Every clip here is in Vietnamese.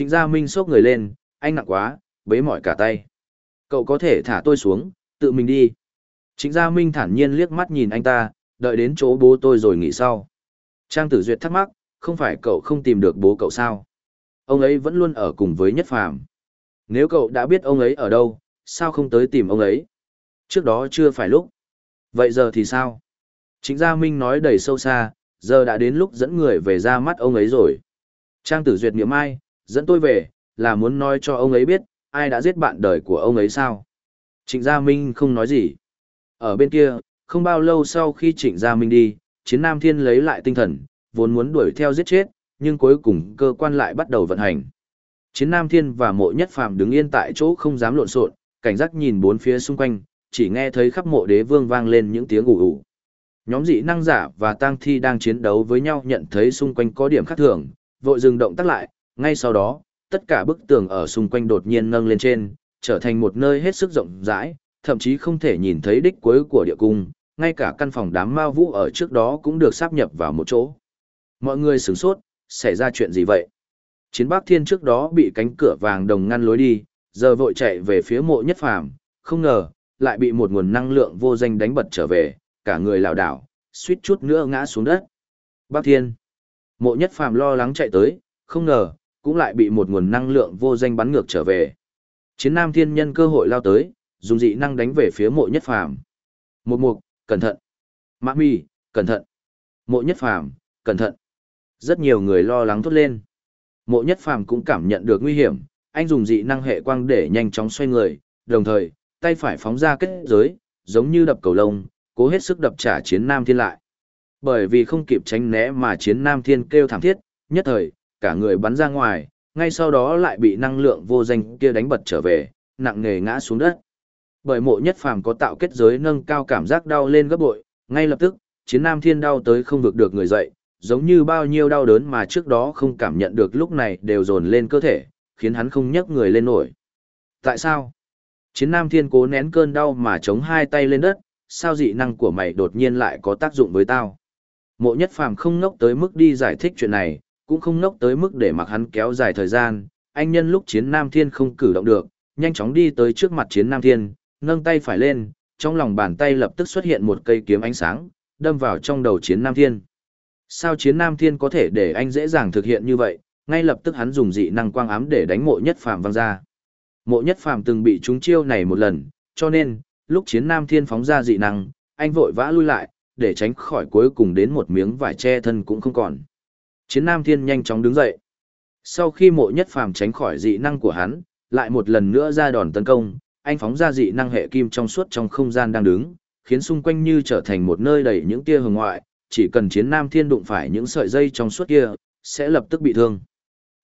Trịnh Gia Minh sốc người lên, anh nặng quá, bế mỏi cả tay. Cậu có thể thả tôi xuống, tự mình đi. Trịnh Gia Minh thản nhiên liếc mắt nhìn anh ta, đợi đến chỗ bố tôi rồi nghỉ sau. Trang Tử Duyệt thắc mắc, không phải cậu không tìm được bố cậu sao? Ông ấy vẫn luôn ở cùng với Nhất Phàm. Nếu cậu đã biết ông ấy ở đâu, sao không tới tìm ông ấy? Trước đó chưa phải lúc. Vậy giờ thì sao? Trịnh Gia Minh nói đầy sâu xa, giờ đã đến lúc dẫn người về ra mắt ông ấy rồi. Trang Tử Duyệt niệm ai, dẫn tôi về, là muốn nói cho ông ấy biết, ai đã giết bạn đời của ông ấy sao? Trịnh Gia Minh không nói gì. Ở bên kia, không bao lâu sau khi Trịnh Gia Minh đi, Chiến Nam Thiên lấy lại tinh thần, vốn muốn đuổi theo giết chết, nhưng cuối cùng cơ quan lại bắt đầu vận hành. Chiến Nam Thiên và Mộ Nhất Phàm đứng yên tại chỗ không dám lộn xộn, cảnh giác nhìn bốn phía xung quanh, chỉ nghe thấy khắp mộ đế vương vang lên những tiếng ủ ủ. Nhóm dị năng giả và tang thi đang chiến đấu với nhau nhận thấy xung quanh có điểm khác thường, vội dừng động tác lại, ngay sau đó, tất cả bức tường ở xung quanh đột nhiên nâng lên trên, trở thành một nơi hết sức rộng rãi, thậm chí không thể nhìn thấy đích cuối của địa cung, ngay cả căn phòng đám ma vũ ở trước đó cũng được sáp nhập vào một chỗ. Mọi người sửng sốt, xảy ra chuyện gì vậy? Chiến Bác Thiên trước đó bị cánh cửa vàng đồng ngăn lối đi, giờ vội chạy về phía mộ nhất phàm, không ngờ, lại bị một nguồn năng lượng vô danh đánh bật trở về, cả người lảo đảo, suýt chút nữa ngã xuống đất. Bác Thiên. Mộ nhất phàm lo lắng chạy tới, không ngờ, cũng lại bị một nguồn năng lượng vô danh bắn ngược trở về. Chiến Nam Thiên nhân cơ hội lao tới, dùng dị năng đánh về phía mộ nhất phàm. Một mục, cẩn thận. Mã mi, cẩn thận. Mộ nhất phàm, cẩn thận. Rất nhiều người lo lắng thốt lên. Mộ nhất phàm cũng cảm nhận được nguy hiểm, anh dùng dị năng hệ quang để nhanh chóng xoay người, đồng thời, tay phải phóng ra kết giới, giống như đập cầu lông, cố hết sức đập trả chiến nam thiên lại. Bởi vì không kịp tránh né mà chiến nam thiên kêu thảm thiết, nhất thời, cả người bắn ra ngoài, ngay sau đó lại bị năng lượng vô danh kia đánh bật trở về, nặng nề ngã xuống đất. Bởi mộ nhất phàm có tạo kết giới nâng cao cảm giác đau lên gấp bội, ngay lập tức, chiến nam thiên đau tới không vực được người dậy, giống như bao nhiêu đau đớn mà trước đó không cảm nhận được lúc này đều dồn lên cơ thể, khiến hắn không nhấc người lên nổi. Tại sao? Chiến nam thiên cố nén cơn đau mà chống hai tay lên đất, sao dị năng của mày đột nhiên lại có tác dụng với tao? Mộ nhất phàm không ngốc tới mức đi giải thích chuyện này, cũng không nốc tới mức để mặc hắn kéo dài thời gian, anh nhân lúc chiến nam thiên không cử động được, nhanh chóng đi tới trước mặt chiến nam thiên, nâng tay phải lên, trong lòng bàn tay lập tức xuất hiện một cây kiếm ánh sáng, đâm vào trong đầu chiến nam thiên. Sao chiến nam thiên có thể để anh dễ dàng thực hiện như vậy, ngay lập tức hắn dùng dị năng quang ám để đánh mộ nhất phàm văng ra. Mộ nhất phàm từng bị trúng chiêu này một lần, cho nên, lúc chiến nam thiên phóng ra dị năng, anh vội vã lui lại, để tránh khỏi cuối cùng đến một miếng vải che thân cũng không còn. Chiến nam thiên nhanh chóng đứng dậy. Sau khi mộ nhất phàm tránh khỏi dị năng của hắn, lại một lần nữa ra đòn tấn công, anh phóng ra dị năng hệ kim trong suốt trong không gian đang đứng, khiến xung quanh như trở thành một nơi đầy những tia hồng ngoại, chỉ cần chiến nam thiên đụng phải những sợi dây trong suốt kia, sẽ lập tức bị thương.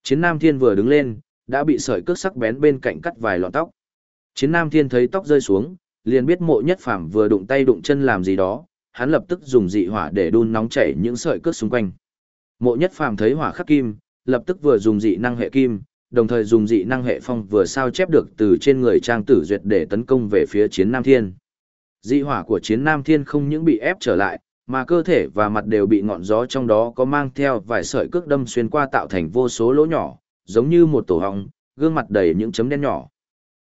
Chiến nam thiên vừa đứng lên, đã bị sợi cước sắc bén bên cạnh cắt vài lọn tóc. Chiến nam thiên thấy tóc rơi xuống, liền biết mộ nhất phàm vừa đụng tay đụng chân làm gì đó, hắn lập tức dùng dị hỏa để đun nóng chảy những sợi cước xung quanh. Mộ nhất phàm thấy hỏa khắc kim, lập tức vừa dùng dị năng hệ kim, đồng thời dùng dị năng hệ phong vừa sao chép được từ trên người trang tử duyệt để tấn công về phía chiến nam thiên. Dị hỏa của chiến nam thiên không những bị ép trở lại, mà cơ thể và mặt đều bị ngọn gió trong đó có mang theo vài sợi cước đâm xuyên qua tạo thành vô số lỗ nhỏ, giống như một tổ họng, gương mặt đầy những chấm đen nhỏ.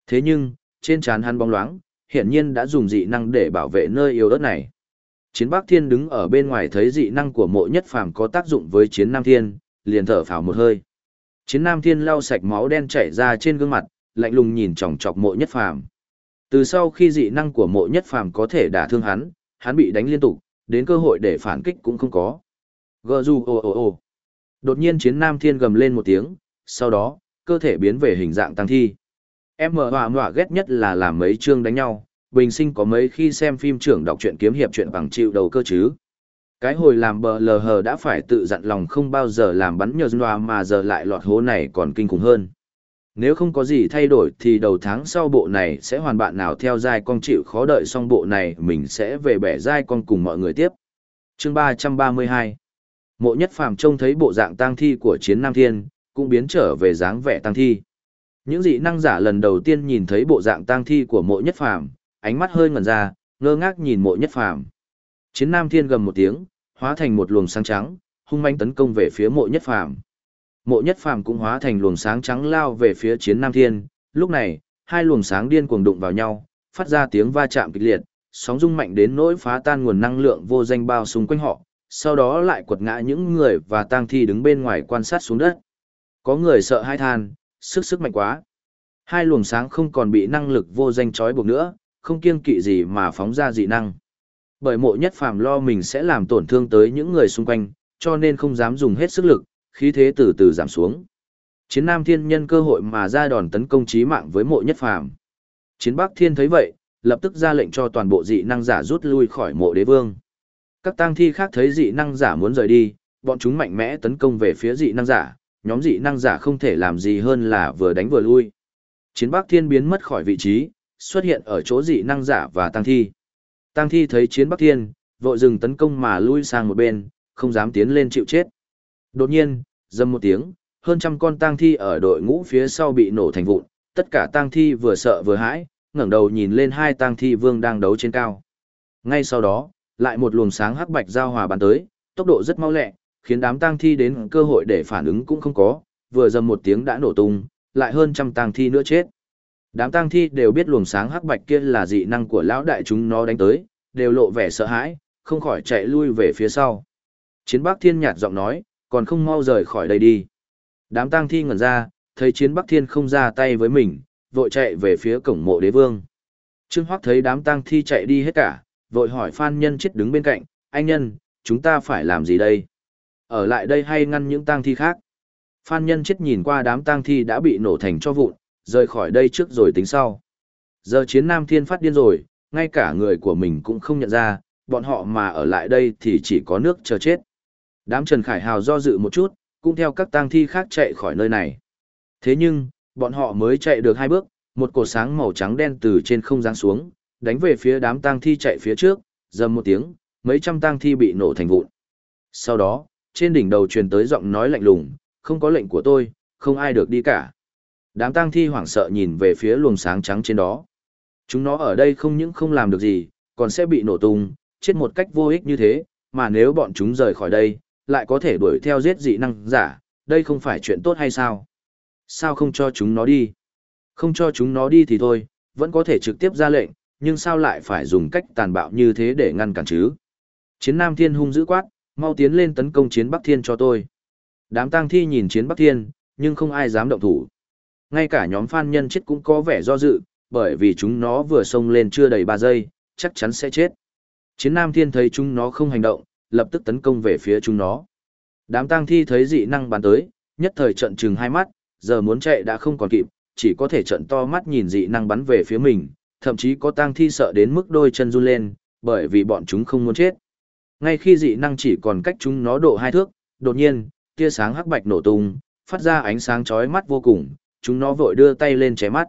Thế nhưng, trên trán hắn bóng loáng, hiển nhiên đã dùng dị năng để bảo vệ nơi yếu ớt này. Chiến Bắc Thiên đứng ở bên ngoài thấy dị năng của mộ nhất phàm có tác dụng với chiến Nam Thiên, liền thở phào một hơi. Chiến Nam Thiên lau sạch máu đen chảy ra trên gương mặt, lạnh lùng nhìn chòng chọc mộ nhất phàm. Từ sau khi dị năng của mộ nhất phàm có thể đả thương hắn, hắn bị đánh liên tục, đến cơ hội để phản kích cũng không có. Gờ dù ồ ồ ồ. Đột nhiên chiến Nam Thiên gầm lên một tiếng, sau đó, cơ thể biến về hình dạng tăng thi. Em mở hòa mọa ghét nhất là làm mấy chương đánh nhau, bình sinh có mấy khi xem phim trưởng đọc truyện kiếm hiệp chuyện bằng chịu đầu cơ chứ. Cái hồi làm bờ lờ hờ đã phải tự dặn lòng không bao giờ làm bắn nhờ doa mà giờ lại lọt hố này còn kinh khủng hơn. Nếu không có gì thay đổi thì đầu tháng sau bộ này sẽ hoàn bạn nào theo dai con chịu khó đợi xong bộ này mình sẽ về bẻ dai con cùng mọi người tiếp. Chương ba trăm ba mươi hai Mộ nhất phàm trông thấy bộ dạng tang thi của chiến Nam Thiên, cũng biến trở về dáng vẻ tang thi. Những dị năng giả lần đầu tiên nhìn thấy bộ dạng tang thi của mộ nhất phàm, ánh mắt hơi ngẩn ra, ngơ ngác nhìn mộ nhất phàm. Chiến Nam Thiên gầm một tiếng, hóa thành một luồng sáng trắng, hung manh tấn công về phía mộ nhất phàm. Mộ nhất phàm cũng hóa thành luồng sáng trắng lao về phía chiến Nam Thiên, lúc này, hai luồng sáng điên cuồng đụng vào nhau, phát ra tiếng va chạm kịch liệt, sóng rung mạnh đến nỗi phá tan nguồn năng lượng vô danh bao xung quanh họ, sau đó lại quật ngã những người và tang thi đứng bên ngoài quan sát xuống đất. Có người sợ hai than, sức sức mạnh quá. Hai luồng sáng không còn bị năng lực vô danh trói buộc nữa, không kiêng kỵ gì mà phóng ra dị năng. Bởi mộ nhất phàm lo mình sẽ làm tổn thương tới những người xung quanh, cho nên không dám dùng hết sức lực, khí thế từ từ giảm xuống. Chiến Nam Thiên nhân cơ hội mà ra đòn tấn công chí mạng với mộ nhất phàm. Chiến Bắc Thiên thấy vậy, lập tức ra lệnh cho toàn bộ dị năng giả rút lui khỏi mộ đế vương. Các tang thi khác thấy dị năng giả muốn rời đi, bọn chúng mạnh mẽ tấn công về phía dị năng giả, nhóm dị năng giả không thể làm gì hơn là vừa đánh vừa lui. Chiến Bắc Thiên biến mất khỏi vị trí, xuất hiện ở chỗ dị năng giả và tăng thi. Tăng thi thấy Chiến Bắc Thiên, vội dừng tấn công mà lui sang một bên, không dám tiến lên chịu chết. Đột nhiên, dầm một tiếng, hơn trăm con tang thi ở đội ngũ phía sau bị nổ thành vụn, tất cả tang thi vừa sợ vừa hãi, ngẩng đầu nhìn lên hai tang thi vương đang đấu trên cao. Ngay sau đó, lại một luồng sáng hắc bạch giao hòa bắn tới, tốc độ rất mau lẹ, khiến đám tang thi đến cơ hội để phản ứng cũng không có, vừa dầm một tiếng đã nổ tung, lại hơn trăm tang thi nữa chết. Đám tang thi đều biết luồng sáng hắc bạch kia là dị năng của lão đại chúng nó đánh tới, đều lộ vẻ sợ hãi, không khỏi chạy lui về phía sau. Chiến Bắc Thiên nhạt giọng nói, còn không mau rời khỏi đây đi. Đám tang thi ngẩn ra, thấy Chiến Bắc Thiên không ra tay với mình, vội chạy về phía cổng mộ đế vương. Trương Hoắc thấy đám tang thi chạy đi hết cả, vội hỏi Phan Nhân chết đứng bên cạnh, anh nhân, chúng ta phải làm gì đây? Ở lại đây hay ngăn những tang thi khác? Phan Nhân chết nhìn qua đám tang thi đã bị nổ thành cho vụn, rời khỏi đây trước rồi tính sau. Giờ chiến Nam Thiên phát điên rồi, ngay cả người của mình cũng không nhận ra, bọn họ mà ở lại đây thì chỉ có nước chờ chết. Đám Trần Khải Hào do dự một chút, cũng theo các tang thi khác chạy khỏi nơi này. Thế nhưng, bọn họ mới chạy được hai bước, một cột sáng màu trắng đen từ trên không giáng xuống, đánh về phía đám tang thi chạy phía trước, dầm một tiếng, mấy trăm tang thi bị nổ thành vụn. Sau đó, trên đỉnh đầu truyền tới giọng nói lạnh lùng, không có lệnh của tôi, không ai được đi cả. Đám tang thi hoảng sợ nhìn về phía luồng sáng trắng trên đó. Chúng nó ở đây không những không làm được gì, còn sẽ bị nổ tung, chết một cách vô ích như thế, mà nếu bọn chúng rời khỏi đây, lại có thể đuổi theo giết dị năng giả, đây không phải chuyện tốt hay sao? Sao không cho chúng nó đi? Không cho chúng nó đi thì thôi, vẫn có thể trực tiếp ra lệnh, nhưng sao lại phải dùng cách tàn bạo như thế để ngăn cản chứ? Chiến Nam Thiên hung dữ quát, mau tiến lên tấn công chiến Bắc Thiên cho tôi. Đám tang thi nhìn chiến Bắc Thiên, nhưng không ai dám động thủ. Ngay cả nhóm phan nhân chết cũng có vẻ do dự, bởi vì chúng nó vừa xông lên chưa đầy 3 giây, chắc chắn sẽ chết. Chiến Nam Thiên thấy chúng nó không hành động, lập tức tấn công về phía chúng nó. Đám tang thi thấy dị năng bắn tới, nhất thời trận trừng hai mắt, giờ muốn chạy đã không còn kịp, chỉ có thể trận to mắt nhìn dị năng bắn về phía mình, thậm chí có tang thi sợ đến mức đôi chân run lên, bởi vì bọn chúng không muốn chết. Ngay khi dị năng chỉ còn cách chúng nó độ hai thước, đột nhiên, tia sáng hắc bạch nổ tung, phát ra ánh sáng chói mắt vô cùng, chúng nó vội đưa tay lên ché mắt.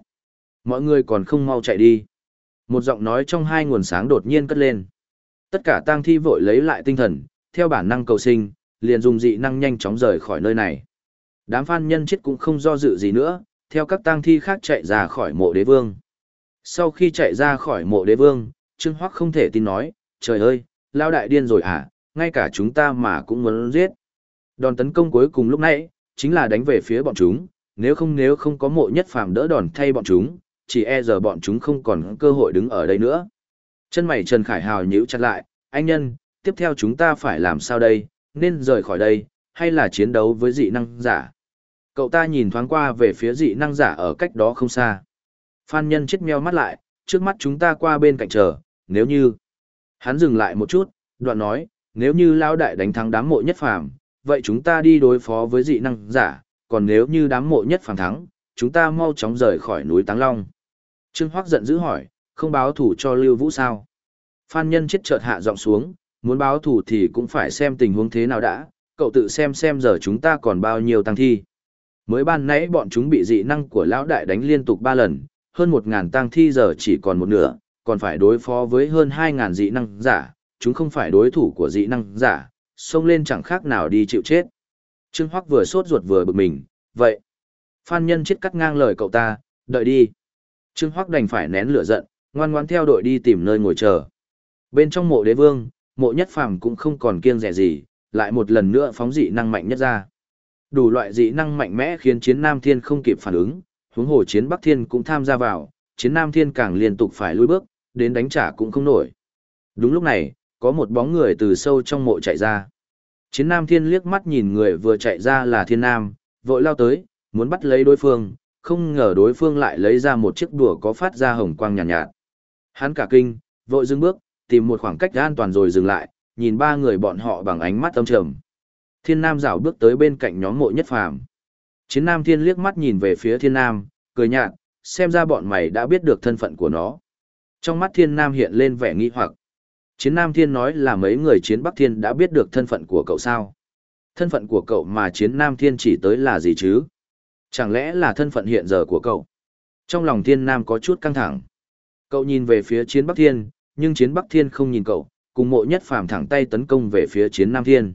Mọi người còn không mau chạy đi. Một giọng nói trong hai nguồn sáng đột nhiên cất lên. Tất cả tang thi vội lấy lại tinh thần, theo bản năng cầu sinh, liền dùng dị năng nhanh chóng rời khỏi nơi này. Đám phan nhân chết cũng không do dự gì nữa, theo các tang thi khác chạy ra khỏi mộ đế vương. Sau khi chạy ra khỏi mộ đế vương, Trương Hoắc không thể tin nói, trời ơi, lao đại điên rồi à, ngay cả chúng ta mà cũng muốn giết. Đòn tấn công cuối cùng lúc nãy, chính là đánh về phía bọn chúng, nếu không nếu không có mộ nhất phàm đỡ đòn thay bọn chúng, chỉ e giờ bọn chúng không còn cơ hội đứng ở đây nữa. Chân mày Trần Khải Hào nhíu chặt lại, anh nhân, tiếp theo chúng ta phải làm sao đây, nên rời khỏi đây, hay là chiến đấu với dị năng giả? Cậu ta nhìn thoáng qua về phía dị năng giả ở cách đó không xa. Phan nhân chết meo mắt lại, trước mắt chúng ta qua bên cạnh chờ, nếu như... Hắn dừng lại một chút, đoạn nói, nếu như lao đại đánh thắng đám mộ nhất phàm, vậy chúng ta đi đối phó với dị năng giả, còn nếu như đám mộ nhất phàm thắng, chúng ta mau chóng rời khỏi núi Táng Long. Trương Hoắc giận dữ hỏi, không báo thủ cho Lưu Vũ sao? Phan nhân chết chợt hạ giọng xuống, muốn báo thủ thì cũng phải xem tình huống thế nào đã, cậu tự xem xem giờ chúng ta còn bao nhiêu tăng thi. Mới ban nãy bọn chúng bị dị năng của lão đại đánh liên tục 3 lần, hơn 1.000 tăng thi giờ chỉ còn một nửa, còn phải đối phó với hơn 2.000 dị năng giả, chúng không phải đối thủ của dị năng giả, xông lên chẳng khác nào đi chịu chết. Trương Hoắc vừa sốt ruột vừa bực mình, vậy. Phan nhân chết cắt ngang lời cậu ta, đợi đi. Trương Hoắc đành phải nén lửa giận, ngoan ngoãn theo đội đi tìm nơi ngồi chờ. Bên trong mộ đế vương, mộ nhất phàm cũng không còn kiêng dè gì, lại một lần nữa phóng dị năng mạnh nhất ra. Đủ loại dị năng mạnh mẽ khiến chiến Nam Thiên không kịp phản ứng, huống hồ chiến Bắc Thiên cũng tham gia vào, chiến Nam Thiên càng liên tục phải lùi bước, đến đánh trả cũng không nổi. Đúng lúc này, có một bóng người từ sâu trong mộ chạy ra. Chiến Nam Thiên liếc mắt nhìn người vừa chạy ra là Thiên Nam, vội lao tới, muốn bắt lấy đối phương, không ngờ đối phương lại lấy ra một chiếc đùa có phát ra hồng quang nhàn nhạt, nhạt. Hắn cả kinh, vội dừng bước, tìm một khoảng cách an toàn rồi dừng lại, nhìn ba người bọn họ bằng ánh mắt âm trầm. Thiên Nam rảo bước tới bên cạnh nhóm mộ nhất phàm. Chiến Nam Thiên liếc mắt nhìn về phía Thiên Nam, cười nhạt, xem ra bọn mày đã biết được thân phận của nó. Trong mắt Thiên Nam hiện lên vẻ nghi hoặc. Chiến Nam Thiên nói là mấy người chiến Bắc Thiên đã biết được thân phận của cậu sao? Thân phận của cậu mà chiến Nam Thiên chỉ tới là gì chứ? Chẳng lẽ là thân phận hiện giờ của cậu? Trong lòng Thiên Nam có chút căng thẳng. Cậu nhìn về phía chiến Bắc Thiên, nhưng chiến Bắc Thiên không nhìn cậu, cùng mộ nhất phàm thẳng tay tấn công về phía chiến Nam Thiên.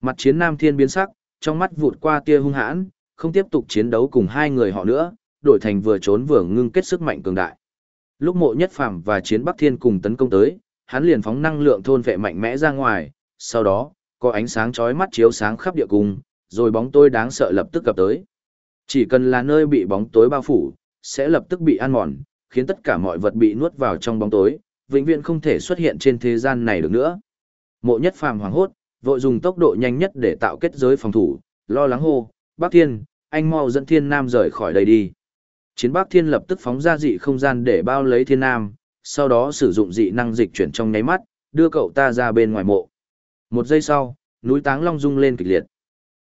Mặt chiến Nam Thiên biến sắc, trong mắt vụt qua tia hung hãn, không tiếp tục chiến đấu cùng hai người họ nữa, đổi thành vừa trốn vừa ngưng kết sức mạnh cường đại. Lúc mộ nhất phàm và chiến Bắc Thiên cùng tấn công tới, hắn liền phóng năng lượng thôn vệ mạnh mẽ ra ngoài, sau đó, có ánh sáng chói mắt chiếu sáng khắp địa cung, rồi bóng tối đáng sợ lập tức gặp tới. Chỉ cần là nơi bị bóng tối bao phủ, sẽ lập tức bị ăn mòn, khiến tất cả mọi vật bị nuốt vào trong bóng tối, vĩnh viễn không thể xuất hiện trên thế gian này được nữa. Mộ nhất phàm hoảng hốt, vội dùng tốc độ nhanh nhất để tạo kết giới phòng thủ, lo lắng hô, Bác Thiên, anh mau dẫn Thiên Nam rời khỏi đây đi. Chiến Bác Thiên lập tức phóng ra dị không gian để bao lấy Thiên Nam, sau đó sử dụng dị năng dịch chuyển trong nháy mắt, đưa cậu ta ra bên ngoài mộ. Một giây sau, núi Táng Long rung lên kịch liệt.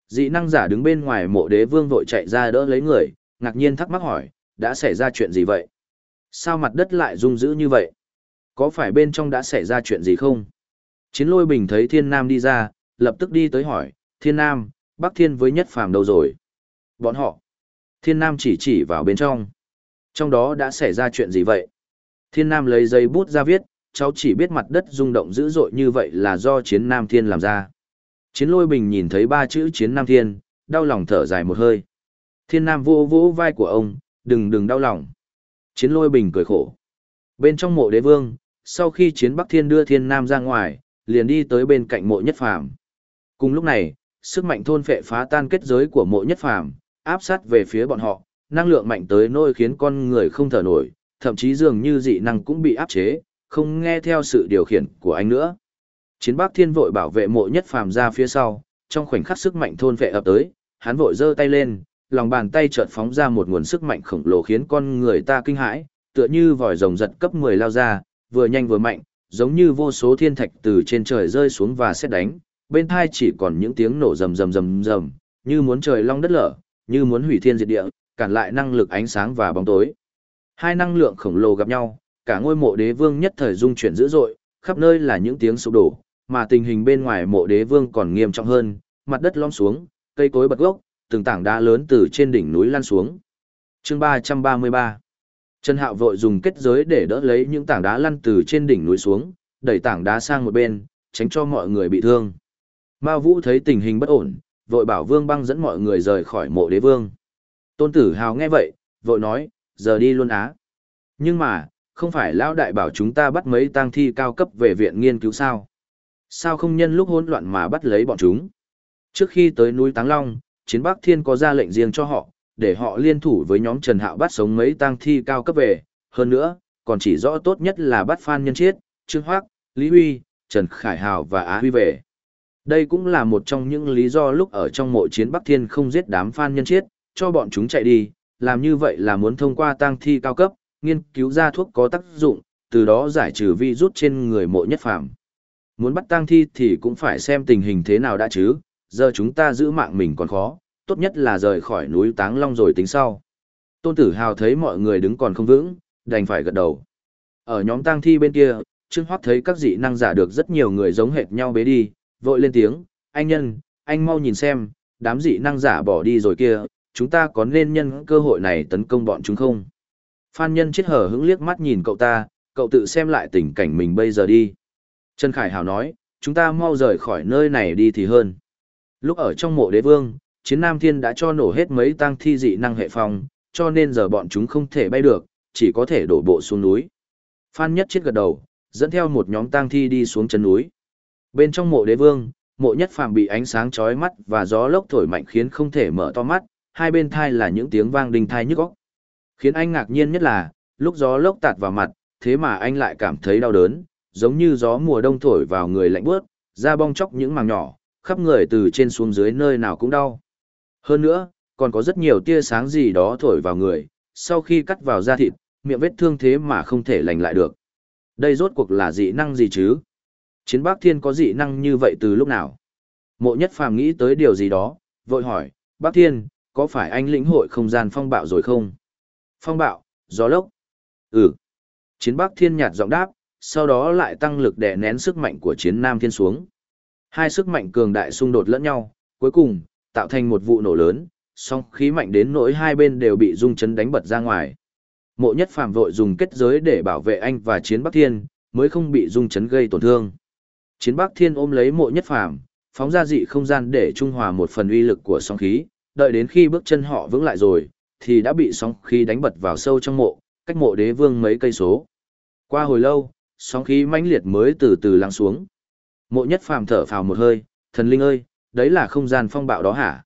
Dị năng giả đứng bên ngoài mộ đế vương vội chạy ra đỡ lấy người, ngạc nhiên thắc mắc hỏi, đã xảy ra chuyện gì vậy? Sao mặt đất lại rung dữ như vậy? Có phải bên trong đã xảy ra chuyện gì không? Chiến lôi bình thấy thiên nam đi ra, lập tức đi tới hỏi, thiên nam, bắc thiên với nhất phàm đâu rồi? Bọn họ. Thiên nam chỉ chỉ vào bên trong. Trong đó đã xảy ra chuyện gì vậy? Thiên nam lấy giấy bút ra viết, cháu chỉ biết mặt đất rung động dữ dội như vậy là do chiến nam thiên làm ra. Chiến lôi bình nhìn thấy ba chữ chiến nam thiên, đau lòng thở dài một hơi. Thiên nam vô vỗ vai của ông, đừng đừng đau lòng. Chiến lôi bình cười khổ. Bên trong mộ đế vương, sau khi chiến Bắc Thiên đưa Thiên Nam ra ngoài, liền đi tới bên cạnh mộ nhất phàm. Cùng lúc này, sức mạnh thôn phệ phá tan kết giới của mộ nhất phàm, áp sát về phía bọn họ, năng lượng mạnh tới nỗi khiến con người không thở nổi, thậm chí dường như dị năng cũng bị áp chế, không nghe theo sự điều khiển của anh nữa. Chiến Bắc Thiên vội bảo vệ mộ nhất phàm ra phía sau, trong khoảnh khắc sức mạnh thôn vệ ập tới, hắn vội giơ tay lên, lòng bàn tay chợt phóng ra một nguồn sức mạnh khổng lồ khiến con người ta kinh hãi, tựa như vòi rồng giật cấp 10 lao ra, vừa nhanh vừa mạnh, giống như vô số thiên thạch từ trên trời rơi xuống và xét đánh, bên thai chỉ còn những tiếng nổ rầm rầm rầm rầm, như muốn trời long đất lở, như muốn hủy thiên diệt địa, cản lại năng lực ánh sáng và bóng tối. Hai năng lượng khổng lồ gặp nhau, cả ngôi mộ đế vương nhất thời dung chuyển dữ dội, khắp nơi là những tiếng sụp đổ, mà tình hình bên ngoài mộ đế vương còn nghiêm trọng hơn, mặt đất lõm xuống, cây cối bật gốc, từng tảng đá lớn từ trên đỉnh núi lăn xuống. Chương 333 Trần Hạo vội dùng kết giới để đỡ lấy những tảng đá lăn từ trên đỉnh núi xuống, đẩy tảng đá sang một bên, tránh cho mọi người bị thương. Mao Vũ thấy tình hình bất ổn, vội bảo Vương Băng dẫn mọi người rời khỏi mộ đế vương. Tôn Tử Hào nghe vậy, vội nói, giờ đi luôn á. Nhưng mà, không phải lão đại bảo chúng ta bắt mấy tang thi cao cấp về viện nghiên cứu sao? Sao không nhân lúc hỗn loạn mà bắt lấy bọn chúng? Trước khi tới núi Táng Long, chiến Bắc Thiên có ra lệnh riêng cho họ, để họ liên thủ với nhóm Trần Hạo bắt sống mấy tang thi cao cấp về, hơn nữa, còn chỉ rõ tốt nhất là bắt Phan Nhân Chiết, Trương Hoắc, Lý Huy, Trần Khải Hào và Á Huy về. Đây cũng là một trong những lý do lúc ở trong mộ chiến Bắc Thiên không giết đám Phan Nhân Chiết, cho bọn chúng chạy đi, làm như vậy là muốn thông qua tang thi cao cấp, nghiên cứu ra thuốc có tác dụng, từ đó giải trừ vi rút trên người mộ nhất phạm. Muốn bắt tang thi thì cũng phải xem tình hình thế nào đã chứ, giờ chúng ta giữ mạng mình còn khó, tốt nhất là rời khỏi núi Táng Long rồi tính sau. Tôn Tử Hào thấy mọi người đứng còn không vững, đành phải gật đầu. Ở nhóm tang thi bên kia, Trương Hoắc thấy các dị năng giả được rất nhiều người giống hệt nhau bế đi, vội lên tiếng, anh nhân, anh mau nhìn xem, đám dị năng giả bỏ đi rồi kia, chúng ta có nên nhân cơ hội này tấn công bọn chúng không? Phan nhân chết hở hững liếc mắt nhìn cậu ta, cậu tự xem lại tình cảnh mình bây giờ đi. Trần Khải Hào nói, chúng ta mau rời khỏi nơi này đi thì hơn. Lúc ở trong mộ đế vương, chiến nam thiên đã cho nổ hết mấy tang thi dị năng hệ phong, cho nên giờ bọn chúng không thể bay được, chỉ có thể đổ bộ xuống núi. Phan nhất chết gật đầu, dẫn theo một nhóm tang thi đi xuống chân núi. Bên trong mộ đế vương, mộ nhất phàm bị ánh sáng chói mắt và gió lốc thổi mạnh khiến không thể mở to mắt, hai bên thai là những tiếng vang đinh thai nhức óc. Khiến anh ngạc nhiên nhất là, lúc gió lốc tạt vào mặt, thế mà anh lại cảm thấy đau đớn, giống như gió mùa đông thổi vào người lạnh buốt, da bong chóc những màng nhỏ, khắp người từ trên xuống dưới nơi nào cũng đau. Hơn nữa, còn có rất nhiều tia sáng gì đó thổi vào người, sau khi cắt vào da thịt, miệng vết thương thế mà không thể lành lại được. Đây rốt cuộc là dị năng gì chứ? Chiến Bác Thiên có dị năng như vậy từ lúc nào? Mộ Nhất Phàm nghĩ tới điều gì đó, vội hỏi, Bác Thiên, có phải anh lĩnh hội không gian phong bạo rồi không? Phong bạo, gió lốc. Ừ. Chiến Bắc Thiên nhạt giọng đáp, sau đó lại tăng lực đè nén sức mạnh của chiến Nam Thiên xuống. Hai sức mạnh cường đại xung đột lẫn nhau, cuối cùng, tạo thành một vụ nổ lớn, song khí mạnh đến nỗi hai bên đều bị rung chấn đánh bật ra ngoài. Mộ nhất phàm vội dùng kết giới để bảo vệ anh và chiến Bắc Thiên, mới không bị rung chấn gây tổn thương. Chiến Bắc Thiên ôm lấy mộ nhất phàm, phóng ra dị không gian để trung hòa một phần uy lực của sóng khí, đợi đến khi bước chân họ vững lại rồi, thì đã bị sóng khí đánh bật vào sâu trong mộ, cách mộ đế vương mấy cây số. Qua hồi lâu, sóng khí mãnh liệt mới từ từ lắng xuống. Mộ nhất phàm thở phào một hơi, thần linh ơi, đấy là không gian phong bạo đó hả?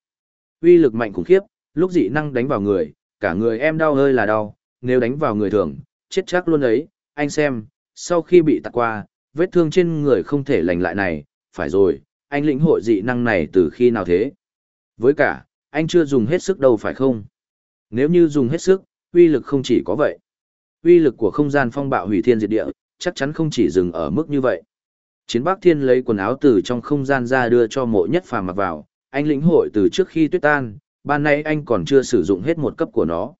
Uy lực mạnh khủng khiếp, lúc dị năng đánh vào người, cả người em đau hơi là đau, nếu đánh vào người thường, chết chắc luôn ấy, anh xem, sau khi bị tạt qua, vết thương trên người không thể lành lại này, phải rồi, anh lĩnh hội dị năng này từ khi nào thế? Với cả, anh chưa dùng hết sức đâu phải không? Nếu như dùng hết sức, uy lực không chỉ có vậy. Uy lực của không gian phong bạo hủy thiên diệt địa, chắc chắn không chỉ dừng ở mức như vậy. Chiến Bắc Thiên lấy quần áo từ trong không gian ra đưa cho mộ nhất phàm mặc vào, anh lĩnh hội từ trước khi tuyết tan, ban nay anh còn chưa sử dụng hết một cấp của nó.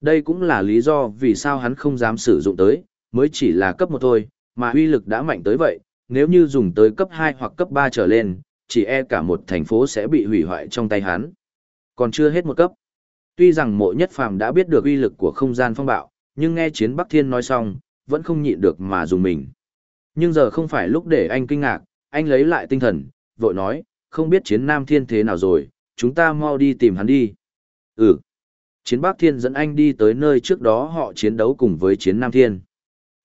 Đây cũng là lý do vì sao hắn không dám sử dụng tới, mới chỉ là cấp một thôi, mà uy lực đã mạnh tới vậy, nếu như dùng tới cấp 2 hoặc cấp 3 trở lên, chỉ e cả một thành phố sẽ bị hủy hoại trong tay hắn. Còn chưa hết một cấp. Tuy rằng mộ nhất phàm đã biết được uy lực của không gian phong bạo, nhưng nghe chiến Bắc Thiên nói xong, vẫn không nhịn được mà dùng mình. Nhưng giờ không phải lúc để anh kinh ngạc, anh lấy lại tinh thần, vội nói, không biết chiến Nam Thiên thế nào rồi, chúng ta mau đi tìm hắn đi. Ừ. Chiến Bắc Thiên dẫn anh đi tới nơi trước đó họ chiến đấu cùng với chiến Nam Thiên.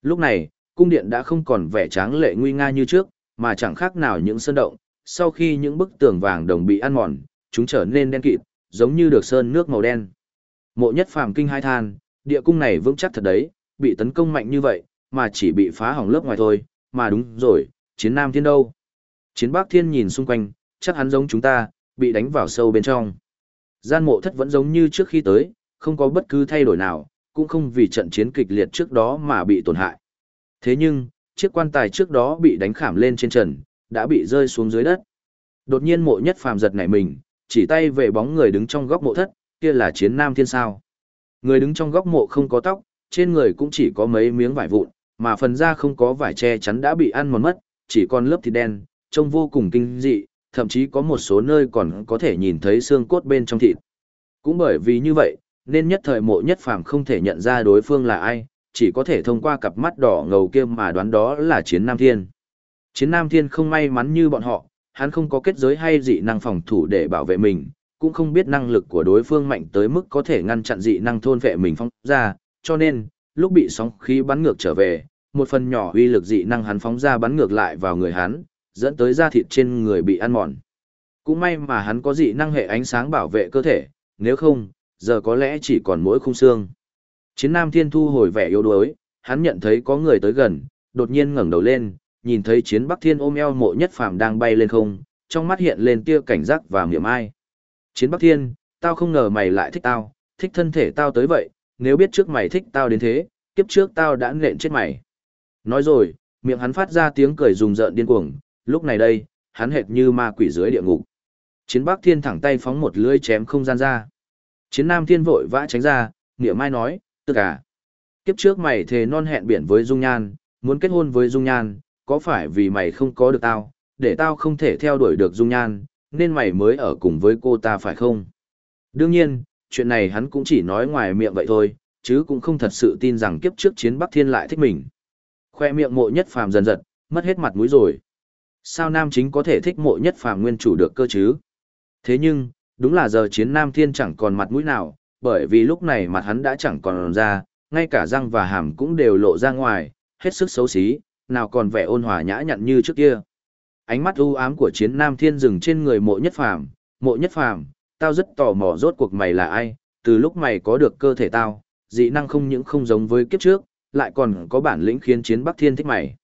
Lúc này, cung điện đã không còn vẻ tráng lệ nguy nga như trước, mà chẳng khác nào những sơn động, sau khi những bức tường vàng đồng bị ăn mòn, chúng trở nên đen kịt, giống như được sơn nước màu đen. Mộ nhất phàm kinh hai than, địa cung này vững chắc thật đấy, bị tấn công mạnh như vậy, mà chỉ bị phá hỏng lớp ngoài thôi, mà đúng rồi, chiến nam thiên đâu? Chiến bắc thiên nhìn xung quanh, chắc hắn giống chúng ta, bị đánh vào sâu bên trong. Gian mộ thất vẫn giống như trước khi tới, không có bất cứ thay đổi nào, cũng không vì trận chiến kịch liệt trước đó mà bị tổn hại. Thế nhưng, chiếc quan tài trước đó bị đánh khảm lên trên trần, đã bị rơi xuống dưới đất. Đột nhiên mộ nhất phàm giật nảy mình, chỉ tay về bóng người đứng trong góc mộ thất, kia là chiến nam thiên sao. Người đứng trong góc mộ không có tóc, trên người cũng chỉ có mấy miếng vải vụn, mà phần da không có vải che chắn đã bị ăn mòn mất, chỉ còn lớp thịt đen, trông vô cùng kinh dị, thậm chí có một số nơi còn có thể nhìn thấy xương cốt bên trong thịt. Cũng bởi vì như vậy, nên nhất thời mộ nhất phàm không thể nhận ra đối phương là ai, chỉ có thể thông qua cặp mắt đỏ ngầu kia mà đoán đó là chiến nam thiên. Chiến nam thiên không may mắn như bọn họ, hắn không có kết giới hay dị năng phòng thủ để bảo vệ mình, cũng không biết năng lực của đối phương mạnh tới mức có thể ngăn chặn dị năng thôn vệ mình phóng ra, cho nên, lúc bị sóng khí bắn ngược trở về, một phần nhỏ uy lực dị năng hắn phóng ra bắn ngược lại vào người hắn, dẫn tới da thịt trên người bị ăn mòn. Cũng may mà hắn có dị năng hệ ánh sáng bảo vệ cơ thể, nếu không, giờ có lẽ chỉ còn mỗi khung xương. Chiến Nam Thiên thu hồi vẻ yếu đuối, hắn nhận thấy có người tới gần, đột nhiên ngẩng đầu lên, nhìn thấy Chiến Bắc Thiên ôm eo mộ nhất phàm đang bay lên không, trong mắt hiện lên tia cảnh giác và miệng ai. Chiến Bắc Thiên, tao không ngờ mày lại thích tao, thích thân thể tao tới vậy, nếu biết trước mày thích tao đến thế, kiếp trước tao đã nện chết mày. Nói rồi, miệng hắn phát ra tiếng cười rùng rợn điên cuồng, lúc này đây, hắn hệt như ma quỷ dưới địa ngục. Chiến Bắc Thiên thẳng tay phóng một lưỡi chém không gian ra. Chiến Nam Thiên vội vã tránh ra, niệm mai nói, tức à. Kiếp trước mày thề non hẹn biển với Dung Nhan, muốn kết hôn với Dung Nhan, có phải vì mày không có được tao, để tao không thể theo đuổi được Dung Nhan, nên mày mới ở cùng với cô ta phải không? Đương nhiên, chuyện này hắn cũng chỉ nói ngoài miệng vậy thôi, chứ cũng không thật sự tin rằng kiếp trước chiến Bắc Thiên lại thích mình. Khoe miệng mộ nhất phàm dần giật, mất hết mặt mũi rồi. Sao nam chính có thể thích mộ nhất phàm nguyên chủ được cơ chứ? Thế nhưng, đúng là giờ chiến nam thiên chẳng còn mặt mũi nào, bởi vì lúc này mặt hắn đã chẳng còn ra, ngay cả răng và hàm cũng đều lộ ra ngoài, hết sức xấu xí, nào còn vẻ ôn hòa nhã nhặn như trước kia. Ánh mắt u ám của chiến nam thiên dừng trên người mộ nhất phàm, mộ nhất phàm, tao rất tò mò rốt cuộc mày là ai, từ lúc mày có được cơ thể tao, dị năng không những không giống với kiếp trước, lại còn có bản lĩnh khiến chiến Bắc Thiên thích mày.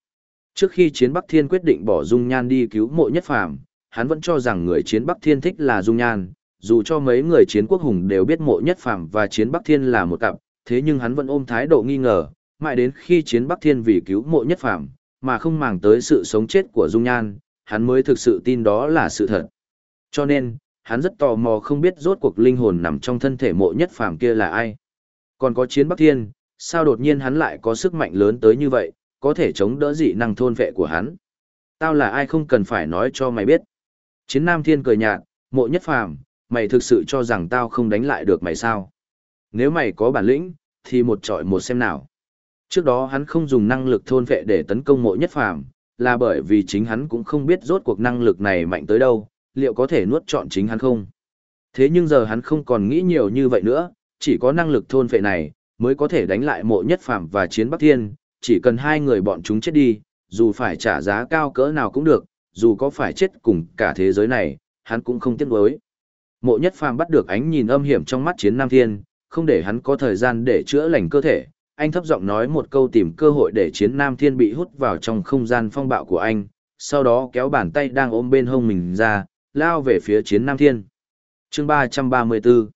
Trước khi chiến Bắc Thiên quyết định bỏ Dung Nhan đi cứu mộ nhất phàm, hắn vẫn cho rằng người chiến Bắc Thiên thích là Dung Nhan, dù cho mấy người chiến quốc hùng đều biết mộ nhất phàm và chiến Bắc Thiên là một cặp, thế nhưng hắn vẫn ôm thái độ nghi ngờ, mãi đến khi chiến Bắc Thiên vì cứu mộ nhất phàm, mà không màng tới sự sống chết của Dung Nhan, hắn mới thực sự tin đó là sự thật. Cho nên, hắn rất tò mò không biết rốt cuộc linh hồn nằm trong thân thể mộ nhất phàm kia là ai. Còn có chiến Bắc Thiên, sao đột nhiên hắn lại có sức mạnh lớn tới như vậy, có thể chống đỡ dị năng thôn vệ của hắn. Tao là ai không cần phải nói cho mày biết. Chiến Nam Thiên cười nhạt, mộ nhất phàm, mày thực sự cho rằng tao không đánh lại được mày sao? Nếu mày có bản lĩnh, thì một trọi một xem nào. Trước đó hắn không dùng năng lực thôn vệ để tấn công mộ nhất phàm, là bởi vì chính hắn cũng không biết rốt cuộc năng lực này mạnh tới đâu, liệu có thể nuốt trọn chính hắn không. Thế nhưng giờ hắn không còn nghĩ nhiều như vậy nữa, chỉ có năng lực thôn vệ này, mới có thể đánh lại mộ nhất phàm và chiến bắc thiên, chỉ cần hai người bọn chúng chết đi, dù phải trả giá cao cỡ nào cũng được, dù có phải chết cùng cả thế giới này, hắn cũng không tiếc nuối. Mộ nhất phàm bắt được ánh nhìn âm hiểm trong mắt chiến nam thiên, không để hắn có thời gian để chữa lành cơ thể, anh thấp giọng nói một câu tìm cơ hội để chiến nam thiên bị hút vào trong không gian phong bạo của anh, sau đó kéo bàn tay đang ôm bên hông mình ra, lao về phía chiến nam thiên. chương 334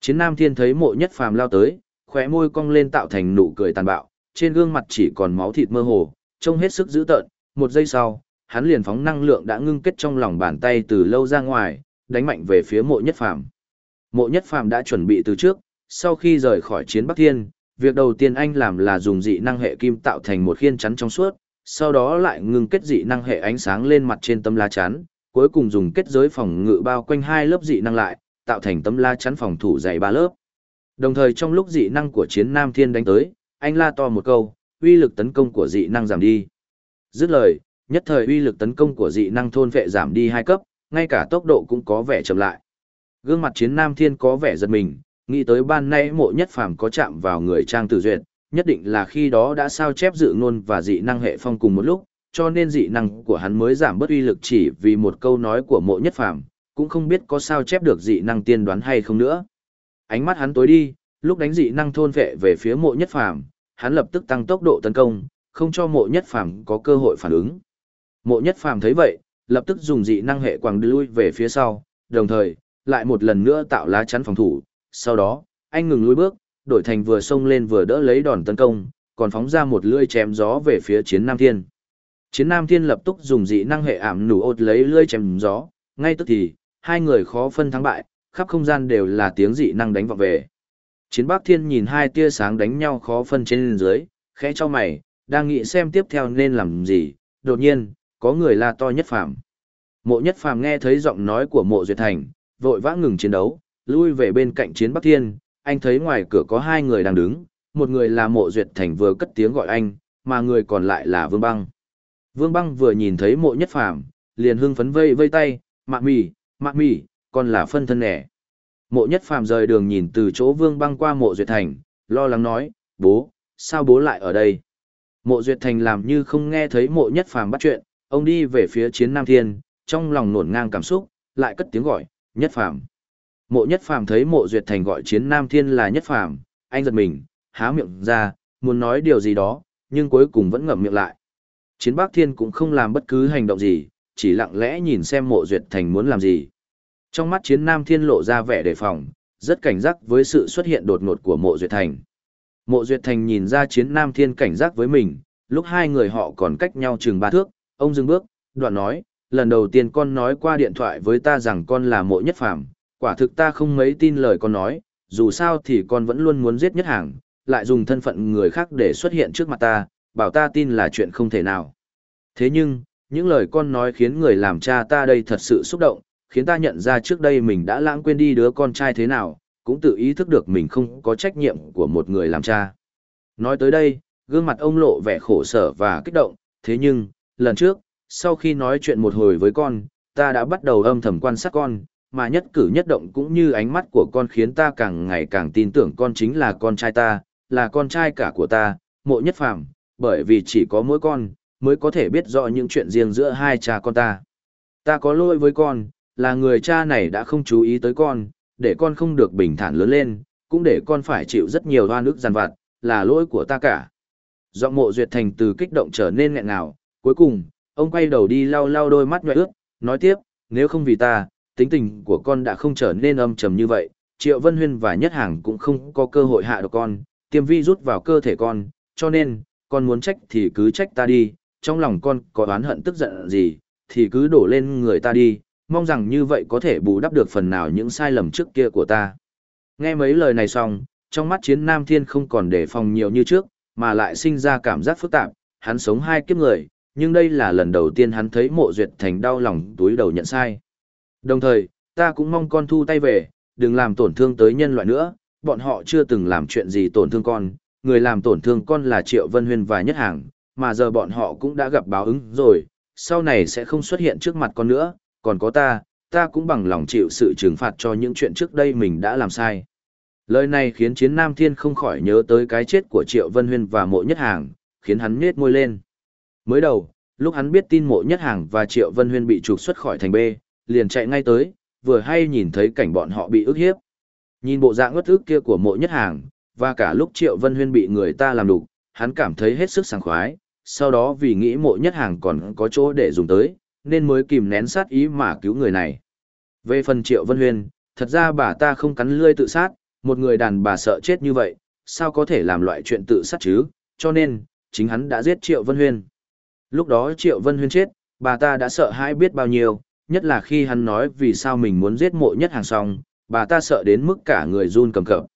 Chiến nam thiên thấy mộ nhất phàm lao tới, khóe môi cong lên tạo thành nụ cười tàn bạo, trên gương mặt chỉ còn máu thịt mơ hồ, trông hết sức dữ tợn, một giây sau, hắn liền phóng năng lượng đã ngưng kết trong lòng bàn tay từ lâu ra ngoài, đánh mạnh về phía mộ nhất phàm. Mộ nhất phàm đã chuẩn bị từ trước, sau khi rời khỏi chiến Bắc Thiên, việc đầu tiên anh làm là dùng dị năng hệ kim tạo thành một khiên chắn trong suốt, sau đó lại ngưng kết dị năng hệ ánh sáng lên mặt trên tấm lá chắn, cuối cùng dùng kết giới phòng ngự bao quanh hai lớp dị năng lại, tạo thành tấm lá chắn phòng thủ dày ba lớp. Đồng thời trong lúc dị năng của chiến Nam Thiên đánh tới, anh la to một câu, uy lực tấn công của dị năng giảm đi. Dứt lời, nhất thời uy lực tấn công của dị năng thôn vệ giảm đi hai cấp, ngay cả tốc độ cũng có vẻ chậm lại. Gương mặt chiến Nam Thiên có vẻ giật mình, nghĩ tới ban nay mộ nhất phàm có chạm vào người trang tử duyệt, nhất định là khi đó đã sao chép dự ngôn và dị năng hệ phong cùng một lúc, cho nên dị năng của hắn mới giảm bớt uy lực chỉ vì một câu nói của mộ nhất phàm, cũng không biết có sao chép được dị năng tiên đoán hay không nữa. Ánh mắt hắn tối đi, lúc đánh dị năng thôn vệ về phía mộ nhất phàm, hắn lập tức tăng tốc độ tấn công, không cho mộ nhất phàm có cơ hội phản ứng. Mộ nhất phàm thấy vậy, lập tức dùng dị năng hệ quàng lui về phía sau, đồng thời, lại một lần nữa tạo lá chắn phòng thủ, sau đó, anh ngừng lùi bước, đổi thành vừa xông lên vừa đỡ lấy đòn tấn công, còn phóng ra một lưỡi chém gió về phía chiến Nam Thiên. Chiến Nam Thiên lập tức dùng dị năng hệ ảm nủ ột lấy lưỡi chém gió, ngay tức thì, hai người khó phân thắng bại, khắp không gian đều là tiếng dị năng đánh vọng về. Chiến Bắc Thiên nhìn hai tia sáng đánh nhau khó phân trên dưới, khẽ cho mày, đang nghĩ xem tiếp theo nên làm gì, đột nhiên, có người la to nhất phàm. Mộ nhất phàm nghe thấy giọng nói của mộ duyệt thành, vội vã ngừng chiến đấu, lui về bên cạnh chiến Bắc Thiên, anh thấy ngoài cửa có hai người đang đứng, một người là mộ duyệt thành vừa cất tiếng gọi anh, mà người còn lại là Vương Băng. Vương Băng vừa nhìn thấy mộ nhất phàm, liền hưng phấn vây vây tay, mạ mì, mạ mì, còn là phân thân nẻ. Mộ nhất phàm rời đường nhìn từ chỗ Vương Băng qua mộ duyệt thành, lo lắng nói, bố, sao bố lại ở đây? Mộ duyệt thành làm như không nghe thấy mộ nhất phàm bắt chuyện, ông đi về phía chiến Nam Thiên, trong lòng nổn ngang cảm xúc, lại cất tiếng gọi, nhất phàm. Mộ nhất phàm thấy mộ duyệt thành gọi chiến nam thiên là nhất phàm, anh giật mình, há miệng ra, muốn nói điều gì đó, nhưng cuối cùng vẫn ngậm miệng lại. Chiến bác thiên cũng không làm bất cứ hành động gì, chỉ lặng lẽ nhìn xem mộ duyệt thành muốn làm gì. Trong mắt chiến nam thiên lộ ra vẻ đề phòng, rất cảnh giác với sự xuất hiện đột ngột của mộ duyệt thành. Mộ duyệt thành nhìn ra chiến nam thiên cảnh giác với mình, lúc hai người họ còn cách nhau chừng ba thước, ông dừng bước, đoạn nói, lần đầu tiên con nói qua điện thoại với ta rằng con là mộ nhất phàm, quả thực ta không mấy tin lời con nói, dù sao thì con vẫn luôn muốn giết nhất hàng, lại dùng thân phận người khác để xuất hiện trước mặt ta, bảo ta tin là chuyện không thể nào. Thế nhưng, những lời con nói khiến người làm cha ta đây thật sự xúc động, khiến ta nhận ra trước đây mình đã lãng quên đi đứa con trai thế nào, cũng tự ý thức được mình không có trách nhiệm của một người làm cha. Nói tới đây, gương mặt ông lộ vẻ khổ sở và kích động, thế nhưng, lần trước, sau khi nói chuyện một hồi với con, ta đã bắt đầu âm thầm quan sát con, mà nhất cử nhất động cũng như ánh mắt của con khiến ta càng ngày càng tin tưởng con chính là con trai ta, là con trai cả của ta, mộ nhất phàm, bởi vì chỉ có mỗi con, mới có thể biết rõ những chuyện riêng giữa hai cha con ta. Ta có lỗi với con, là người cha này đã không chú ý tới con, để con không được bình thản lớn lên, cũng để con phải chịu rất nhiều hoa nước giàn vặt, là lỗi của ta cả. Giọng mộ duyệt thành từ kích động trở nên nghẹn ngào, cuối cùng, ông quay đầu đi lau lau đôi mắt nhòe ướt, nói tiếp, nếu không vì ta, tính tình của con đã không trở nên âm trầm như vậy, Triệu Vân Huyên và Nhất Hàng cũng không có cơ hội hạ được con, tiêm vi rút vào cơ thể con, cho nên, con muốn trách thì cứ trách ta đi, trong lòng con có oán hận tức giận gì, thì cứ đổ lên người ta đi, mong rằng như vậy có thể bù đắp được phần nào những sai lầm trước kia của ta. Nghe mấy lời này xong, trong mắt chiến nam thiên không còn đề phòng nhiều như trước, mà lại sinh ra cảm giác phức tạp, hắn sống hai kiếp người, nhưng đây là lần đầu tiên hắn thấy mộ duyệt thành đau lòng túi đầu nhận sai. Đồng thời, ta cũng mong con thu tay về, đừng làm tổn thương tới nhân loại nữa, bọn họ chưa từng làm chuyện gì tổn thương con, người làm tổn thương con là Triệu Vân Huyên và Nhất Hàng, mà giờ bọn họ cũng đã gặp báo ứng rồi, sau này sẽ không xuất hiện trước mặt con nữa, còn có ta, ta cũng bằng lòng chịu sự trừng phạt cho những chuyện trước đây mình đã làm sai. Lời này khiến Chiến Nam Thiên không khỏi nhớ tới cái chết của Triệu Vân Huyên và Mộ Nhất Hàng, khiến hắn nhếch môi lên. Mới đầu, lúc hắn biết tin Mộ Nhất Hàng và Triệu Vân Huyên bị trục xuất khỏi thành B, liền chạy ngay tới, vừa hay nhìn thấy cảnh bọn họ bị ức hiếp. Nhìn bộ dạng ngất ức kia của Mộ Nhất Hàng, và cả lúc Triệu Vân Huyên bị người ta làm đục, hắn cảm thấy hết sức sảng khoái, sau đó vì nghĩ Mộ Nhất Hàng còn có chỗ để dùng tới, nên mới kìm nén sát ý mà cứu người này. Về phần Triệu Vân Huyên, thật ra bà ta không cắn lươi tự sát, một người đàn bà sợ chết như vậy, sao có thể làm loại chuyện tự sát chứ, cho nên, chính hắn đã giết Triệu Vân Huyên. Lúc đó Triệu Vân Huyên chết, bà ta đã sợ hãi biết bao nhiêu, nhất là khi hắn nói vì sao mình muốn giết mộ nhất hàng xong, bà ta sợ đến mức cả người run cầm cập.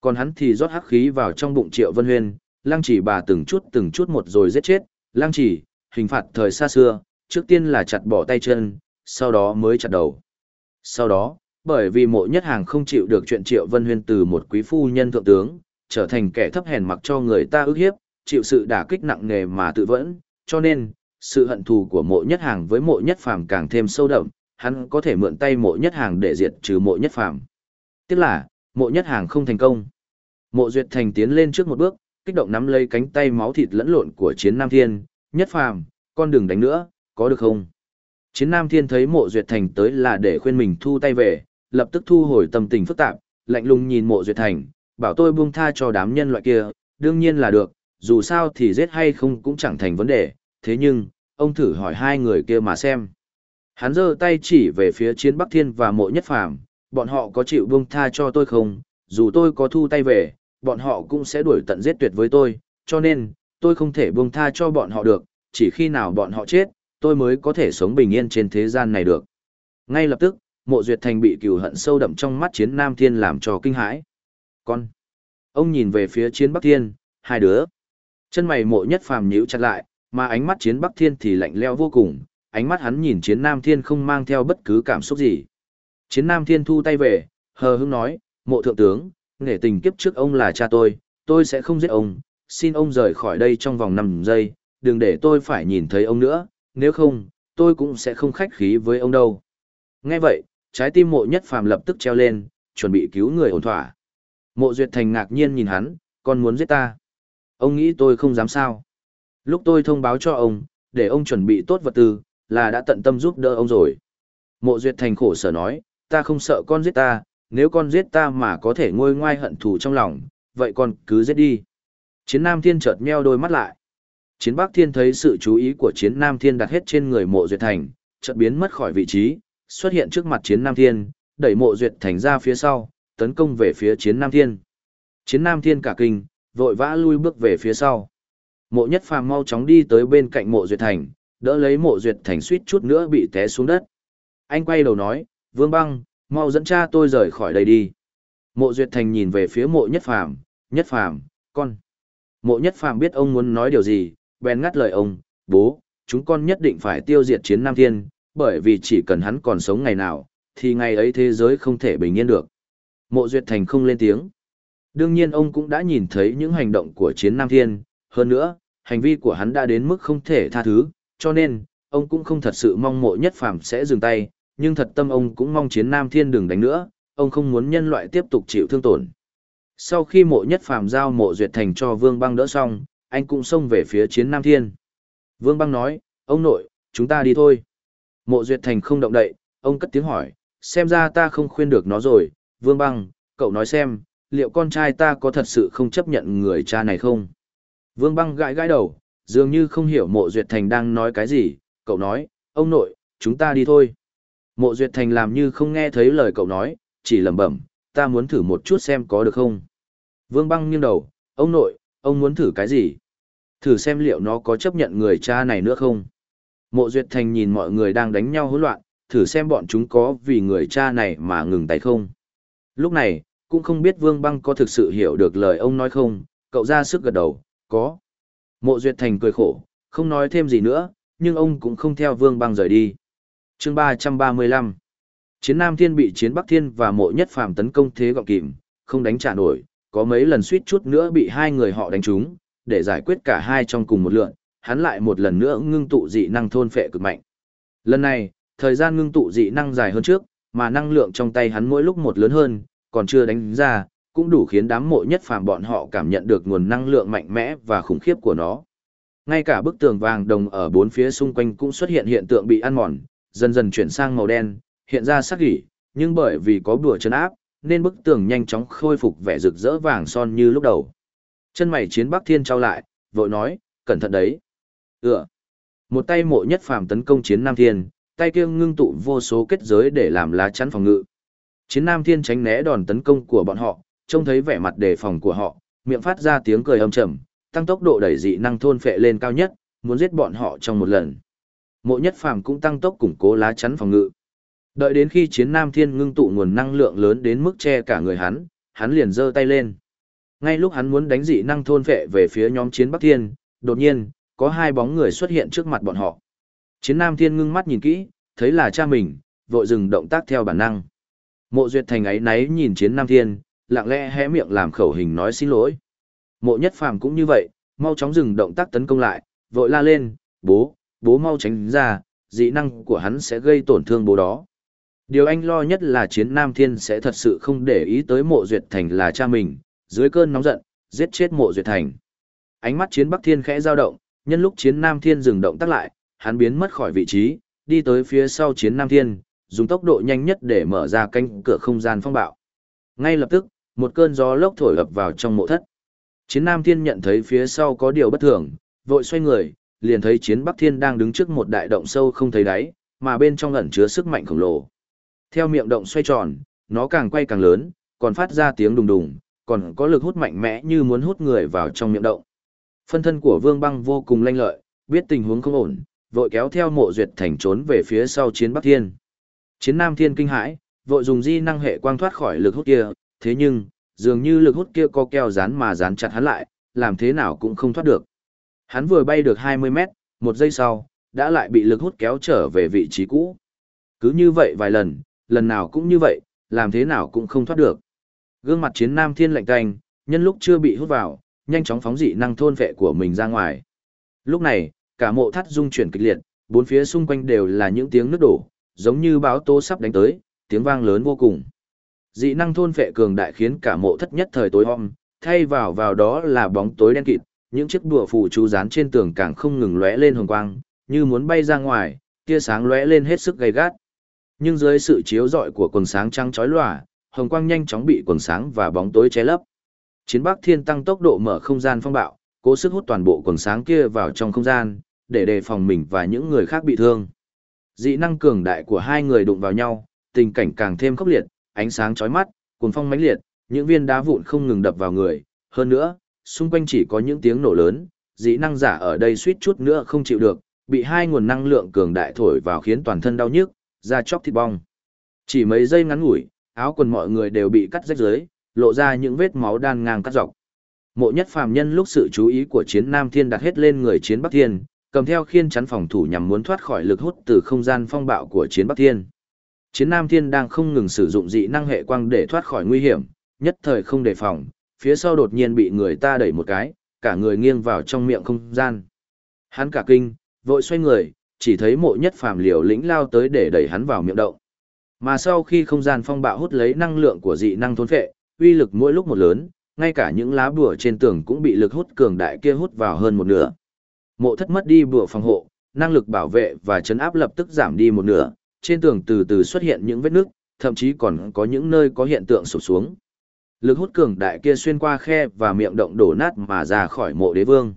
Còn hắn thì rót hắc khí vào trong bụng Triệu Vân Huyên, lăng chỉ bà từng chút từng chút một rồi giết chết, lăng chỉ, hình phạt thời xa xưa, trước tiên là chặt bỏ tay chân, sau đó mới chặt đầu. Sau đó, bởi vì mộ nhất hàng không chịu được chuyện Triệu Vân Huyên từ một quý phu nhân thượng tướng, trở thành kẻ thấp hèn mặc cho người ta ức hiếp, chịu sự đả kích nặng nề mà tự vẫn, cho nên, sự hận thù của mộ nhất hàng với mộ nhất phàm càng thêm sâu đậm, hắn có thể mượn tay mộ nhất hàng để diệt trừ mộ nhất phàm. Tiếc là, mộ nhất hàng không thành công. Mộ duyệt thành tiến lên trước một bước, kích động nắm lấy cánh tay máu thịt lẫn lộn của chiến nam thiên, nhất phàm, con đừng đánh nữa, có được không? Chiến nam thiên thấy mộ duyệt thành tới là để khuyên mình thu tay về, lập tức thu hồi tâm tình phức tạp, lạnh lùng nhìn mộ duyệt thành, bảo tôi buông tha cho đám nhân loại kia, đương nhiên là được, dù sao thì giết hay không cũng chẳng thành vấn đề, thế nhưng, ông thử hỏi hai người kia mà xem. Hắn giơ tay chỉ về phía chiến Bắc Thiên và mộ nhất phàm, bọn họ có chịu buông tha cho tôi không, dù tôi có thu tay về, bọn họ cũng sẽ đuổi tận giết tuyệt với tôi, cho nên, tôi không thể buông tha cho bọn họ được, chỉ khi nào bọn họ chết, tôi mới có thể sống bình yên trên thế gian này được. Ngay lập tức, mộ duyệt thành bị cừu hận sâu đậm trong mắt chiến Nam Thiên làm cho kinh hãi. Con! Ông nhìn về phía chiến Bắc Thiên, hai đứa. Chân mày mộ nhất phàm nhíu chặt lại, mà ánh mắt chiến Bắc Thiên thì lạnh lẽo vô cùng, ánh mắt hắn nhìn chiến Nam Thiên không mang theo bất cứ cảm xúc gì. Chiến Nam Thiên thu tay về, hờ hững nói, mộ thượng tướng, nể tình kiếp trước ông là cha tôi, tôi sẽ không giết ông, xin ông rời khỏi đây trong vòng 5 giây, đừng để tôi phải nhìn thấy ông nữa, nếu không, tôi cũng sẽ không khách khí với ông đâu. Nghe vậy, trái tim mộ nhất phàm lập tức treo lên, chuẩn bị cứu người ổn thỏa. Mộ duyệt thành ngạc nhiên nhìn hắn, con muốn giết ta. Ông nghĩ tôi không dám sao. Lúc tôi thông báo cho ông, để ông chuẩn bị tốt vật tư, là đã tận tâm giúp đỡ ông rồi. Mộ duyệt thành khổ sở nói, ta không sợ con giết ta, nếu con giết ta mà có thể ngôi ngoai hận thù trong lòng, vậy con cứ giết đi. Chiến Nam Thiên chợt meo đôi mắt lại. Chiến Bắc Thiên thấy sự chú ý của Chiến Nam Thiên đặt hết trên người Mộ Duyệt Thành, chợt biến mất khỏi vị trí, xuất hiện trước mặt Chiến Nam Thiên, đẩy Mộ Duyệt Thành ra phía sau, tấn công về phía Chiến Nam Thiên. Chiến Nam Thiên cả kinh, vội vã lui bước về phía sau. Mộ Nhất Phàm mau chóng đi tới bên cạnh Mộ Duyệt Thành, đỡ lấy Mộ Duyệt Thành suýt chút nữa bị té xuống đất. Anh quay đầu nói, Vương Băng, mau dẫn cha tôi rời khỏi đây đi. Mộ Duyệt Thành nhìn về phía Mộ Nhất Phàm, Nhất Phàm, con. Mộ Nhất Phàm biết ông muốn nói điều gì, bèn ngắt lời ông, bố, chúng con nhất định phải tiêu diệt chiến Nam Thiên, bởi vì chỉ cần hắn còn sống ngày nào, thì ngày ấy thế giới không thể bình yên được. Mộ Duyệt Thành không lên tiếng. Đương nhiên ông cũng đã nhìn thấy những hành động của chiến Nam Thiên, hơn nữa, hành vi của hắn đã đến mức không thể tha thứ, cho nên, ông cũng không thật sự mong mộ nhất phàm sẽ dừng tay, nhưng thật tâm ông cũng mong chiến Nam Thiên đừng đánh nữa, ông không muốn nhân loại tiếp tục chịu thương tổn. Sau khi mộ nhất phàm giao mộ duyệt thành cho Vương Băng đỡ xong, anh cũng xông về phía chiến Nam Thiên. Vương Băng nói, ông nội, chúng ta đi thôi. Mộ Duyệt Thành không động đậy, ông cất tiếng hỏi, xem ra ta không khuyên được nó rồi, Vương Băng, cậu nói xem, liệu con trai ta có thật sự không chấp nhận người cha này không? Vương Băng gãi gãi đầu, dường như không hiểu Mộ Duyệt Thành đang nói cái gì, cậu nói, ông nội, chúng ta đi thôi. Mộ Duyệt Thành làm như không nghe thấy lời cậu nói, chỉ lẩm bẩm, ta muốn thử một chút xem có được không. Vương Băng nghiêng đầu, ông nội, ông muốn thử cái gì? Thử xem liệu nó có chấp nhận người cha này nữa không? Mộ Duyệt Thành nhìn mọi người đang đánh nhau hỗn loạn, thử xem bọn chúng có vì người cha này mà ngừng tay không. Lúc này, cũng không biết Vương Băng có thực sự hiểu được lời ông nói không, cậu ra sức gật đầu, có. Mộ Duyệt Thành cười khổ, không nói thêm gì nữa, nhưng ông cũng không theo Vương Băng rời đi. chương 335 Chiến Nam Thiên bị Chiến Bắc Thiên và Mộ Nhất Phàm tấn công thế gọng kìm, không đánh trả nổi, có mấy lần suýt chút nữa bị hai người họ đánh trúng, để giải quyết cả hai trong cùng một lượn, hắn lại một lần nữa ngưng tụ dị năng thôn phệ cực mạnh. Lần này, thời gian ngưng tụ dị năng dài hơn trước, mà năng lượng trong tay hắn mỗi lúc một lớn hơn, còn chưa đánh ra, cũng đủ khiến đám mộ nhất phàm bọn họ cảm nhận được nguồn năng lượng mạnh mẽ và khủng khiếp của nó. Ngay cả bức tường vàng đồng ở bốn phía xung quanh cũng xuất hiện hiện tượng bị ăn mòn, dần dần chuyển sang màu đen, hiện ra sắc gỉ, nhưng bởi vì có bùa chân áp, nên bức tường nhanh chóng khôi phục vẻ rực rỡ vàng son như lúc đầu. Chân mày chiến Bắc Thiên trao lại, vội nói, cẩn thận đấy. Ừ. Một tay mộ nhất phàm tấn công chiến Nam Thiên, tay kia ngưng tụ vô số kết giới để làm lá chắn phòng ngự. Chiến Nam Thiên tránh né đòn tấn công của bọn họ, trông thấy vẻ mặt đề phòng của họ, miệng phát ra tiếng cười âm trầm, tăng tốc độ đẩy dị năng thôn phệ lên cao nhất, muốn giết bọn họ trong một lần. Mộ Nhất Phàm cũng tăng tốc củng cố lá chắn phòng ngự. Đợi đến khi Chiến Nam Thiên ngưng tụ nguồn năng lượng lớn đến mức che cả người hắn, hắn liền giơ tay lên. Ngay lúc hắn muốn đánh dị năng thôn phệ về phía nhóm Chiến Bắc Thiên, đột nhiên, có hai bóng người xuất hiện trước mặt bọn họ. Chiến Nam Thiên ngưng mắt nhìn kỹ, thấy là cha mình, vội dừng động tác theo bản năng. Mộ Duyệt Thành ấy náy nhìn Chiến Nam Thiên, lặng lẽ hé miệng làm khẩu hình nói xin lỗi. Mộ Nhất Phàm cũng như vậy, mau chóng dừng động tác tấn công lại, vội la lên, bố, bố mau tránh ra, dị năng của hắn sẽ gây tổn thương bố đó. Điều anh lo nhất là Chiến Nam Thiên sẽ thật sự không để ý tới Mộ Duyệt Thành là cha mình, dưới cơn nóng giận, giết chết Mộ Duyệt Thành. Ánh mắt Chiến Bắc Thiên khẽ dao động, nhân lúc Chiến Nam Thiên dừng động tác lại, hắn biến mất khỏi vị trí, đi tới phía sau chiến Nam Thiên, dùng tốc độ nhanh nhất để mở ra cánh cửa không gian phong bạo. Ngay lập tức, một cơn gió lốc thổi ập vào trong mộ thất. Chiến Nam Thiên nhận thấy phía sau có điều bất thường, vội xoay người, liền thấy Chiến Bắc Thiên đang đứng trước một đại động sâu không thấy đáy, mà bên trong ẩn chứa sức mạnh khổng lồ. Theo miệng động xoay tròn, nó càng quay càng lớn, còn phát ra tiếng đùng đùng, còn có lực hút mạnh mẽ như muốn hút người vào trong miệng động. Phân thân của Vương Băng vô cùng lanh lợi, biết tình huống không ổn, vội kéo theo mộ duyệt thành trốn về phía sau chiến Bắc Thiên. Chiến Nam Thiên kinh hãi, vội dùng di năng hệ quang thoát khỏi lực hút kia, thế nhưng, dường như lực hút kia có keo dán mà dán chặt hắn lại, làm thế nào cũng không thoát được. Hắn vừa bay được 20 mét, một giây sau, đã lại bị lực hút kéo trở về vị trí cũ. Cứ như vậy vài lần, lần nào cũng như vậy, làm thế nào cũng không thoát được. Gương mặt chiến Nam Thiên lạnh tanh, nhân lúc chưa bị hút vào, nhanh chóng phóng dị năng thôn vệ của mình ra ngoài. Lúc này, cả mộ thắt rung chuyển kịch liệt, bốn phía xung quanh đều là những tiếng nước đổ, giống như báo tố sắp đánh tới, tiếng vang lớn vô cùng. Dị năng thôn phệ cường đại khiến cả mộ thất nhất thời tối om, thay vào vào đó là bóng tối đen kịt, những chiếc đùa phù chú dán trên tường càng không ngừng lóe lên hồng quang, như muốn bay ra ngoài, tia sáng lóe lên hết sức gay gắt. Nhưng dưới sự chiếu rọi của quần sáng trắng chói lòa, hồng quang nhanh chóng bị quần sáng và bóng tối che lấp. Chiến Bắc Thiên tăng tốc độ mở không gian phong bạo, cố sức hút toàn bộ quần sáng kia vào trong không gian, để đề phòng mình và những người khác bị thương. Dị năng cường đại của hai người đụng vào nhau, tình cảnh càng thêm khốc liệt, ánh sáng chói mắt, cuồng phong mãnh liệt, những viên đá vụn không ngừng đập vào người, hơn nữa, xung quanh chỉ có những tiếng nổ lớn, dị năng giả ở đây suýt chút nữa không chịu được, bị hai nguồn năng lượng cường đại thổi vào khiến toàn thân đau nhức, da chóc thịt bong. Chỉ mấy giây ngắn ngủi, áo quần mọi người đều bị cắt rách dưới, lộ ra những vết máu đan ngang cắt dọc. Mộ nhất phàm nhân lúc sự chú ý của chiến Nam Thiên đặt hết lên người chiến Bắc Thiên, cầm theo khiên chắn phòng thủ nhằm muốn thoát khỏi lực hút từ không gian phong bạo của chiến Bắc Thiên. Chiến Nam Thiên đang không ngừng sử dụng dị năng hệ quang để thoát khỏi nguy hiểm, nhất thời không đề phòng, phía sau đột nhiên bị người ta đẩy một cái, cả người nghiêng vào trong miệng không gian. Hắn cả kinh, vội xoay người, chỉ thấy mộ nhất phàm liều lĩnh lao tới để đẩy hắn vào miệng động. Mà sau khi không gian phong bạo hút lấy năng lượng của dị năng thôn phệ, uy lực mỗi lúc một lớn, ngay cả những lá bùa trên tường cũng bị lực hút cường đại kia hút vào hơn một nửa. Mộ thất mất đi bùa phòng hộ, năng lực bảo vệ và chấn áp lập tức giảm đi một nửa, trên tường từ từ xuất hiện những vết nước, thậm chí còn có những nơi có hiện tượng sụp xuống. Lực hút cường đại kia xuyên qua khe và miệng động đổ nát mà ra khỏi mộ đế vương.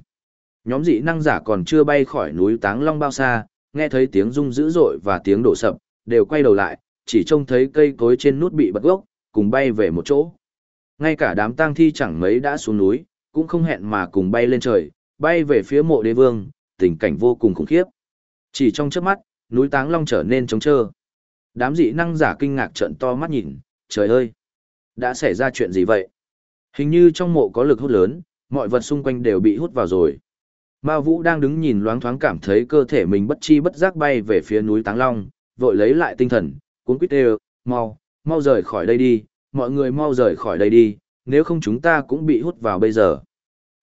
Nhóm dị năng giả còn chưa bay khỏi núi Táng Long bao xa, nghe thấy tiếng rung dữ dội và tiếng đổ sập, đều quay đầu lại, chỉ trông thấy cây cối trên nút bị bật gốc, cùng bay về một chỗ. Ngay cả đám tang thi chẳng mấy đã xuống núi, cũng không hẹn mà cùng bay lên trời, bay về phía mộ đế vương, tình cảnh vô cùng khủng khiếp. Chỉ trong chớp mắt, núi Táng Long trở nên trống trơ. Đám dị năng giả kinh ngạc trợn to mắt nhìn, trời ơi! Đã xảy ra chuyện gì vậy? Hình như trong mộ có lực hút lớn, mọi vật xung quanh đều bị hút vào rồi. Ma Vũ đang đứng nhìn loáng thoáng cảm thấy cơ thể mình bất chi bất giác bay về phía núi Táng Long, vội lấy lại tinh thần, cuốn quýt đều, mau, mau rời khỏi đây đi, mọi người mau rời khỏi đây đi, nếu không chúng ta cũng bị hút vào bây giờ.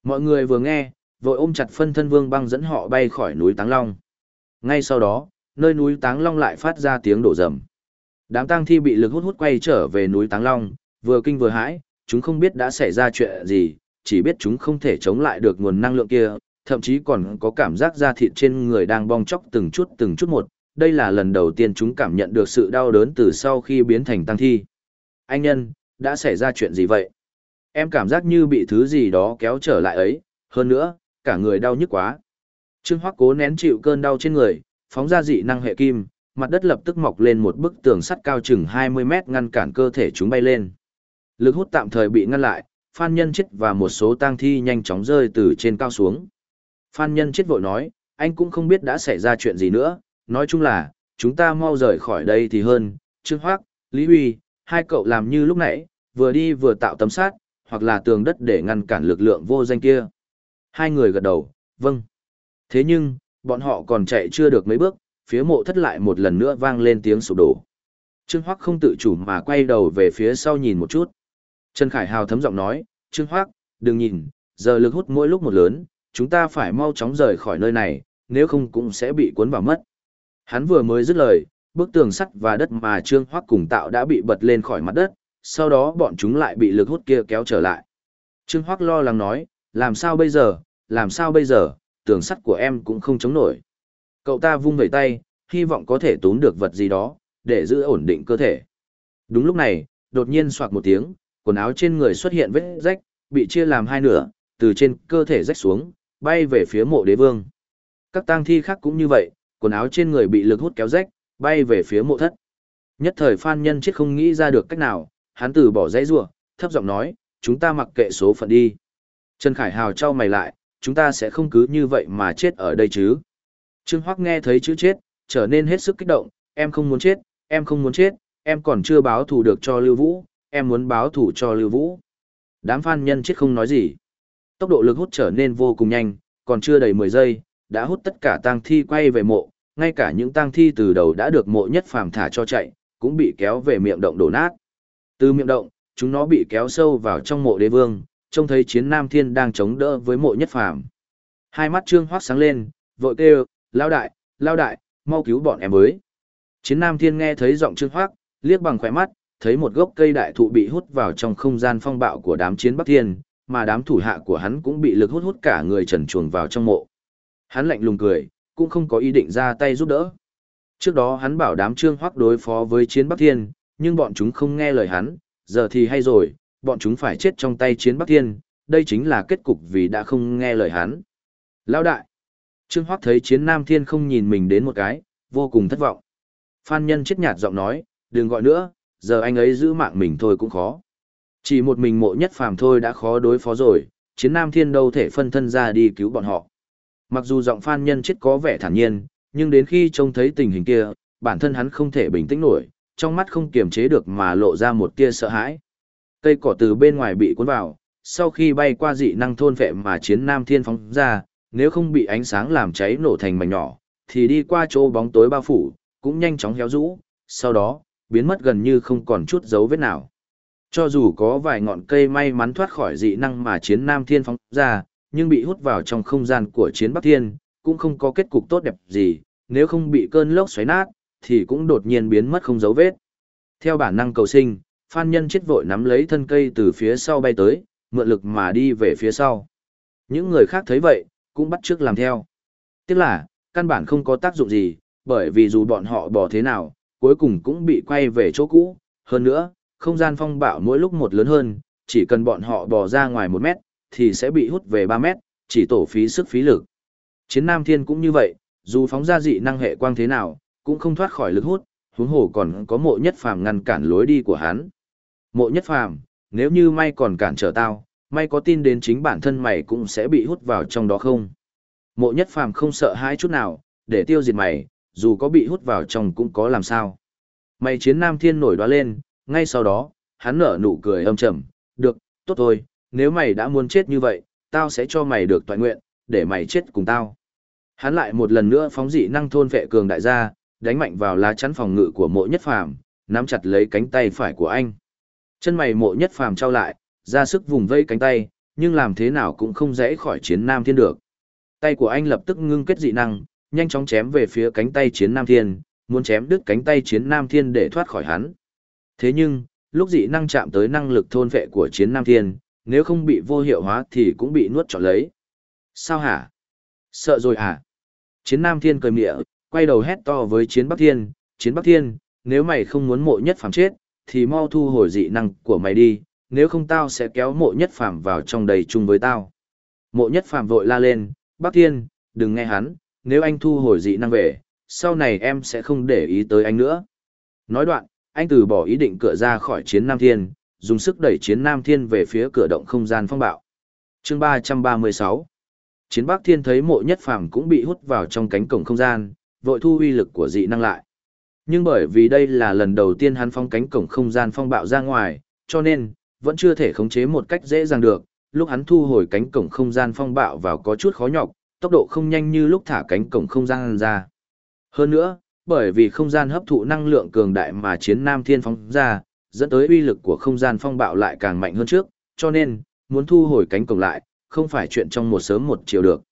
Mọi người vừa nghe, vội ôm chặt phân thân vương băng dẫn họ bay khỏi núi Táng Long. Ngay sau đó, nơi núi Táng Long lại phát ra tiếng đổ rầm. Đám tang thi bị lực hút hút quay trở về núi Táng Long, vừa kinh vừa hãi, chúng không biết đã xảy ra chuyện gì, chỉ biết chúng không thể chống lại được nguồn năng lượng kia, thậm chí còn có cảm giác da thịt trên người đang bong chóc từng chút từng chút một. Đây là lần đầu tiên chúng cảm nhận được sự đau đớn từ sau khi biến thành tăng thi. Anh nhân, đã xảy ra chuyện gì vậy? Em cảm giác như bị thứ gì đó kéo trở lại ấy, hơn nữa, cả người đau nhức quá. Trương Hoắc cố nén chịu cơn đau trên người, phóng ra dị năng hệ kim, mặt đất lập tức mọc lên một bức tường sắt cao chừng 20 mét ngăn cản cơ thể chúng bay lên. Lực hút tạm thời bị ngăn lại, Phan Nhân chết và một số tang thi nhanh chóng rơi từ trên cao xuống. Phan Nhân chết vội nói, anh cũng không biết đã xảy ra chuyện gì nữa, nói chung là, chúng ta mau rời khỏi đây thì hơn, Trương Hoác, Lý Huy, hai cậu làm như lúc nãy, vừa đi vừa tạo tấm sát, hoặc là tường đất để ngăn cản lực lượng vô danh kia. Hai người gật đầu, vâng. Thế nhưng, bọn họ còn chạy chưa được mấy bước, phía mộ thất lại một lần nữa vang lên tiếng sụp đổ. Trương Hoắc không tự chủ mà quay đầu về phía sau nhìn một chút. Trần Khải Hào thấm giọng nói, Trương Hoắc, đừng nhìn, giờ lực hút mỗi lúc một lớn, chúng ta phải mau chóng rời khỏi nơi này, nếu không cũng sẽ bị cuốn vào mất. Hắn vừa mới dứt lời, bức tường sắt và đất mà Trương Hoắc cùng tạo đã bị bật lên khỏi mặt đất, sau đó bọn chúng lại bị lực hút kia kéo trở lại. Trương Hoắc lo lắng nói, làm sao bây giờ, làm sao bây giờ, tường sắt của em cũng không chống nổi. Cậu ta vung vẩy tay, hy vọng có thể tốn được vật gì đó, để giữ ổn định cơ thể. Đúng lúc này, đột nhiên soạt một tiếng, quần áo trên người xuất hiện vết rách, bị chia làm hai nửa, từ trên cơ thể rách xuống, bay về phía mộ đế vương. Các tang thi khác cũng như vậy, quần áo trên người bị lực hút kéo rách, bay về phía mộ thất. Nhất thời Phan Nhân chết không nghĩ ra được cách nào, hắn từ bỏ dãy rủa, thấp giọng nói, chúng ta mặc kệ số phận đi. Trần Khải Hào trao mày lại, chúng ta sẽ không cứ như vậy mà chết ở đây chứ. Trương Hoắc nghe thấy chữ chết, trở nên hết sức kích động, em không muốn chết, em không muốn chết, em còn chưa báo thù được cho Lưu Vũ, em muốn báo thù cho Lưu Vũ. Đám phan nhân chết không nói gì. Tốc độ lực hút trở nên vô cùng nhanh, còn chưa đầy 10 giây, đã hút tất cả tang thi quay về mộ, ngay cả những tang thi từ đầu đã được mộ nhất phàm thả cho chạy, cũng bị kéo về miệng động đổ nát. Từ miệng động, chúng nó bị kéo sâu vào trong mộ đế vương, trông thấy chiến nam thiên đang chống đỡ với mộ nhất phàm. Hai mắt trương hoác sáng lên, vội kêu, lao đại, lao đại, mau cứu bọn em với. Chiến nam thiên nghe thấy giọng trương hoác, liếc bằng khỏe mắt, thấy một gốc cây đại thụ bị hút vào trong không gian phong bạo của đám chiến bắc thiên, mà đám thủ hạ của hắn cũng bị lực hút hút cả người trần chuồng vào trong mộ. Hắn lạnh lùng cười, cũng không có ý định ra tay giúp đỡ. Trước đó hắn bảo đám trương hoác đối phó với chiến bắc thiên, nhưng bọn chúng không nghe lời hắn, giờ thì hay rồi, bọn chúng phải chết trong tay chiến bắc thiên, đây chính là kết cục vì đã không nghe lời hắn. Lão đại! Trương Hoắc thấy chiến nam thiên không nhìn mình đến một cái, vô cùng thất vọng. Phan nhân chết nhạt giọng nói, đừng gọi nữa, giờ anh ấy giữ mạng mình thôi cũng khó. Chỉ một mình mộ nhất phàm thôi đã khó đối phó rồi, chiến nam thiên đâu thể phân thân ra đi cứu bọn họ. Mặc dù giọng phan nhân chết có vẻ thản nhiên, nhưng đến khi trông thấy tình hình kia, bản thân hắn không thể bình tĩnh nổi, trong mắt không kiềm chế được mà lộ ra một tia sợ hãi. Cây cỏ từ bên ngoài bị cuốn vào, sau khi bay qua dị năng thôn vệ mà chiến nam thiên phóng ra, nếu không bị ánh sáng làm cháy nổ thành mảnh nhỏ, thì đi qua chỗ bóng tối bao phủ, cũng nhanh chóng héo rũ, sau đó, biến mất gần như không còn chút dấu vết nào. Cho dù có vài ngọn cây may mắn thoát khỏi dị năng mà chiến Nam Thiên phóng ra, nhưng bị hút vào trong không gian của chiến Bắc Thiên, cũng không có kết cục tốt đẹp gì, nếu không bị cơn lốc xoáy nát, thì cũng đột nhiên biến mất không dấu vết. Theo bản năng cầu sinh, Phan Nhân chết vội nắm lấy thân cây từ phía sau bay tới, mượn lực mà đi về phía sau. Những người khác thấy vậy, cũng bắt chước làm theo. Tiếc là, căn bản không có tác dụng gì, bởi vì dù bọn họ bỏ thế nào, cuối cùng cũng bị quay về chỗ cũ. Hơn nữa, không gian phong bạo mỗi lúc một lớn hơn, chỉ cần bọn họ bỏ ra ngoài một mét, thì sẽ bị hút về 3 mét, chỉ tổ phí sức phí lực. Chiến Nam Thiên cũng như vậy, dù phóng ra dị năng hệ quang thế nào, cũng không thoát khỏi lực hút, huống hồ còn có mộ nhất phàm ngăn cản lối đi của hắn. Mộ nhất phàm, nếu như may còn cản trở tao, may có tin đến chính bản thân mày cũng sẽ bị hút vào trong đó không? Mộ nhất phàm không sợ hãi chút nào, để tiêu diệt mày, dù có bị hút vào trong cũng có làm sao. Mày chiến nam thiên nổi đoá lên, ngay sau đó, hắn nở nụ cười âm trầm, được, tốt thôi, nếu mày đã muốn chết như vậy, tao sẽ cho mày được toàn nguyện, để mày chết cùng tao. Hắn lại một lần nữa phóng dị năng thôn vệ cường đại gia, đánh mạnh vào lá chắn phòng ngự của mộ nhất phàm, nắm chặt lấy cánh tay phải của anh. Chân mày mộ nhất phàm trao lại, ra sức vùng vây cánh tay, nhưng làm thế nào cũng không dễ khỏi chiến nam thiên được. Tay của anh lập tức ngưng kết dị năng, nhanh chóng chém về phía cánh tay chiến nam thiên, muốn chém đứt cánh tay chiến nam thiên để thoát khỏi hắn. Thế nhưng, lúc dị năng chạm tới năng lực thôn vệ của chiến nam thiên, nếu không bị vô hiệu hóa thì cũng bị nuốt trọn lấy. Sao hả? Sợ rồi hả? Chiến nam thiên cười mịa, quay đầu hét to với chiến bắc thiên, chiến bắc thiên, nếu mày không muốn mộ nhất phàm chết, thì mau thu hồi dị năng của mày đi, nếu không tao sẽ kéo mộ nhất phàm vào trong đầy chung với tao. Mộ nhất phàm vội la lên, Bắc Thiên, đừng nghe hắn, nếu anh thu hồi dị năng về, sau này em sẽ không để ý tới anh nữa. Nói đoạn, anh từ bỏ ý định cửa ra khỏi chiến Nam Thiên, dùng sức đẩy chiến Nam Thiên về phía cửa động không gian phong bạo. chương 336 Chiến Bắc Thiên thấy mộ nhất phàm cũng bị hút vào trong cánh cổng không gian, vội thu uy lực của dị năng lại. Nhưng bởi vì đây là lần đầu tiên hắn phong cánh cổng không gian phong bạo ra ngoài, cho nên, vẫn chưa thể khống chế một cách dễ dàng được, lúc hắn thu hồi cánh cổng không gian phong bạo vào có chút khó nhọc, tốc độ không nhanh như lúc thả cánh cổng không gian ra. Hơn nữa, bởi vì không gian hấp thụ năng lượng cường đại mà chiến nam thiên phóng ra, dẫn tới uy lực của không gian phong bạo lại càng mạnh hơn trước, cho nên, muốn thu hồi cánh cổng lại, không phải chuyện trong một sớm một chiều được.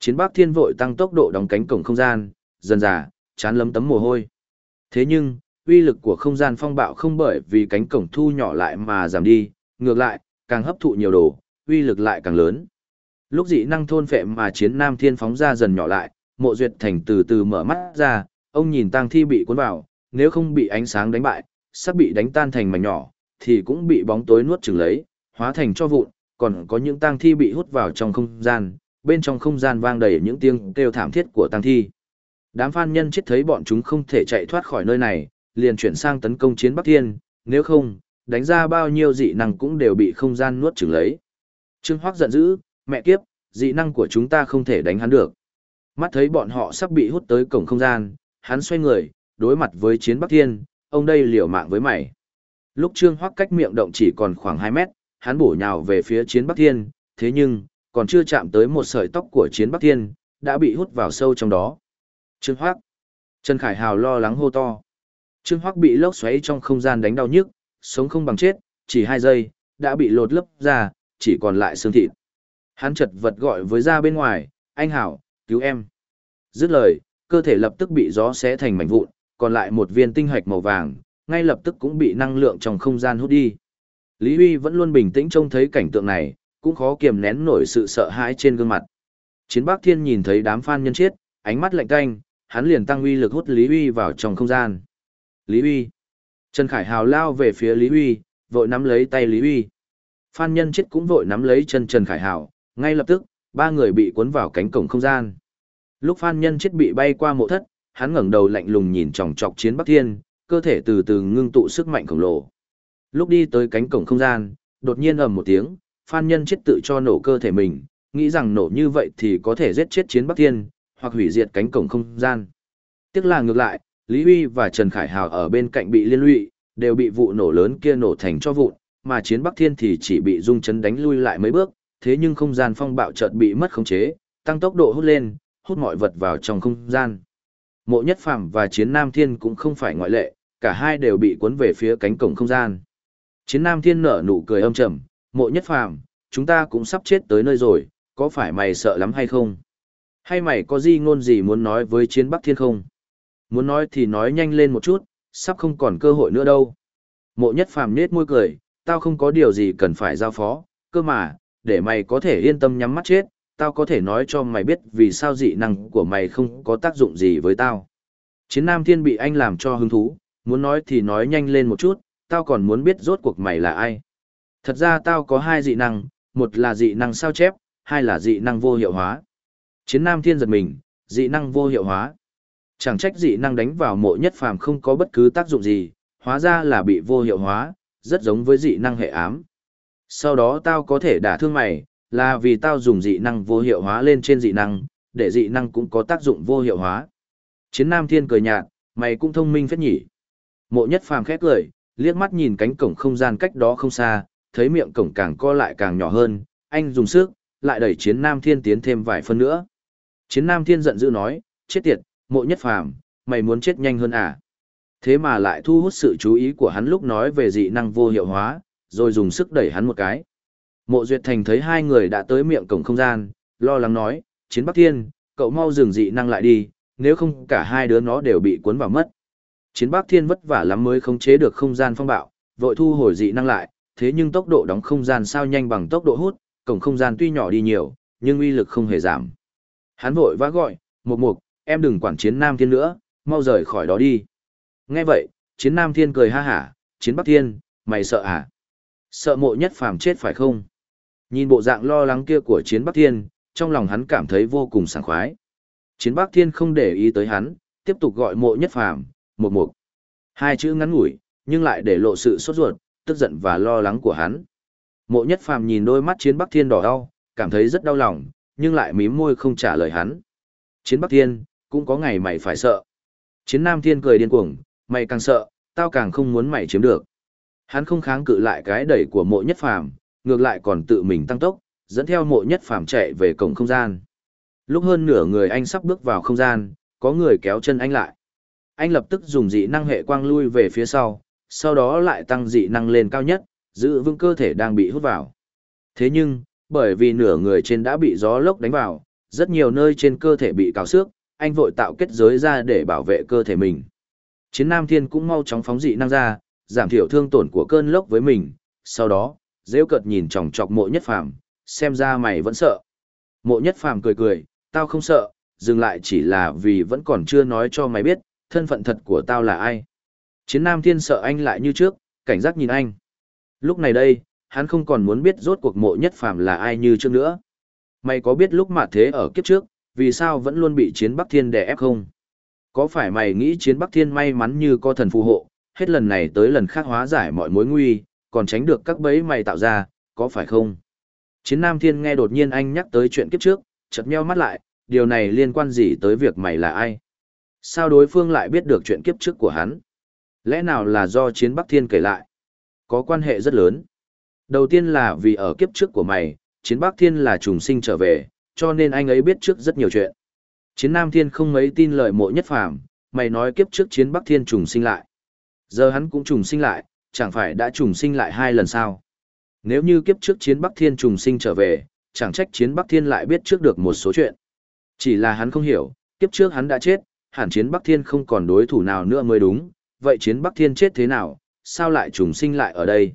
Chiến bắc thiên vội tăng tốc độ đóng cánh cổng không gian, dần dà, chán lấm tấm mồ hôi. Thế nhưng, uy lực của không gian phong bạo không bởi vì cánh cổng thu nhỏ lại mà giảm đi, ngược lại, càng hấp thụ nhiều đồ, uy lực lại càng lớn. Lúc dị năng thôn phệ mà chiến nam thiên phóng ra dần nhỏ lại, mộ duyệt thành từ từ mở mắt ra, ông nhìn tang thi bị cuốn vào, nếu không bị ánh sáng đánh bại, sắp bị đánh tan thành mảnh nhỏ, thì cũng bị bóng tối nuốt chửng lấy, hóa thành cho vụn, còn có những tang thi bị hút vào trong không gian, bên trong không gian vang đầy những tiếng kêu thảm thiết của tang thi. Đám phan nhân chết thấy bọn chúng không thể chạy thoát khỏi nơi này, liền chuyển sang tấn công chiến Bắc Thiên, nếu không, đánh ra bao nhiêu dị năng cũng đều bị không gian nuốt chửng lấy. Trương Hoắc giận dữ, mẹ kiếp, dị năng của chúng ta không thể đánh hắn được. Mắt thấy bọn họ sắp bị hút tới cổng không gian, hắn xoay người, đối mặt với chiến Bắc Thiên, ông đây liều mạng với mày. Lúc Trương Hoắc cách miệng động chỉ còn khoảng 2 mét, hắn bổ nhào về phía chiến Bắc Thiên, thế nhưng, còn chưa chạm tới một sợi tóc của chiến Bắc Thiên, đã bị hút vào sâu trong đó. Trương Hoắc. Trần Khải Hào lo lắng hô to. Trương Hoắc bị lốc xoáy trong không gian đánh đau nhức, sống không bằng chết, chỉ 2 giây, đã bị lột lấp ra, chỉ còn lại xương thịt. Hắn chật vật gọi với ra bên ngoài, anh Hảo, cứu em. Dứt lời, cơ thể lập tức bị gió xé thành mảnh vụn, còn lại một viên tinh hạch màu vàng, ngay lập tức cũng bị năng lượng trong không gian hút đi. Lý Huy vẫn luôn bình tĩnh trông thấy cảnh tượng này, cũng khó kiềm nén nổi sự sợ hãi trên gương mặt. Chiến Bắc Thiên nhìn thấy đám phan nhân chết, ánh mắt lạnh tanh, hắn liền tăng uy lực hút Lý Huy vào trong không gian. Lý Huy. Trần Khải Hào lao về phía Lý Huy, vội nắm lấy tay Lý Huy. Phan nhân chết cũng vội nắm lấy chân Trần Khải Hào, ngay lập tức, ba người bị cuốn vào cánh cổng không gian. Lúc Phan nhân chết bị bay qua mộ thất, hắn ngẩng đầu lạnh lùng nhìn chòng chọc chiến Bắc Thiên, cơ thể từ từ ngưng tụ sức mạnh khổng lồ. Lúc đi tới cánh cổng không gian, đột nhiên ầm một tiếng, Phan nhân chết tự cho nổ cơ thể mình, nghĩ rằng nổ như vậy thì có thể giết chết chiến Bắc Thiên, hoặc hủy diệt cánh cổng không gian. Tiếc là ngược lại, Lý Huy và Trần Khải Hào ở bên cạnh bị liên lụy, đều bị vụ nổ lớn kia nổ thành cho vụn, mà chiến Bắc Thiên thì chỉ bị rung chấn đánh lui lại mấy bước, thế nhưng không gian phong bạo chợt bị mất khống chế, tăng tốc độ hút lên, hút mọi vật vào trong không gian. Mộ Nhất Phàm và Chiến Nam Thiên cũng không phải ngoại lệ, cả hai đều bị cuốn về phía cánh cổng không gian. Chiến Nam Thiên nở nụ cười âm trầm, "Mộ Nhất Phàm, chúng ta cũng sắp chết tới nơi rồi, có phải mày sợ lắm hay không? Hay mày có gì ngôn gì muốn nói với Chiến Bắc Thiên không?" Muốn nói thì nói nhanh lên một chút, sắp không còn cơ hội nữa đâu. Mộ Nhất Phàm nết môi cười, "Tao không có điều gì cần phải giao phó, cơ mà, để mày có thể yên tâm nhắm mắt chết, tao có thể nói cho mày biết vì sao dị năng của mày không có tác dụng gì với tao. Chiến Nam Thiên bị anh làm cho hứng thú, muốn nói thì nói nhanh lên một chút, tao còn muốn biết rốt cuộc mày là ai. Thật ra tao có hai dị năng, một là dị năng sao chép, hai là dị năng vô hiệu hóa. Chiến Nam Thiên giật mình, dị năng vô hiệu hóa. Chẳng trách dị năng đánh vào mộ nhất phàm không có bất cứ tác dụng gì, hóa ra là bị vô hiệu hóa, rất giống với dị năng hệ ám. Sau đó tao có thể đả thương mày, là vì tao dùng dị năng vô hiệu hóa lên trên dị năng, để dị năng cũng có tác dụng vô hiệu hóa. Chiến Nam Thiên cười nhạt, mày cũng thông minh phết nhỉ. Mộ nhất phàm khét cười, liếc mắt nhìn cánh cổng không gian cách đó không xa, thấy miệng cổng càng co lại càng nhỏ hơn, anh dùng sức, lại đẩy chiến Nam Thiên tiến thêm vài phân nữa. Chiến Nam Thiên giận dữ nói, chết tiệt, mộ nhất phàm, mày muốn chết nhanh hơn à? Thế mà lại thu hút sự chú ý của hắn lúc nói về dị năng vô hiệu hóa, rồi dùng sức đẩy hắn một cái. Mộ Duyệt Thành thấy hai người đã tới miệng cổng không gian, lo lắng nói, Chiến Bắc Thiên, cậu mau dừng dị năng lại đi, nếu không cả hai đứa nó đều bị cuốn vào mất. Chiến Bắc Thiên vất vả lắm mới khống chế được không gian phong bạo, vội thu hồi dị năng lại, thế nhưng tốc độ đóng không gian sao nhanh bằng tốc độ hút, cổng không gian tuy nhỏ đi nhiều, nhưng uy lực không hề giảm. Hắn vội vã gọi, mục mục, em đừng quản chiến Nam Thiên nữa, mau rời khỏi đó đi. Nghe vậy, chiến Nam Thiên cười ha hả, chiến Bắc Thiên, mày sợ à? Sợ mộ nhất phàm chết phải không? Nhìn bộ dạng lo lắng kia của chiến Bắc Thiên, trong lòng hắn cảm thấy vô cùng sảng khoái. Chiến Bắc Thiên không để ý tới hắn, tiếp tục gọi mộ nhất phàm, một mục. Hai chữ ngắn ngủi, nhưng lại để lộ sự sốt ruột, tức giận và lo lắng của hắn. Mộ nhất phàm nhìn đôi mắt chiến Bắc Thiên đỏ đau, cảm thấy rất đau lòng, nhưng lại mím môi không trả lời hắn. Chiến Bắc Thiên, cũng có ngày mày phải sợ. Chiến Nam Thiên cười điên cuồng, mày càng sợ, tao càng không muốn mày chiếm được. Hắn không kháng cự lại cái đẩy của mộ nhất phàm, ngược lại còn tự mình tăng tốc, dẫn theo mộ nhất phàm chạy về cổng không gian. Lúc hơn nửa người anh sắp bước vào không gian, có người kéo chân anh lại. Anh lập tức dùng dị năng hệ quang lui về phía sau, sau đó lại tăng dị năng lên cao nhất, giữ vững cơ thể đang bị hút vào. Thế nhưng, bởi vì nửa người trên đã bị gió lốc đánh vào, rất nhiều nơi trên cơ thể bị cào xước, anh vội tạo kết giới ra để bảo vệ cơ thể mình. Chiến Nam Thiên cũng mau chóng phóng dị năng ra, giảm thiểu thương tổn của cơn lốc với mình, sau đó, rêu cợt nhìn chòng chọc mộ nhất phàm, xem ra mày vẫn sợ. Mộ nhất phàm cười cười, tao không sợ, dừng lại chỉ là vì vẫn còn chưa nói cho mày biết, thân phận thật của tao là ai. Chiến Nam Thiên sợ anh lại như trước, cảnh giác nhìn anh. Lúc này đây, hắn không còn muốn biết rốt cuộc mộ nhất phàm là ai như trước nữa. Mày có biết lúc mà thế ở kiếp trước, vì sao vẫn luôn bị chiến Bắc Thiên đè ép không? Có phải mày nghĩ chiến Bắc Thiên may mắn như có thần phù hộ, hết lần này tới lần khác hóa giải mọi mối nguy, còn tránh được các bẫy mày tạo ra, có phải không? Chiến Nam Thiên nghe đột nhiên anh nhắc tới chuyện kiếp trước, chợt nheo mắt lại, điều này liên quan gì tới việc mày là ai? Sao đối phương lại biết được chuyện kiếp trước của hắn? Lẽ nào là do chiến Bắc Thiên kể lại? Có quan hệ rất lớn. Đầu tiên là vì ở kiếp trước của mày, chiến Bắc Thiên là trùng sinh trở về, cho nên anh ấy biết trước rất nhiều chuyện. Chiến Nam Thiên không mấy tin lời mộ nhất phàm, mày nói kiếp trước chiến Bắc Thiên trùng sinh lại. Giờ hắn cũng trùng sinh lại, chẳng phải đã trùng sinh lại hai lần sao? Nếu như kiếp trước chiến Bắc Thiên trùng sinh trở về, chẳng trách chiến Bắc Thiên lại biết trước được một số chuyện. Chỉ là hắn không hiểu, kiếp trước hắn đã chết, hẳn chiến Bắc Thiên không còn đối thủ nào nữa mới đúng, vậy chiến Bắc Thiên chết thế nào, sao lại trùng sinh lại ở đây?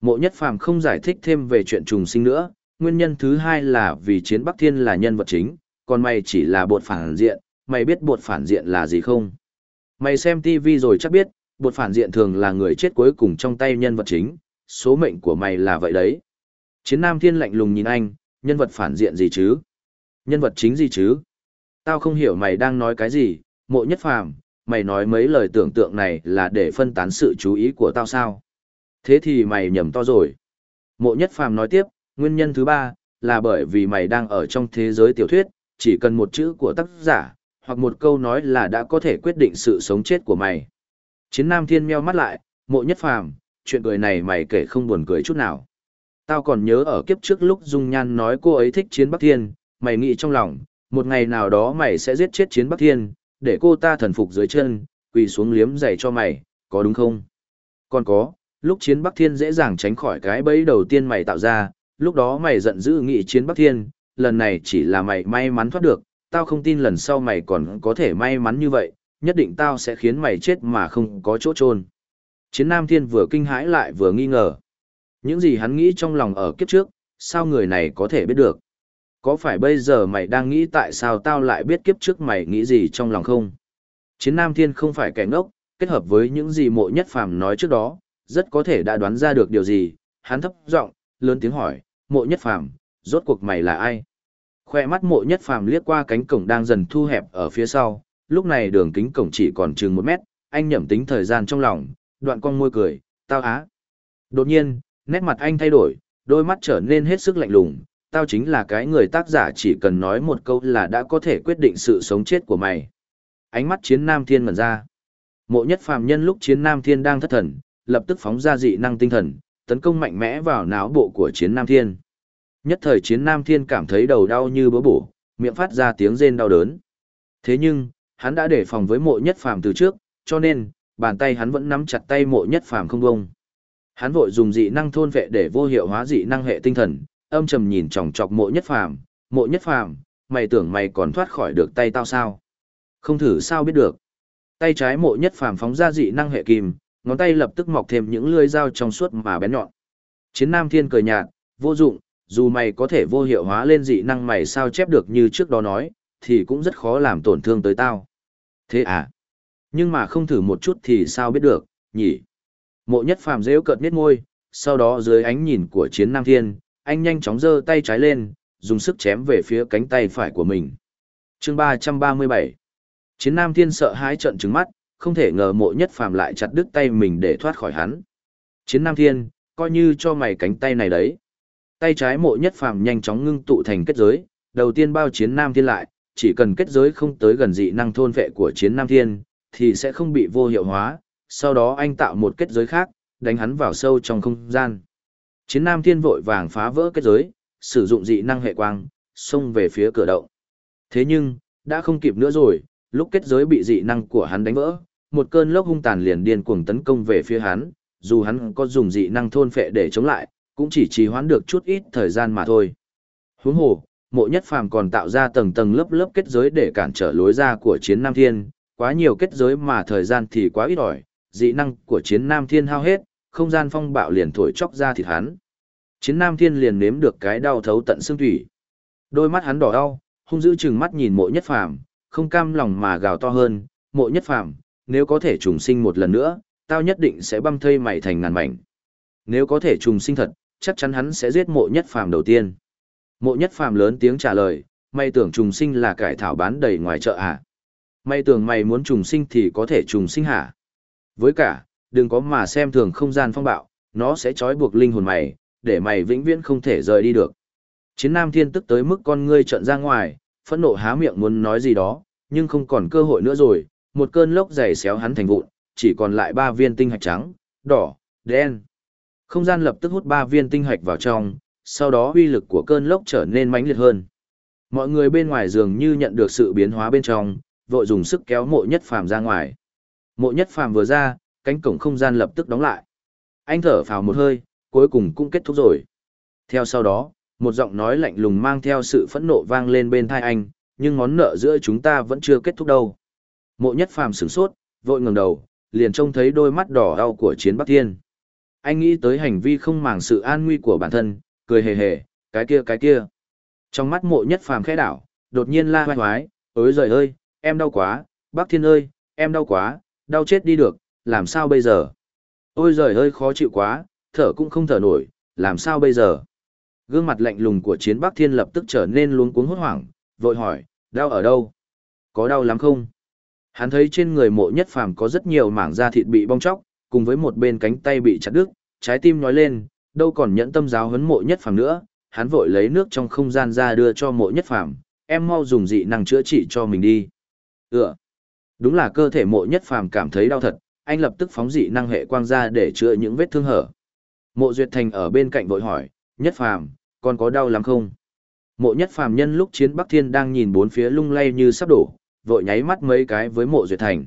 Mộ Nhất Phàm không giải thích thêm về chuyện trùng sinh nữa, nguyên nhân thứ hai là vì chiến Bắc Thiên là nhân vật chính, còn mày chỉ là bột phản diện, mày biết bột phản diện là gì không? Mày xem TV rồi chắc biết, bột phản diện thường là người chết cuối cùng trong tay nhân vật chính, số mệnh của mày là vậy đấy. Chiến Nam Thiên lạnh lùng nhìn anh, nhân vật phản diện gì chứ? Nhân vật chính gì chứ? Tao không hiểu mày đang nói cái gì, mộ nhất phàm, mày nói mấy lời tưởng tượng này là để phân tán sự chú ý của tao sao? Thế thì mày nhầm to rồi. Mộ nhất phàm nói tiếp, nguyên nhân thứ ba, là bởi vì mày đang ở trong thế giới tiểu thuyết, chỉ cần một chữ của tác giả, hoặc một câu nói là đã có thể quyết định sự sống chết của mày. Chiến Nam Thiên meo mắt lại, mộ nhất phàm, chuyện cười này mày kể không buồn cười chút nào. Tao còn nhớ ở kiếp trước lúc Dung Nhan nói cô ấy thích Chiến Bắc Thiên, mày nghĩ trong lòng, một ngày nào đó mày sẽ giết chết Chiến Bắc Thiên, để cô ta thần phục dưới chân, quỳ xuống liếm giày cho mày, có đúng không? Còn có, lúc Chiến Bắc Thiên dễ dàng tránh khỏi cái bẫy đầu tiên mày tạo ra, lúc đó mày giận dữ nghị Chiến Bắc Thiên, lần này chỉ là mày may mắn thoát được, tao không tin lần sau mày còn có thể may mắn như vậy, nhất định tao sẽ khiến mày chết mà không có chỗ trôn. Chiến Nam Thiên vừa kinh hãi lại vừa nghi ngờ. Những gì hắn nghĩ trong lòng ở kiếp trước, sao người này có thể biết được? có phải bây giờ mày đang nghĩ tại sao tao lại biết kiếp trước mày nghĩ gì trong lòng không? Chiến Nam Thiên không phải kẻ ngốc, kết hợp với những gì mộ nhất phàm nói trước đó, rất có thể đã đoán ra được điều gì, hắn thấp giọng, lớn tiếng hỏi, mộ nhất phàm, rốt cuộc mày là ai? Khoe mắt mộ nhất phàm liếc qua cánh cổng đang dần thu hẹp ở phía sau, lúc này đường kính cổng chỉ còn chừng một mét, anh nhẩm tính thời gian trong lòng, đoạn cong môi cười, tao á. Đột nhiên, nét mặt anh thay đổi, đôi mắt trở nên hết sức lạnh lùng, tao chính là cái người tác giả chỉ cần nói một câu là đã có thể quyết định sự sống chết của mày. Ánh mắt chiến nam thiên mẩn ra. Mộ nhất phàm nhân lúc chiến nam thiên đang thất thần, lập tức phóng ra dị năng tinh thần, tấn công mạnh mẽ vào não bộ của chiến nam thiên. Nhất thời chiến nam thiên cảm thấy đầu đau như bớ bổ, miệng phát ra tiếng rên đau đớn. Thế nhưng, hắn đã để phòng với mộ nhất phàm từ trước, cho nên, bàn tay hắn vẫn nắm chặt tay mộ nhất phàm không bông. Hắn vội dùng dị năng thôn vệ để vô hiệu hóa dị năng hệ tinh thần, âm trầm nhìn chòng chọc mộ nhất phàm, mộ nhất phàm, mày tưởng mày còn thoát khỏi được tay tao sao? Không thử sao biết được. Tay trái mộ nhất phàm phóng ra dị năng hệ kim, ngón tay lập tức mọc thêm những lưỡi dao trong suốt mà bén nhọn. Chiến Nam Thiên cười nhạt, vô dụng, dù mày có thể vô hiệu hóa lên dị năng mày sao chép được như trước đó nói, thì cũng rất khó làm tổn thương tới tao. Thế à? Nhưng mà không thử một chút thì sao biết được, nhỉ? Mộ nhất phàm rêu cợt miết ngôi, sau đó dưới ánh nhìn của chiến Nam Thiên, anh nhanh chóng giơ tay trái lên, dùng sức chém về phía cánh tay phải của mình. chương 337 Chiến Nam Thiên sợ hãi trận trứng mắt, không thể ngờ mộ nhất phàm lại chặt đứt tay mình để thoát khỏi hắn. Chiến Nam Thiên, coi như cho mày cánh tay này đấy. Tay trái mộ nhất phàm nhanh chóng ngưng tụ thành kết giới, đầu tiên bao chiến Nam Thiên lại, chỉ cần kết giới không tới gần dị năng thôn vệ của chiến Nam Thiên, thì sẽ không bị vô hiệu hóa, sau đó anh tạo một kết giới khác, đánh hắn vào sâu trong không gian. Chiến Nam Thiên vội vàng phá vỡ kết giới, sử dụng dị năng hệ quang, xông về phía cửa động. Thế nhưng, đã không kịp nữa rồi, lúc kết giới bị dị năng của hắn đánh vỡ, một cơn lốc hung tàn liền điên cuồng tấn công về phía hắn, dù hắn có dùng dị năng thôn phệ để chống lại, cũng chỉ trì hoãn được chút ít thời gian mà thôi. Huống hồ, mộ nhất phàm còn tạo ra tầng tầng lớp lớp kết giới để cản trở lối ra của chiến Nam Thiên, quá nhiều kết giới mà thời gian thì quá ít ỏi, dị năng của chiến Nam Thiên hao hết, không gian phong bạo liền thổi chóc ra thịt hắn. Chiến Nam Thiên liền nếm được cái đau thấu tận xương thủy. Đôi mắt hắn đỏ đau, hung dữ chừng mắt nhìn mộ nhất phàm, không cam lòng mà gào to hơn, mộ nhất phàm, nếu có thể trùng sinh một lần nữa, tao nhất định sẽ băm thây mày thành ngàn mảnh. Nếu có thể trùng sinh thật, chắc chắn hắn sẽ giết mộ nhất phàm đầu tiên. Mộ nhất phàm lớn tiếng trả lời, mày tưởng trùng sinh là cải thảo bán đầy ngoài chợ à? Mày tưởng mày muốn trùng sinh thì có thể trùng sinh hả? Với cả, đừng có mà xem thường không gian phong bạo, nó sẽ trói buộc linh hồn mày, để mày vĩnh viễn không thể rời đi được. Chiến Nam Thiên tức tới mức con ngươi trợn ra ngoài, phẫn nộ há miệng muốn nói gì đó, nhưng không còn cơ hội nữa rồi, một cơn lốc dày xéo hắn thành vụn, chỉ còn lại ba viên tinh hạch trắng, đỏ, đen. Không gian lập tức hút ba viên tinh hạch vào trong, sau đó uy lực của cơn lốc trở nên mãnh liệt hơn. Mọi người bên ngoài dường như nhận được sự biến hóa bên trong, vội dùng sức kéo mộ nhất phàm ra ngoài. Mộ nhất phàm vừa ra, cánh cổng không gian lập tức đóng lại. Anh thở phào một hơi, cuối cùng cũng kết thúc rồi. Theo sau đó, một giọng nói lạnh lùng mang theo sự phẫn nộ vang lên bên thai anh, nhưng món nợ giữa chúng ta vẫn chưa kết thúc đâu. Mộ nhất phàm sửng sốt, vội ngẩng đầu, liền trông thấy đôi mắt đỏ đau của chiến Bắc Thiên. Anh nghĩ tới hành vi không màng sự an nguy của bản thân, cười hề hề, cái kia cái kia. Trong mắt mộ nhất phàm khẽ đảo, đột nhiên la hoài hoái, ối giời ơi, em đau quá, Bắc Thiên ơi, em đau quá, đau chết đi được, làm sao bây giờ? Ôi giời ơi khó chịu quá, thở cũng không thở nổi, làm sao bây giờ? Gương mặt lạnh lùng của chiến Bắc Thiên lập tức trở nên luống cuống hốt hoảng, vội hỏi, đau ở đâu? Có đau lắm không? Hắn thấy trên người mộ nhất phàm có rất nhiều mảng da thịt bị bong chóc, cùng với một bên cánh tay bị chặt đứt, trái tim nói lên, đâu còn nhẫn tâm giáo huấn mộ nhất phàm nữa, hắn vội lấy nước trong không gian ra đưa cho mộ nhất phàm, em mau dùng dị năng chữa trị cho mình đi. Ừ, đúng là cơ thể mộ nhất phàm cảm thấy đau thật, anh lập tức phóng dị năng hệ quang ra để chữa những vết thương hở. Mộ Duyệt Thành ở bên cạnh vội hỏi, nhất phàm, con có đau lắm không? Mộ nhất phàm nhân lúc chiến Bắc Thiên đang nhìn bốn phía lung lay như sắp đổ, vội nháy mắt mấy cái với mộ Duyệt Thành.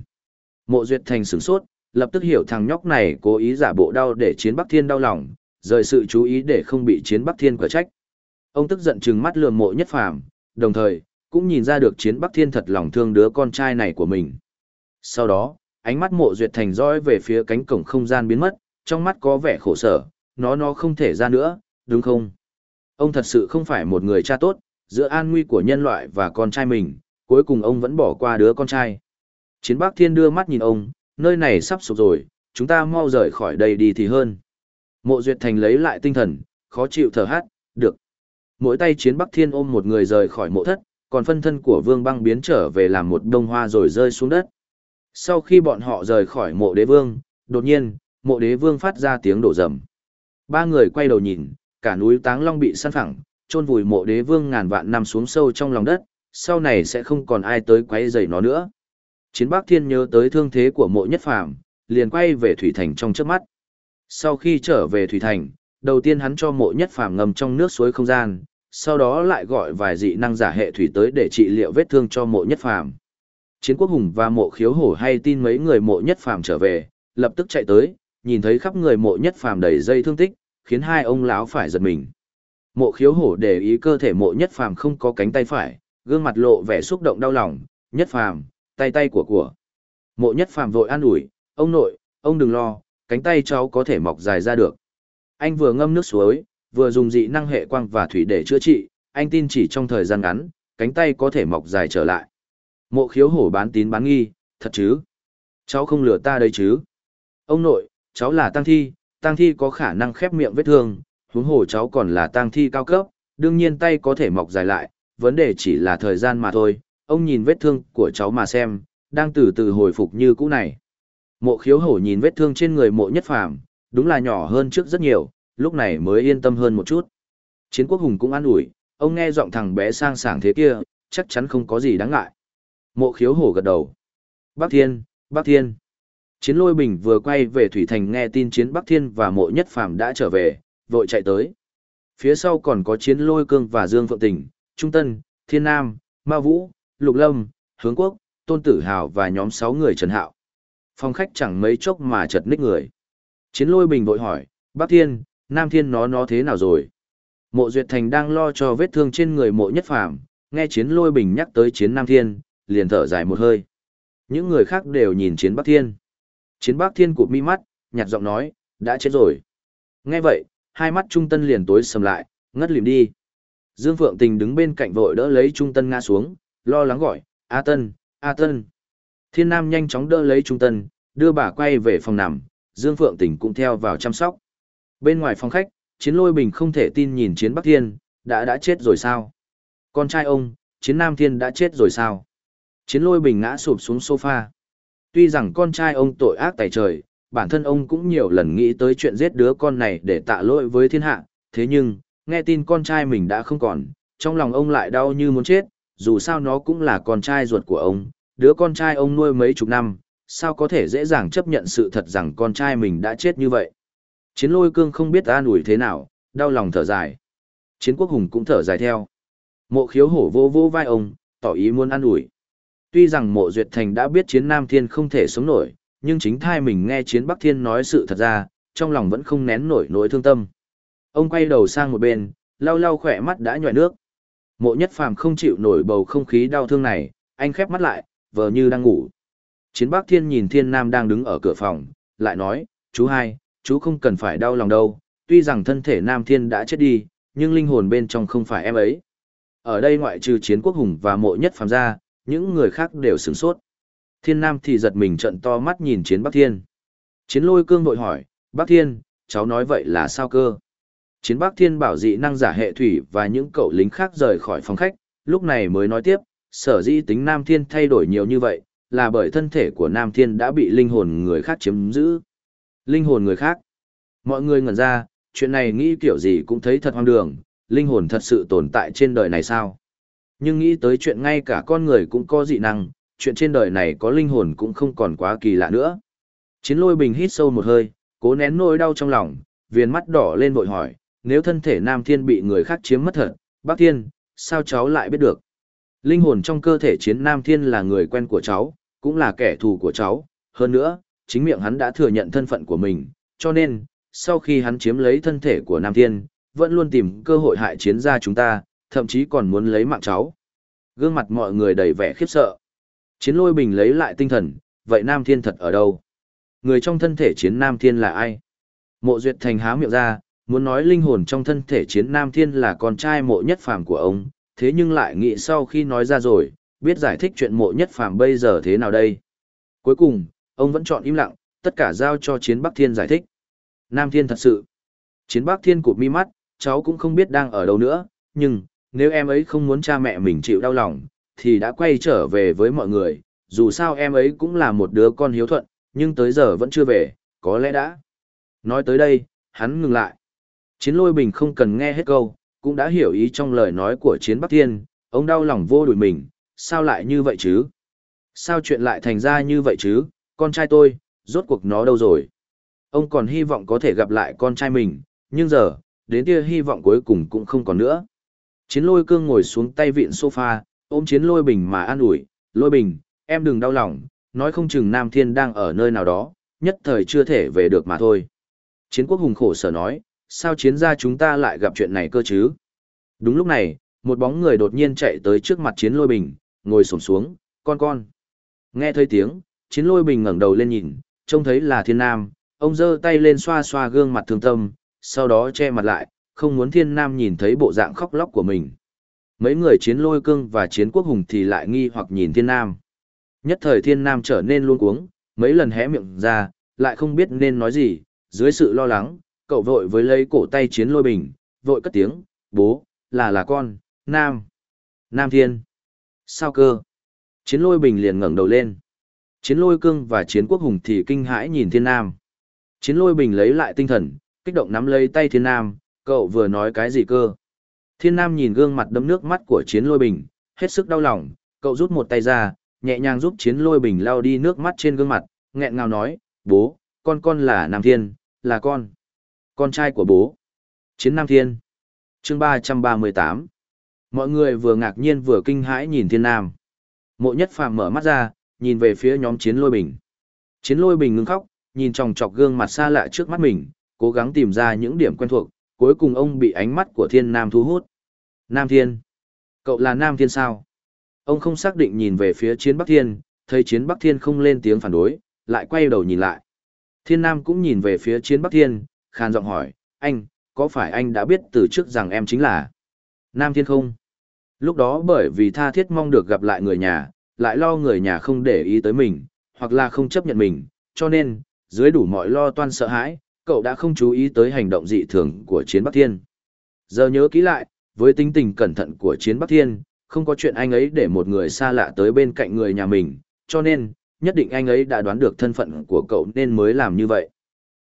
Mộ Duyệt Thành sửng sốt, lập tức hiểu thằng nhóc này cố ý giả bộ đau để chiến Bắc Thiên đau lòng, rời sự chú ý để không bị chiến Bắc Thiên quả trách. Ông tức giận trừng mắt lườm mộ nhất phàm, đồng thời, cũng nhìn ra được chiến Bắc Thiên thật lòng thương đứa con trai này của mình. Sau đó, ánh mắt mộ duyệt thành dõi về phía cánh cổng không gian biến mất, trong mắt có vẻ khổ sở, nó nó không thể ra nữa, đúng không? Ông thật sự không phải một người cha tốt, giữa an nguy của nhân loại và con trai mình, cuối cùng ông vẫn bỏ qua đứa con trai. Chiến Bắc Thiên đưa mắt nhìn ông, nơi này sắp sụp rồi, chúng ta mau rời khỏi đây đi thì hơn. Mộ Duyệt Thành lấy lại tinh thần, khó chịu thở hát, được. Mỗi tay Chiến Bắc Thiên ôm một người rời khỏi mộ thất, còn phân thân của Vương Băng biến trở về làm một đông hoa rồi rơi xuống đất. Sau khi bọn họ rời khỏi mộ đế vương, đột nhiên, mộ đế vương phát ra tiếng đổ rầm. Ba người quay đầu nhìn, cả núi Táng Long bị săn phẳng, chôn vùi mộ đế vương ngàn vạn năm xuống sâu trong lòng đất, sau này sẽ không còn ai tới quấy rầy nó nữa. Chiến Bắc Thiên nhớ tới thương thế của mộ nhất phàm, liền quay về Thủy Thành trong trước mắt. Sau khi trở về Thủy Thành, đầu tiên hắn cho mộ nhất phàm ngâm trong nước suối không gian, sau đó lại gọi vài dị năng giả hệ thủy tới để trị liệu vết thương cho mộ nhất phàm. Chiến quốc hùng và mộ khiếu hổ hay tin mấy người mộ nhất phàm trở về, lập tức chạy tới, nhìn thấy khắp người mộ nhất phàm đầy dây thương tích, khiến hai ông lão phải giật mình. Mộ khiếu hổ để ý cơ thể mộ nhất phàm không có cánh tay phải, gương mặt lộ vẻ xúc động đau lòng, nhất phàm, tay tay của của. Mộ nhất phàm vội an ủi, ông nội, ông đừng lo, cánh tay cháu có thể mọc dài ra được. Anh vừa ngâm nước suối, vừa dùng dị năng hệ quang và thủy để chữa trị, anh tin chỉ trong thời gian ngắn, cánh tay có thể mọc dài trở lại. Mộ khiếu hổ bán tín bán nghi, thật chứ? Cháu không lừa ta đây chứ? Ông nội, cháu là tăng thi, Tang thi có khả năng khép miệng vết thương, huống hồ cháu còn là tang thi cao cấp, đương nhiên tay có thể mọc dài lại, vấn đề chỉ là thời gian mà thôi, ông nhìn vết thương của cháu mà xem, đang từ từ hồi phục như cũ này. Mộ khiếu hổ nhìn vết thương trên người mộ nhất phàm, đúng là nhỏ hơn trước rất nhiều, lúc này mới yên tâm hơn một chút. Chiến quốc hùng cũng an ủi, ông nghe giọng thằng bé sang sảng thế kia, chắc chắn không có gì đáng ngại. Mộ khiếu hổ gật đầu. Bắc Thiên, Bắc Thiên. Chiến lôi bình vừa quay về Thủy Thành nghe tin chiến Bắc Thiên và mộ nhất phàm đã trở về, vội chạy tới. Phía sau còn có chiến lôi cương và Dương Phượng Tình, Trung Tân, Thiên Nam, Ma Vũ, Lục Lâm, Hướng Quốc, Tôn Tử Hào và nhóm 6 người Trần Hạo. Phòng khách chẳng mấy chốc mà chật ních người. Chiến lôi bình vội hỏi, Bắc Thiên, Nam Thiên nó nó thế nào rồi? Mộ Duyệt Thành đang lo cho vết thương trên người mộ nhất phàm, nghe chiến lôi bình nhắc tới chiến Nam Thiên, liền thở dài một hơi. Những người khác đều nhìn chiến Bắc Thiên. Chiến Bắc Thiên cụp mi mắt, nhạt giọng nói, đã chết rồi. Nghe vậy, hai mắt Trung Tân liền tối sầm lại, ngất lìm đi. Dương Phượng Tình đứng bên cạnh vội đỡ lấy Trung Tân ngã xuống, lo lắng gọi, A Tân, A Tân. Thiên Nam nhanh chóng đỡ lấy Trung Tân, đưa bà quay về phòng nằm, Dương Phượng Tình cũng theo vào chăm sóc. Bên ngoài phòng khách, Chiến Lôi Bình không thể tin nhìn Chiến Bắc Thiên, đã đã chết rồi sao? Con trai ông, Chiến Nam Thiên đã chết rồi sao? Chiến Lôi Bình ngã sụp xuống sofa. Tuy rằng con trai ông tội ác tài trời, bản thân ông cũng nhiều lần nghĩ tới chuyện giết đứa con này để tạ lỗi với thiên hạ, thế nhưng, nghe tin con trai mình đã không còn, trong lòng ông lại đau như muốn chết, dù sao nó cũng là con trai ruột của ông, đứa con trai ông nuôi mấy chục năm, sao có thể dễ dàng chấp nhận sự thật rằng con trai mình đã chết như vậy. Chiến lôi cương không biết an ủi thế nào, đau lòng thở dài. Chiến quốc hùng cũng thở dài theo. Mộ khiếu hổ vô vô vai ông, tỏ ý muốn an ủi. Tuy rằng mộ duyệt thành đã biết chiến Nam Thiên không thể sống nổi, nhưng chính thai mình nghe chiến Bắc Thiên nói sự thật ra, trong lòng vẫn không nén nổi nỗi thương tâm. Ông quay đầu sang một bên, lau lau khỏe mắt đã nhòe nước. Mộ nhất phàm không chịu nổi bầu không khí đau thương này, anh khép mắt lại, vờ như đang ngủ. Chiến Bắc Thiên nhìn Thiên Nam đang đứng ở cửa phòng, lại nói, chú hai, chú không cần phải đau lòng đâu, tuy rằng thân thể Nam Thiên đã chết đi, nhưng linh hồn bên trong không phải em ấy. Ở đây ngoại trừ chiến quốc hùng và mộ nhất phàm ra, những người khác đều sửng sốt. Thiên Nam thì giật mình trận to mắt nhìn chiến Bắc Thiên. Chiến lôi cương vội hỏi, Bắc Thiên, cháu nói vậy là sao cơ? Chiến Bắc Thiên bảo dị năng giả hệ thủy và những cậu lính khác rời khỏi phòng khách, lúc này mới nói tiếp, sở dĩ tính Nam Thiên thay đổi nhiều như vậy, là bởi thân thể của Nam Thiên đã bị linh hồn người khác chiếm giữ. Linh hồn người khác. Mọi người ngẩn ra, chuyện này nghĩ kiểu gì cũng thấy thật hoang đường, linh hồn thật sự tồn tại trên đời này sao? Nhưng nghĩ tới chuyện ngay cả con người cũng có dị năng, chuyện trên đời này có linh hồn cũng không còn quá kỳ lạ nữa. Chiến lôi bình hít sâu một hơi, cố nén nỗi đau trong lòng, viền mắt đỏ lên vội hỏi, nếu thân thể Nam Thiên bị người khác chiếm mất thật, Bác Thiên, sao cháu lại biết được? Linh hồn trong cơ thể chiến Nam Thiên là người quen của cháu, cũng là kẻ thù của cháu, hơn nữa, chính miệng hắn đã thừa nhận thân phận của mình, cho nên, sau khi hắn chiếm lấy thân thể của Nam Thiên, vẫn luôn tìm cơ hội hại chiến gia chúng ta, thậm chí còn muốn lấy mạng cháu. Gương mặt mọi người đầy vẻ khiếp sợ. Chiến lôi bình lấy lại tinh thần, vậy Nam Thiên thật ở đâu? Người trong thân thể chiến Nam Thiên là ai? Mộ Duyệt Thành há miệng ra, muốn nói linh hồn trong thân thể chiến Nam Thiên là con trai mộ nhất phàm của ông, thế nhưng lại nghĩ sau khi nói ra rồi, biết giải thích chuyện mộ nhất phàm bây giờ thế nào đây. Cuối cùng, ông vẫn chọn im lặng, tất cả giao cho Chiến Bắc Thiên giải thích. Nam Thiên thật sự. Chiến Bắc Thiên cụp mi mắt, cháu cũng không biết đang ở đâu nữa, nhưng, nếu em ấy không muốn cha mẹ mình chịu đau lòng, thì đã quay trở về với mọi người, dù sao em ấy cũng là một đứa con hiếu thuận, nhưng tới giờ vẫn chưa về, có lẽ đã. Nói tới đây, hắn ngừng lại. Chiến lôi bình không cần nghe hết câu, cũng đã hiểu ý trong lời nói của chiến Bắc Thiên, ông đau lòng vô đuổi mình, sao lại như vậy chứ? Sao chuyện lại thành ra như vậy chứ? Con trai tôi, rốt cuộc nó đâu rồi? Ông còn hy vọng có thể gặp lại con trai mình, nhưng giờ, đến tia hy vọng cuối cùng cũng không còn nữa. Chiến lôi cương ngồi xuống tay vịn sofa, ôm chiến lôi bình mà an ủi, lôi bình, em đừng đau lòng, nói không chừng Nam Thiên đang ở nơi nào đó, nhất thời chưa thể về được mà thôi. Chiến quốc hùng khổ sở nói, sao chiến gia chúng ta lại gặp chuyện này cơ chứ? Đúng lúc này, một bóng người đột nhiên chạy tới trước mặt chiến lôi bình, ngồi sổm xuống, con con. Nghe thấy tiếng, chiến lôi bình ngẩng đầu lên nhìn, trông thấy là thiên nam, ông giơ tay lên xoa xoa gương mặt thương tâm, sau đó che mặt lại, không muốn thiên nam nhìn thấy bộ dạng khóc lóc của mình. Mấy người chiến lôi cương và chiến quốc hùng thì lại nghi hoặc nhìn thiên nam. Nhất thời thiên nam trở nên luôn cuống, mấy lần hé miệng ra, lại không biết nên nói gì, dưới sự lo lắng, cậu vội với lấy cổ tay chiến lôi bình, vội cất tiếng, bố, là là con, nam, nam thiên. Sao cơ? Chiến lôi bình liền ngẩng đầu lên. Chiến lôi cương và chiến quốc hùng thì kinh hãi nhìn thiên nam. Chiến lôi bình lấy lại tinh thần, kích động nắm lấy tay thiên nam, cậu vừa nói cái gì cơ? Thiên nam nhìn gương mặt đẫm nước mắt của chiến lôi bình, hết sức đau lòng, cậu rút một tay ra, nhẹ nhàng giúp chiến lôi bình lau đi nước mắt trên gương mặt, nghẹn ngào nói, bố, con con là Nam Thiên, là con. Con trai của bố. Chiến Nam Thiên. chương ba trăm ba mươi tám Mọi người vừa ngạc nhiên vừa kinh hãi nhìn Thiên Nam. Mộ nhất phàm mở mắt ra, nhìn về phía nhóm chiến lôi bình. Chiến lôi bình ngưng khóc, nhìn tròng trọc gương mặt xa lạ trước mắt mình, cố gắng tìm ra những điểm quen thuộc, cuối cùng ông bị ánh mắt của Thiên Nam thu hút. Nam Thiên. Cậu là Nam Thiên sao? Ông không xác định nhìn về phía chiến Bắc Thiên, thấy chiến Bắc Thiên không lên tiếng phản đối, lại quay đầu nhìn lại. Thiên Nam cũng nhìn về phía chiến Bắc Thiên, khàn giọng hỏi, anh, có phải anh đã biết từ trước rằng em chính là Nam Thiên không? Lúc đó bởi vì tha thiết mong được gặp lại người nhà, lại lo người nhà không để ý tới mình, hoặc là không chấp nhận mình, cho nên, dưới đủ mọi lo toan sợ hãi, cậu đã không chú ý tới hành động dị thường của chiến Bắc Thiên. Giờ nhớ kỹ lại, với tính tình cẩn thận của chiến Bắc Thiên, không có chuyện anh ấy để một người xa lạ tới bên cạnh người nhà mình, cho nên, nhất định anh ấy đã đoán được thân phận của cậu nên mới làm như vậy.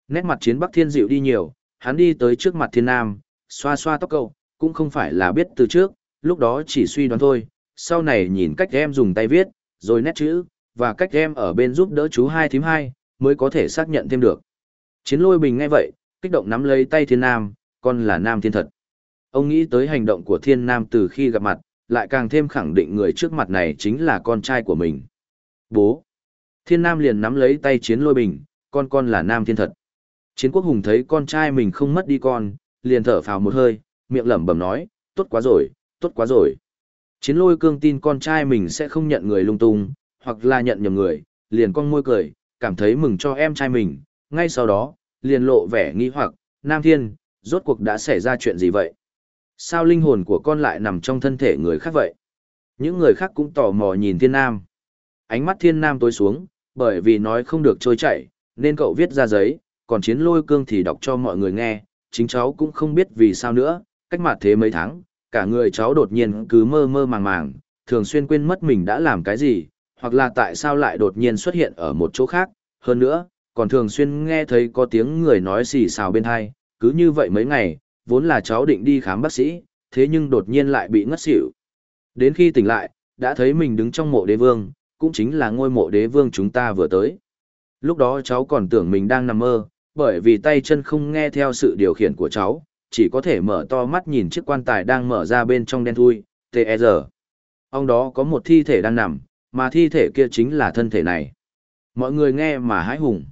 Nét mặt chiến Bắc Thiên dịu đi nhiều, hắn đi tới trước mặt Thiên Nam, xoa xoa tóc cậu, cũng không phải là biết từ trước, lúc đó chỉ suy đoán thôi, sau này nhìn cách em dùng tay viết, rồi nét chữ, và cách em ở bên giúp đỡ chú hai thím hai, mới có thể xác nhận thêm được. Chiến lôi bình ngay vậy, kích động nắm lấy tay Thiên Nam, con là Nam Thiên thật. Ông nghĩ tới hành động của Thiên Nam từ khi gặp mặt, lại càng thêm khẳng định người trước mặt này chính là con trai của mình. Bố! Thiên Nam liền nắm lấy tay chiến lôi bình, con con là Nam Thiên thật. Chiến quốc hùng thấy con trai mình không mất đi con, liền thở phào một hơi, miệng lẩm bẩm nói, tốt quá rồi, tốt quá rồi. Chiến lôi cương tin con trai mình sẽ không nhận người lung tung, hoặc là nhận nhầm người, liền con môi cười, cảm thấy mừng cho em trai mình, ngay sau đó, liền lộ vẻ nghi hoặc, Nam Thiên, rốt cuộc đã xảy ra chuyện gì vậy? Sao linh hồn của con lại nằm trong thân thể người khác vậy? Những người khác cũng tò mò nhìn thiên nam. Ánh mắt thiên nam tối xuống, bởi vì nói không được trôi chảy, nên cậu viết ra giấy, còn chiến lôi cương thì đọc cho mọi người nghe, chính cháu cũng không biết vì sao nữa, cách mặt thế mấy tháng, cả người cháu đột nhiên cứ mơ mơ màng màng, thường xuyên quên mất mình đã làm cái gì, hoặc là tại sao lại đột nhiên xuất hiện ở một chỗ khác, hơn nữa, còn thường xuyên nghe thấy có tiếng người nói xì xào bên thai, cứ như vậy mấy ngày, vốn là cháu định đi khám bác sĩ, thế nhưng đột nhiên lại bị ngất xỉu. Đến khi tỉnh lại, đã thấy mình đứng trong mộ đế vương, cũng chính là ngôi mộ đế vương chúng ta vừa tới. Lúc đó cháu còn tưởng mình đang nằm mơ, bởi vì tay chân không nghe theo sự điều khiển của cháu, chỉ có thể mở to mắt nhìn chiếc quan tài đang mở ra bên trong đen thui, T.E.R. Ông đó có một thi thể đang nằm, mà thi thể kia chính là thân thể này. Mọi người nghe mà hãi hùng.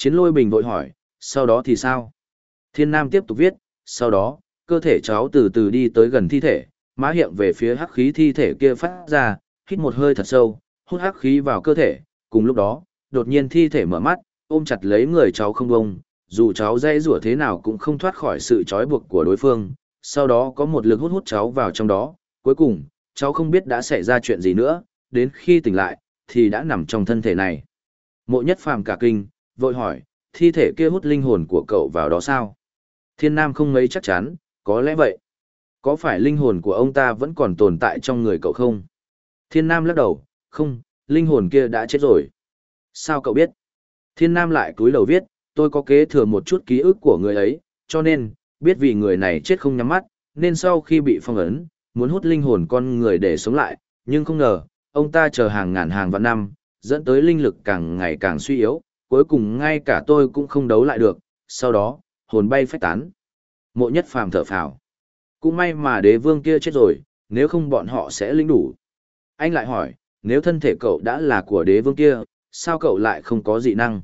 Chiến lôi bình vội hỏi, sau đó thì sao? Thiên Nam tiếp tục viết, sau đó, cơ thể cháu từ từ đi tới gần thi thể, má hiện về phía hắc khí thi thể kia phát ra, hít một hơi thật sâu, hút hắc khí vào cơ thể, cùng lúc đó, đột nhiên thi thể mở mắt, ôm chặt lấy người cháu không bông, dù cháu dây rủa thế nào cũng không thoát khỏi sự trói buộc của đối phương, sau đó có một lực hút hút cháu vào trong đó, cuối cùng, cháu không biết đã xảy ra chuyện gì nữa, đến khi tỉnh lại, thì đã nằm trong thân thể này. Mộ nhất phàm cả kinh, vội hỏi, thi thể kia hút linh hồn của cậu vào đó sao? Thiên Nam không mấy chắc chắn, có lẽ vậy. Có phải linh hồn của ông ta vẫn còn tồn tại trong người cậu không? Thiên Nam lắc đầu, không, linh hồn kia đã chết rồi. Sao cậu biết? Thiên Nam lại cúi đầu viết, tôi có kế thừa một chút ký ức của người ấy, cho nên, biết vì người này chết không nhắm mắt, nên sau khi bị phong ấn, muốn hút linh hồn con người để sống lại, nhưng không ngờ, ông ta chờ hàng ngàn hàng vạn năm, dẫn tới linh lực càng ngày càng suy yếu, cuối cùng ngay cả tôi cũng không đấu lại được, sau đó, hồn bay phách tán. Mộ nhất phàm thở phào. Cũng may mà đế vương kia chết rồi, nếu không bọn họ sẽ lĩnh đủ. Anh lại hỏi, nếu thân thể cậu đã là của đế vương kia, sao cậu lại không có dị năng?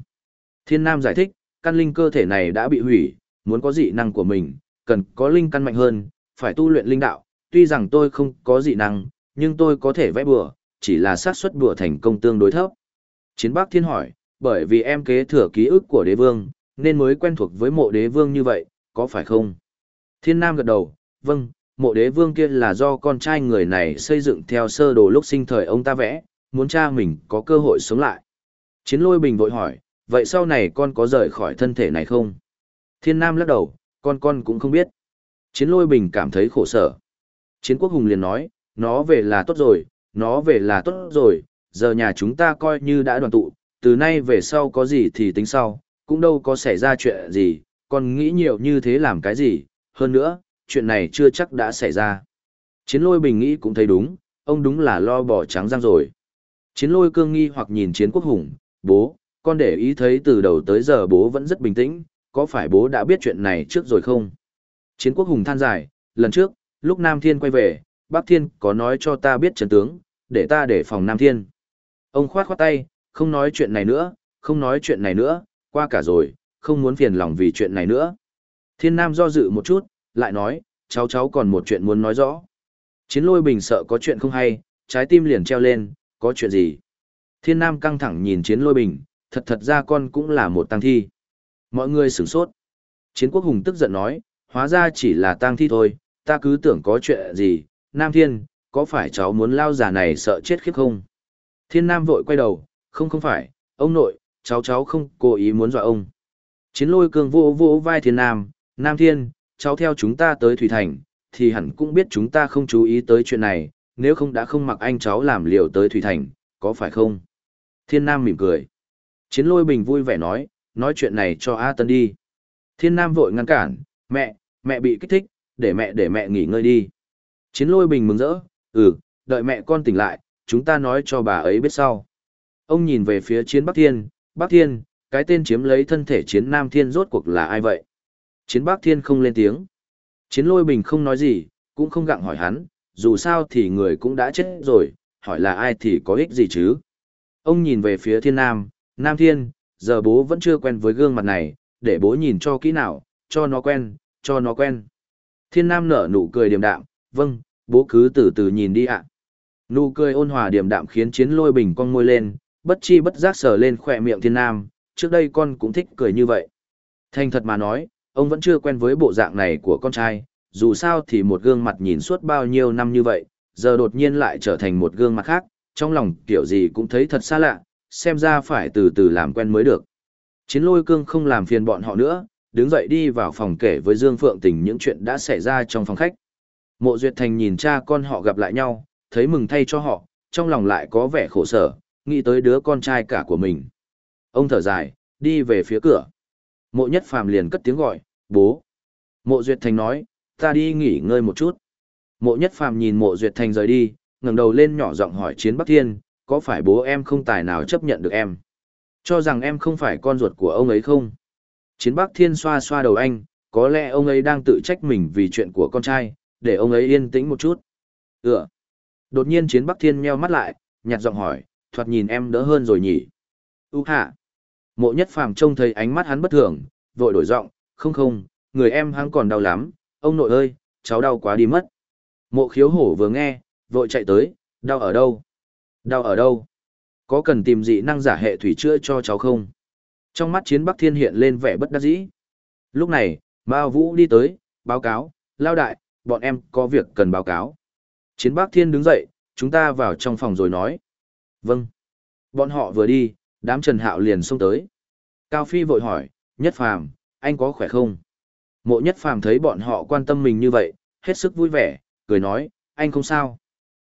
Thiên Nam giải thích, căn linh cơ thể này đã bị hủy, muốn có dị năng của mình, cần có linh căn mạnh hơn, phải tu luyện linh đạo. Tuy rằng tôi không có dị năng, nhưng tôi có thể vẽ bừa, chỉ là xác suất bừa thành công tương đối thấp. Chiến Bắc Thiên hỏi, bởi vì em kế thừa ký ức của đế vương, nên mới quen thuộc với mộ đế vương như vậy, có phải không? Thiên Nam gật đầu, vâng, mộ đế vương kia là do con trai người này xây dựng theo sơ đồ lúc sinh thời ông ta vẽ, muốn cha mình có cơ hội sống lại. Chiến lôi bình vội hỏi, vậy sau này con có rời khỏi thân thể này không? Thiên Nam lắc đầu, con con cũng không biết. Chiến lôi bình cảm thấy khổ sở. Chiến quốc hùng liền nói, nó về là tốt rồi, nó về là tốt rồi, giờ nhà chúng ta coi như đã đoàn tụ, từ nay về sau có gì thì tính sau, cũng đâu có xảy ra chuyện gì, còn nghĩ nhiều như thế làm cái gì, hơn nữa, chuyện này chưa chắc đã xảy ra. Chiến lôi bình nghĩ cũng thấy đúng, ông đúng là lo bỏ trắng răng rồi. Chiến lôi cương nghi hoặc nhìn chiến quốc hùng, bố, con để ý thấy từ đầu tới giờ bố vẫn rất bình tĩnh, có phải bố đã biết chuyện này trước rồi không? Chiến quốc hùng than dài, lần trước, lúc Nam Thiên quay về, Bắc Thiên có nói cho ta biết trần tướng, để ta để phòng Nam Thiên. Ông khoát khoát tay, không nói chuyện này nữa, không nói chuyện này nữa, qua cả rồi, không muốn phiền lòng vì chuyện này nữa. Thiên Nam do dự một chút, lại nói, cháu cháu còn một chuyện muốn nói rõ. Chiến lôi bình sợ có chuyện không hay, trái tim liền treo lên, có chuyện gì? Thiên Nam căng thẳng nhìn chiến lôi bình, thật thật ra con cũng là một tăng thi. Mọi người sửng sốt. Chiến quốc hùng tức giận nói, hóa ra chỉ là tang thi thôi, ta cứ tưởng có chuyện gì, Nam Thiên, có phải cháu muốn lao giả này sợ chết khiếp không? Thiên Nam vội quay đầu, không không phải, ông nội, cháu cháu không cố ý muốn dọa ông. Chiến lôi cường vô vô vai Thiên Nam, Nam Thiên, cháu theo chúng ta tới Thủy Thành, thì hẳn cũng biết chúng ta không chú ý tới chuyện này, nếu không đã không mặc anh cháu làm liều tới Thủy Thành, có phải không? Thiên Nam mỉm cười. Chiến lôi bình vui vẻ nói, nói chuyện này cho A Tân đi. Thiên Nam vội ngăn cản, mẹ, mẹ bị kích thích, để mẹ để mẹ nghỉ ngơi đi. Chiến lôi bình mừng rỡ, ừ, đợi mẹ con tỉnh lại, chúng ta nói cho bà ấy biết sau. Ông nhìn về phía chiến Bắc Thiên, Bắc Thiên, cái tên chiếm lấy thân thể chiến Nam Thiên rốt cuộc là ai vậy? Chiến Bắc Thiên không lên tiếng. Chiến lôi bình không nói gì, cũng không gặng hỏi hắn, dù sao thì người cũng đã chết rồi, hỏi là ai thì có ích gì chứ? Ông nhìn về phía Thiên Nam, Nam Thiên, giờ bố vẫn chưa quen với gương mặt này, để bố nhìn cho kỹ nào, cho nó quen, cho nó quen. Thiên Nam nở nụ cười điềm đạm, vâng, bố cứ từ từ nhìn đi ạ. Nụ cười ôn hòa điềm đạm khiến chiến lôi bình con môi lên, bất chi bất giác sờ lên khỏe miệng Thiên Nam, trước đây con cũng thích cười như vậy. Thành thật mà nói, ông vẫn chưa quen với bộ dạng này của con trai, dù sao thì một gương mặt nhìn suốt bao nhiêu năm như vậy, giờ đột nhiên lại trở thành một gương mặt khác, trong lòng kiểu gì cũng thấy thật xa lạ, xem ra phải từ từ làm quen mới được. Chiến lôi cương không làm phiền bọn họ nữa, đứng dậy đi vào phòng kể với Dương Phượng Tình những chuyện đã xảy ra trong phòng khách. Mộ Duyệt Thành nhìn cha con họ gặp lại nhau, thấy mừng thay cho họ, trong lòng lại có vẻ khổ sở, nghĩ tới đứa con trai cả của mình. Ông thở dài, đi về phía cửa. Mộ Nhất Phàm liền cất tiếng gọi, bố. Mộ Duyệt Thành nói, ta đi nghỉ ngơi một chút. Mộ Nhất Phàm nhìn Mộ Duyệt Thành rời đi, ngẩng đầu lên nhỏ giọng hỏi Chiến Bắc Thiên, có phải bố em không tài nào chấp nhận được em? Cho rằng em không phải con ruột của ông ấy không? Chiến Bắc Thiên xoa xoa đầu anh, có lẽ ông ấy đang tự trách mình vì chuyện của con trai, để ông ấy yên tĩnh một chút. Ừ. Đột nhiên Chiến Bắc Thiên meo mắt lại, nhạt giọng hỏi, thoạt nhìn em đỡ hơn rồi nhỉ? U hạ. Mộ nhất phàm trông thấy ánh mắt hắn bất thường, vội đổi giọng, không không, người em hắn còn đau lắm, ông nội ơi, cháu đau quá đi mất. Mộ khiếu hổ vừa nghe, vội chạy tới, đau ở đâu? Đau ở đâu? Có cần tìm dị năng giả hệ thủy chữa cho cháu không? Trong mắt chiến Bắc Thiên hiện lên vẻ bất đắc dĩ. Lúc này, Mao Vũ đi tới, báo cáo, lao đại, bọn em có việc cần báo cáo. Chiến Bắc Thiên đứng dậy, chúng ta vào trong phòng rồi nói. Vâng. Bọn họ vừa đi, đám Trần Hạo liền xông tới. Cao Phi vội hỏi, Nhất Phàm, anh có khỏe không? Mộ Nhất Phàm thấy bọn họ quan tâm mình như vậy, hết sức vui vẻ, cười nói, anh không sao.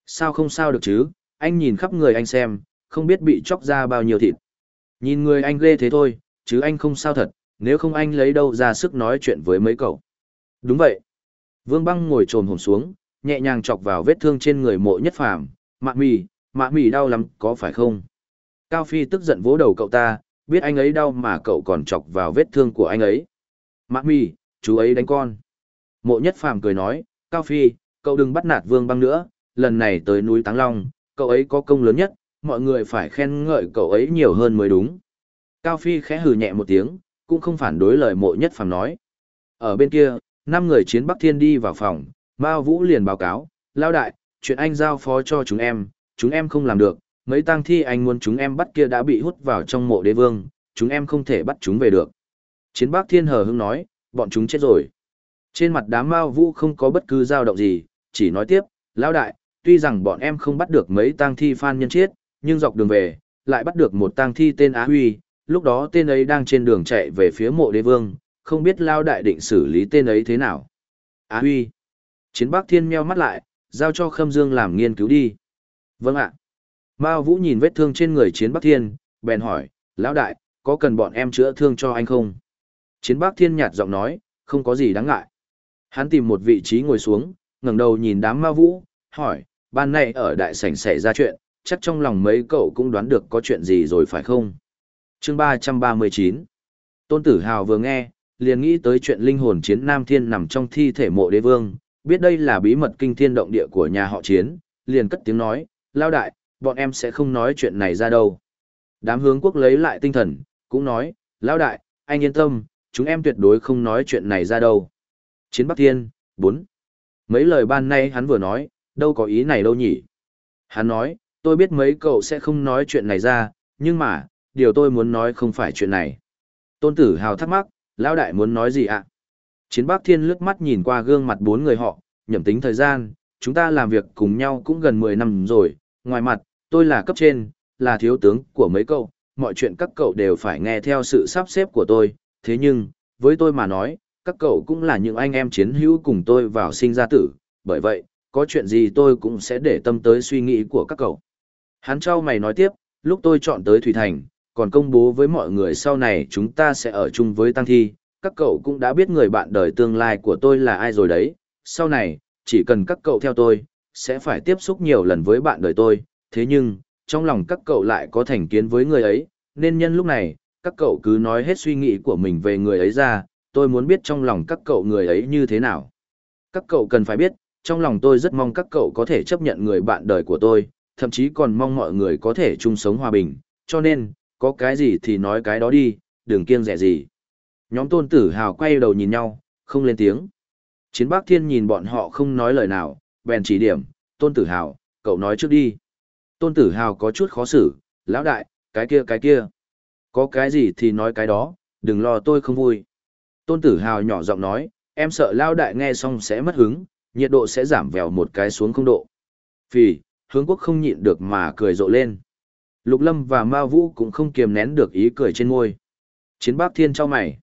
Sao không sao được chứ, anh nhìn khắp người anh xem, không biết bị chóc ra bao nhiêu thịt. Nhìn người anh ghê thế thôi, chứ anh không sao thật, nếu không anh lấy đâu ra sức nói chuyện với mấy cậu. Đúng vậy. Vương băng ngồi trồm hồn xuống, nhẹ nhàng chọc vào vết thương trên người mộ nhất phàm. Mạ mì, mạ mì đau lắm, có phải không? Cao Phi tức giận vỗ đầu cậu ta, biết anh ấy đau mà cậu còn chọc vào vết thương của anh ấy. Mạ mì, chú ấy đánh con. Mộ nhất phàm cười nói, Cao Phi, cậu đừng bắt nạt vương băng nữa, lần này tới núi Táng Long, cậu ấy có công lớn nhất, mọi người phải khen ngợi cậu ấy nhiều hơn mới đúng. Cao Phi khẽ hừ nhẹ một tiếng, cũng không phản đối lời mộ nhất phàm nói. Ở bên kia, năm người chiến Bắc Thiên đi vào phòng, Mao Vũ liền báo cáo, lao đại, chuyện anh giao phó cho chúng em, chúng em không làm được, mấy tang thi anh muốn chúng em bắt kia đã bị hút vào trong mộ đế vương, chúng em không thể bắt chúng về được. Chiến bác Thiên hờ hững nói, bọn chúng chết rồi. Trên mặt đám Mao Vũ không có bất cứ dao động gì, chỉ nói tiếp, lao đại, tuy rằng bọn em không bắt được mấy tang thi phan nhân chết, nhưng dọc đường về, lại bắt được một tang thi tên Á Huy, lúc đó tên ấy đang trên đường chạy về phía mộ đế vương, không biết lao đại định xử lý tên ấy thế nào. Á Huy. Chiến Bắc Thiên meo mắt lại, giao cho Khâm Dương làm nghiên cứu đi. Vâng ạ. Mao Vũ nhìn vết thương trên người Chiến Bắc Thiên, bèn hỏi, lão đại, có cần bọn em chữa thương cho anh không? Chiến Bắc Thiên nhạt giọng nói, không có gì đáng ngại. Hắn tìm một vị trí ngồi xuống, ngẩng đầu nhìn đám Mao Vũ, hỏi, ban nay ở đại sảnh xảy ra chuyện, chắc trong lòng mấy cậu cũng đoán được có chuyện gì rồi phải không? chương ba trăm ba mươi chín Tôn Tử Hào vừa nghe, liền nghĩ tới chuyện linh hồn chiến Nam Thiên nằm trong thi thể mộ đế vương, biết đây là bí mật kinh thiên động địa của nhà họ chiến, liền cất tiếng nói, lao đại, bọn em sẽ không nói chuyện này ra đâu. Đám hướng quốc lấy lại tinh thần, cũng nói, lao đại, anh yên tâm, chúng em tuyệt đối không nói chuyện này ra đâu. Chiến Bắc Thiên, 4. Mấy lời ban nay hắn vừa nói, đâu có ý này đâu nhỉ. Hắn nói, tôi biết mấy cậu sẽ không nói chuyện này ra, nhưng mà, điều tôi muốn nói không phải chuyện này. Tôn tử hào thắc mắc, lão đại muốn nói gì ạ? Chiến Bắc Thiên lướt mắt nhìn qua gương mặt bốn người họ, nhẩm tính thời gian, chúng ta làm việc cùng nhau cũng gần 10 năm rồi, ngoài mặt, tôi là cấp trên, là thiếu tướng của mấy cậu, mọi chuyện các cậu đều phải nghe theo sự sắp xếp của tôi, thế nhưng, với tôi mà nói, các cậu cũng là những anh em chiến hữu cùng tôi vào sinh ra tử, bởi vậy, có chuyện gì tôi cũng sẽ để tâm tới suy nghĩ của các cậu. Hắn trao mày nói tiếp, lúc tôi chọn tới Thủy Thành, còn công bố với mọi người sau này chúng ta sẽ ở chung với Tăng Thi, các cậu cũng đã biết người bạn đời tương lai của tôi là ai rồi đấy, sau này, chỉ cần các cậu theo tôi, sẽ phải tiếp xúc nhiều lần với bạn đời tôi, thế nhưng, trong lòng các cậu lại có thành kiến với người ấy, nên nhân lúc này, các cậu cứ nói hết suy nghĩ của mình về người ấy ra, tôi muốn biết trong lòng các cậu người ấy như thế nào. Các cậu cần phải biết, trong lòng tôi rất mong các cậu có thể chấp nhận người bạn đời của tôi, thậm chí còn mong mọi người có thể chung sống hòa bình, cho nên, có cái gì thì nói cái đó đi, đừng kiêng rẻ gì. Nhóm tôn tử hào quay đầu nhìn nhau, không lên tiếng. Chiến bác thiên nhìn bọn họ không nói lời nào, bèn chỉ điểm, tôn tử hào, cậu nói trước đi. Tôn tử hào có chút khó xử, lão đại, cái kia cái kia. Có cái gì thì nói cái đó, đừng lo tôi không vui. Tôn tử hào nhỏ giọng nói, em sợ Lão đại nghe xong sẽ mất hứng, nhiệt độ sẽ giảm vèo một cái xuống không độ. Phì, hướng quốc không nhịn được mà cười rộ lên. Lục Lâm và Ma Vũ cũng không kiềm nén được ý cười trên môi. Chiến bác thiên cho mày.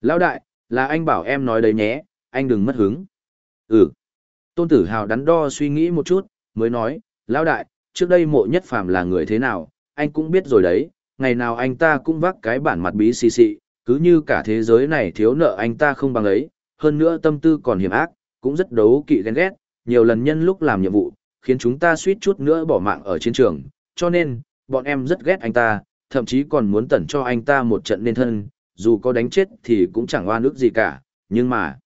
Lão đại, là anh bảo em nói đấy nhé, anh đừng mất hứng. Ừ. Tôn tử hào đắn đo suy nghĩ một chút, mới nói, Lão đại, trước đây mộ nhất phàm là người thế nào, anh cũng biết rồi đấy, ngày nào anh ta cũng vác cái bản mặt bí xì xì, cứ như cả thế giới này thiếu nợ anh ta không bằng ấy, hơn nữa tâm tư còn hiểm ác, cũng rất đấu kỵ ghen ghét, nhiều lần nhân lúc làm nhiệm vụ, khiến chúng ta suýt chút nữa bỏ mạng ở chiến trường, cho nên, bọn em rất ghét anh ta, thậm chí còn muốn tẩn cho anh ta một trận nên thân, dù có đánh chết thì cũng chẳng oan ức gì cả, nhưng mà,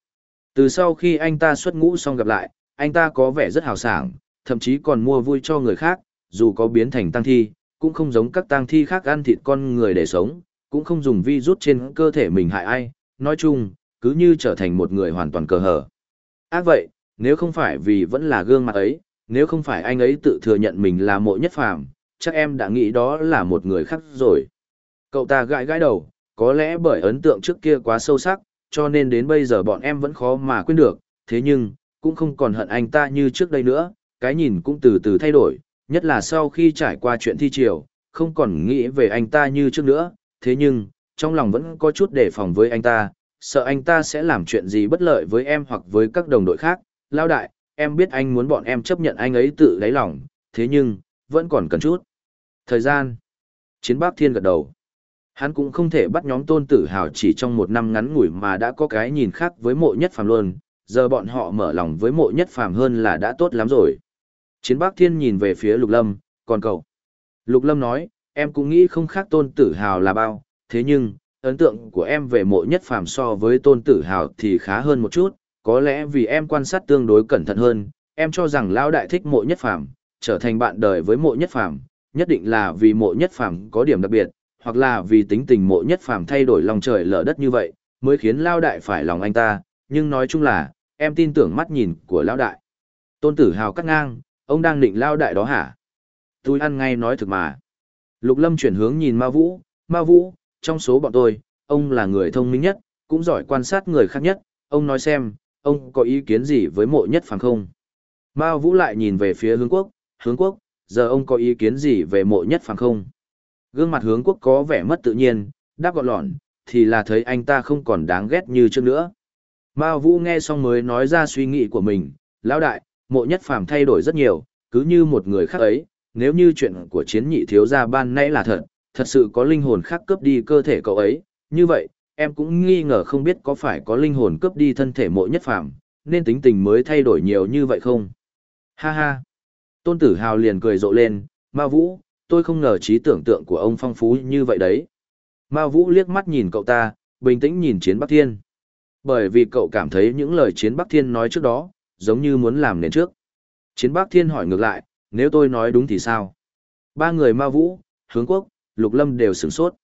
từ sau khi anh ta xuất ngũ xong gặp lại, anh ta có vẻ rất hào sảng, thậm chí còn mua vui cho người khác, dù có biến thành tăng thi, cũng không giống các tăng thi khác ăn thịt con người để sống, cũng không dùng vi rút trên cơ thể mình hại ai, nói chung, cứ như trở thành một người hoàn toàn cờ hở. Ác vậy, nếu không phải vì vẫn là gương mặt ấy, nếu không phải anh ấy tự thừa nhận mình là mộ nhất phàm, chắc em đã nghĩ đó là một người khác rồi. Cậu ta gãi gãi đầu, có lẽ bởi ấn tượng trước kia quá sâu sắc, cho nên đến bây giờ bọn em vẫn khó mà quên được, thế nhưng, cũng không còn hận anh ta như trước đây nữa, cái nhìn cũng từ từ thay đổi, nhất là sau khi trải qua chuyện thi triều, không còn nghĩ về anh ta như trước nữa, thế nhưng, trong lòng vẫn có chút đề phòng với anh ta, sợ anh ta sẽ làm chuyện gì bất lợi với em hoặc với các đồng đội khác. Lao đại, em biết anh muốn bọn em chấp nhận anh ấy tự đáy lòng, thế nhưng, vẫn còn cần chút. Thời gian. Chiến bác thiên gật đầu. Hắn cũng không thể bắt nhóm tôn tử hào chỉ trong một năm ngắn ngủi mà đã có cái nhìn khác với mộ nhất phàm luôn, giờ bọn họ mở lòng với mộ nhất phàm hơn là đã tốt lắm rồi. Chiến bác thiên nhìn về phía lục lâm, còn cậu. Lục lâm nói, em cũng nghĩ không khác tôn tử hào là bao, thế nhưng, ấn tượng của em về mộ nhất phàm so với tôn tử hào thì khá hơn một chút, có lẽ vì em quan sát tương đối cẩn thận hơn, em cho rằng lão đại thích mộ nhất phàm, trở thành bạn đời với mộ nhất phàm, nhất định là vì mộ nhất phàm có điểm đặc biệt, hoặc là vì tính tình mộ nhất phàm thay đổi lòng trời lở đất như vậy, mới khiến lao đại phải lòng anh ta, nhưng nói chung là, em tin tưởng mắt nhìn của lão đại. Tôn tử hào cắt ngang, ông đang định lao đại đó hả? Tôi ăn ngay nói thực mà. Lục lâm chuyển hướng nhìn ma vũ, ma vũ, trong số bọn tôi, ông là người thông minh nhất, cũng giỏi quan sát người khác nhất, ông nói xem, ông có ý kiến gì với mộ nhất phàm không? ma Vũ lại nhìn về phía hướng quốc, hướng quốc, giờ ông có ý kiến gì về mộ nhất phàm không? Gương mặt hướng quốc có vẻ mất tự nhiên, đáp gọn lọn, thì là thấy anh ta không còn đáng ghét như trước nữa. Mao Vũ nghe xong mới nói ra suy nghĩ của mình, lão đại, mộ nhất phàm thay đổi rất nhiều, cứ như một người khác ấy, nếu như chuyện của chiến nhị thiếu gia ban nãy là thật, thật sự có linh hồn khác cướp đi cơ thể cậu ấy, như vậy, em cũng nghi ngờ không biết có phải có linh hồn cướp đi thân thể mộ nhất phàm, nên tính tình mới thay đổi nhiều như vậy không? Ha ha! Tôn tử hào liền cười rộ lên, Mao Vũ, tôi không ngờ trí tưởng tượng của ông phong phú như vậy đấy. Ma Vũ liếc mắt nhìn cậu ta, bình tĩnh nhìn chiến Bắc Thiên. Bởi vì cậu cảm thấy những lời chiến Bắc Thiên nói trước đó, giống như muốn làm nền trước. Chiến Bắc Thiên hỏi ngược lại, nếu tôi nói đúng thì sao? Ba người Ma Vũ, Hướng Quốc, Lục Lâm đều sửng sốt.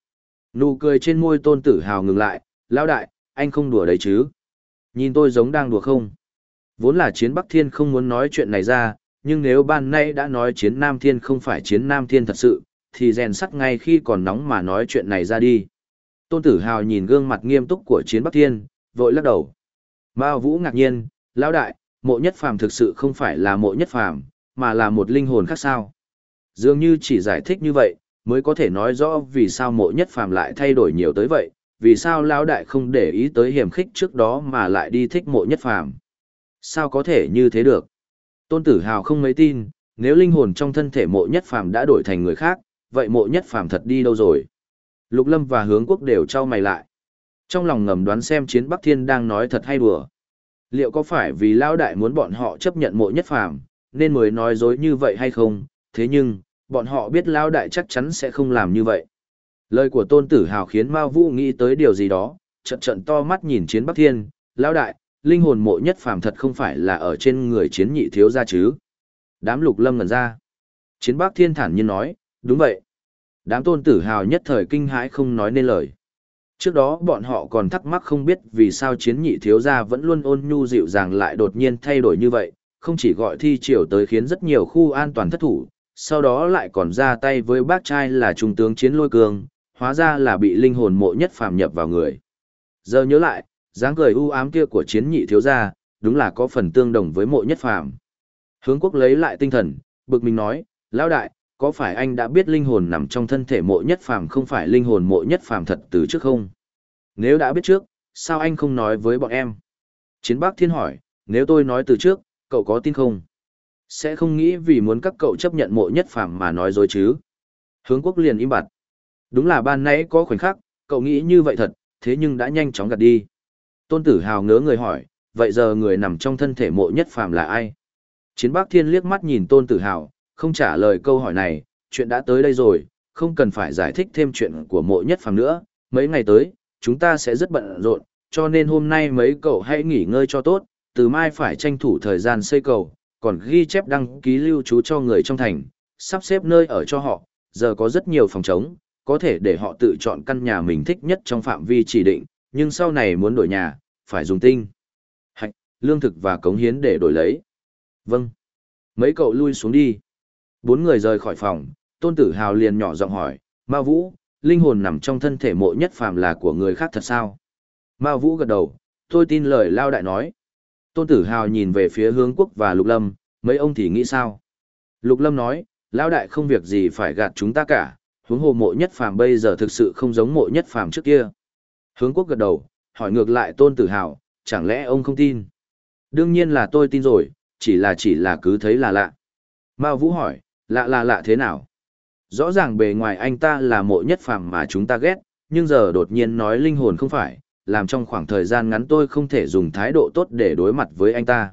Nụ cười trên môi tôn tử hào ngừng lại, lão đại, anh không đùa đấy chứ? Nhìn tôi giống đang đùa không? Vốn là chiến Bắc Thiên không muốn nói chuyện này ra, nhưng nếu ban nay đã nói chiến Nam Thiên không phải chiến Nam Thiên thật sự, thì rèn sắt ngay khi còn nóng mà nói chuyện này ra đi. Tôn tử hào nhìn gương mặt nghiêm túc của chiến Bắc Thiên, vội lắc đầu. Mao Vũ ngạc nhiên, lão đại, mộ nhất phàm thực sự không phải là mộ nhất phàm, mà là một linh hồn khác sao. Dường như chỉ giải thích như vậy, mới có thể nói rõ vì sao mộ nhất phàm lại thay đổi nhiều tới vậy, vì sao lão đại không để ý tới hiểm khích trước đó mà lại đi thích mộ nhất phàm. Sao có thể như thế được? Tôn tử hào không mấy tin, nếu linh hồn trong thân thể mộ nhất phàm đã đổi thành người khác, vậy mộ nhất phàm thật đi đâu rồi? Lục lâm và hướng quốc đều trao mày lại. Trong lòng ngầm đoán xem chiến Bắc Thiên đang nói thật hay đùa. Liệu có phải vì lão đại muốn bọn họ chấp nhận mộ nhất phàm, nên mới nói dối như vậy hay không? Thế nhưng, bọn họ biết Lao Đại chắc chắn sẽ không làm như vậy. Lời của Tôn Tử Hào khiến Mao Vũ nghĩ tới điều gì đó, trận trận to mắt nhìn chiến Bắc Thiên, Lao Đại, linh hồn mộ nhất phàm thật không phải là ở trên người chiến nhị thiếu gia chứ. Đám lục lâm ngần ra. Chiến Bắc Thiên thản nhiên nói, đúng vậy. Đám Tôn Tử Hào nhất thời kinh hãi không nói nên lời. Trước đó bọn họ còn thắc mắc không biết vì sao chiến nhị thiếu gia vẫn luôn ôn nhu dịu dàng lại đột nhiên thay đổi như vậy, không chỉ gọi thi triều tới khiến rất nhiều khu an toàn thất thủ, sau đó lại còn ra tay với bác trai là trung tướng chiến lôi cương, hóa ra là bị linh hồn mộ nhất phàm nhập vào người. Giờ nhớ lại, dáng cười u ám kia của chiến nhị thiếu gia, đúng là có phần tương đồng với mộ nhất phàm. Hướng quốc lấy lại tinh thần, bực mình nói, lão đại, có phải anh đã biết linh hồn nằm trong thân thể mộ nhất phàm không phải linh hồn mộ nhất phàm thật từ trước không? Nếu đã biết trước, sao anh không nói với bọn em? Chiến bác thiên hỏi, nếu tôi nói từ trước, cậu có tin không? Sẽ không nghĩ vì muốn các cậu chấp nhận mộ nhất phàm mà nói dối chứ. Hướng quốc liền im bặt. Đúng là ban nãy có khoảnh khắc, cậu nghĩ như vậy thật, thế nhưng đã nhanh chóng gạt đi. Tôn tử hào ngớ người hỏi, vậy giờ người nằm trong thân thể mộ nhất phàm là ai? Chiến bác thiên liếc mắt nhìn tôn tử hào, không trả lời câu hỏi này, chuyện đã tới đây rồi, không cần phải giải thích thêm chuyện của mộ nhất phàm nữa, mấy ngày tới, chúng ta sẽ rất bận rộn, cho nên hôm nay mấy cậu hãy nghỉ ngơi cho tốt, từ mai phải tranh thủ thời gian xây cầu, còn ghi chép đăng ký lưu trú cho người trong thành, sắp xếp nơi ở cho họ, giờ có rất nhiều phòng trống, có thể để họ tự chọn căn nhà mình thích nhất trong phạm vi chỉ định, nhưng sau này muốn đổi nhà, phải dùng tinh, hạch, lương thực và cống hiến để đổi lấy. Vâng. Mấy cậu lui xuống đi. Bốn người rời khỏi phòng, tôn tử hào liền nhỏ giọng hỏi, Ma Vũ, linh hồn nằm trong thân thể mộ nhất phàm là của người khác thật sao? Ma Vũ gật đầu, tôi tin lời Lao Đại nói. Tôn Tử Hào nhìn về phía hướng quốc và Lục Lâm, mấy ông thì nghĩ sao? Lục Lâm nói, lao đại không việc gì phải gạt chúng ta cả, huống hồ mộ nhất phàm bây giờ thực sự không giống mộ nhất phàm trước kia. Hướng quốc gật đầu, hỏi ngược lại tôn tử hào, chẳng lẽ ông không tin? Đương nhiên là tôi tin rồi, chỉ là chỉ là cứ thấy là lạ. Mao Vũ hỏi, lạ là lạ thế nào? Rõ ràng bề ngoài anh ta là mộ nhất phàm mà chúng ta ghét, nhưng giờ đột nhiên nói linh hồn không phải, làm trong khoảng thời gian ngắn tôi không thể dùng thái độ tốt để đối mặt với anh ta.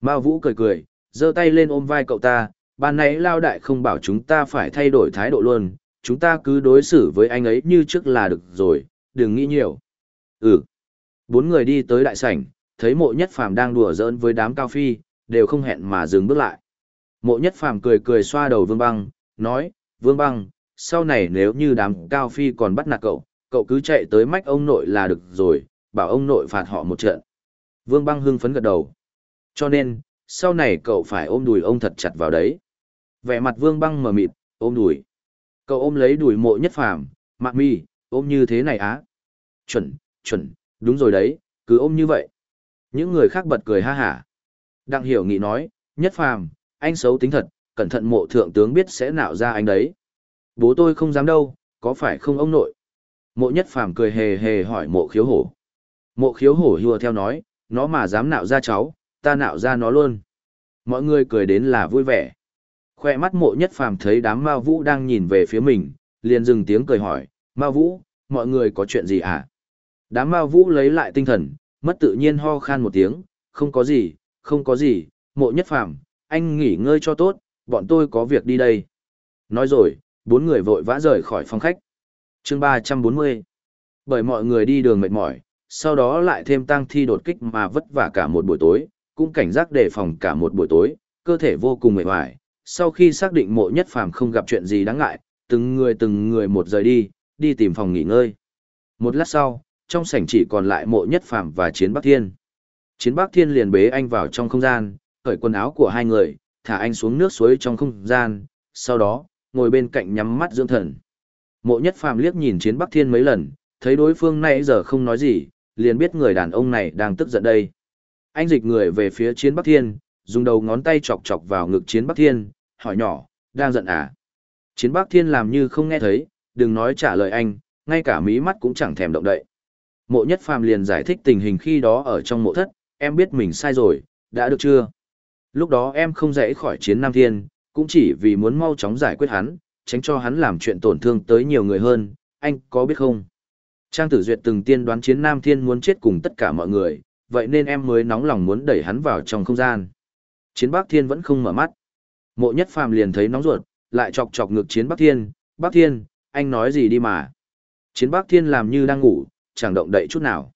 Mao Vũ cười cười, giơ tay lên ôm vai cậu ta, ban nãy lao đại không bảo chúng ta phải thay đổi thái độ luôn, chúng ta cứ đối xử với anh ấy như trước là được rồi, đừng nghĩ nhiều. Ừ. Bốn người đi tới đại sảnh, thấy mộ nhất phàm đang đùa giỡn với đám cao phi, đều không hẹn mà dừng bước lại. Mộ nhất phàm cười cười xoa đầu vương băng, nói, vương băng, sau này nếu như đám cao phi còn bắt nạt cậu, cậu cứ chạy tới mách ông nội là được rồi, bảo ông nội phạt họ một trận. Vương băng hưng phấn gật đầu. Cho nên, sau này cậu phải ôm đùi ông thật chặt vào đấy. Vẻ mặt vương băng mờ mịt, ôm đùi. Cậu ôm lấy đùi mộ nhất phàm, mạc mi, ôm như thế này á. Chuẩn, chuẩn, đúng rồi đấy, cứ ôm như vậy. Những người khác bật cười ha hả. Đặng hiểu nghị nói, nhất phàm, anh xấu tính thật, cẩn thận mộ thượng tướng biết sẽ nạo ra anh đấy. Bố tôi không dám đâu, có phải không ông nội? Mộ nhất phàm cười hề hề hỏi mộ khiếu hổ. Mộ khiếu hổ hùa theo nói, nó mà dám nạo ra cháu, ta nạo ra nó luôn. Mọi người cười đến là vui vẻ. Khoe mắt mộ nhất phàm thấy đám ma vũ đang nhìn về phía mình, liền dừng tiếng cười hỏi, ma vũ, mọi người có chuyện gì à? Đám ma vũ lấy lại tinh thần, mất tự nhiên ho khan một tiếng, không có gì, không có gì, mộ nhất phàm, anh nghỉ ngơi cho tốt, bọn tôi có việc đi đây. Nói rồi, bốn người vội vã rời khỏi phòng khách. chương ba trăm bốn mươi Bởi mọi người đi đường mệt mỏi, sau đó lại thêm tăng thi đột kích mà vất vả cả một buổi tối, cũng cảnh giác đề phòng cả một buổi tối, cơ thể vô cùng mệt mỏi. Sau khi xác định mộ nhất phàm không gặp chuyện gì đáng ngại, từng người từng người một rời đi, đi tìm phòng nghỉ ngơi. Một lát sau, trong sảnh chỉ còn lại mộ nhất phàm và chiến bắc thiên. Chiến bắc thiên liền bế anh vào trong không gian, cởi quần áo của hai người, thả anh xuống nước suối trong không gian, sau đó, ngồi bên cạnh nhắm mắt dưỡng thần. Mộ nhất phàm liếc nhìn chiến bắc thiên mấy lần, thấy đối phương nãy giờ không nói gì, liền biết người đàn ông này đang tức giận đây. Anh dịch người về phía chiến bắc thiên, dùng đầu ngón tay chọc chọc vào ngực chiến bắc thiên, hỏi nhỏ, đang giận à? Chiến bắc thiên làm như không nghe thấy, đừng nói trả lời anh, ngay cả mí mắt cũng chẳng thèm động đậy. Mộ nhất phàm liền giải thích tình hình khi đó ở trong mộ thất, em biết mình sai rồi, đã được chưa? Lúc đó em không dễ khỏi chiến Nam Thiên, cũng chỉ vì muốn mau chóng giải quyết hắn, tránh cho hắn làm chuyện tổn thương tới nhiều người hơn, anh có biết không? Trang Tử Duyệt từng tiên đoán chiến Nam Thiên muốn chết cùng tất cả mọi người, vậy nên em mới nóng lòng muốn đẩy hắn vào trong không gian. Chiến Bắc Thiên vẫn không mở mắt. Mộ Nhất Phàm liền thấy nóng ruột, lại chọc chọc ngược Chiến Bắc Thiên, "Bắc Thiên, anh nói gì đi mà?" Chiến Bắc Thiên làm như đang ngủ, chẳng động đậy chút nào.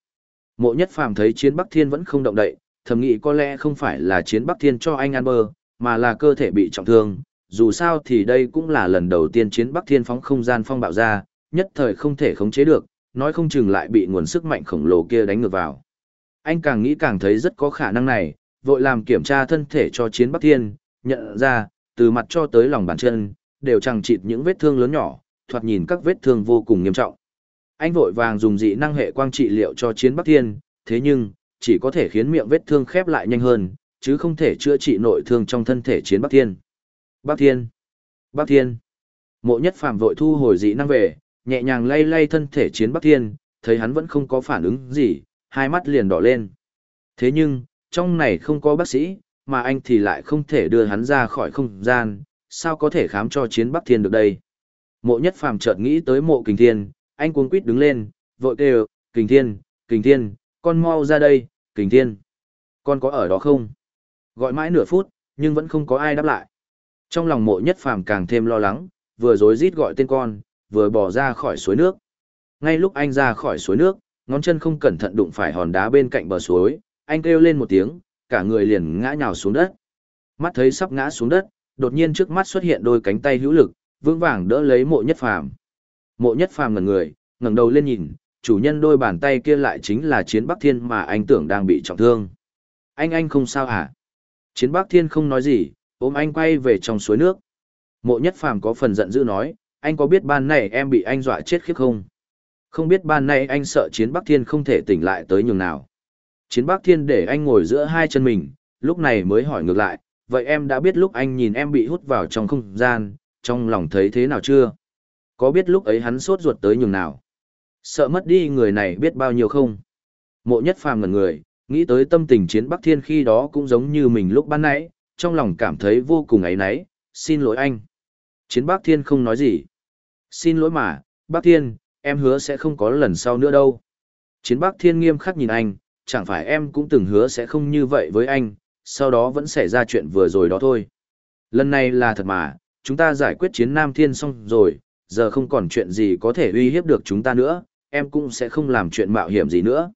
Mộ Nhất Phàm thấy Chiến Bắc Thiên vẫn không động đậy, thầm nghĩ có lẽ không phải là Chiến Bắc Thiên cho anh ăn bơ, mà là cơ thể bị trọng thương. Dù sao thì đây cũng là lần đầu tiên Chiến Bắc Thiên phóng không gian phong bạo ra, nhất thời không thể khống chế được, nói không chừng lại bị nguồn sức mạnh khổng lồ kia đánh ngược vào. Anh càng nghĩ càng thấy rất có khả năng này, vội làm kiểm tra thân thể cho Chiến Bắc Thiên, nhận ra, từ mặt cho tới lòng bàn chân, đều chẳng chịt những vết thương lớn nhỏ, thoạt nhìn các vết thương vô cùng nghiêm trọng. Anh vội vàng dùng dị năng hệ quang trị liệu cho chiến Bắc Thiên, thế nhưng, chỉ có thể khiến miệng vết thương khép lại nhanh hơn, chứ không thể chữa trị nội thương trong thân thể chiến Bắc Thiên. Bắc Thiên! Bắc Thiên! Mộ nhất phàm vội thu hồi dị năng về, nhẹ nhàng lay lay thân thể chiến Bắc Thiên, thấy hắn vẫn không có phản ứng gì, hai mắt liền đỏ lên. Thế nhưng, trong này không có bác sĩ, mà anh thì lại không thể đưa hắn ra khỏi không gian, sao có thể khám cho chiến Bắc Thiên được đây? Mộ nhất phàm chợt nghĩ tới mộ kình thiên, anh cuống quýt đứng lên, vội kêu, kình thiên, kình thiên, con mau ra đây, kình thiên. Con có ở đó không? Gọi mãi nửa phút, nhưng vẫn không có ai đáp lại. Trong lòng mộ nhất phàm càng thêm lo lắng, vừa rối rít gọi tên con, vừa bỏ ra khỏi suối nước. Ngay lúc anh ra khỏi suối nước, ngón chân không cẩn thận đụng phải hòn đá bên cạnh bờ suối, anh kêu lên một tiếng, cả người liền ngã nhào xuống đất. Mắt thấy sắp ngã xuống đất, đột nhiên trước mắt xuất hiện đôi cánh tay hữu lực, vững vàng đỡ lấy mộ nhất phàm. Mộ nhất phàm ngẩn người, ngẩng đầu lên nhìn, chủ nhân đôi bàn tay kia lại chính là chiến Bắc Thiên mà anh tưởng đang bị trọng thương. Anh anh không sao hả? Chiến Bắc Thiên không nói gì, ôm anh quay về trong suối nước. Mộ nhất phàm có phần giận dữ nói, anh có biết ban này em bị anh dọa chết khiếp không? Không biết ban nay anh sợ chiến Bắc Thiên không thể tỉnh lại tới nhường nào. Chiến Bắc Thiên để anh ngồi giữa hai chân mình, lúc này mới hỏi ngược lại, vậy em đã biết lúc anh nhìn em bị hút vào trong không gian, trong lòng thấy thế nào chưa? Có biết lúc ấy hắn sốt ruột tới nhường nào? Sợ mất đi người này biết bao nhiêu không? Mộ nhất phàm ngần người, nghĩ tới tâm tình chiến Bắc Thiên khi đó cũng giống như mình lúc ban nãy, trong lòng cảm thấy vô cùng ấy náy, xin lỗi anh. Chiến Bắc Thiên không nói gì. Xin lỗi mà, Bắc Thiên, em hứa sẽ không có lần sau nữa đâu. Chiến Bắc Thiên nghiêm khắc nhìn anh, chẳng phải em cũng từng hứa sẽ không như vậy với anh, sau đó vẫn xảy ra chuyện vừa rồi đó thôi. Lần này là thật mà, chúng ta giải quyết chiến Nam Thiên xong rồi, giờ không còn chuyện gì có thể uy hiếp được chúng ta nữa, em cũng sẽ không làm chuyện mạo hiểm gì nữa.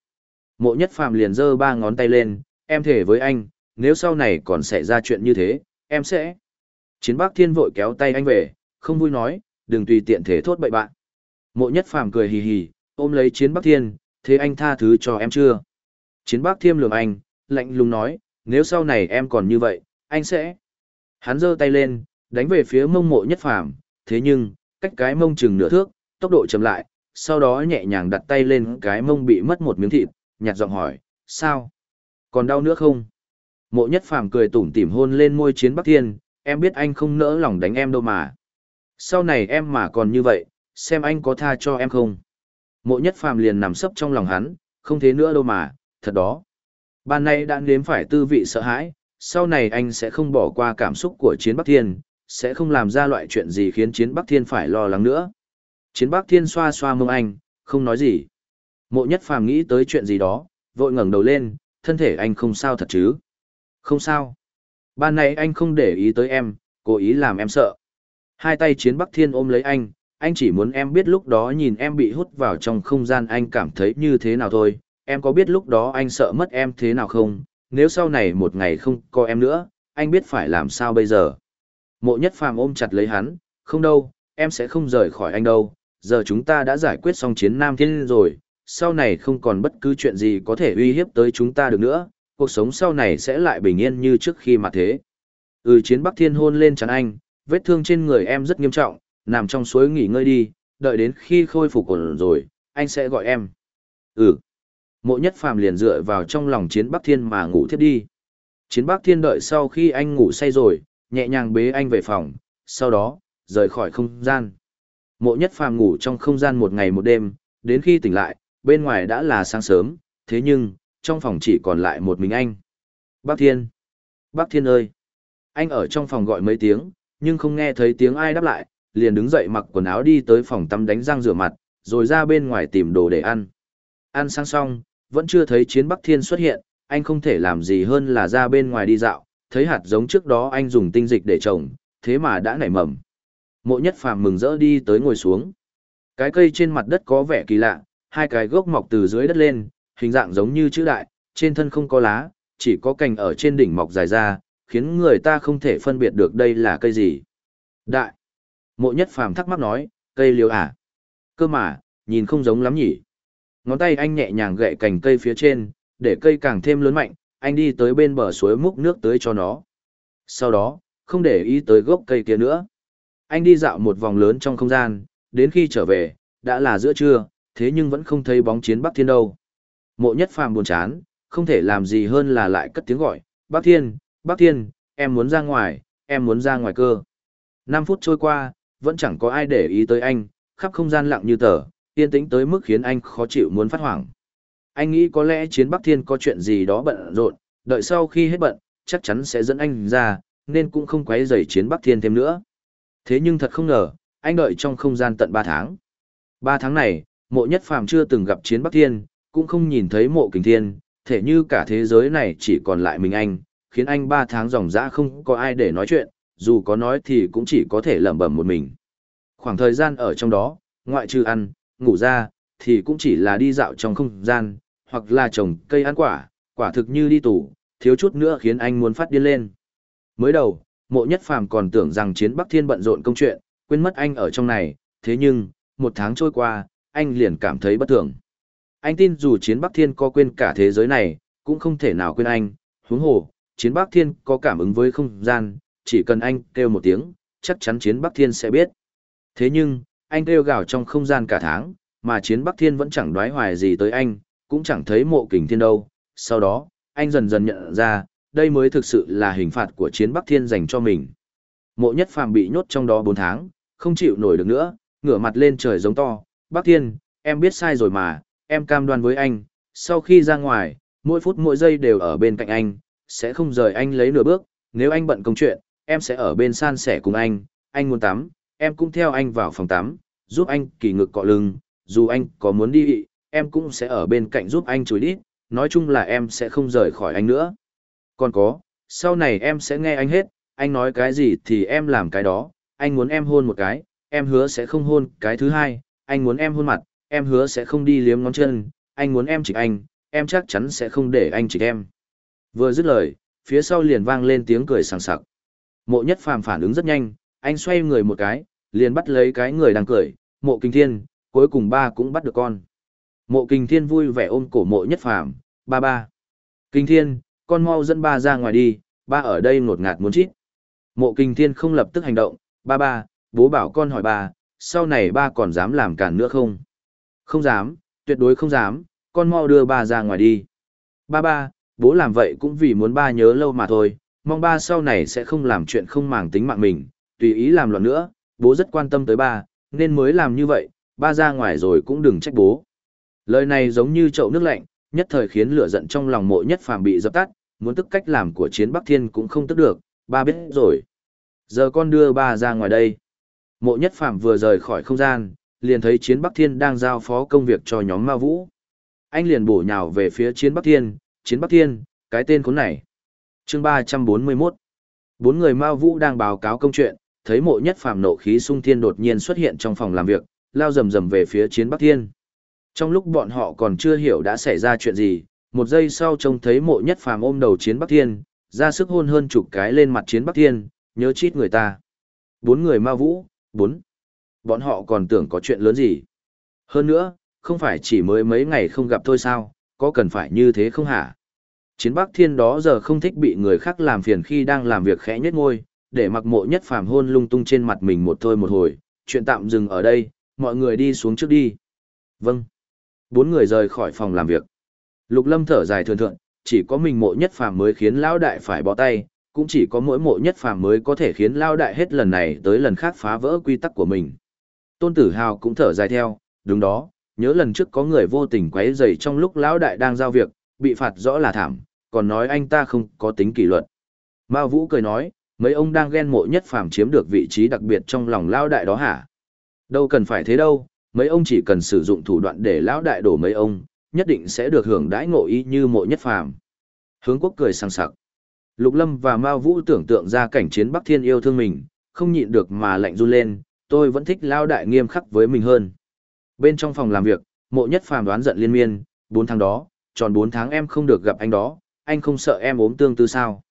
Mộ nhất phàm liền giơ ba ngón tay lên, em thể với anh, nếu sau này còn xảy ra chuyện như thế, em sẽ... Chiến Bắc Thiên vội kéo tay anh về, không vui nói, đừng tùy tiện thế thốt bậy bạn. Mộ nhất phàm cười hì hì, ôm lấy Chiến Bắc Thiên, thế anh tha thứ cho em chưa? Chiến Bắc Thiên lường anh, lạnh lùng nói, nếu sau này em còn như vậy, anh sẽ... Hắn giơ tay lên, đánh về phía mông mộ nhất phàm, thế nhưng, cách cái mông chừng nửa thước, tốc độ chậm lại, sau đó nhẹ nhàng đặt tay lên cái mông bị mất một miếng thịt, nhạt giọng hỏi, sao? Còn đau nữa không? Mộ nhất phàm cười tủm tỉm hôn lên môi chiến Bắc Thiên, em biết anh không nỡ lòng đánh em đâu mà. Sau này em mà còn như vậy, xem anh có tha cho em không? Mộ nhất phàm liền nằm sấp trong lòng hắn, không thế nữa đâu mà, thật đó. Ban nay đã nếm phải tư vị sợ hãi, sau này anh sẽ không bỏ qua cảm xúc của chiến Bắc Thiên, sẽ không làm ra loại chuyện gì khiến chiến Bắc Thiên phải lo lắng nữa. Chiến Bắc Thiên xoa xoa mông anh, không nói gì. Mộ nhất phàm nghĩ tới chuyện gì đó, vội ngẩng đầu lên, thân thể anh không sao thật chứ. Không sao. Ban này anh không để ý tới em, cố ý làm em sợ. Hai tay chiến Bắc Thiên ôm lấy anh, anh chỉ muốn em biết lúc đó nhìn em bị hút vào trong không gian anh cảm thấy như thế nào thôi. Em có biết lúc đó anh sợ mất em thế nào không? Nếu sau này một ngày không có em nữa, anh biết phải làm sao bây giờ. Mộ nhất phàm ôm chặt lấy hắn, không đâu, em sẽ không rời khỏi anh đâu. Giờ chúng ta đã giải quyết xong chiến Nam Thiên rồi, sau này không còn bất cứ chuyện gì có thể uy hiếp tới chúng ta được nữa, cuộc sống sau này sẽ lại bình yên như trước khi mà thế. Ừ chiến Bắc Thiên hôn lên chắn anh, vết thương trên người em rất nghiêm trọng, nằm trong suối nghỉ ngơi đi, đợi đến khi khôi phục ổn rồi, anh sẽ gọi em. Ừ. Mộ nhất phàm liền dựa vào trong lòng chiến Bắc Thiên mà ngủ thiếp đi. Chiến Bắc Thiên đợi sau khi anh ngủ say rồi, nhẹ nhàng bế anh về phòng, sau đó, rời khỏi không gian. Mộ nhất phàm ngủ trong không gian một ngày một đêm, đến khi tỉnh lại, bên ngoài đã là sáng sớm, thế nhưng, trong phòng chỉ còn lại một mình anh. Bác Thiên! Bác Thiên ơi! Anh ở trong phòng gọi mấy tiếng, nhưng không nghe thấy tiếng ai đáp lại, liền đứng dậy mặc quần áo đi tới phòng tắm đánh răng rửa mặt, rồi ra bên ngoài tìm đồ để ăn. Ăn sang xong, vẫn chưa thấy chiến Bắc Thiên xuất hiện, anh không thể làm gì hơn là ra bên ngoài đi dạo, thấy hạt giống trước đó anh dùng tinh dịch để trồng, thế mà đã nảy mầm. Mộ nhất phàm mừng rỡ đi tới ngồi xuống. Cái cây trên mặt đất có vẻ kỳ lạ, hai cái gốc mọc từ dưới đất lên, hình dạng giống như chữ đại, trên thân không có lá, chỉ có cành ở trên đỉnh mọc dài ra, khiến người ta không thể phân biệt được đây là cây gì. Đại. Mộ nhất phàm thắc mắc nói, cây liễu à? Cơ mà, nhìn không giống lắm nhỉ. Ngón tay anh nhẹ nhàng gậy cành cây phía trên, để cây càng thêm lớn mạnh, anh đi tới bên bờ suối múc nước tới cho nó. Sau đó, không để ý tới gốc cây kia nữa. Anh đi dạo một vòng lớn trong không gian, đến khi trở về, đã là giữa trưa, thế nhưng vẫn không thấy bóng chiến Bắc Thiên đâu. Mộ nhất phàm buồn chán, không thể làm gì hơn là lại cất tiếng gọi, Bắc Thiên, Bắc Thiên, em muốn ra ngoài, em muốn ra ngoài cơ. 5 phút trôi qua, vẫn chẳng có ai để ý tới anh, khắp không gian lặng như tờ, yên tĩnh tới mức khiến anh khó chịu muốn phát hoảng. Anh nghĩ có lẽ chiến Bắc Thiên có chuyện gì đó bận rộn, đợi sau khi hết bận, chắc chắn sẽ dẫn anh ra, nên cũng không quấy rầy chiến Bắc Thiên thêm nữa. Thế nhưng thật không ngờ, anh đợi trong không gian tận 3 tháng. 3 tháng này, mộ nhất phàm chưa từng gặp chiến Bắc Thiên, cũng không nhìn thấy mộ kình thiên, thể như cả thế giới này chỉ còn lại mình anh, khiến anh ba tháng dòng dã không có ai để nói chuyện, dù có nói thì cũng chỉ có thể lẩm bẩm một mình. Khoảng thời gian ở trong đó, ngoại trừ ăn, ngủ ra, thì cũng chỉ là đi dạo trong không gian, hoặc là trồng cây ăn quả, quả thực như đi tủ, thiếu chút nữa khiến anh muốn phát điên lên. Mới đầu, mộ nhất phàm còn tưởng rằng chiến Bắc Thiên bận rộn công chuyện, quên mất anh ở trong này, thế nhưng, một tháng trôi qua, anh liền cảm thấy bất thường. Anh tin dù chiến Bắc Thiên có quên cả thế giới này, cũng không thể nào quên anh, huống hồ, chiến Bắc Thiên có cảm ứng với không gian, chỉ cần anh kêu một tiếng, chắc chắn chiến Bắc Thiên sẽ biết. Thế nhưng, anh kêu gào trong không gian cả tháng, mà chiến Bắc Thiên vẫn chẳng đoái hoài gì tới anh, cũng chẳng thấy mộ kình thiên đâu. Sau đó, anh dần dần nhận ra, đây mới thực sự là hình phạt của chiến Bắc Thiên dành cho mình. Mộ nhất phàm bị nhốt trong đó 4 tháng, không chịu nổi được nữa, ngửa mặt lên trời giống to, Bắc Thiên, em biết sai rồi mà, em cam đoan với anh, sau khi ra ngoài, mỗi phút mỗi giây đều ở bên cạnh anh, sẽ không rời anh lấy nửa bước, nếu anh bận công chuyện, em sẽ ở bên san sẻ cùng anh, anh muốn tắm, em cũng theo anh vào phòng tắm, giúp anh kỳ ngực cọ lưng, dù anh có muốn đi, em cũng sẽ ở bên cạnh giúp anh chối đi. nói chung là em sẽ không rời khỏi anh nữa. Còn có, sau này em sẽ nghe anh hết, anh nói cái gì thì em làm cái đó, anh muốn em hôn một cái, em hứa sẽ không hôn cái thứ hai, anh muốn em hôn mặt, em hứa sẽ không đi liếm ngón chân, anh muốn em chỉ anh, em chắc chắn sẽ không để anh chỉ em. Vừa dứt lời, phía sau liền vang lên tiếng cười sảng sặc. Mộ nhất phàm phản ứng rất nhanh, anh xoay người một cái, liền bắt lấy cái người đang cười, mộ kinh thiên, cuối cùng ba cũng bắt được con. Mộ kinh thiên vui vẻ ôm cổ mộ nhất phàm, ba ba. Kinh thiên, con mau dẫn ba ra ngoài đi, ba ở đây ngột ngạt muốn chít. Mộ kinh thiên không lập tức hành động, ba ba, bố bảo con hỏi ba, sau này ba còn dám làm cản nữa không? Không dám, tuyệt đối không dám, con mau đưa ba ra ngoài đi. Ba ba, bố làm vậy cũng vì muốn ba nhớ lâu mà thôi, mong ba sau này sẽ không làm chuyện không màng tính mạng mình, tùy ý làm loạn nữa, bố rất quan tâm tới ba, nên mới làm như vậy, ba ra ngoài rồi cũng đừng trách bố. Lời này giống như chậu nước lạnh, nhất thời khiến lửa giận trong lòng mộ nhất phàm bị dập tắt, muốn tức cách làm của chiến Bắc Thiên cũng không tức được, ba biết rồi. Giờ con đưa ba ra ngoài đây. Mộ nhất phàm vừa rời khỏi không gian, liền thấy chiến Bắc Thiên đang giao phó công việc cho nhóm Ma Vũ. Anh liền bổ nhào về phía chiến Bắc Thiên, chiến Bắc Thiên, cái tên khốn này. chương 341 Bốn người Ma Vũ đang báo cáo công chuyện, thấy mộ nhất phàm nộ khí sung thiên đột nhiên xuất hiện trong phòng làm việc, lao rầm rầm về phía chiến Bắc Thiên. Trong lúc bọn họ còn chưa hiểu đã xảy ra chuyện gì, một giây sau trông thấy mộ nhất phàm ôm đầu chiến Bắc Thiên, ra sức hôn hơn chục cái lên mặt chiến Bắc Thiên, nhớ chít người ta. Bốn người ma vũ, bốn. Bọn họ còn tưởng có chuyện lớn gì. Hơn nữa, không phải chỉ mới mấy ngày không gặp thôi sao, có cần phải như thế không hả? Chiến Bắc Thiên đó giờ không thích bị người khác làm phiền khi đang làm việc khẽ nhất ngôi, để mặc mộ nhất phàm hôn lung tung trên mặt mình một thôi một hồi, chuyện tạm dừng ở đây, mọi người đi xuống trước đi. Vâng. Bốn người rời khỏi phòng làm việc. Lục Lâm thở dài thường thượng, chỉ có mình mộ nhất phàm mới khiến lão đại phải bỏ tay, cũng chỉ có mỗi mộ nhất phàm mới có thể khiến lão đại hết lần này tới lần khác phá vỡ quy tắc của mình. Tôn Tử Hào cũng thở dài theo, đúng đó, nhớ lần trước có người vô tình quấy rầy trong lúc lão đại đang giao việc, bị phạt rõ là thảm, còn nói anh ta không có tính kỷ luật. Mao Vũ cười nói, mấy ông đang ghen mộ nhất phàm chiếm được vị trí đặc biệt trong lòng lão đại đó hả? Đâu cần phải thế đâu, mấy ông chỉ cần sử dụng thủ đoạn để lão đại đổ mấy ông, nhất định sẽ được hưởng đãi ngộ y như mộ nhất phàm. Hướng quốc cười sang sặc. Lục Lâm và Mao Vũ tưởng tượng ra cảnh chiến Bắc Thiên yêu thương mình, không nhịn được mà lạnh run lên, tôi vẫn thích lão đại nghiêm khắc với mình hơn. Bên trong phòng làm việc, mộ nhất phàm đoán giận liên miên, 4 tháng đó, tròn 4 tháng em không được gặp anh đó, anh không sợ em ốm tương tư sao?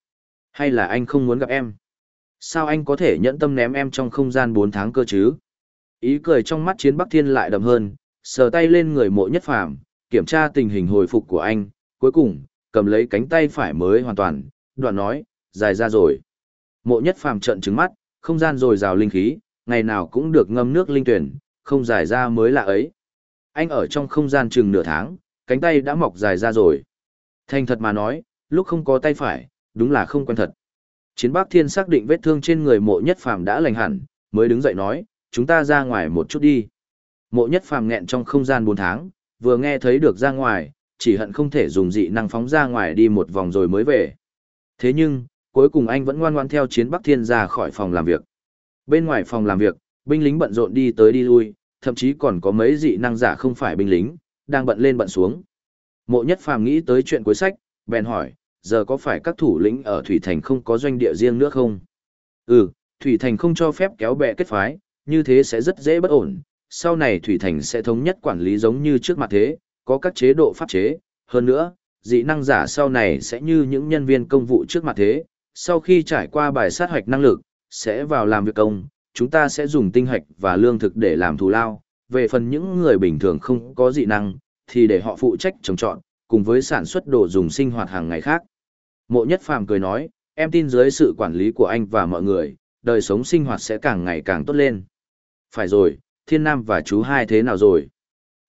Hay là anh không muốn gặp em? Sao anh có thể nhẫn tâm ném em trong không gian 4 tháng cơ chứ? Ý cười trong mắt chiến Bắc Thiên lại đậm hơn, sờ tay lên người mộ nhất phàm, kiểm tra tình hình hồi phục của anh, cuối cùng, cầm lấy cánh tay phải mới hoàn toàn, đoạn nói, dài ra rồi. Mộ nhất phàm trận trứng mắt, không gian rồi rào linh khí, ngày nào cũng được ngâm nước linh tuyển, không dài ra mới lạ ấy. Anh ở trong không gian chừng nửa tháng, cánh tay đã mọc dài ra rồi. Thành thật mà nói, lúc không có tay phải, đúng là không quen thật. Chiến Bắc Thiên xác định vết thương trên người mộ nhất phàm đã lành hẳn, mới đứng dậy nói, chúng ta ra ngoài một chút đi. Mộ nhất phàm nghẹn trong không gian 4 tháng, vừa nghe thấy được ra ngoài, chỉ hận không thể dùng dị năng phóng ra ngoài đi một vòng rồi mới về. Thế nhưng, cuối cùng anh vẫn ngoan ngoan theo chiến Bắc Thiên ra khỏi phòng làm việc. Bên ngoài phòng làm việc, binh lính bận rộn đi tới đi lui, thậm chí còn có mấy dị năng giả không phải binh lính, đang bận lên bận xuống. Mộ nhất phàm nghĩ tới chuyện cuối sách, bèn hỏi, giờ có phải các thủ lĩnh ở Thủy Thành không có doanh địa riêng nữa không? Ừ, Thủy Thành không cho phép kéo bè kết phái, như thế sẽ rất dễ bất ổn. Sau này Thủy Thành sẽ thống nhất quản lý giống như trước mặt thế, có các chế độ pháp chế. Hơn nữa, dị năng giả sau này sẽ như những nhân viên công vụ trước mặt thế, sau khi trải qua bài sát hoạch năng lực, sẽ vào làm việc công, chúng ta sẽ dùng tinh hoạch và lương thực để làm thù lao. Về phần những người bình thường không có dị năng, thì để họ phụ trách trồng trọt, cùng với sản xuất đồ dùng sinh hoạt hàng ngày khác. Mộ Nhất Phàm cười nói, em tin dưới sự quản lý của anh và mọi người, đời sống sinh hoạt sẽ càng ngày càng tốt lên. Phải rồi, thiên nam và chú hai thế nào rồi?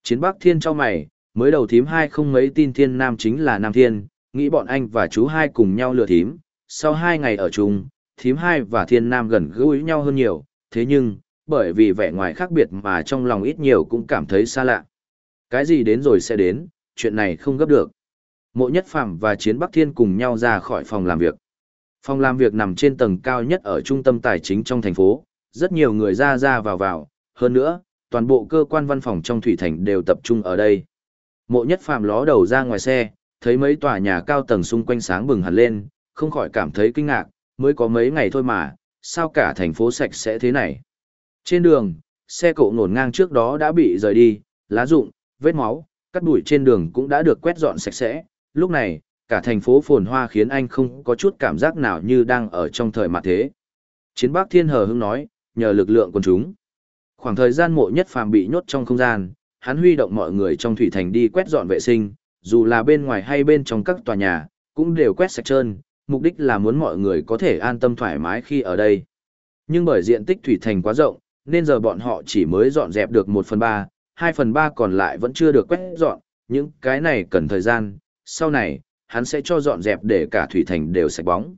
Chiến bắc thiên cho mày, mới đầu thím hai không mấy tin thiên nam chính là nam thiên, nghĩ bọn anh và chú hai cùng nhau lừa thím, sau hai ngày ở chung, thím hai và thiên nam gần gũi nhau hơn nhiều, thế nhưng, bởi vì vẻ ngoài khác biệt mà trong lòng ít nhiều cũng cảm thấy xa lạ. Cái gì đến rồi sẽ đến, chuyện này không gấp được. Mộ Nhất Phạm và Chiến Bắc Thiên cùng nhau ra khỏi phòng làm việc. Phòng làm việc nằm trên tầng cao nhất ở trung tâm tài chính trong thành phố, rất nhiều người ra ra vào vào, hơn nữa, toàn bộ cơ quan văn phòng trong Thủy Thành đều tập trung ở đây. Mộ Nhất Phạm ló đầu ra ngoài xe, thấy mấy tòa nhà cao tầng xung quanh sáng bừng hẳn lên, không khỏi cảm thấy kinh ngạc, mới có mấy ngày thôi mà, sao cả thành phố sạch sẽ thế này. Trên đường, xe cộ ngổn ngang trước đó đã bị rời đi, lá rụng, vết máu, cắt bụi trên đường cũng đã được quét dọn sạch sẽ. Lúc này, cả thành phố phồn hoa khiến anh không có chút cảm giác nào như đang ở trong thời mặt thế. Chiến bác Thiên Hờ hưng nói, nhờ lực lượng quân chúng. Khoảng thời gian mộ nhất phàm bị nhốt trong không gian, hắn huy động mọi người trong thủy thành đi quét dọn vệ sinh, dù là bên ngoài hay bên trong các tòa nhà, cũng đều quét sạch trơn, mục đích là muốn mọi người có thể an tâm thoải mái khi ở đây. Nhưng bởi diện tích thủy thành quá rộng, nên giờ bọn họ chỉ mới dọn dẹp được 1 phần 3, 2 phần 3 còn lại vẫn chưa được quét dọn, những cái này cần thời gian, sau này, hắn sẽ cho dọn dẹp để cả thủy thành đều sạch bóng.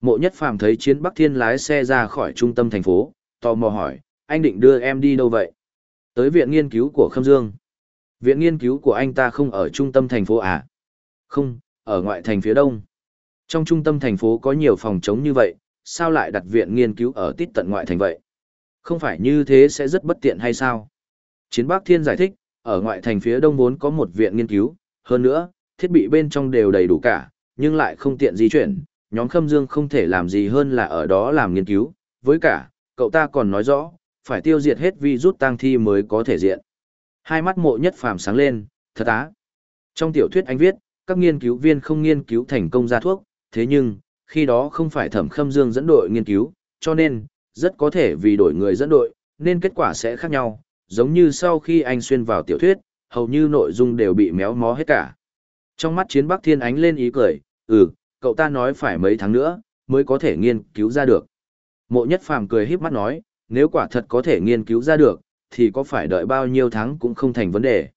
Mộ nhất phàm thấy chiến Bắc Thiên lái xe ra khỏi trung tâm thành phố, tò mò hỏi, anh định đưa em đi đâu vậy? Tới viện nghiên cứu của Khâm Dương. Viện nghiên cứu của anh ta không ở trung tâm thành phố à? Không, ở ngoại thành phía đông. Trong trung tâm thành phố có nhiều phòng chống như vậy, sao lại đặt viện nghiên cứu ở tít tận ngoại thành vậy? Không phải như thế sẽ rất bất tiện hay sao? Chiến Bắc Thiên giải thích, ở ngoại thành phía đông vốn có một viện nghiên cứu, hơn nữa, thiết bị bên trong đều đầy đủ cả, nhưng lại không tiện di chuyển, nhóm Khâm Dương không thể làm gì hơn là ở đó làm nghiên cứu, với cả, cậu ta còn nói rõ, phải tiêu diệt hết vi rút tang thi mới có thể diện. Hai mắt mộ nhất phàm sáng lên, thật á. Trong tiểu thuyết anh viết, các nghiên cứu viên không nghiên cứu thành công ra thuốc, thế nhưng, khi đó không phải thẩm khâm dương dẫn đội nghiên cứu, cho nên, rất có thể vì đổi người dẫn đội, nên kết quả sẽ khác nhau, giống như sau khi anh xuyên vào tiểu thuyết, hầu như nội dung đều bị méo mó hết cả. Trong mắt chiến Bắc Thiên ánh lên ý cười, ừ, cậu ta nói phải mấy tháng nữa, mới có thể nghiên cứu ra được. Mộ nhất phàm cười híp mắt nói, nếu quả thật có thể nghiên cứu ra được, thì có phải đợi bao nhiêu tháng cũng không thành vấn đề.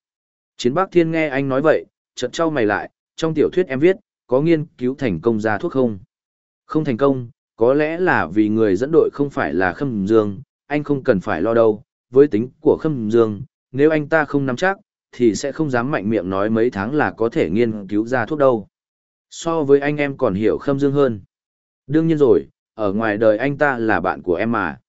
Chiến Bác Thiên nghe anh nói vậy, chợt trao mày lại, trong tiểu thuyết em viết, có nghiên cứu thành công ra thuốc không? Không thành công, có lẽ là vì người dẫn đội không phải là Khâm Dương, anh không cần phải lo đâu, với tính của Khâm Dương, nếu anh ta không nắm chắc, thì sẽ không dám mạnh miệng nói mấy tháng là có thể nghiên cứu ra thuốc đâu. So với anh em còn hiểu Khâm Dương hơn. Đương nhiên rồi, ở ngoài đời anh ta là bạn của em mà.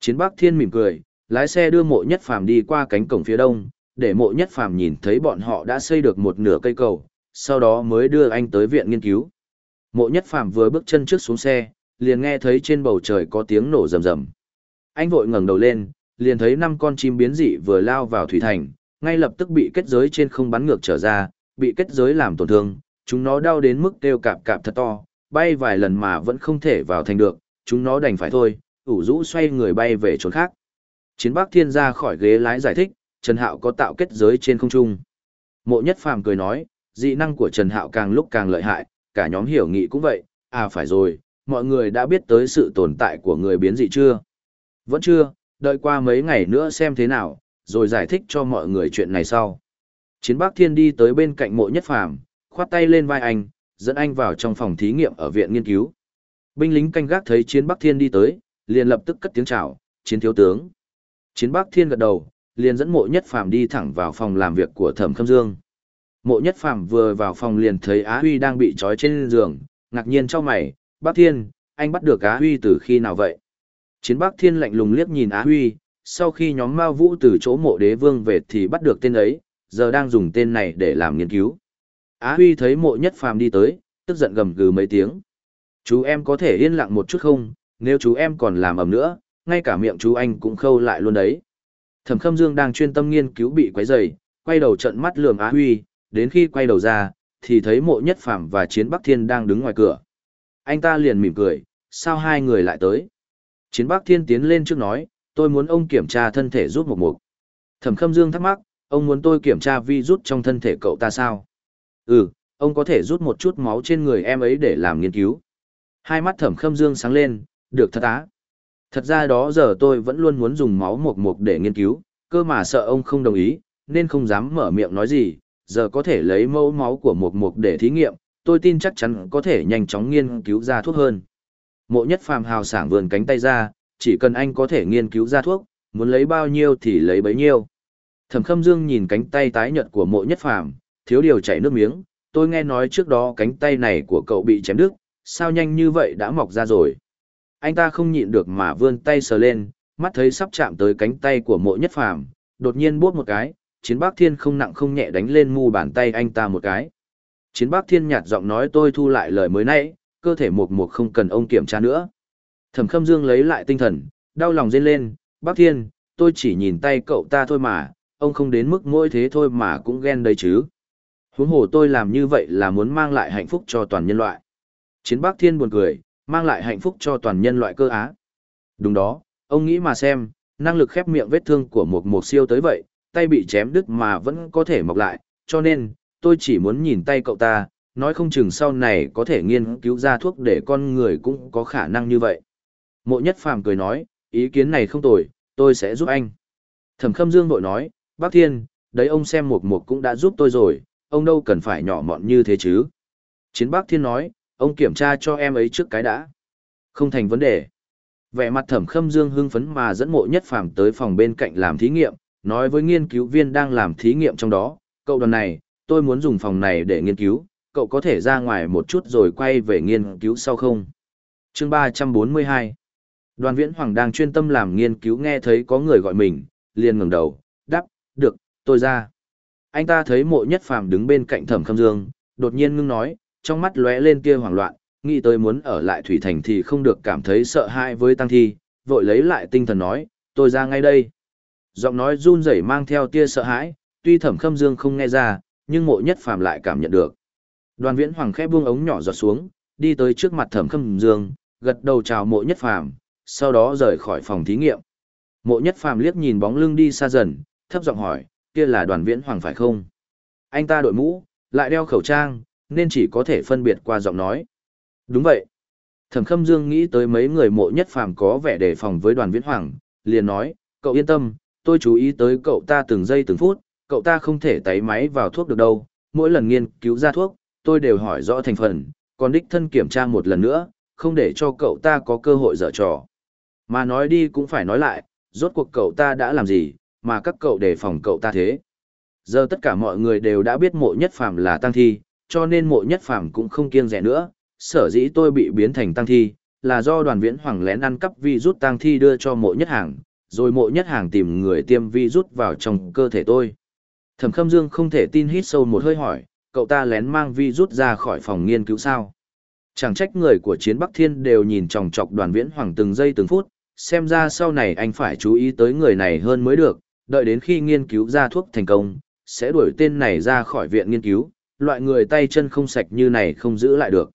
Chiến Bắc Thiên mỉm cười, lái xe đưa mộ nhất phàm đi qua cánh cổng phía đông, để mộ nhất phàm nhìn thấy bọn họ đã xây được một nửa cây cầu, sau đó mới đưa anh tới viện nghiên cứu. Mộ nhất phàm vừa bước chân trước xuống xe, liền nghe thấy trên bầu trời có tiếng nổ rầm rầm. Anh vội ngẩng đầu lên, liền thấy năm con chim biến dị vừa lao vào thủy thành, ngay lập tức bị kết giới trên không bắn ngược trở ra, bị kết giới làm tổn thương, chúng nó đau đến mức kêu cạp cạp thật to, bay vài lần mà vẫn không thể vào thành được, chúng nó đành phải thôi, ủ rũ xoay người bay về chỗ khác. Chiến Bắc Thiên ra khỏi ghế lái giải thích, Trần Hạo có tạo kết giới trên không trung. Mộ Nhất Phàm cười nói, dị năng của Trần Hạo càng lúc càng lợi hại, cả nhóm hiểu nghị cũng vậy, à phải rồi, mọi người đã biết tới sự tồn tại của người biến dị chưa? Vẫn chưa, đợi qua mấy ngày nữa xem thế nào, rồi giải thích cho mọi người chuyện này sau. Chiến Bắc Thiên đi tới bên cạnh mộ nhất phàm, khoát tay lên vai anh, dẫn anh vào trong phòng thí nghiệm ở viện nghiên cứu. Binh lính canh gác thấy Chiến Bắc Thiên đi tới, liền lập tức cất tiếng chào, chiến thiếu tướng. Chiến Bắc Thiên gật đầu, liền dẫn mộ nhất phàm đi thẳng vào phòng làm việc của Thẩm Khâm Dương. Mộ nhất phàm vừa vào phòng liền thấy Á Huy đang bị trói trên giường, ngạc nhiên cho mày, Bắc Thiên, anh bắt được Á Huy từ khi nào vậy? Chiến Bắc Thiên lạnh lùng liếc nhìn Á Huy, sau khi nhóm Mao Vũ từ chỗ mộ đế vương về thì bắt được tên ấy, giờ đang dùng tên này để làm nghiên cứu. Á Huy thấy mộ nhất phàm đi tới, tức giận gầm gừ mấy tiếng. Chú em có thể yên lặng một chút không, nếu chú em còn làm ầm nữa, ngay cả miệng chú anh cũng khâu lại luôn đấy. Thẩm Khâm Dương đang chuyên tâm nghiên cứu bị quấy rầy, quay đầu trận mắt lườm Á Huy, đến khi quay đầu ra, thì thấy mộ nhất phàm và chiến Bắc Thiên đang đứng ngoài cửa. Anh ta liền mỉm cười, sao hai người lại tới? Chiến Bắc Thiên tiến lên trước nói, tôi muốn ông kiểm tra thân thể rút một mục. Thẩm Khâm Dương thắc mắc, ông muốn tôi kiểm tra vi rút trong thân thể cậu ta sao? Ừ, ông có thể rút một chút máu trên người em ấy để làm nghiên cứu. Hai mắt Thẩm Khâm Dương sáng lên, được thật á. Thật ra đó giờ tôi vẫn luôn muốn dùng máu Mộc Mộc để nghiên cứu, cơ mà sợ ông không đồng ý, nên không dám mở miệng nói gì, giờ có thể lấy mẫu máu của Mộc Mộc để thí nghiệm, tôi tin chắc chắn có thể nhanh chóng nghiên cứu ra thuốc hơn. Mộ nhất phàm hào sảng vườn cánh tay ra, chỉ cần anh có thể nghiên cứu ra thuốc, muốn lấy bao nhiêu thì lấy bấy nhiêu. Thẩm Khâm Dương nhìn cánh tay tái nhợt của Mộ Nhất Phàm, thiếu điều chảy nước miếng, tôi nghe nói trước đó cánh tay này của cậu bị chém đứt, sao nhanh như vậy đã mọc ra rồi. Anh ta không nhịn được mà vươn tay sờ lên, mắt thấy sắp chạm tới cánh tay của Mộ Nhất Phàm, đột nhiên buốt một cái, Chiến Bắc Thiên không nặng không nhẹ đánh lên mu bàn tay anh ta một cái. Chiến Bắc Thiên nhạt giọng nói tôi thu lại lời mới nãy, cơ thể mục mục không cần ông kiểm tra nữa. Thẩm Khâm Dương lấy lại tinh thần, đau lòng rên lên, Bắc Thiên, tôi chỉ nhìn tay cậu ta thôi mà, ông không đến mức mỗi thế thôi mà cũng ghen đây chứ. Huống hồ tôi làm như vậy là muốn mang lại hạnh phúc cho toàn nhân loại. Chiến Bắc Thiên buồn cười, mang lại hạnh phúc cho toàn nhân loại cơ á. Đúng đó, ông nghĩ mà xem, năng lực khép miệng vết thương của một mục siêu tới vậy, tay bị chém đứt mà vẫn có thể mọc lại, cho nên, tôi chỉ muốn nhìn tay cậu ta, nói không chừng sau này có thể nghiên cứu ra thuốc để con người cũng có khả năng như vậy. Mộ nhất phàm cười nói, ý kiến này không tồi, tôi sẽ giúp anh. Thẩm khâm dương vội nói, bác thiên, đấy ông xem một mục cũng đã giúp tôi rồi, ông đâu cần phải nhỏ mọn như thế chứ. Chiến bác thiên nói, ông kiểm tra cho em ấy trước cái đã. Không thành vấn đề. Vẻ mặt thẩm khâm dương hưng phấn mà dẫn mộ nhất phàm tới phòng bên cạnh làm thí nghiệm, nói với nghiên cứu viên đang làm thí nghiệm trong đó, cậu đoàn này, tôi muốn dùng phòng này để nghiên cứu, cậu có thể ra ngoài một chút rồi quay về nghiên cứu sau không? Chương 342 Đoàn viễn hoàng đang chuyên tâm làm nghiên cứu nghe thấy có người gọi mình, liền ngẩng đầu, đáp, được, tôi ra. Anh ta thấy mộ nhất phàm đứng bên cạnh thẩm khâm dương, đột nhiên ngưng nói, trong mắt lóe lên kia hoảng loạn, nghĩ tới muốn ở lại Thủy Thành thì không được cảm thấy sợ hãi với tăng thi, vội lấy lại tinh thần nói, tôi ra ngay đây. Giọng nói run rẩy mang theo tia sợ hãi, tuy thẩm khâm dương không nghe ra, nhưng mộ nhất phàm lại cảm nhận được. Đoàn viễn hoàng khẽ buông ống nhỏ giọt xuống, đi tới trước mặt thẩm khâm dương, gật đầu chào mộ nhất phàm, sau đó rời khỏi phòng thí nghiệm. Mộ nhất phàm liếc nhìn bóng lưng đi xa dần, thấp giọng hỏi, kia là đoàn viễn hoàng phải không? Anh ta đội mũ, lại đeo khẩu trang, nên chỉ có thể phân biệt qua giọng nói. Đúng vậy. Thẩm Khâm Dương nghĩ tới mấy người mộ nhất phàm có vẻ đề phòng với đoàn viễn hoàng, liền nói, cậu yên tâm, tôi chú ý tới cậu ta từng giây từng phút, cậu ta không thể tẩy máy vào thuốc được đâu, mỗi lần nghiên cứu ra thuốc, tôi đều hỏi rõ thành phần, còn đích thân kiểm tra một lần nữa, không để cho cậu ta có cơ hội dở trò. Mà nói đi cũng phải nói lại, rốt cuộc cậu ta đã làm gì, mà các cậu đề phòng cậu ta thế. Giờ tất cả mọi người đều đã biết mộ nhất phàm là tăng thi, cho nên mộ nhất phàm cũng không kiêng rẻ nữa, sở dĩ tôi bị biến thành tăng thi, là do đoàn viễn hoàng lén ăn cắp vi rút tăng thi đưa cho mộ nhất hàng, rồi mộ nhất hàng tìm người tiêm vi rút vào trong cơ thể tôi. Thẩm Khâm Dương không thể tin hít sâu một hơi hỏi, cậu ta lén mang vi rút ra khỏi phòng nghiên cứu sao? Chẳng trách người của chiến Bắc Thiên đều nhìn chòng chọc đoàn viễn hoàng từng giây từng phút, xem ra sau này anh phải chú ý tới người này hơn mới được, đợi đến khi nghiên cứu ra thuốc thành công, sẽ đuổi tên này ra khỏi viện nghiên cứu, loại người tay chân không sạch như này không giữ lại được.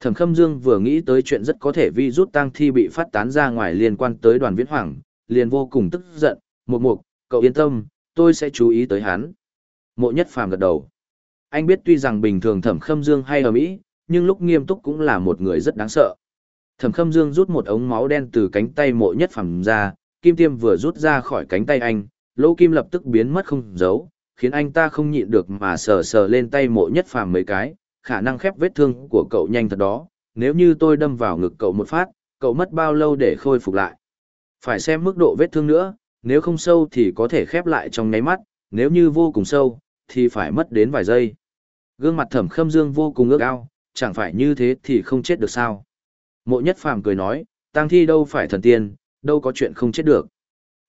Thẩm Khâm Dương vừa nghĩ tới chuyện rất có thể vi rút tang thi bị phát tán ra ngoài liên quan tới đoàn viễn hoàng, liền vô cùng tức giận, một mục, cậu yên tâm, tôi sẽ chú ý tới hắn. Mộ nhất phàm gật đầu. Anh biết tuy rằng bình thường Thẩm Khâm Dương hay ở Mỹ, nhưng lúc nghiêm túc cũng là một người rất đáng sợ. Thẩm Khâm Dương rút một ống máu đen từ cánh tay mộ nhất phàm ra, kim tiêm vừa rút ra khỏi cánh tay anh, lỗ kim lập tức biến mất không giấu, khiến anh ta không nhịn được mà sờ sờ lên tay mộ nhất phàm mấy cái, khả năng khép vết thương của cậu nhanh thật đó, nếu như tôi đâm vào ngực cậu một phát, cậu mất bao lâu để khôi phục lại. Phải xem mức độ vết thương nữa, nếu không sâu thì có thể khép lại trong nháy mắt, nếu như vô cùng sâu, thì phải mất đến vài giây. Gương mặt thẩm khâm dương vô cùng ước ao, chẳng phải như thế thì không chết được sao. Mộ nhất phàm cười nói, tang thi đâu phải thần tiên, đâu có chuyện không chết được.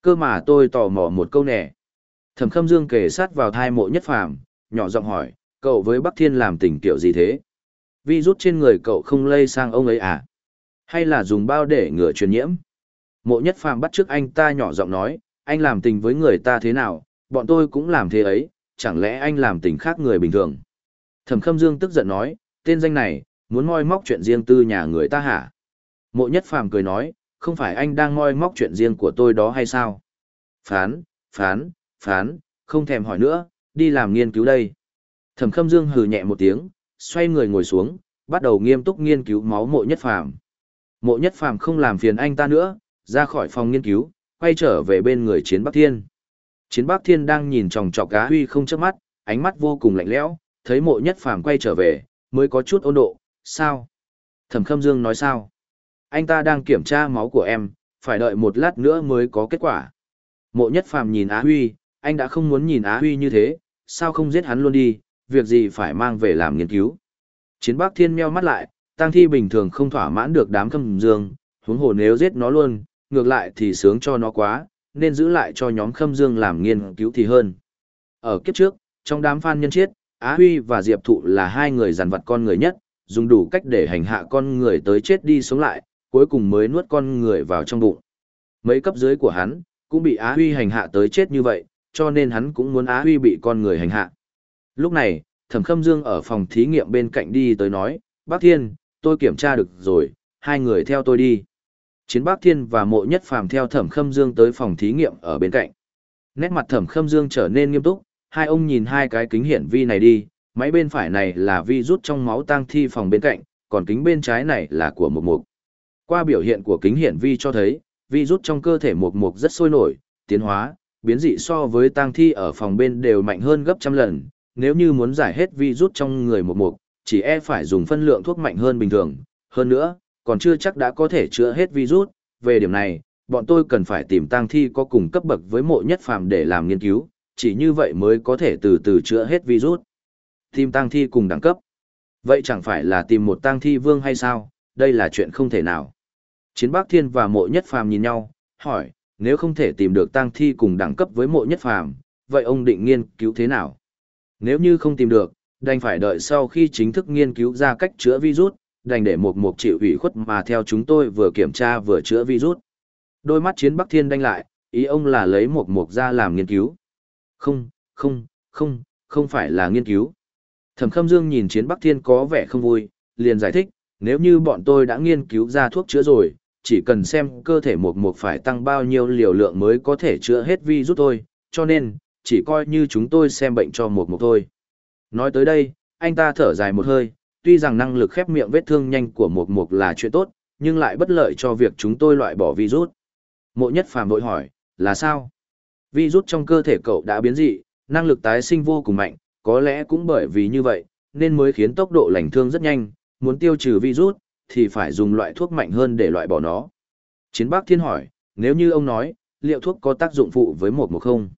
Cơ mà tôi tò mò một câu nè, Thẩm khâm dương kề sát vào thai mộ nhất phàm, nhỏ giọng hỏi, cậu với Bắc Thiên làm tình kiểu gì thế? Vi rút trên người cậu không lây sang ông ấy à? Hay là dùng bao để ngừa truyền nhiễm? Mộ nhất phàm bắt trước anh ta nhỏ giọng nói, anh làm tình với người ta thế nào, bọn tôi cũng làm thế ấy, chẳng lẽ anh làm tình khác người bình thường? Thẩm Khâm Dương tức giận nói, tên danh này, muốn moi móc chuyện riêng tư nhà người ta hả? Mộ nhất phàm cười nói, không phải anh đang moi móc chuyện riêng của tôi đó hay sao? Phán, phán, phán, không thèm hỏi nữa, đi làm nghiên cứu đây. Thẩm Khâm Dương hừ nhẹ một tiếng, xoay người ngồi xuống, bắt đầu nghiêm túc nghiên cứu máu mộ nhất phàm. Mộ nhất phàm không làm phiền anh ta nữa, ra khỏi phòng nghiên cứu, quay trở về bên người chiến Bắc Thiên. Chiến Bắc Thiên đang nhìn tròng trọc cá huy không chớp mắt, ánh mắt vô cùng lạnh lẽo, thấy mộ nhất phàm quay trở về, mới có chút ôn độ, sao? Thẩm Khâm Dương nói sao? Anh ta đang kiểm tra máu của em, phải đợi một lát nữa mới có kết quả. Mộ nhất phàm nhìn Á Huy, anh đã không muốn nhìn Á Huy như thế, sao không giết hắn luôn đi, việc gì phải mang về làm nghiên cứu. Chiến Bác Thiên meo mắt lại, tang thi bình thường không thỏa mãn được đám khâm dương, huống hồ nếu giết nó luôn, ngược lại thì sướng cho nó quá, nên giữ lại cho nhóm khâm dương làm nghiên cứu thì hơn. Ở kiếp trước, trong đám phan nhân chiết, Á Huy và Diệp Thụ là hai người giàn vật con người nhất, dùng đủ cách để hành hạ con người tới chết đi sống lại, cuối cùng mới nuốt con người vào trong bụng. Mấy cấp dưới của hắn, cũng bị Á Huy hành hạ tới chết như vậy, cho nên hắn cũng muốn Á Huy bị con người hành hạ. Lúc này, Thẩm Khâm Dương ở phòng thí nghiệm bên cạnh đi tới nói, Bác Thiên, tôi kiểm tra được rồi, hai người theo tôi đi. Chiến Bác Thiên và Mộ Nhất Phàm theo Thẩm Khâm Dương tới phòng thí nghiệm ở bên cạnh. Nét mặt Thẩm Khâm Dương trở nên nghiêm túc, hai ông nhìn hai cái kính hiển vi này đi, máy bên phải này là vi rút trong máu tang thi phòng bên cạnh, còn kính bên trái này là của Mục Mục. Qua biểu hiện của kính hiển vi cho thấy, vi rút trong cơ thể Mục Mục rất sôi nổi, tiến hóa, biến dị so với tang thi ở phòng bên đều mạnh hơn gấp trăm lần, nếu như muốn giải hết vi rút trong người Mục Mục, chỉ e phải dùng phân lượng thuốc mạnh hơn bình thường, hơn nữa, còn chưa chắc đã có thể chữa hết virus, về điểm này, bọn tôi cần phải tìm tang thi có cùng cấp bậc với mộ nhất phàm để làm nghiên cứu, chỉ như vậy mới có thể từ từ chữa hết virus. Tìm tang thi cùng đẳng cấp. Vậy chẳng phải là tìm một tang thi vương hay sao, đây là chuyện không thể nào. Chiến Bắc Thiên và mộ nhất phàm nhìn nhau, hỏi, nếu không thể tìm được tang thi cùng đẳng cấp với mộ nhất phàm, vậy ông định nghiên cứu thế nào? Nếu như không tìm được, đành phải đợi sau khi chính thức nghiên cứu ra cách chữa virus, đành để một mục chịu ủy khuất mà theo chúng tôi vừa kiểm tra vừa chữa virus. Đôi mắt chiến Bắc Thiên đanh lại, ý ông là lấy một mục ra làm nghiên cứu. Không, không, không, không phải là nghiên cứu. Thẩm Khâm Dương nhìn chiến Bắc Thiên có vẻ không vui, liền giải thích, nếu như bọn tôi đã nghiên cứu ra thuốc chữa rồi, chỉ cần xem cơ thể mục mục phải tăng bao nhiêu liều lượng mới có thể chữa hết virus thôi, cho nên, chỉ coi như chúng tôi xem bệnh cho mục mục thôi. Nói tới đây, anh ta thở dài một hơi, tuy rằng năng lực khép miệng vết thương nhanh của mục mục là chuyện tốt, nhưng lại bất lợi cho việc chúng tôi loại bỏ virus. Mộ nhất phàm vội hỏi, là sao? Virus trong cơ thể cậu đã biến dị, năng lực tái sinh vô cùng mạnh, có lẽ cũng bởi vì như vậy, nên mới khiến tốc độ lành thương rất nhanh, muốn tiêu trừ virus, thì phải dùng loại thuốc mạnh hơn để loại bỏ nó. Chiến Bác Thiên hỏi, nếu như ông nói, liệu thuốc có tác dụng phụ với một mục không?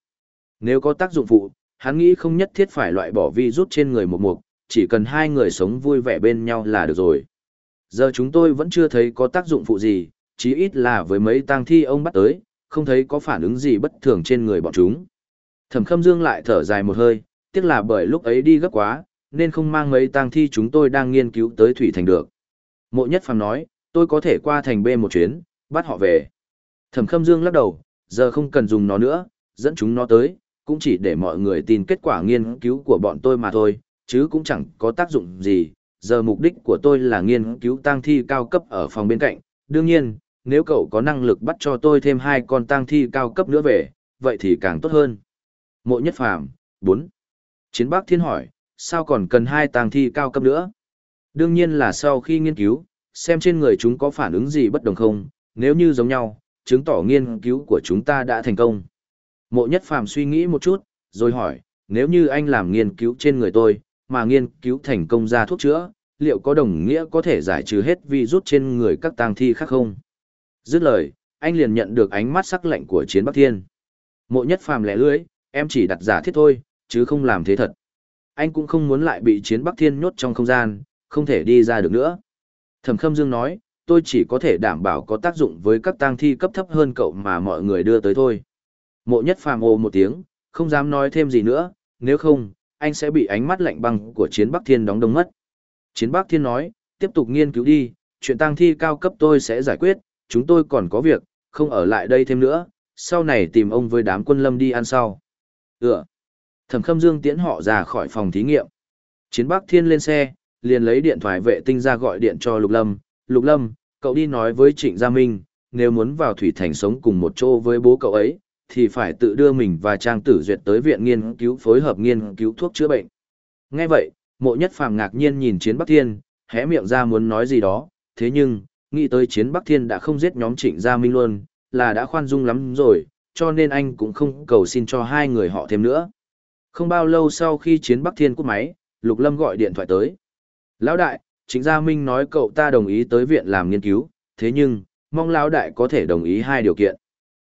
Nếu có tác dụng phụ, hắn nghĩ không nhất thiết phải loại bỏ vi rút trên người một mục, chỉ cần hai người sống vui vẻ bên nhau là được rồi. Giờ chúng tôi vẫn chưa thấy có tác dụng phụ gì, chí ít là với mấy tang thi ông bắt tới, không thấy có phản ứng gì bất thường trên người bọn chúng. Thẩm Khâm Dương lại thở dài một hơi, tiếc là bởi lúc ấy đi gấp quá, nên không mang mấy tang thi chúng tôi đang nghiên cứu tới Thủy Thành được. Mộ Nhất Phàm nói, tôi có thể qua thành B một chuyến, bắt họ về. Thẩm Khâm Dương lắc đầu, giờ không cần dùng nó nữa, dẫn chúng nó tới, cũng chỉ để mọi người tin kết quả nghiên cứu của bọn tôi mà thôi, chứ cũng chẳng có tác dụng gì. Giờ mục đích của tôi là nghiên cứu tang thi cao cấp ở phòng bên cạnh. Đương nhiên, nếu cậu có năng lực bắt cho tôi thêm hai con tang thi cao cấp nữa về, vậy thì càng tốt hơn. Mộ nhất phàm, 4. Chiến Bắc Thiên hỏi, sao còn cần hai tang thi cao cấp nữa? Đương nhiên là sau khi nghiên cứu, xem trên người chúng có phản ứng gì bất đồng không, nếu như giống nhau, chứng tỏ nghiên cứu của chúng ta đã thành công. Mộ nhất phàm suy nghĩ một chút, rồi hỏi, nếu như anh làm nghiên cứu trên người tôi, mà nghiên cứu thành công ra thuốc chữa, liệu có đồng nghĩa có thể giải trừ hết virus trên người các tang thi khác không? Dứt lời, anh liền nhận được ánh mắt sắc lạnh của chiến Bắc Thiên. Mộ nhất phàm lẻ lưỡi, em chỉ đặt giả thiết thôi, chứ không làm thế thật. Anh cũng không muốn lại bị chiến Bắc Thiên nhốt trong không gian, không thể đi ra được nữa. Thẩm Khâm Dương nói, tôi chỉ có thể đảm bảo có tác dụng với các tang thi cấp thấp hơn cậu mà mọi người đưa tới thôi. Mộ nhất phàm ồ một tiếng, không dám nói thêm gì nữa, nếu không, anh sẽ bị ánh mắt lạnh băng của chiến Bắc Thiên đóng đông mất. Chiến Bắc Thiên nói, tiếp tục nghiên cứu đi, chuyện tang thi cao cấp tôi sẽ giải quyết, chúng tôi còn có việc, không ở lại đây thêm nữa, sau này tìm ông với đám quân lâm đi ăn sau. Ừ. Thẩm Khâm Dương tiễn họ ra khỏi phòng thí nghiệm. Chiến Bắc Thiên lên xe, liền lấy điện thoại vệ tinh ra gọi điện cho Lục Lâm. Lục Lâm, cậu đi nói với Trịnh Gia Minh, nếu muốn vào Thủy Thành sống cùng một chỗ với bố cậu ấy, thì phải tự đưa mình và Trang Tử Duyệt tới viện nghiên cứu phối hợp nghiên cứu thuốc chữa bệnh. Nghe vậy, mộ nhất phàm ngạc nhiên nhìn Chiến Bắc Thiên, hé miệng ra muốn nói gì đó, thế nhưng, nghĩ tới Chiến Bắc Thiên đã không giết nhóm Trịnh Gia Minh luôn, là đã khoan dung lắm rồi, cho nên anh cũng không cầu xin cho hai người họ thêm nữa. Không bao lâu sau khi Chiến Bắc Thiên cúp máy, Lục Lâm gọi điện thoại tới. Lão đại, chính gia Minh nói cậu ta đồng ý tới viện làm nghiên cứu, thế nhưng, mong lão đại có thể đồng ý hai điều kiện.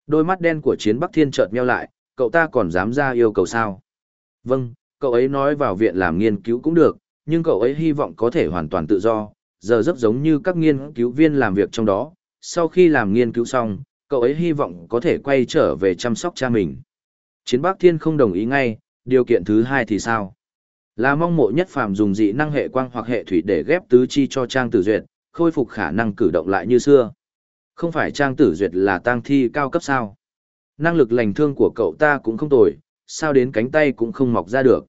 Đôi mắt đen của chiến Bắc Thiên chợt nheo lại, cậu ta còn dám ra yêu cầu sao? Vâng, cậu ấy nói vào viện làm nghiên cứu cũng được, nhưng cậu ấy hy vọng có thể hoàn toàn tự do, giờ rất giống như các nghiên cứu viên làm việc trong đó. Sau khi làm nghiên cứu xong, cậu ấy hy vọng có thể quay trở về chăm sóc cha mình. Chiến Bắc Thiên không đồng ý ngay, điều kiện thứ hai thì sao? Là mong mộ nhất phàm dùng dị năng hệ quang hoặc hệ thủy để ghép tứ chi cho Trang Tử Duyệt, khôi phục khả năng cử động lại như xưa. Không phải Trang Tử Duyệt là tang thi cao cấp sao? Năng lực lành thương của cậu ta cũng không tồi, sao đến cánh tay cũng không mọc ra được.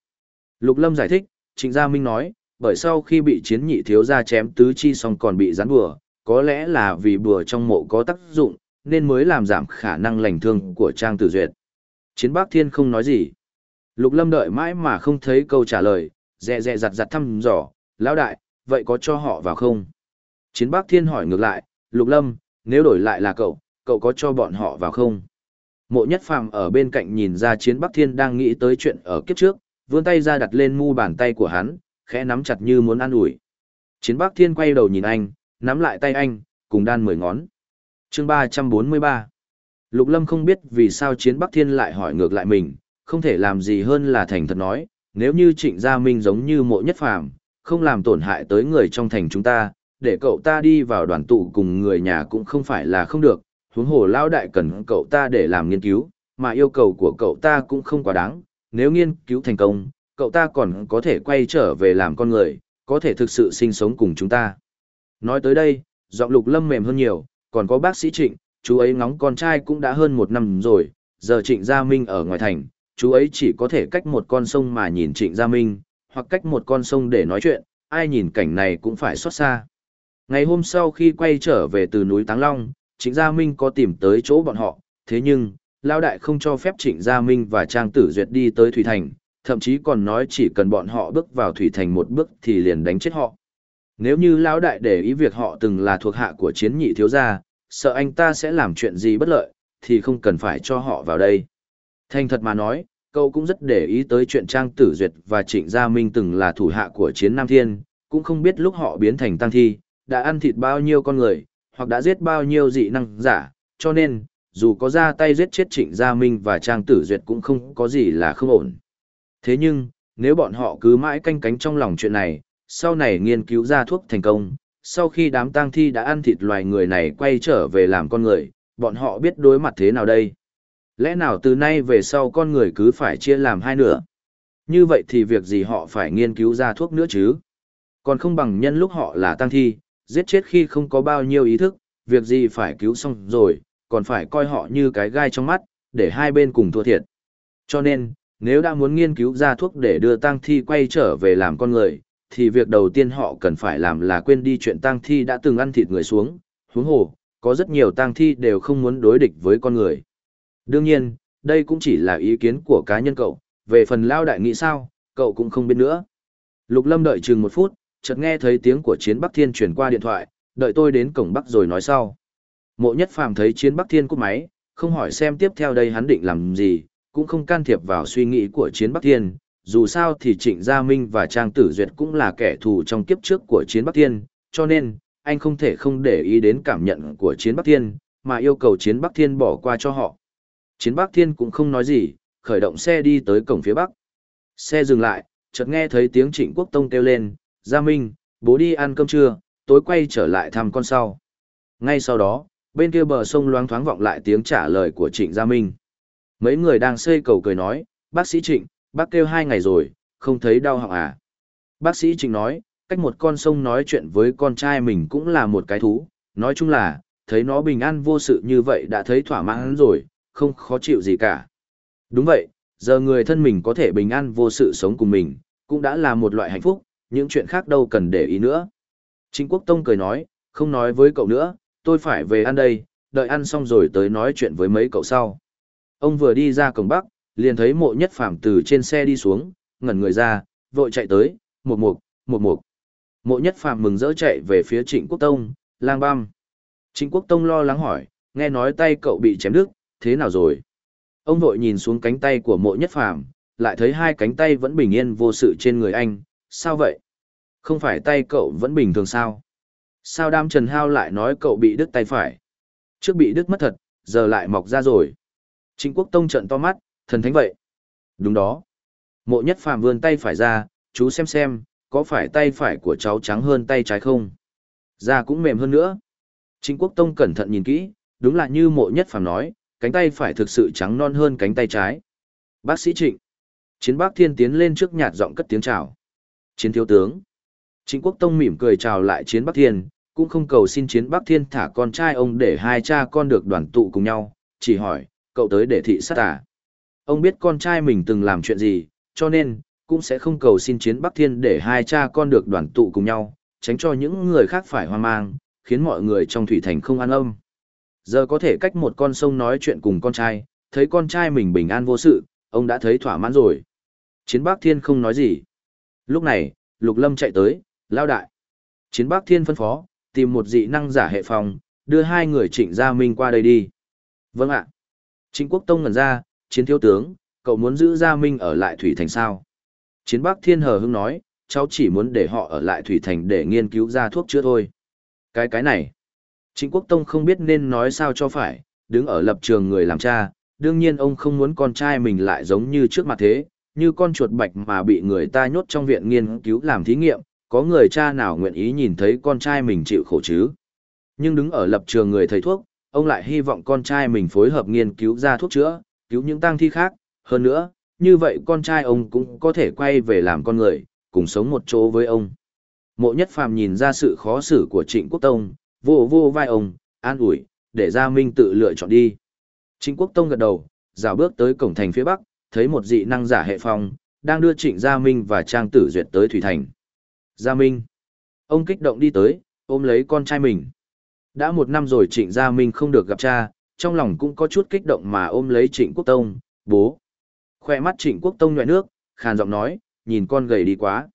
Lục Lâm giải thích, Trịnh Gia Minh nói, bởi sau khi bị chiến nhị thiếu gia chém tứ chi xong còn bị rắn bùa, có lẽ là vì bùa trong mộ có tác dụng, nên mới làm giảm khả năng lành thương của Trang Tử Duyệt. Chiến Bác Thiên không nói gì. Lục Lâm đợi mãi mà không thấy câu trả lời, dè dè giặt giặt thăm dò, lão đại, vậy có cho họ vào không? Chiến Bác Thiên hỏi ngược lại, Lục Lâm, nếu đổi lại là cậu, cậu có cho bọn họ vào không? Mộ Nhất Phàm ở bên cạnh nhìn ra Chiến Bắc Thiên đang nghĩ tới chuyện ở kiếp trước, vươn tay ra đặt lên mu bàn tay của hắn, khẽ nắm chặt như muốn ăn ủi. Chiến Bắc Thiên quay đầu nhìn anh, nắm lại tay anh, cùng đan mười ngón. Chương ba trăm bốn mươi ba. Lục Lâm không biết vì sao Chiến Bắc Thiên lại hỏi ngược lại mình, không thể làm gì hơn là thành thật nói, nếu như Trịnh Gia Minh giống như mộ nhất phàm, không làm tổn hại tới người trong thành chúng ta, để cậu ta đi vào đoàn tụ cùng người nhà cũng không phải là không được, huống hồ lao đại cần cậu ta để làm nghiên cứu, mà yêu cầu của cậu ta cũng không quá đáng, nếu nghiên cứu thành công, cậu ta còn có thể quay trở về làm con người, có thể thực sự sinh sống cùng chúng ta. Nói tới đây, giọng lục lâm mềm hơn nhiều, còn có bác sĩ Trịnh, chú ấy ngóng con trai cũng đã hơn một năm rồi, giờ Trịnh Gia Minh ở ngoài thành, chú ấy chỉ có thể cách một con sông mà nhìn Trịnh Gia Minh, hoặc cách một con sông để nói chuyện, ai nhìn cảnh này cũng phải xót xa. Ngày hôm sau khi quay trở về từ núi Táng Long, Trịnh Gia Minh có tìm tới chỗ bọn họ, thế nhưng, Lao Đại không cho phép Trịnh Gia Minh và Trang Tử Duyệt đi tới Thủy Thành, thậm chí còn nói chỉ cần bọn họ bước vào Thủy Thành một bước thì liền đánh chết họ. Nếu như Lão Đại để ý việc họ từng là thuộc hạ của chiến nhị thiếu gia, sợ anh ta sẽ làm chuyện gì bất lợi, thì không cần phải cho họ vào đây. Thành thật mà nói, cậu cũng rất để ý tới chuyện Trang Tử Duyệt và Trịnh Gia Minh từng là thủ hạ của chiến Nam Thiên, cũng không biết lúc họ biến thành tăng thi, đã ăn thịt bao nhiêu con người, hoặc đã giết bao nhiêu dị năng giả, cho nên, dù có ra tay giết chết Trịnh Gia Minh và Trang Tử Duyệt cũng không có gì là không ổn. Thế nhưng, nếu bọn họ cứ mãi canh cánh trong lòng chuyện này, sau này nghiên cứu ra thuốc thành công, sau khi đám tang thi đã ăn thịt loài người này quay trở về làm con người, bọn họ biết đối mặt thế nào đây? Lẽ nào từ nay về sau con người cứ phải chia làm hai nửa? Như vậy thì việc gì họ phải nghiên cứu ra thuốc nữa chứ? Còn không bằng nhân lúc họ là tang thi, giết chết khi không có bao nhiêu ý thức, việc gì phải cứu xong rồi, còn phải coi họ như cái gai trong mắt, để hai bên cùng thua thiệt. Cho nên, nếu đã muốn nghiên cứu ra thuốc để đưa tang thi quay trở về làm con người, thì việc đầu tiên họ cần phải làm là quên đi chuyện tang thi đã từng ăn thịt người xuống, huống hồ, có rất nhiều tang thi đều không muốn đối địch với con người. Đương nhiên, đây cũng chỉ là ý kiến của cá nhân cậu, về phần lao đại nghĩ sao, cậu cũng không biết nữa. Lục Lâm đợi chừng một phút, chợt nghe thấy tiếng của Chiến Bắc Thiên truyền qua điện thoại, đợi tôi đến cổng Bắc rồi nói sau. Mộ Nhất Phàm thấy Chiến Bắc Thiên cúp máy, không hỏi xem tiếp theo đây hắn định làm gì, cũng không can thiệp vào suy nghĩ của Chiến Bắc Thiên, dù sao thì Trịnh Gia Minh và Trang Tử Duyệt cũng là kẻ thù trong kiếp trước của Chiến Bắc Thiên, cho nên, anh không thể không để ý đến cảm nhận của Chiến Bắc Thiên, mà yêu cầu Chiến Bắc Thiên bỏ qua cho họ. Chiến Bắc Thiên cũng không nói gì, khởi động xe đi tới cổng phía Bắc. Xe dừng lại, chợt nghe thấy tiếng Trịnh Quốc Tông kêu lên, Gia Minh, bố đi ăn cơm trưa, tối quay trở lại thăm con sau. Ngay sau đó, bên kia bờ sông loáng thoáng vọng lại tiếng trả lời của Trịnh Gia Minh. Mấy người đang xây cầu cười nói, bác sĩ Trịnh, bác kêu hai ngày rồi, không thấy đau họng à. Bác sĩ Trịnh nói, cách một con sông nói chuyện với con trai mình cũng là một cái thú, nói chung là, thấy nó bình an vô sự như vậy đã thấy thỏa mãn rồi, không khó chịu gì cả. Đúng vậy, giờ người thân mình có thể bình an vô sự sống cùng mình, cũng đã là một loại hạnh phúc, những chuyện khác đâu cần để ý nữa. Trịnh Quốc Tông cười nói, không nói với cậu nữa, tôi phải về ăn đây, đợi ăn xong rồi tới nói chuyện với mấy cậu sau. Ông vừa đi ra cổng Bắc, liền thấy mộ nhất phàm từ trên xe đi xuống, ngẩn người ra, vội chạy tới, một mục, một mục. Mộ nhất phàm mừng rỡ chạy về phía trịnh quốc tông, lang băm. Trịnh quốc tông lo lắng hỏi, nghe nói tay cậu bị chém đứt, thế nào rồi? Ông vội nhìn xuống cánh tay của mộ nhất phàm, lại thấy hai cánh tay vẫn bình yên vô sự trên người anh, sao vậy? Không phải tay cậu vẫn bình thường sao? Sao đam Trần Hao lại nói cậu bị đứt tay phải? Trước bị đứt mất thật, giờ lại mọc ra rồi. Trịnh Quốc Tông trận to mắt, thần thánh vậy. Đúng đó. Mộ nhất phàm vươn tay phải ra, chú xem xem, có phải tay phải của cháu trắng hơn tay trái không? Da cũng mềm hơn nữa. Trịnh Quốc Tông cẩn thận nhìn kỹ, đúng là như mộ nhất phàm nói, cánh tay phải thực sự trắng non hơn cánh tay trái. Bác sĩ Trịnh. Chiến bác thiên tiến lên trước nhạt giọng cất tiếng chào. Chiến thiếu tướng. Trịnh Quốc Tông mỉm cười chào lại chiến bác thiên, cũng không cầu xin chiến bác thiên thả con trai ông để hai cha con được đoàn tụ cùng nhau, chỉ hỏi, cậu tới để thị sát à? Ông biết con trai mình từng làm chuyện gì, cho nên, cũng sẽ không cầu xin chiến Bắc Thiên để hai cha con được đoàn tụ cùng nhau, tránh cho những người khác phải hoang mang, khiến mọi người trong thủy thành không an âm. Giờ có thể cách một con sông nói chuyện cùng con trai, thấy con trai mình bình an vô sự, ông đã thấy thỏa mãn rồi. Chiến Bắc Thiên không nói gì. Lúc này, Lục Lâm chạy tới, lao đại. Chiến Bắc Thiên phân phó, tìm một dị năng giả hệ phòng, đưa hai người trịnh gia minh qua đây đi. Vâng ạ. Trịnh Quốc Tông ngẩn ra, chiến thiếu tướng, cậu muốn giữ gia minh ở lại Thủy Thành sao? Chiến Bắc Thiên Hờ hững nói, cháu chỉ muốn để họ ở lại Thủy Thành để nghiên cứu ra thuốc chữa thôi. Cái cái này. Trịnh Quốc Tông không biết nên nói sao cho phải, đứng ở lập trường người làm cha, đương nhiên ông không muốn con trai mình lại giống như trước mặt thế, như con chuột bạch mà bị người ta nhốt trong viện nghiên cứu làm thí nghiệm, có người cha nào nguyện ý nhìn thấy con trai mình chịu khổ chứ. Nhưng đứng ở lập trường người thầy thuốc, ông lại hy vọng con trai mình phối hợp nghiên cứu ra thuốc chữa, cứu những tang thi khác, hơn nữa, như vậy con trai ông cũng có thể quay về làm con người, cùng sống một chỗ với ông. Mộ nhất phàm nhìn ra sự khó xử của trịnh quốc tông, vô vô vai ông, an ủi, để Gia Minh tự lựa chọn đi. Trịnh quốc tông gật đầu, dạo bước tới cổng thành phía bắc, thấy một dị năng giả hệ phong, đang đưa trịnh Gia Minh và Trang Tử Duyệt tới Thủy Thành. Gia Minh. Ông kích động đi tới, ôm lấy con trai mình. Đã một năm rồi trịnh Gia Minh không được gặp cha, trong lòng cũng có chút kích động mà ôm lấy trịnh quốc tông, bố. Khoe mắt trịnh quốc tông nhòe nước, khàn giọng nói, nhìn con gầy đi quá.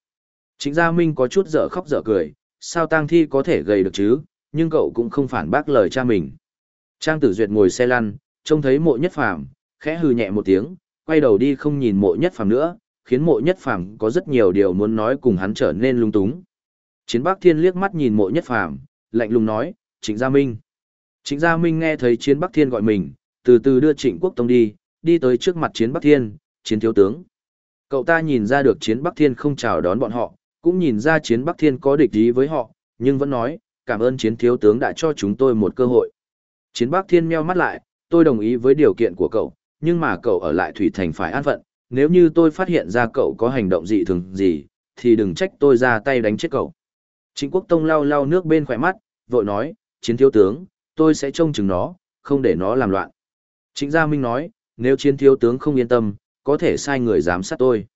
Trịnh Gia Minh có chút dở khóc dở cười, sao tang thi có thể gầy được chứ, nhưng cậu cũng không phản bác lời cha mình. Trang Tử Duyệt ngồi xe lăn, trông thấy mộ nhất phàm, khẽ hừ nhẹ một tiếng, quay đầu đi không nhìn mộ nhất phàm nữa, khiến mộ nhất phàm có rất nhiều điều muốn nói cùng hắn trở nên lung túng. Chiến Bắc Thiên liếc mắt nhìn mộ nhất phàm, lạnh lùng nói, Trịnh Gia Minh. Trịnh Gia Minh nghe thấy Chiến Bắc Thiên gọi mình, từ từ đưa Trịnh Quốc Tông đi, đi tới trước mặt Chiến Bắc Thiên, Chiến Thiếu Tướng. Cậu ta nhìn ra được Chiến Bắc Thiên không chào đón bọn họ, cũng nhìn ra Chiến Bắc Thiên có địch ý với họ, nhưng vẫn nói, cảm ơn Chiến Thiếu Tướng đã cho chúng tôi một cơ hội. Chiến Bắc Thiên meo mắt lại, tôi đồng ý với điều kiện của cậu, nhưng mà cậu ở lại Thủy Thành phải an phận, nếu như tôi phát hiện ra cậu có hành động dị thường gì, thì đừng trách tôi ra tay đánh chết cậu. Trịnh Quốc Tông lau lau nước bên khỏe mắt, vội nói, Chiến Thiếu Tướng, tôi sẽ trông chừng nó, không để nó làm loạn. Trịnh Gia Minh nói, nếu chiến thiếu tướng không yên tâm, có thể sai người giám sát tôi.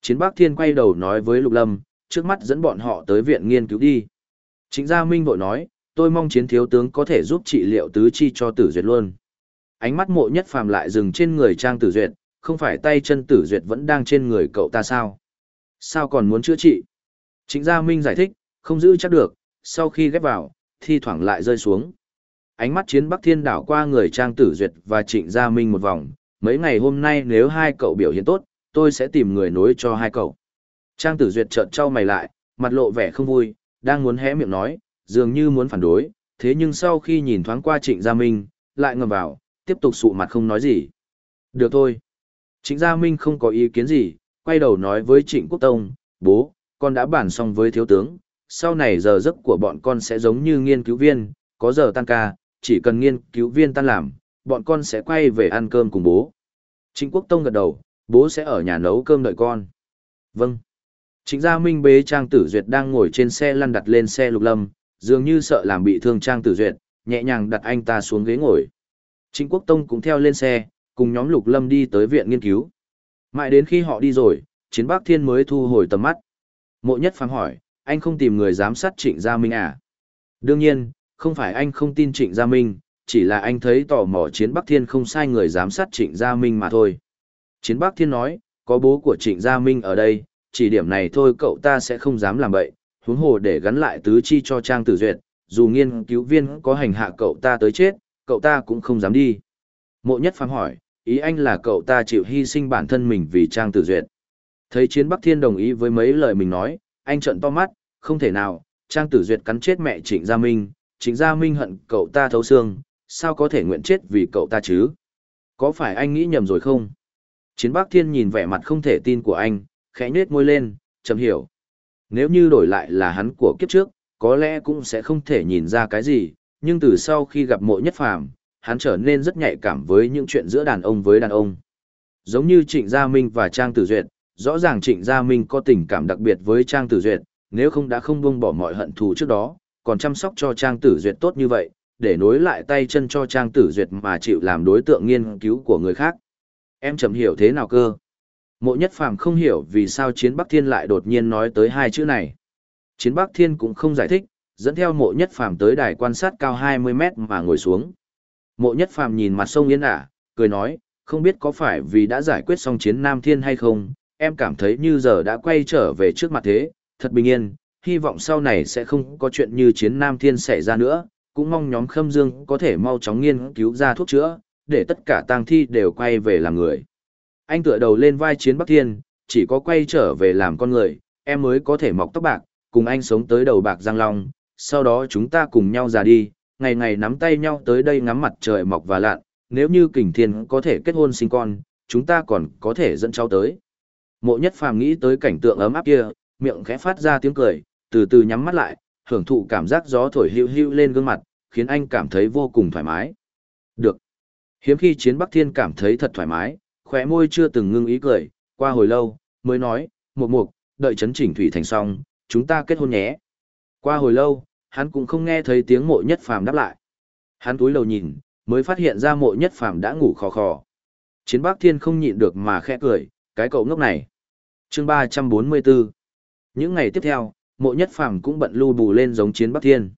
Chiến Bắc Thiên quay đầu nói với Lục Lâm, trước mắt dẫn bọn họ tới viện nghiên cứu đi. Trịnh Gia Minh vội nói, tôi mong chiến thiếu tướng có thể giúp trị liệu tứ chi cho tử duyệt luôn. Ánh mắt mộ nhất phàm lại dừng trên người trang tử duyệt, không phải tay chân tử duyệt vẫn đang trên người cậu ta sao? Sao còn muốn chữa trị? Trịnh Gia Minh giải thích, không giữ chắc được, sau khi ghép vào, thi thoảng lại rơi xuống ánh mắt chiến Bắc Thiên đảo qua người Trang Tử Duyệt và Trịnh Gia Minh một vòng, mấy ngày hôm nay nếu hai cậu biểu hiện tốt, tôi sẽ tìm người nối cho hai cậu. Trang Tử Duyệt trợn trao mày lại, mặt lộ vẻ không vui, đang muốn hé miệng nói, dường như muốn phản đối, thế nhưng sau khi nhìn thoáng qua Trịnh Gia Minh, lại ngầm vào, tiếp tục sụ mặt không nói gì. Được thôi. Trịnh Gia Minh không có ý kiến gì, quay đầu nói với Trịnh Quốc Tông, bố, con đã bàn xong với thiếu tướng, sau này giờ giấc của bọn con sẽ giống như nghiên cứu viên, có giờ tan ca, chỉ cần nghiên cứu viên tan làm, bọn con sẽ quay về ăn cơm cùng bố. Trịnh Quốc Tông gật đầu, bố sẽ ở nhà nấu cơm đợi con. Vâng. Trịnh Gia Minh bế Trang Tử Duyệt đang ngồi trên xe lăn đặt lên xe lục lâm, dường như sợ làm bị thương Trang Tử Duyệt, nhẹ nhàng đặt anh ta xuống ghế ngồi. Trịnh Quốc Tông cũng theo lên xe, cùng nhóm lục lâm đi tới viện nghiên cứu. Mãi đến khi họ đi rồi, chiến bác thiên mới thu hồi tầm mắt. Mộ nhất Phàm hỏi, anh không tìm người giám sát trịnh Gia Minh à? Đương nhiên, không phải anh không tin Trịnh Gia Minh, chỉ là anh thấy tò mò Chiến Bắc Thiên không sai người giám sát Trịnh Gia Minh mà thôi. Chiến Bắc Thiên nói, có bố của Trịnh Gia Minh ở đây, chỉ điểm này thôi cậu ta sẽ không dám làm bậy, huống hồ để gắn lại tứ chi cho Trang Tử Duyệt, dù nghiên cứu viên có hành hạ cậu ta tới chết, cậu ta cũng không dám đi. Mộ Nhất Phàm hỏi, ý anh là cậu ta chịu hy sinh bản thân mình vì Trang Tử Duyệt. Thấy Chiến Bắc Thiên đồng ý với mấy lời mình nói, anh trợn to mắt, không thể nào, Trang Tử Duyệt cắn chết mẹ Trịnh Gia Minh, Trịnh Gia Minh hận cậu ta thấu xương, sao có thể nguyện chết vì cậu ta chứ? Có phải anh nghĩ nhầm rồi không? Chiến Bắc Thiên nhìn vẻ mặt không thể tin của anh, khẽ nhếch môi lên, chậm hiểu. Nếu như đổi lại là hắn của kiếp trước, có lẽ cũng sẽ không thể nhìn ra cái gì, nhưng từ sau khi gặp mộ nhất phàm, hắn trở nên rất nhạy cảm với những chuyện giữa đàn ông với đàn ông. Giống như Trịnh Gia Minh và Trang Tử Duyệt, rõ ràng Trịnh Gia Minh có tình cảm đặc biệt với Trang Tử Duyệt, nếu không đã không buông bỏ mọi hận thù trước đó, còn chăm sóc cho Trang Tử Duyệt tốt như vậy, để nối lại tay chân cho Trang Tử Duyệt mà chịu làm đối tượng nghiên cứu của người khác. Em chậm hiểu thế nào cơ? Mộ nhất phàm không hiểu vì sao Chiến Bắc Thiên lại đột nhiên nói tới hai chữ này. Chiến Bắc Thiên cũng không giải thích, dẫn theo mộ nhất phàm tới đài quan sát cao 20 mét mà ngồi xuống. Mộ nhất phàm nhìn mặt sông Yên ả, cười nói, không biết có phải vì đã giải quyết xong chiến Nam Thiên hay không, em cảm thấy như giờ đã quay trở về trước mặt thế, thật bình yên, hy vọng sau này sẽ không có chuyện như chiến Nam Thiên xảy ra nữa, cũng mong nhóm Khâm Dương có thể mau chóng nghiên cứu ra thuốc chữa, để tất cả tang thi đều quay về làm người. Anh tựa đầu lên vai chiến Bắc Thiên, chỉ có quay trở về làm con người, em mới có thể mọc tóc bạc, cùng anh sống tới đầu bạc giang long, sau đó chúng ta cùng nhau già đi, ngày ngày nắm tay nhau tới đây ngắm mặt trời mọc và lặn, nếu như kình thiên có thể kết hôn sinh con, chúng ta còn có thể dẫn cháu tới. Mộ nhất phàm nghĩ tới cảnh tượng ấm áp kia, miệng khẽ phát ra tiếng cười, từ từ nhắm mắt lại, hưởng thụ cảm giác gió thổi hữu hữu lên gương mặt, khiến anh cảm thấy vô cùng thoải mái. Được. Hiếm khi chiến Bắc Thiên cảm thấy thật thoải mái, khóe môi chưa từng ngưng ý cười, qua hồi lâu, mới nói, mục mục, đợi chấn chỉnh thủy thành xong, chúng ta kết hôn nhé. Qua hồi lâu, hắn cũng không nghe thấy tiếng mộ nhất phàm đáp lại. Hắn túi đầu nhìn, mới phát hiện ra mộ nhất phàm đã ngủ khò khò. Chiến Bắc Thiên không nhịn được mà khẽ cười, cái cậu ngốc này. Chương 344 Những ngày tiếp theo, mộ nhất phàm cũng bận lưu bù lên giống Chiến Bắc Thiên.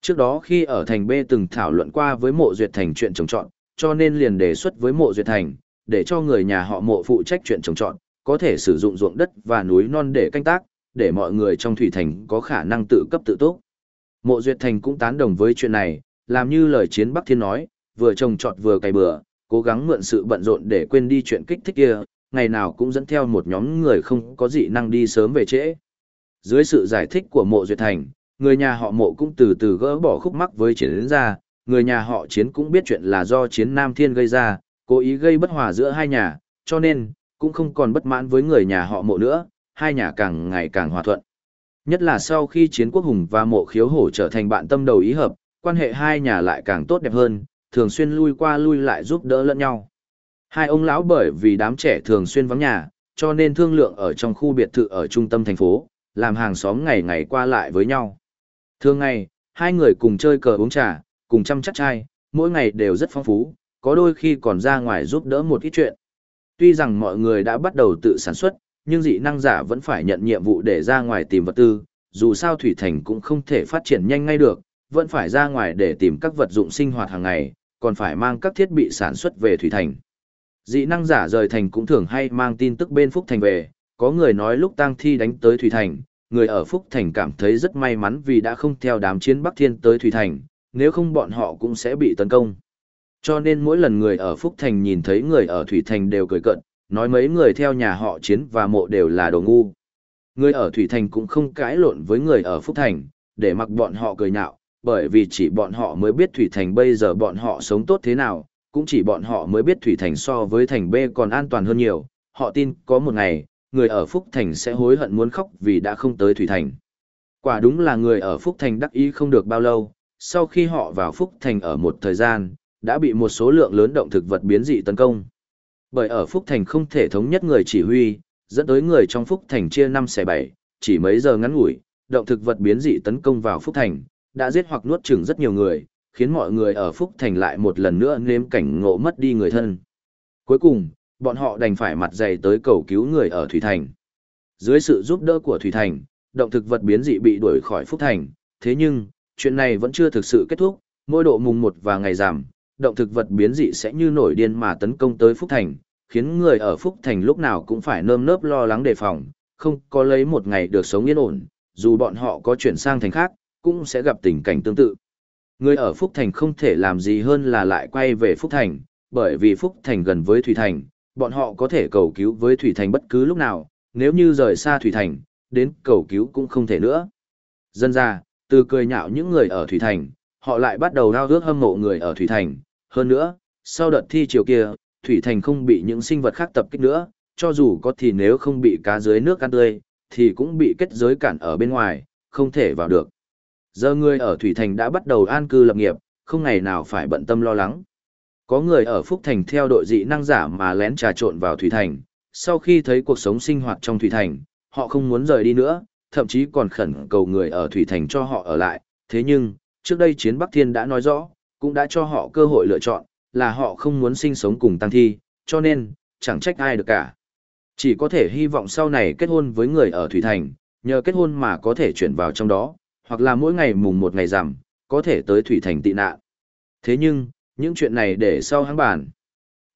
Trước đó khi ở thành B từng thảo luận qua với mộ duyệt thành chuyện trồng trọn, cho nên liền đề xuất với mộ duyệt thành, để cho người nhà họ mộ phụ trách chuyện trồng trọt, có thể sử dụng ruộng đất và núi non để canh tác, để mọi người trong thủy thành có khả năng tự cấp tự túc. Mộ duyệt thành cũng tán đồng với chuyện này, làm như lời chiến Bắc Thiên nói, vừa trồng trọt vừa cày bừa, cố gắng mượn sự bận rộn để quên đi chuyện kích thích kia, ngày nào cũng dẫn theo một nhóm người không có dị năng đi sớm về trễ. Dưới sự giải thích của mộ duyệt thành, người nhà họ mộ cũng từ từ gỡ bỏ khúc mắc với chiến ra, người nhà họ chiến cũng biết chuyện là do chiến Nam Thiên gây ra, cố ý gây bất hòa giữa hai nhà, cho nên, cũng không còn bất mãn với người nhà họ mộ nữa, hai nhà càng ngày càng hòa thuận. Nhất là sau khi chiến quốc hùng và mộ khiếu hổ trở thành bạn tâm đầu ý hợp, quan hệ hai nhà lại càng tốt đẹp hơn, thường xuyên lui qua lui lại giúp đỡ lẫn nhau. Hai ông lão bởi vì đám trẻ thường xuyên vắng nhà, cho nên thương lượng ở trong khu biệt thự ở trung tâm thành phố, làm hàng xóm ngày ngày qua lại với nhau. Thường ngày, hai người cùng chơi cờ uống trà, cùng chăm chắc chai, mỗi ngày đều rất phong phú, có đôi khi còn ra ngoài giúp đỡ một ít chuyện. Tuy rằng mọi người đã bắt đầu tự sản xuất, nhưng dị năng giả vẫn phải nhận nhiệm vụ để ra ngoài tìm vật tư, dù sao Thủy Thành cũng không thể phát triển nhanh ngay được, vẫn phải ra ngoài để tìm các vật dụng sinh hoạt hàng ngày, còn phải mang các thiết bị sản xuất về Thủy Thành. Dị năng giả rời thành cũng thường hay mang tin tức bên Phúc Thành về, có người nói lúc tang thi đánh tới Thủy Thành, người ở Phúc Thành cảm thấy rất may mắn vì đã không theo đám chiến Bắc Thiên tới Thủy Thành, nếu không bọn họ cũng sẽ bị tấn công. Cho nên mỗi lần người ở Phúc Thành nhìn thấy người ở Thủy Thành đều cười cận, nói mấy người theo nhà họ chiến và mộ đều là đồ ngu. Người ở Thủy Thành cũng không cãi lộn với người ở Phúc Thành, để mặc bọn họ cười nhạo, bởi vì chỉ bọn họ mới biết Thủy Thành bây giờ bọn họ sống tốt thế nào, cũng chỉ bọn họ mới biết Thủy Thành so với Thành B còn an toàn hơn nhiều, họ tin có một ngày, người ở Phúc Thành sẽ hối hận muốn khóc vì đã không tới Thủy Thành. Quả đúng là người ở Phúc Thành đắc ý không được bao lâu, sau khi họ vào Phúc Thành ở một thời gian, đã bị một số lượng lớn động thực vật biến dị tấn công. Bởi ở Phúc Thành không thể thống nhất người chỉ huy, dẫn tới người trong Phúc Thành chia năm xẻ bảy, chỉ mấy giờ ngắn ngủi, động thực vật biến dị tấn công vào Phúc Thành, đã giết hoặc nuốt chửng rất nhiều người, khiến mọi người ở Phúc Thành lại một lần nữa nếm cảnh ngộ mất đi người thân. Cuối cùng, bọn họ đành phải mặt dày tới cầu cứu người ở Thủy Thành. Dưới sự giúp đỡ của Thủy Thành, động thực vật biến dị bị đuổi khỏi Phúc Thành, thế nhưng, chuyện này vẫn chưa thực sự kết thúc, mỗi độ mùng 1 và ngày giảm, động thực vật biến dị sẽ như nổi điên mà tấn công tới Phúc Thành, khiến người ở Phúc Thành lúc nào cũng phải nơm nớp lo lắng đề phòng, không có lấy một ngày được sống yên ổn, dù bọn họ có chuyển sang thành khác, cũng sẽ gặp tình cảnh tương tự. Người ở Phúc Thành không thể làm gì hơn là lại quay về Phúc Thành, bởi vì Phúc Thành gần với Thủy Thành, bọn họ có thể cầu cứu với Thủy Thành bất cứ lúc nào, nếu như rời xa Thủy Thành, đến cầu cứu cũng không thể nữa. Dân ra, từ cười nhạo những người ở Thủy Thành, họ lại bắt đầu lao ước hâm mộ người ở Thủy Thành. Hơn nữa, sau đợt thi chiều kia, Thủy Thành không bị những sinh vật khác tập kích nữa, cho dù có thì nếu không bị cá dưới nước ăn tươi, thì cũng bị kết giới cản ở bên ngoài, không thể vào được. Giờ người ở Thủy Thành đã bắt đầu an cư lập nghiệp, không ngày nào phải bận tâm lo lắng. Có người ở Phúc Thành theo đội dị năng giả mà lén trà trộn vào Thủy Thành, sau khi thấy cuộc sống sinh hoạt trong Thủy Thành, họ không muốn rời đi nữa, thậm chí còn khẩn cầu người ở Thủy Thành cho họ ở lại. Thế nhưng, trước đây Chiến Bắc Thiên đã nói rõ, cũng đã cho họ cơ hội lựa chọn, là họ không muốn sinh sống cùng Tăng Thi, cho nên, chẳng trách ai được cả. Chỉ có thể hy vọng sau này kết hôn với người ở Thủy Thành, nhờ kết hôn mà có thể chuyển vào trong đó, hoặc là mỗi ngày mùng một ngày rằm, có thể tới Thủy Thành tị nạn. Thế nhưng, những chuyện này để sau hãng bàn.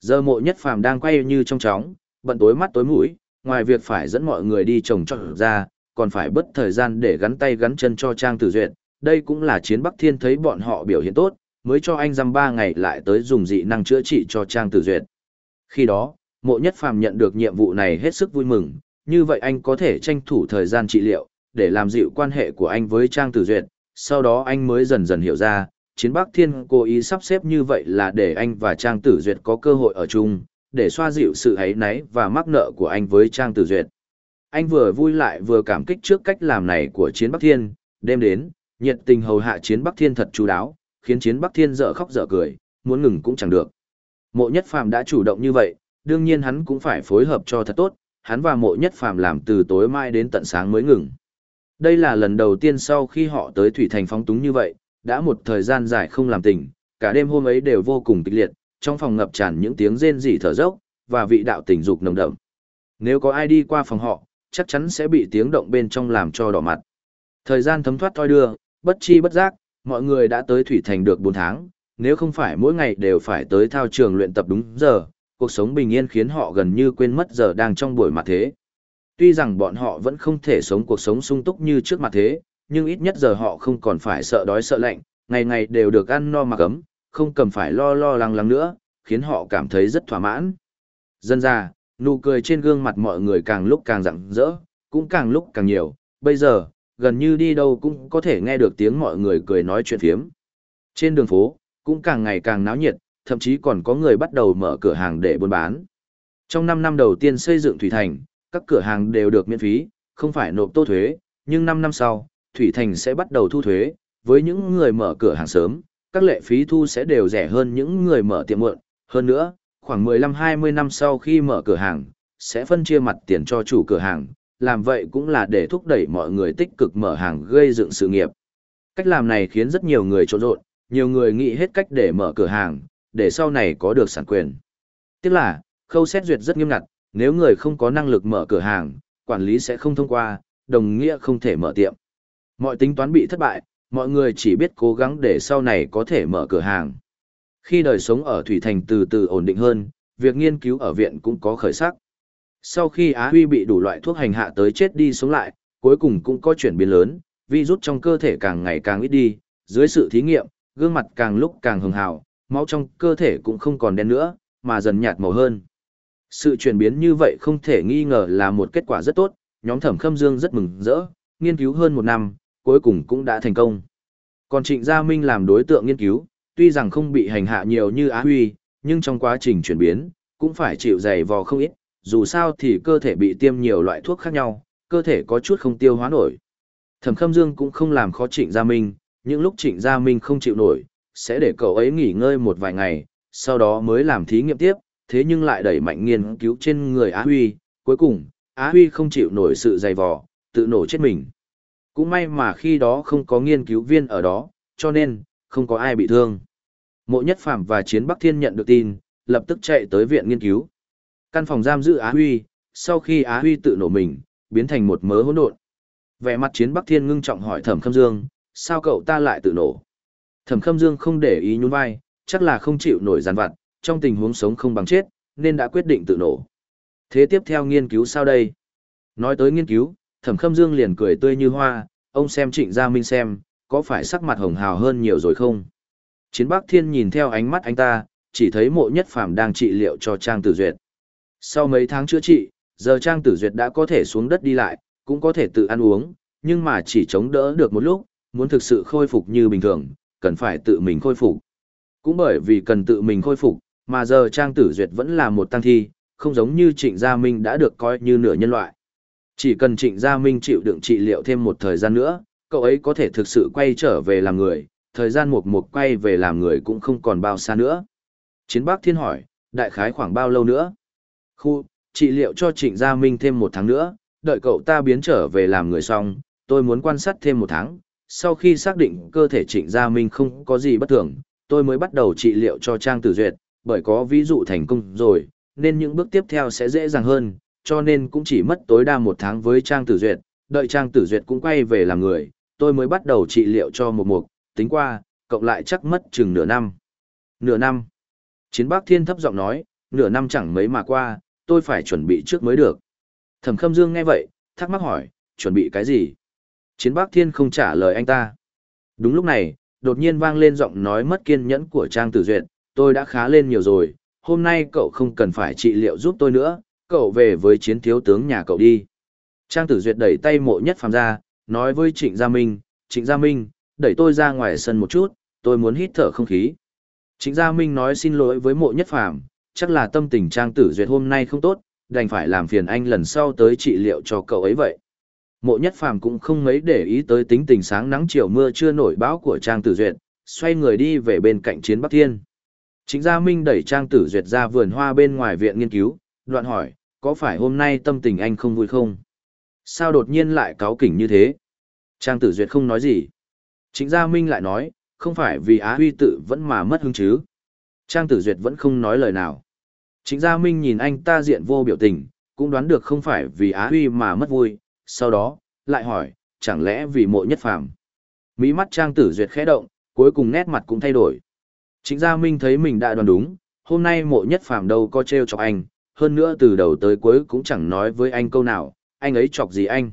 Giờ mộ nhất phàm đang quay như trong chóng, bận tối mắt tối mũi, ngoài việc phải dẫn mọi người đi trồng trọt ra, còn phải bất thời gian để gắn tay gắn chân cho Trang Tử Duyệt. Đây cũng là chiến Bắc Thiên thấy bọn họ biểu hiện tốt, mới cho anh dăm ba ngày lại tới dùng dị năng chữa trị cho Trang Tử Duyệt. Khi đó, mộ nhất phàm nhận được nhiệm vụ này hết sức vui mừng, như vậy anh có thể tranh thủ thời gian trị liệu, để làm dịu quan hệ của anh với Trang Tử Duyệt, sau đó anh mới dần dần hiểu ra, chiến Bắc Thiên cố ý sắp xếp như vậy là để anh và Trang Tử Duyệt có cơ hội ở chung, để xoa dịu sự ấy náy và mắc nợ của anh với Trang Tử Duyệt. Anh vừa vui lại vừa cảm kích trước cách làm này của chiến Bắc Thiên, đêm đến, nhiệt tình hầu hạ chiến Bắc Thiên thật chú đáo, khiến chiến Bắc Thiên dở khóc dở cười, muốn ngừng cũng chẳng được. Mộ Nhất Phàm đã chủ động như vậy, đương nhiên hắn cũng phải phối hợp cho thật tốt, hắn và Mộ Nhất Phàm làm từ tối mai đến tận sáng mới ngừng. Đây là lần đầu tiên sau khi họ tới Thủy Thành phóng túng như vậy, đã một thời gian dài không làm tình, cả đêm hôm ấy đều vô cùng kịch liệt, trong phòng ngập tràn những tiếng rên rỉ thở dốc, và vị đạo tình dục nồng đậm. Nếu có ai đi qua phòng họ, chắc chắn sẽ bị tiếng động bên trong làm cho đỏ mặt. Thời gian thấm thoát thoi đưa, bất chi bất giác, mọi người đã tới Thủy Thành được 4 tháng, nếu không phải mỗi ngày đều phải tới thao trường luyện tập đúng giờ, cuộc sống bình yên khiến họ gần như quên mất giờ đang trong buổi mặt thế. Tuy rằng bọn họ vẫn không thể sống cuộc sống sung túc như trước mặt thế, nhưng ít nhất giờ họ không còn phải sợ đói sợ lạnh, ngày ngày đều được ăn no mặc ấm, không cần phải lo lo lắng lắng nữa, khiến họ cảm thấy rất thỏa mãn. Dân ra, nụ cười trên gương mặt mọi người càng lúc càng rạng rỡ, cũng càng lúc càng nhiều, bây giờ, gần như đi đâu cũng có thể nghe được tiếng mọi người cười nói chuyện phiếm. Trên đường phố, cũng càng ngày càng náo nhiệt, thậm chí còn có người bắt đầu mở cửa hàng để buôn bán. Trong 5 năm đầu tiên xây dựng Thủy Thành, các cửa hàng đều được miễn phí, không phải nộp tô thuế, nhưng 5 năm sau, Thủy Thành sẽ bắt đầu thu thuế, với những người mở cửa hàng sớm, các lệ phí thu sẽ đều rẻ hơn những người mở tiệm muộn. Hơn nữa, khoảng 15-20 năm sau khi mở cửa hàng, sẽ phân chia mặt tiền cho chủ cửa hàng, làm vậy cũng là để thúc đẩy mọi người tích cực mở hàng gây dựng sự nghiệp. Cách làm này khiến rất nhiều người trộn rộn, nhiều người nghĩ hết cách để mở cửa hàng, để sau này có được sản quyền. Tiếc là, khâu xét duyệt rất nghiêm ngặt, nếu người không có năng lực mở cửa hàng, quản lý sẽ không thông qua, đồng nghĩa không thể mở tiệm. Mọi tính toán bị thất bại, mọi người chỉ biết cố gắng để sau này có thể mở cửa hàng. Khi đời sống ở Thủy Thành từ từ ổn định hơn, việc nghiên cứu ở viện cũng có khởi sắc. Sau khi Á Huy bị đủ loại thuốc hành hạ tới chết đi sống lại, cuối cùng cũng có chuyển biến lớn, virus trong cơ thể càng ngày càng ít đi, dưới sự thí nghiệm, gương mặt càng lúc càng hường hào, máu trong cơ thể cũng không còn đen nữa, mà dần nhạt màu hơn. Sự chuyển biến như vậy không thể nghi ngờ là một kết quả rất tốt, nhóm thẩm khâm dương rất mừng rỡ, nghiên cứu hơn một năm, cuối cùng cũng đã thành công. Còn Trịnh Gia Minh làm đối tượng nghiên cứu, tuy rằng không bị hành hạ nhiều như Á Huy, nhưng trong quá trình chuyển biến, cũng phải chịu dày vò không ít, dù sao thì cơ thể bị tiêm nhiều loại thuốc khác nhau, cơ thể có chút không tiêu hóa nổi. Thẩm Khâm Dương cũng không làm khó Trịnh Gia Minh, những lúc Trịnh Gia Minh không chịu nổi, sẽ để cậu ấy nghỉ ngơi một vài ngày, sau đó mới làm thí nghiệm tiếp, thế nhưng lại đẩy mạnh nghiên cứu trên người Á Huy, cuối cùng, Á Huy không chịu nổi sự dày vò, tự nổ chết mình. Cũng may mà khi đó không có nghiên cứu viên ở đó, cho nên, không có ai bị thương. Mộ Nhất Phạm và Chiến Bắc Thiên nhận được tin, lập tức chạy tới viện nghiên cứu. Căn phòng giam giữ Á Huy, sau khi Á Huy tự nổ mình, biến thành một mớ hỗn độn. Vẻ mặt Chiến Bắc Thiên ngưng trọng hỏi Thẩm Khâm Dương, sao cậu ta lại tự nổ? Thẩm Khâm Dương không để ý nhún vai, chắc là không chịu nổi giàn vặt, trong tình huống sống không bằng chết, nên đã quyết định tự nổ. Thế tiếp theo nghiên cứu sao đây? Nói tới nghiên cứu, Thẩm Khâm Dương liền cười tươi như hoa, ông xem Trịnh Gia Minh xem, có phải sắc mặt hồng hào hơn nhiều rồi không? Chiến Bắc Thiên nhìn theo ánh mắt anh ta, chỉ thấy mộ nhất phàm đang trị liệu cho Trang Tử Duyệt. Sau mấy tháng chữa trị, giờ Trang Tử Duyệt đã có thể xuống đất đi lại, cũng có thể tự ăn uống, nhưng mà chỉ chống đỡ được một lúc, muốn thực sự khôi phục như bình thường, cần phải tự mình khôi phục. Cũng bởi vì cần tự mình khôi phục, mà giờ Trang Tử Duyệt vẫn là một tăng thi, không giống như Trịnh Gia Minh đã được coi như nửa nhân loại. Chỉ cần Trịnh Gia Minh chịu đựng trị liệu thêm một thời gian nữa, cậu ấy có thể thực sự quay trở về làm người, thời gian một một quay về làm người cũng không còn bao xa nữa. Chiến Bắc Thiên hỏi, đại khái khoảng bao lâu nữa? Khu, trị liệu cho Trịnh Gia Minh thêm một tháng nữa, đợi cậu ta biến trở về làm người xong, tôi muốn quan sát thêm một tháng. Sau khi xác định cơ thể Trịnh Gia Minh không có gì bất thường, tôi mới bắt đầu trị liệu cho Trang Tử Duyệt, bởi có ví dụ thành công rồi, nên những bước tiếp theo sẽ dễ dàng hơn, cho nên cũng chỉ mất tối đa một tháng với Trang Tử Duyệt, đợi Trang Tử Duyệt cũng quay về làm người, tôi mới bắt đầu trị liệu cho một mục, tính qua, cộng lại chắc mất chừng nửa năm. Nửa năm. Chiến Bắc Thiên thấp giọng nói, nửa năm chẳng mấy mà qua, tôi phải chuẩn bị trước mới được. Thẩm Khâm Dương nghe vậy, thắc mắc hỏi, chuẩn bị cái gì? Chiến Bắc Thiên không trả lời anh ta. Đúng lúc này, đột nhiên vang lên giọng nói mất kiên nhẫn của Trang Tử Duyệt, tôi đã khá lên nhiều rồi, hôm nay cậu không cần phải trị liệu giúp tôi nữa, cậu về với chiến thiếu tướng nhà cậu đi. Trang Tử Duyệt đẩy tay mộ nhất phàm ra, nói với Trịnh Gia Minh, Trịnh Gia Minh, đẩy tôi ra ngoài sân một chút, tôi muốn hít thở không khí. Trịnh Gia Minh nói xin lỗi với mộ nhất phàm, chắc là tâm tình Trang Tử Duyệt hôm nay không tốt, đành phải làm phiền anh lần sau tới trị liệu cho cậu ấy vậy. Mộ nhất phàm cũng không mấy để ý tới tính tình sáng nắng chiều mưa chưa nổi bão của Trang Tử Duyệt, xoay người đi về bên cạnh chiến Bắc Thiên. chính Gia Minh đẩy Trang Tử Duyệt ra vườn hoa bên ngoài viện nghiên cứu, đoạn hỏi, có phải hôm nay tâm tình anh không vui không? Sao đột nhiên lại cáu kỉnh như thế? Trang Tử Duyệt không nói gì. chính Gia Minh lại nói, không phải vì Á Huy tự vẫn mà mất hứng chứ. Trang Tử Duyệt vẫn không nói lời nào. Trịnh Gia Minh nhìn anh ta diện vô biểu tình, cũng đoán được không phải vì Á Huy mà mất vui, sau đó, lại hỏi, chẳng lẽ vì mộ nhất phàm. Mỹ mắt Trang Tử Duyệt khẽ động, cuối cùng nét mặt cũng thay đổi. Trịnh Gia Minh thấy mình đã đoán đúng, hôm nay mộ nhất phàm đâu có trêu chọc anh, hơn nữa từ đầu tới cuối cũng chẳng nói với anh câu nào, anh ấy chọc gì anh.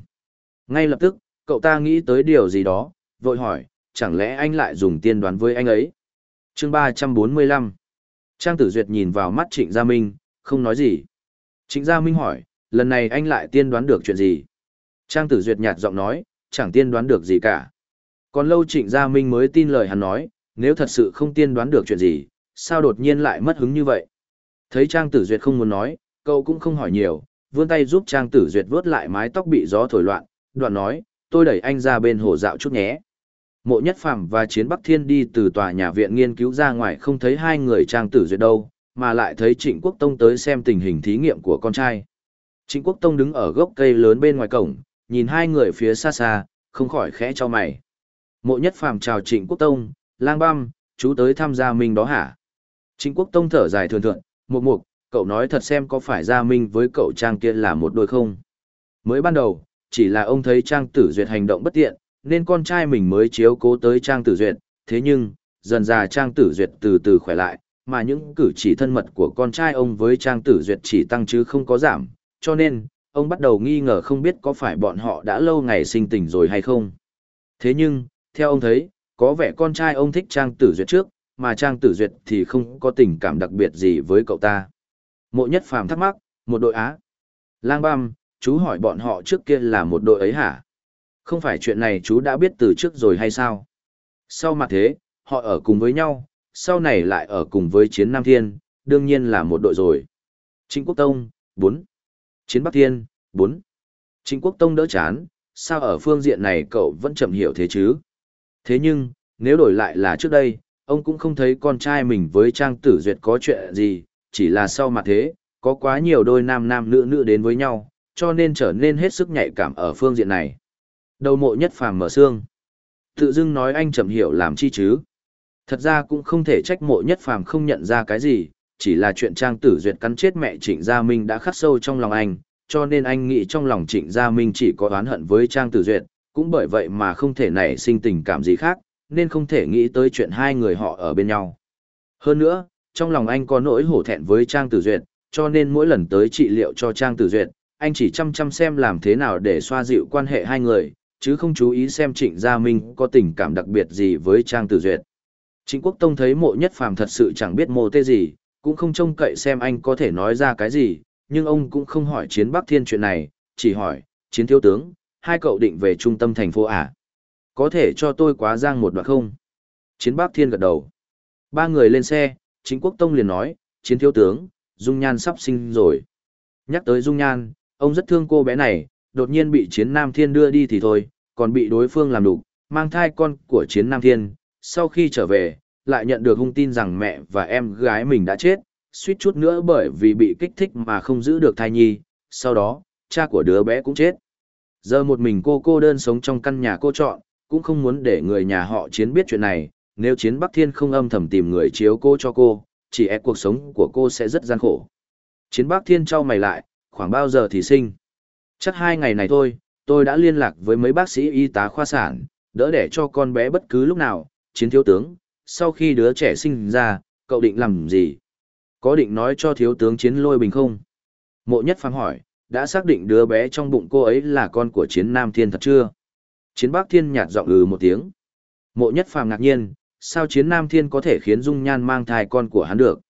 Ngay lập tức, cậu ta nghĩ tới điều gì đó, vội hỏi, chẳng lẽ anh lại dùng tiên đoán với anh ấy. chương 345 Trang Tử Duyệt nhìn vào mắt Trịnh Gia Minh, không nói gì. Trịnh Gia Minh hỏi, lần này anh lại tiên đoán được chuyện gì? Trang Tử Duyệt nhạt giọng nói, chẳng tiên đoán được gì cả. Còn lâu Trịnh Gia Minh mới tin lời hắn nói, nếu thật sự không tiên đoán được chuyện gì, sao đột nhiên lại mất hứng như vậy? Thấy Trang Tử Duyệt không muốn nói, cậu cũng không hỏi nhiều, vươn tay giúp Trang Tử Duyệt vớt lại mái tóc bị gió thổi loạn, đoạn nói, tôi đẩy anh ra bên hồ dạo chút nhé. Mộ Nhất Phàm và Chiến Bắc Thiên đi từ tòa nhà viện nghiên cứu ra ngoài không thấy hai người Trang Tử Duyệt đâu, mà lại thấy Trịnh Quốc Tông tới xem tình hình thí nghiệm của con trai. Trịnh Quốc Tông đứng ở gốc cây lớn bên ngoài cổng, nhìn hai người phía xa xa, không khỏi khẽ cho mày. Mộ Nhất Phàm chào Trịnh Quốc Tông, lang băm, chú tới tham gia minh đó hả? Trịnh Quốc Tông thở dài thường thượng, mục mục, cậu nói thật xem có phải gia minh với cậu Trang kia là một đôi không? Mới ban đầu, chỉ là ông thấy Trang Tử Duyệt hành động bất tiện, nên con trai mình mới chiếu cố tới Trang Tử Duyệt, thế nhưng, dần già Trang Tử Duyệt từ từ khỏe lại, mà những cử chỉ thân mật của con trai ông với Trang Tử Duyệt chỉ tăng chứ không có giảm, cho nên, ông bắt đầu nghi ngờ không biết có phải bọn họ đã lâu ngày sinh tình rồi hay không. Thế nhưng, theo ông thấy, có vẻ con trai ông thích Trang Tử Duyệt trước, mà Trang Tử Duyệt thì không có tình cảm đặc biệt gì với cậu ta. Mộ nhất phàm thắc mắc, một đội Á. Lang băm, chú hỏi bọn họ trước kia là một đội ấy hả? Không phải chuyện này chú đã biết từ trước rồi hay sao? Sau mặt thế, họ ở cùng với nhau, sau này lại ở cùng với Chiến Nam Thiên, đương nhiên là một đội rồi. Trịnh Quốc Tông, 4. Chiến Bắc Thiên, 4. Trịnh Quốc Tông đỡ chán, sao ở phương diện này cậu vẫn chậm hiểu thế chứ? Thế nhưng, nếu đổi lại là trước đây, ông cũng không thấy con trai mình với Trang Tử Duyệt có chuyện gì, chỉ là sau mặt thế, có quá nhiều đôi nam nam nữ nữ đến với nhau, cho nên trở nên hết sức nhạy cảm ở phương diện này. Đầu mộ nhất phàm mở xương. Tự dưng nói anh chậm hiểu làm chi chứ. Thật ra cũng không thể trách mộ nhất phàm không nhận ra cái gì, chỉ là chuyện Trang Tử Duyệt cắn chết mẹ Trịnh Gia Minh đã khắc sâu trong lòng anh, cho nên anh nghĩ trong lòng Trịnh Gia Minh chỉ có oán hận với Trang Tử Duyệt, cũng bởi vậy mà không thể nảy sinh tình cảm gì khác, nên không thể nghĩ tới chuyện hai người họ ở bên nhau. Hơn nữa, trong lòng anh có nỗi hổ thẹn với Trang Tử Duyệt, cho nên mỗi lần tới trị liệu cho Trang Tử Duyệt, anh chỉ chăm chăm xem làm thế nào để xoa dịu quan hệ hai người, chứ không chú ý xem Trịnh Gia Minh có tình cảm đặc biệt gì với Trang Tử Duyệt. Trịnh Quốc Tông thấy mộ nhất phàm thật sự chẳng biết mô tê gì, cũng không trông cậy xem anh có thể nói ra cái gì, nhưng ông cũng không hỏi chiến Bắc Thiên chuyện này, chỉ hỏi, chiến thiếu tướng, hai cậu định về trung tâm thành phố à? Có thể cho tôi quá giang một đoạn không? Chiến Bắc Thiên gật đầu. Ba người lên xe, chính quốc tông liền nói, chiến thiếu tướng, Dung Nhan sắp sinh rồi. Nhắc tới Dung Nhan, ông rất thương cô bé này, đột nhiên bị chiến Nam Thiên đưa đi thì thôi, còn bị đối phương làm đục, mang thai con của chiến Nam Thiên. Sau khi trở về, lại nhận được hung tin rằng mẹ và em gái mình đã chết, suýt chút nữa bởi vì bị kích thích mà không giữ được thai nhi. Sau đó, cha của đứa bé cũng chết. Giờ một mình cô cô đơn sống trong căn nhà cô chọn, cũng không muốn để người nhà họ chiến biết chuyện này, nếu chiến Bắc Thiên không âm thầm tìm người chiếu cô cho cô, chỉ e cuộc sống của cô sẽ rất gian khổ. Chiến Bắc Thiên trao mày lại, khoảng bao giờ thì sinh? Chắc hai ngày này thôi, tôi đã liên lạc với mấy bác sĩ y tá khoa sản, đỡ để cho con bé bất cứ lúc nào, chiến thiếu tướng, sau khi đứa trẻ sinh ra, cậu định làm gì? Có định nói cho thiếu tướng chiến lôi bình không? Mộ nhất phàm hỏi, đã xác định đứa bé trong bụng cô ấy là con của chiến nam thiên thật chưa? Chiến bắc thiên nhạt giọng ừ một tiếng. Mộ nhất phàm ngạc nhiên, sao chiến nam thiên có thể khiến dung nhan mang thai con của hắn được?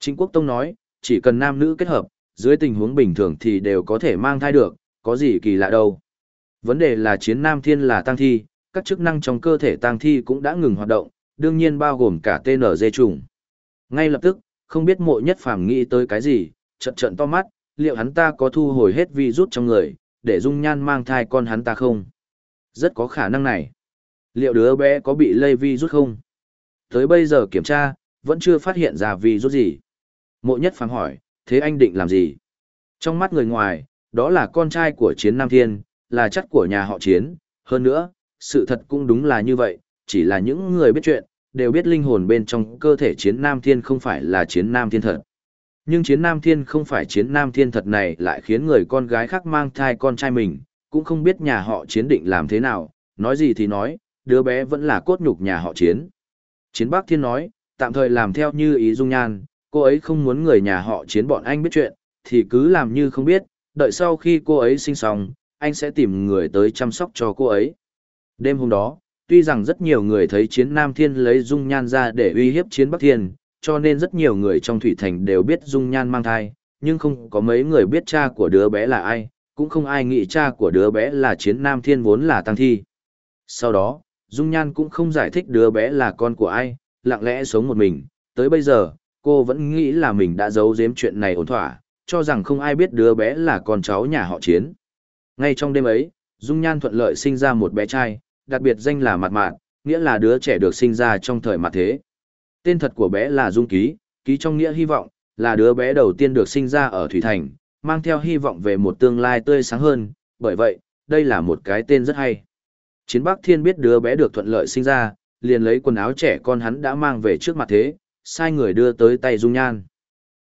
Chính quốc tông nói, chỉ cần nam nữ kết hợp, dưới tình huống bình thường thì đều có thể mang thai được, có gì kỳ lạ đâu. Vấn đề là chiến nam thiên là tăng thi, các chức năng trong cơ thể tăng thi cũng đã ngừng hoạt động, đương nhiên bao gồm cả TNG trùng. Ngay lập tức, không biết mộ nhất phàm nghĩ tới cái gì, trận trận to mắt, liệu hắn ta có thu hồi hết virus trong người, để dung nhan mang thai con hắn ta không? Rất có khả năng này. Liệu đứa bé có bị lây virus không? Tới bây giờ kiểm tra, vẫn chưa phát hiện ra virus gì. Mộ nhất phàm hỏi, thế anh định làm gì? Trong mắt người ngoài, đó là con trai của chiến Nam Thiên, là chất của nhà họ chiến. Hơn nữa, sự thật cũng đúng là như vậy, chỉ là những người biết chuyện, đều biết linh hồn bên trong cơ thể chiến Nam Thiên không phải là chiến Nam Thiên thật. Nhưng chiến Nam Thiên không phải chiến Nam Thiên thật này lại khiến người con gái khác mang thai con trai mình, cũng không biết nhà họ chiến định làm thế nào, nói gì thì nói, đứa bé vẫn là cốt nhục nhà họ chiến. Chiến Bắc Thiên nói, tạm thời làm theo như ý dung nhan, cô ấy không muốn người nhà họ chiến bọn anh biết chuyện, thì cứ làm như không biết, đợi sau khi cô ấy sinh xong, anh sẽ tìm người tới chăm sóc cho cô ấy. Đêm hôm đó, tuy rằng rất nhiều người thấy chiến Nam Thiên lấy dung nhan ra để uy hiếp chiến Bắc Thiên, cho nên rất nhiều người trong Thủy Thành đều biết dung nhan mang thai, nhưng không có mấy người biết cha của đứa bé là ai, cũng không ai nghĩ cha của đứa bé là chiến Nam Thiên vốn là tăng thi. Sau đó, dung nhan cũng không giải thích đứa bé là con của ai, lặng lẽ sống một mình, tới bây giờ, cô vẫn nghĩ là mình đã giấu giếm chuyện này ổn thỏa, cho rằng không ai biết đứa bé là con cháu nhà họ chiến. Ngay trong đêm ấy, Dung Nhan thuận lợi sinh ra một bé trai, đặc biệt danh là Mạt Mạt, nghĩa là đứa trẻ được sinh ra trong thời mặt thế. Tên thật của bé là Dung Ký, ký trong nghĩa hy vọng, là đứa bé đầu tiên được sinh ra ở Thủy Thành, mang theo hy vọng về một tương lai tươi sáng hơn, bởi vậy, đây là một cái tên rất hay. Chiến Bắc Thiên biết đứa bé được thuận lợi sinh ra, liền lấy quần áo trẻ con hắn đã mang về trước mặt thế, sai người đưa tới tay Dung Nhan.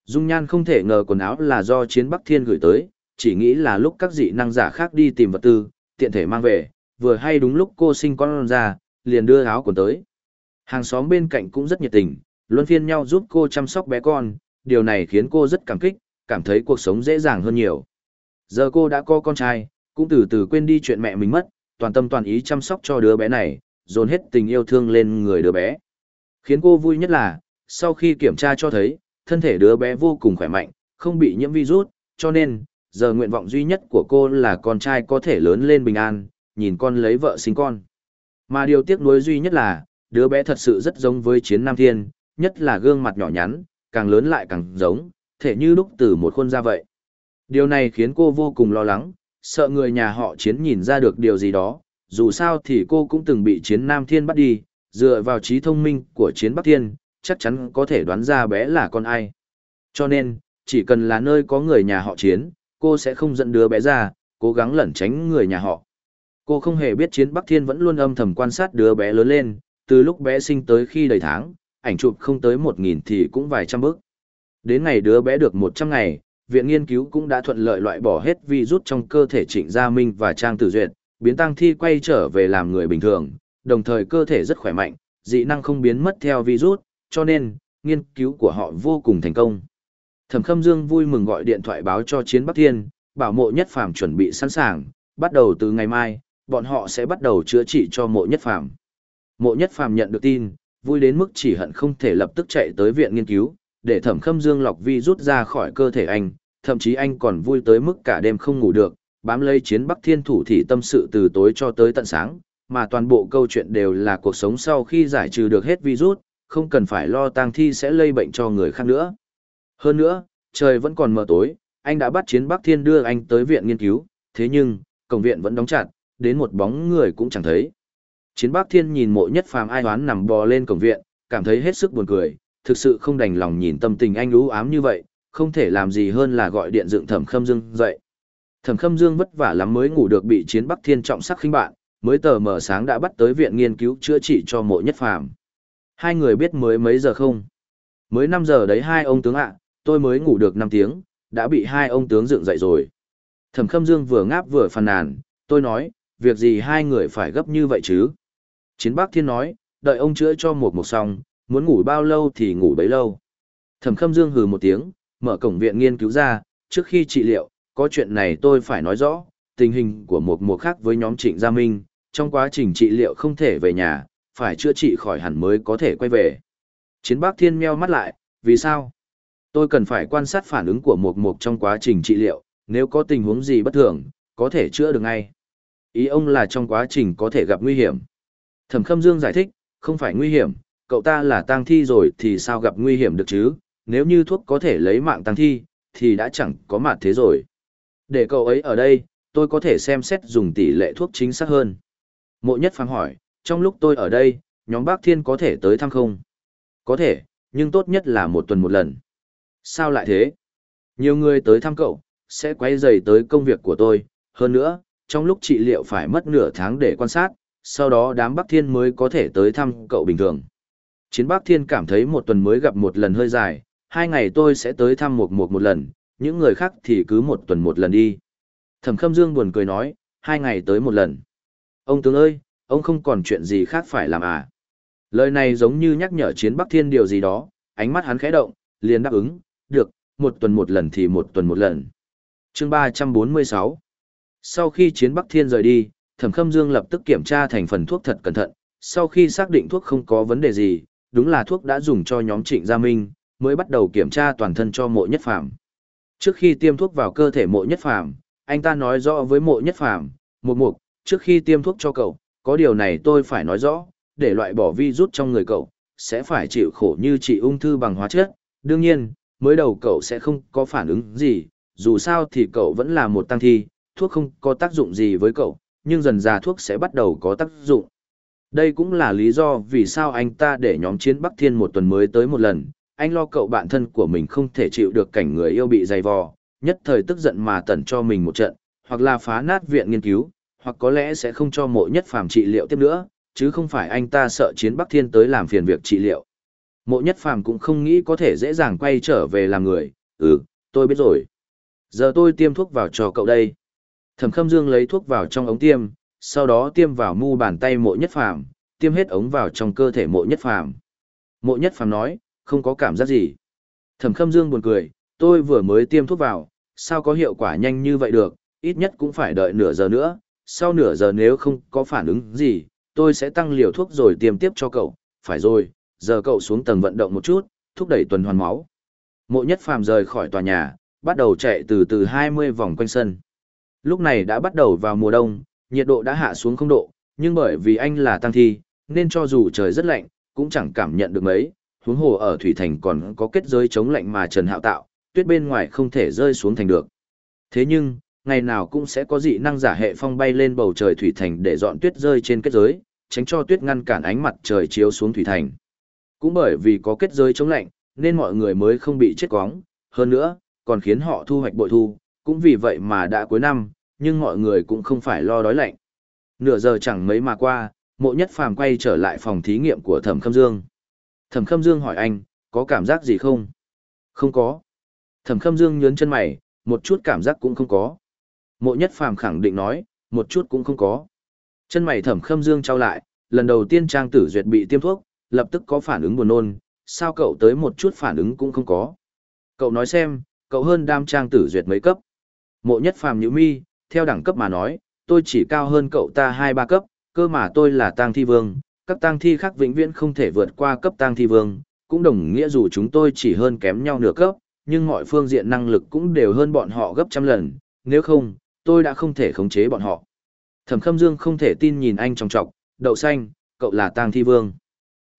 Dung Nhan không thể ngờ quần áo là do Chiến Bắc Thiên gửi tới, chỉ nghĩ là lúc các dị năng giả khác đi tìm vật tư, tiện thể mang về, vừa hay đúng lúc cô sinh con ra, liền đưa áo quần tới. Hàng xóm bên cạnh cũng rất nhiệt tình, luân phiên nhau giúp cô chăm sóc bé con, điều này khiến cô rất cảm kích, cảm thấy cuộc sống dễ dàng hơn nhiều. Giờ cô đã có con trai, cũng từ từ quên đi chuyện mẹ mình mất, toàn tâm toàn ý chăm sóc cho đứa bé này, dồn hết tình yêu thương lên người đứa bé. Khiến cô vui nhất là, sau khi kiểm tra cho thấy, thân thể đứa bé vô cùng khỏe mạnh, không bị nhiễm virus, cho nên, giờ nguyện vọng duy nhất của cô là con trai có thể lớn lên bình an, nhìn con lấy vợ sinh con. Mà điều tiếc nuối duy nhất là, đứa bé thật sự rất giống với chiến nam thiên, nhất là gương mặt nhỏ nhắn, càng lớn lại càng giống, thể như lúc từ một khuôn ra vậy. Điều này khiến cô vô cùng lo lắng, sợ người nhà họ chiến nhìn ra được điều gì đó, dù sao thì cô cũng từng bị chiến nam thiên bắt đi, dựa vào trí thông minh của chiến bắc thiên, chắc chắn có thể đoán ra bé là con ai. Cho nên, chỉ cần là nơi có người nhà họ chiến, cô sẽ không dẫn đứa bé ra, cố gắng lẩn tránh người nhà họ. Cô không hề biết chiến Bắc Thiên vẫn luôn âm thầm quan sát đứa bé lớn lên, từ lúc bé sinh tới khi đầy tháng, ảnh chụp không tới 1.000 thì cũng vài trăm bức. Đến ngày đứa bé được 100 ngày, viện nghiên cứu cũng đã thuận lợi loại bỏ hết virus trong cơ thể Trịnh Gia Minh và Trang Tử Duyệt, biến tăng thi quay trở về làm người bình thường, đồng thời cơ thể rất khỏe mạnh, dị năng không biến mất theo virus, cho nên, nghiên cứu của họ vô cùng thành công. Thẩm Khâm Dương vui mừng gọi điện thoại báo cho Chiến Bắc Thiên, bảo mộ nhất phàm chuẩn bị sẵn sàng, bắt đầu từ ngày mai, bọn họ sẽ bắt đầu chữa trị cho mộ nhất phàm. Mộ nhất phàm nhận được tin, vui đến mức chỉ hận không thể lập tức chạy tới viện nghiên cứu, để Thẩm Khâm Dương lọc vi rút ra khỏi cơ thể anh, thậm chí anh còn vui tới mức cả đêm không ngủ được, bám lấy chiến Bắc Thiên thủ thị tâm sự từ tối cho tới tận sáng, mà toàn bộ câu chuyện đều là cuộc sống sau khi giải trừ được hết virus, không cần phải lo tang thi sẽ lây bệnh cho người khác nữa. Hơn nữa, trời vẫn còn mờ tối, anh đã bắt chiến Bắc Thiên đưa anh tới viện nghiên cứu, thế nhưng, cổng viện vẫn đóng chặt, đến một bóng người cũng chẳng thấy. Chiến Bắc Thiên nhìn mộ nhất phàm ai hoán nằm bò lên cổng viện, cảm thấy hết sức buồn cười, thực sự không đành lòng nhìn tâm tình anh lũ ám như vậy, không thể làm gì hơn là gọi điện dựng thẩm khâm dương dậy. Thẩm khâm dương vất vả lắm mới ngủ được bị chiến Bắc Thiên trọng sắc khinh bạn, mới tờ mở sáng đã bắt tới viện nghiên cứu chữa trị cho mộ nhất phàm. Hai người biết mới mấy giờ không? Mới 5 giờ đấy hai ông tướng ạ, tôi mới ngủ được 5 tiếng, đã bị hai ông tướng dựng dậy rồi. Thẩm Khâm Dương vừa ngáp vừa phàn nàn, tôi nói, việc gì hai người phải gấp như vậy chứ? Chiến Bắc Thiên nói, đợi ông chữa cho một một xong, muốn ngủ bao lâu thì ngủ bấy lâu. Thẩm Khâm Dương hừ một tiếng, mở cổng viện nghiên cứu ra, trước khi trị liệu, có chuyện này tôi phải nói rõ, tình hình của một một khác với nhóm Trịnh Gia Minh, trong quá trình trị liệu không thể về nhà, phải chữa trị khỏi hẳn mới có thể quay về. Chiến bác Thiên meo mắt lại, vì sao? Tôi cần phải quan sát phản ứng của một một trong quá trình trị liệu, nếu có tình huống gì bất thường, có thể chữa được ngay. Ý ông là trong quá trình có thể gặp nguy hiểm. Thẩm Khâm Dương giải thích, không phải nguy hiểm, cậu ta là tang thi rồi thì sao gặp nguy hiểm được chứ, nếu như thuốc có thể lấy mạng tang thi, thì đã chẳng có mặt thế rồi. Để cậu ấy ở đây, tôi có thể xem xét dùng tỷ lệ thuốc chính xác hơn. Mộ nhất phang hỏi, trong lúc tôi ở đây, nhóm bác thiên có thể tới thăm không? Có thể, nhưng tốt nhất là một tuần một lần. Sao lại thế? Nhiều người tới thăm cậu, sẽ quay dày tới công việc của tôi. Hơn nữa, trong lúc trị liệu phải mất nửa tháng để quan sát, sau đó đám Bắc Thiên mới có thể tới thăm cậu bình thường. Chiến Bắc Thiên cảm thấy một tuần mới gặp một lần hơi dài, hai ngày tôi sẽ tới thăm một một một lần, những người khác thì cứ một tuần một lần đi. Thẩm Khâm Dương buồn cười nói, hai ngày tới một lần. Ông tướng ơi, ông không còn chuyện gì khác phải làm à? Lời này giống như nhắc nhở Chiến Bắc Thiên điều gì đó, ánh mắt hắn khẽ động, liền đáp ứng, được, một tuần một lần thì một tuần một lần. chương 346 Sau khi Chiến Bắc Thiên rời đi, Thẩm Khâm Dương lập tức kiểm tra thành phần thuốc thật cẩn thận, sau khi xác định thuốc không có vấn đề gì, đúng là thuốc đã dùng cho nhóm Trịnh Gia Minh, mới bắt đầu kiểm tra toàn thân cho mộ nhất phàm. Trước khi tiêm thuốc vào cơ thể mộ nhất phàm, anh ta nói rõ với mộ nhất phàm, một mục, trước khi tiêm thuốc cho cậu, có điều này tôi phải nói rõ, để loại bỏ virus trong người cậu, sẽ phải chịu khổ như trị ung thư bằng hóa chất. Đương nhiên, mới đầu cậu sẽ không có phản ứng gì, dù sao thì cậu vẫn là một tăng thi, thuốc không có tác dụng gì với cậu, nhưng dần ra thuốc sẽ bắt đầu có tác dụng. Đây cũng là lý do vì sao anh ta để nhóm chiến Bắc Thiên một tuần mới tới một lần, anh lo cậu bạn thân của mình không thể chịu được cảnh người yêu bị dày vò, nhất thời tức giận mà tẩn cho mình một trận, hoặc là phá nát viện nghiên cứu, hoặc có lẽ sẽ không cho mộ nhất phàm trị liệu tiếp nữa, chứ không phải anh ta sợ chiến Bắc Thiên tới làm phiền việc trị liệu. Mộ nhất phàm cũng không nghĩ có thể dễ dàng quay trở về làm người, ừ, tôi biết rồi. Giờ tôi tiêm thuốc vào cho cậu đây. Thẩm Khâm Dương lấy thuốc vào trong ống tiêm, sau đó tiêm vào mu bàn tay mộ nhất phàm, tiêm hết ống vào trong cơ thể mộ nhất phàm. Mộ nhất phàm nói, không có cảm giác gì. Thẩm Khâm Dương buồn cười, tôi vừa mới tiêm thuốc vào, sao có hiệu quả nhanh như vậy được, ít nhất cũng phải đợi nửa giờ nữa, sau nửa giờ nếu không có phản ứng gì, tôi sẽ tăng liều thuốc rồi tiêm tiếp cho cậu, phải rồi, giờ cậu xuống tầng vận động một chút, thúc đẩy tuần hoàn máu. Mộ nhất phàm rời khỏi tòa nhà, bắt đầu chạy từ từ 20 vòng quanh sân. Lúc này đã bắt đầu vào mùa đông, nhiệt độ đã hạ xuống không độ, nhưng bởi vì anh là tăng thi, nên cho dù trời rất lạnh, cũng chẳng cảm nhận được mấy, huống hồ ở Thủy Thành còn có kết giới chống lạnh mà Trần Hạo tạo, tuyết bên ngoài không thể rơi xuống thành được. Thế nhưng, ngày nào cũng sẽ có dị năng giả hệ phong bay lên bầu trời Thủy Thành để dọn tuyết rơi trên kết giới, tránh cho tuyết ngăn cản ánh mặt trời chiếu xuống Thủy Thành. Cũng bởi vì có kết giới chống lạnh, nên mọi người mới không bị chết quóng, hơn nữa, còn khiến họ thu hoạch bội thu, cũng vì vậy mà đã cuối năm, nhưng mọi người cũng không phải lo đói lạnh. Nửa giờ chẳng mấy mà qua, mộ nhất phàm quay trở lại phòng thí nghiệm của thẩm khâm dương. Thẩm khâm dương hỏi anh, có cảm giác gì không? Không có. Thẩm khâm dương nhớn chân mày, một chút cảm giác cũng không có. Mộ nhất phàm khẳng định nói, một chút cũng không có. Chân mày thẩm khâm dương trao lại, lần đầu tiên trang tử duyệt bị tiêm thuốc, lập tức có phản ứng buồn nôn, sao cậu tới một chút phản ứng cũng không có. Cậu nói xem, cậu hơn đam trang tử duyệt mấy cấp. Mộ nhất phàm nhữ mi, theo đẳng cấp mà nói, tôi chỉ cao hơn cậu ta hai ba cấp, cơ mà tôi là tang thi vương, các tang thi khác vĩnh viễn không thể vượt qua cấp tang thi vương, cũng đồng nghĩa dù chúng tôi chỉ hơn kém nhau nửa cấp, nhưng mọi phương diện năng lực cũng đều hơn bọn họ gấp trăm lần, nếu không, tôi đã không thể khống chế bọn họ. Thẩm Khâm Dương không thể tin nhìn anh trong trọc, đậu xanh, cậu là Tang Thi Vương.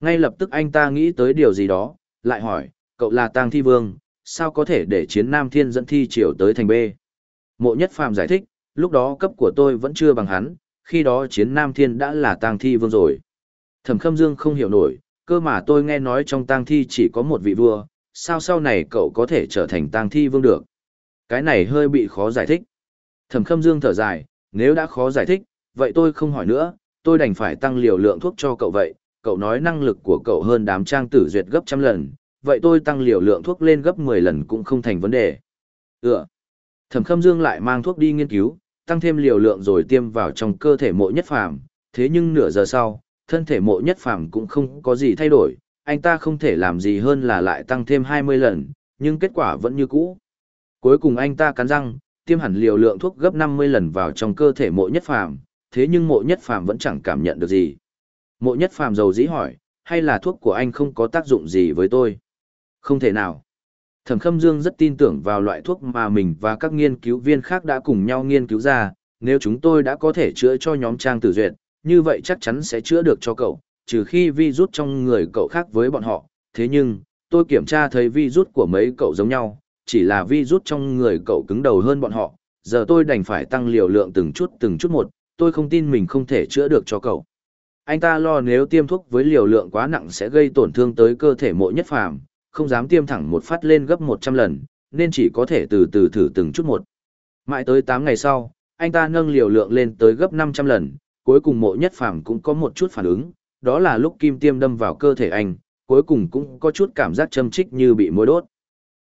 Ngay lập tức anh ta nghĩ tới điều gì đó, lại hỏi, cậu là Tang Thi Vương, sao có thể để chiến Nam Thiên dẫn thi triều tới thành B? Mộ Nhất Phàm giải thích, lúc đó cấp của tôi vẫn chưa bằng hắn, khi đó chiến Nam Thiên đã là Tang Thi Vương rồi. Thẩm Khâm Dương không hiểu nổi, cơ mà tôi nghe nói trong Tang Thi chỉ có một vị vua, sao sau này cậu có thể trở thành Tang Thi Vương được? Cái này hơi bị khó giải thích. Thẩm Khâm Dương thở dài, nếu đã khó giải thích, vậy tôi không hỏi nữa, tôi đành phải tăng liều lượng thuốc cho cậu vậy, cậu nói năng lực của cậu hơn đám trang tử duyệt gấp trăm lần, vậy tôi tăng liều lượng thuốc lên gấp 10 lần cũng không thành vấn đề. Ừ. Thẩm Khâm Dương lại mang thuốc đi nghiên cứu, tăng thêm liều lượng rồi tiêm vào trong cơ thể mộ nhất phàm, thế nhưng nửa giờ sau, thân thể mộ nhất phàm cũng không có gì thay đổi, anh ta không thể làm gì hơn là lại tăng thêm 20 lần, nhưng kết quả vẫn như cũ. Cuối cùng anh ta cắn răng, tiêm hẳn liều lượng thuốc gấp 50 lần vào trong cơ thể mộ nhất phàm, thế nhưng mộ nhất phàm vẫn chẳng cảm nhận được gì. Mộ nhất phàm dầu dĩ hỏi, hay là thuốc của anh không có tác dụng gì với tôi? Không thể nào. Thẩm Khâm Dương rất tin tưởng vào loại thuốc mà mình và các nghiên cứu viên khác đã cùng nhau nghiên cứu ra, nếu chúng tôi đã có thể chữa cho nhóm trang tử duyệt, như vậy chắc chắn sẽ chữa được cho cậu, trừ khi vi rút trong người cậu khác với bọn họ. Thế nhưng, tôi kiểm tra thấy vi rút của mấy cậu giống nhau, chỉ là vi rút trong người cậu cứng đầu hơn bọn họ, giờ tôi đành phải tăng liều lượng từng chút từng chút một, tôi không tin mình không thể chữa được cho cậu. Anh ta lo nếu tiêm thuốc với liều lượng quá nặng sẽ gây tổn thương tới cơ thể mộ nhất phàm, không dám tiêm thẳng một phát lên gấp 100 lần, nên chỉ có thể từ từ thử từng chút một. Mãi tới 8 ngày sau, anh ta nâng liều lượng lên tới gấp 500 lần, cuối cùng mộ nhất phàm cũng có một chút phản ứng, đó là lúc kim tiêm đâm vào cơ thể anh, cuối cùng cũng có chút cảm giác châm trích như bị mối đốt.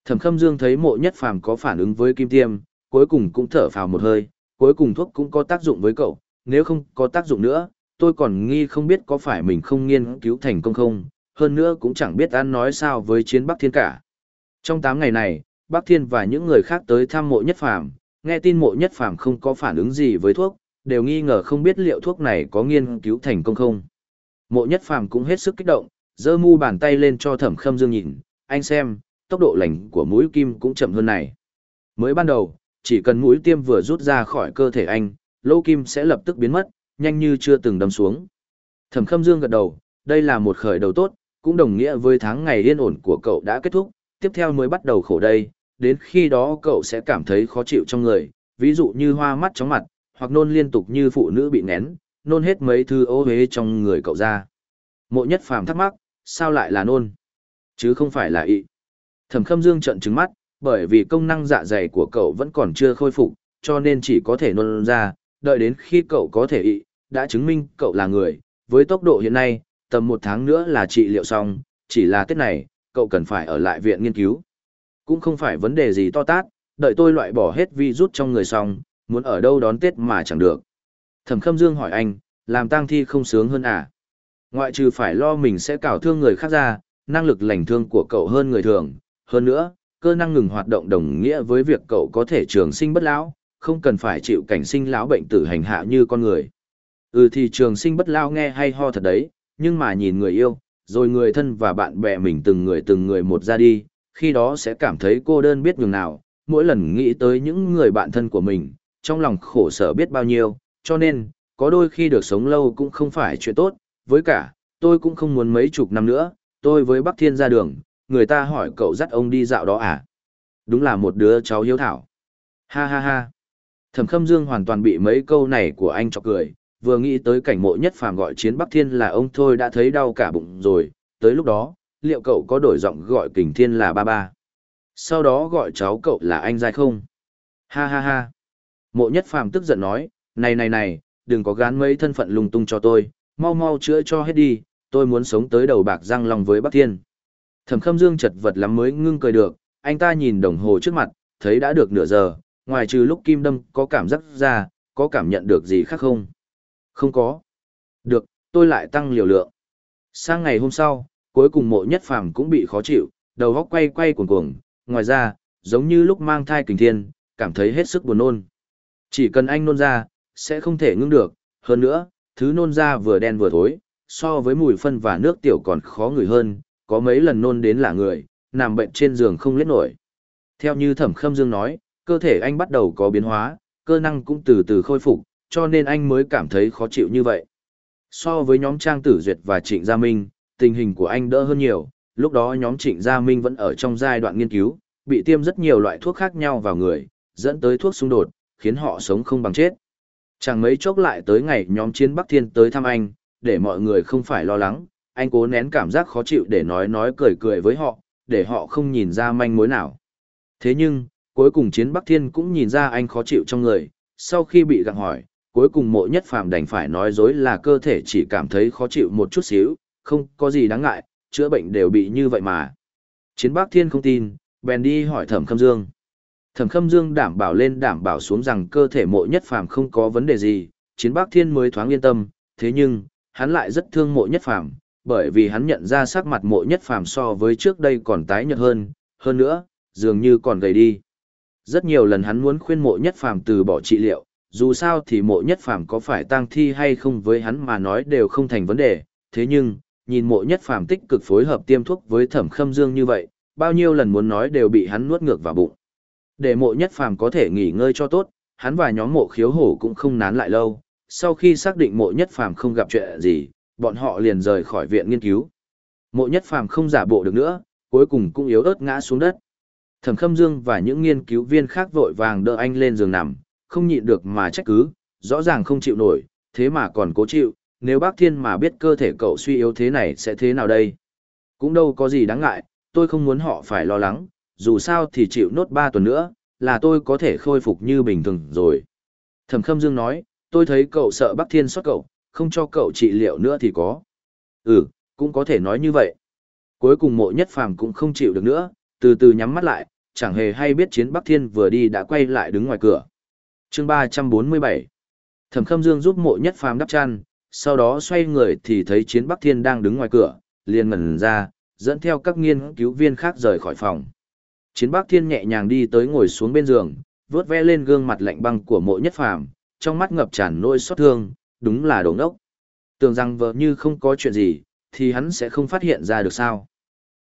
Thẩm Khâm Dương thấy mộ nhất phàm có phản ứng với kim tiêm, cuối cùng cũng thở phào một hơi, cuối cùng thuốc cũng có tác dụng với cậu, nếu không có tác dụng nữa, tôi còn nghi không biết có phải mình không nghiên cứu thành công không, hơn nữa cũng chẳng biết ăn nói sao với chiến Bắc Thiên cả. Trong 8 ngày này, Bắc Thiên và những người khác tới thăm mộ nhất phàm, nghe tin mộ nhất phàm không có phản ứng gì với thuốc, đều nghi ngờ không biết liệu thuốc này có nghiên cứu thành công không. Mộ nhất phàm cũng hết sức kích động, giơ mu bàn tay lên cho thẩm khâm dương nhìn, anh xem, tốc độ lành của mũi kim cũng chậm hơn này. Mới ban đầu, chỉ cần mũi tiêm vừa rút ra khỏi cơ thể anh, lỗ kim sẽ lập tức biến mất, nhanh như chưa từng đâm xuống. Thẩm khâm dương gật đầu, đây là một khởi đầu tốt, cũng đồng nghĩa với tháng ngày yên ổn của cậu đã kết thúc, tiếp theo mới bắt đầu khổ đây, đến khi đó cậu sẽ cảm thấy khó chịu trong người, ví dụ như hoa mắt chóng mặt, hoặc nôn liên tục như phụ nữ bị nén, nôn hết mấy thứ ô hế trong người cậu ra. Mộ nhất phàm thắc mắc, sao lại là nôn? Chứ không phải là ị. Thẩm khâm dương trợn trứng mắt, bởi vì công năng dạ dày của cậu vẫn còn chưa khôi phục, cho nên chỉ có thể nôn ra, đợi đến khi cậu có thể ị, đã chứng minh cậu là người, với tốc độ hiện nay, tầm một tháng nữa là trị liệu xong, chỉ là tết này, cậu cần phải ở lại viện nghiên cứu. Cũng không phải vấn đề gì to tát, đợi tôi loại bỏ hết virus trong người xong, muốn ở đâu đón tết mà chẳng được. Thẩm Khâm Dương hỏi anh, làm tang thi không sướng hơn à? Ngoại trừ phải lo mình sẽ cào thương người khác ra, năng lực lành thương của cậu hơn người thường, hơn nữa, cơ năng ngừng hoạt động đồng nghĩa với việc cậu có thể trường sinh bất lão, không cần phải chịu cảnh sinh lão bệnh tử hành hạ như con người. Ừ thì trường sinh bất lão nghe hay ho thật đấy, nhưng mà nhìn người yêu, rồi người thân và bạn bè mình từng người từng người một ra đi, khi đó sẽ cảm thấy cô đơn biết nhường nào, mỗi lần nghĩ tới những người bạn thân của mình, trong lòng khổ sở biết bao nhiêu, cho nên, có đôi khi được sống lâu cũng không phải chuyện tốt, với cả, tôi cũng không muốn mấy chục năm nữa, tôi với Bắc Thiên ra đường, người ta hỏi cậu dắt ông đi dạo đó à? Đúng là một đứa cháu hiếu thảo. Ha ha ha. Thẩm Khâm Dương hoàn toàn bị mấy câu này của anh chọc cười, vừa nghĩ tới cảnh mộ nhất phàm gọi chiến Bắc Thiên là ông thôi đã thấy đau cả bụng rồi, tới lúc đó, liệu cậu có đổi giọng gọi kình thiên là ba ba? Sau đó gọi cháu cậu là anh dai không? Ha ha ha. Mộ nhất phàm tức giận nói, này này này, đừng có gán mấy thân phận lung tung cho tôi, mau mau chữa cho hết đi, tôi muốn sống tới đầu bạc răng lòng với Bắc Thiên. Thẩm Khâm Dương chật vật lắm mới ngưng cười được, anh ta nhìn đồng hồ trước mặt, thấy đã được nửa giờ, ngoài trừ lúc kim đâm có cảm giác ra, có cảm nhận được gì khác không? Không có. Được, tôi lại tăng liều lượng. Sang ngày hôm sau, cuối cùng mộ nhất phàm cũng bị khó chịu, đầu góc quay quay cuồng cuồng, ngoài ra, giống như lúc mang thai kình thiên, cảm thấy hết sức buồn nôn. Chỉ cần anh nôn ra, sẽ không thể ngưng được, hơn nữa, thứ nôn ra vừa đen vừa thối, so với mùi phân và nước tiểu còn khó ngửi hơn, có mấy lần nôn đến là người, nằm bệnh trên giường không lết nổi. Theo như thẩm khâm dương nói, cơ thể anh bắt đầu có biến hóa, cơ năng cũng từ từ khôi phục, cho nên anh mới cảm thấy khó chịu như vậy. So với nhóm Trang Tử Duyệt và Trịnh Gia Minh, tình hình của anh đỡ hơn nhiều, lúc đó nhóm Trịnh Gia Minh vẫn ở trong giai đoạn nghiên cứu, bị tiêm rất nhiều loại thuốc khác nhau vào người, dẫn tới thuốc xung đột, khiến họ sống không bằng chết. Chẳng mấy chốc lại tới ngày nhóm chiến Bắc Thiên tới thăm anh, để mọi người không phải lo lắng, anh cố nén cảm giác khó chịu để nói nói cười cười với họ, để họ không nhìn ra manh mối nào. Thế nhưng, cuối cùng chiến Bắc Thiên cũng nhìn ra anh khó chịu trong người, sau khi bị gặng hỏi, cuối cùng mộ nhất phàm đành phải nói dối là cơ thể chỉ cảm thấy khó chịu một chút xíu, không có gì đáng ngại, chữa bệnh đều bị như vậy mà. Chiến Bắc Thiên không tin, bèn đi hỏi Thẩm Khâm Dương. Thẩm Khâm Dương đảm bảo lên đảm bảo xuống rằng cơ thể mộ nhất phàm không có vấn đề gì, Chiến Bắc Thiên mới thoáng yên tâm, thế nhưng, hắn lại rất thương mộ nhất phàm, bởi vì hắn nhận ra sắc mặt mộ nhất phàm so với trước đây còn tái nhợt hơn, hơn nữa, dường như còn gầy đi. Rất nhiều lần hắn muốn khuyên mộ nhất phàm từ bỏ trị liệu, dù sao thì mộ nhất phàm có phải tang thi hay không với hắn mà nói đều không thành vấn đề, thế nhưng, nhìn mộ nhất phàm tích cực phối hợp tiêm thuốc với thẩm khâm dương như vậy, bao nhiêu lần muốn nói đều bị hắn nuốt ngược vào bụng. Để mộ nhất phàm có thể nghỉ ngơi cho tốt, hắn và nhóm mộ khiếu hổ cũng không nán lại lâu, sau khi xác định mộ nhất phàm không gặp chuyện gì, bọn họ liền rời khỏi viện nghiên cứu. Mộ nhất phàm không giả bộ được nữa, cuối cùng cũng yếu ớt ngã xuống đất. Thẩm Khâm Dương và những nghiên cứu viên khác vội vàng đỡ anh lên giường nằm, không nhịn được mà trách cứ, rõ ràng không chịu nổi, thế mà còn cố chịu, nếu bác thiên mà biết cơ thể cậu suy yếu thế này sẽ thế nào đây? Cũng đâu có gì đáng ngại, tôi không muốn họ phải lo lắng, dù sao thì chịu nốt 3 tuần nữa, là tôi có thể khôi phục như bình thường rồi. Thẩm Khâm Dương nói, tôi thấy cậu sợ bác thiên xót cậu, không cho cậu trị liệu nữa thì có. Ừ, cũng có thể nói như vậy. Cuối cùng mộ nhất phàm cũng không chịu được nữa, từ từ nhắm mắt lại, chẳng hề hay biết chiến Bắc Thiên vừa đi đã quay lại đứng ngoài cửa. chương 347 Thẩm Khâm Dương giúp mộ nhất phàm đắp chăn, sau đó xoay người thì thấy chiến Bắc Thiên đang đứng ngoài cửa, liền ngẩn ra, dẫn theo các nghiên cứu viên khác rời khỏi phòng. Chiến Bắc Thiên nhẹ nhàng đi tới ngồi xuống bên giường, vuốt ve lên gương mặt lạnh băng của mộ nhất phàm, trong mắt ngập tràn nỗi xót thương, đúng là đồ ngốc. Tưởng rằng vợ như không có chuyện gì, thì hắn sẽ không phát hiện ra được sao.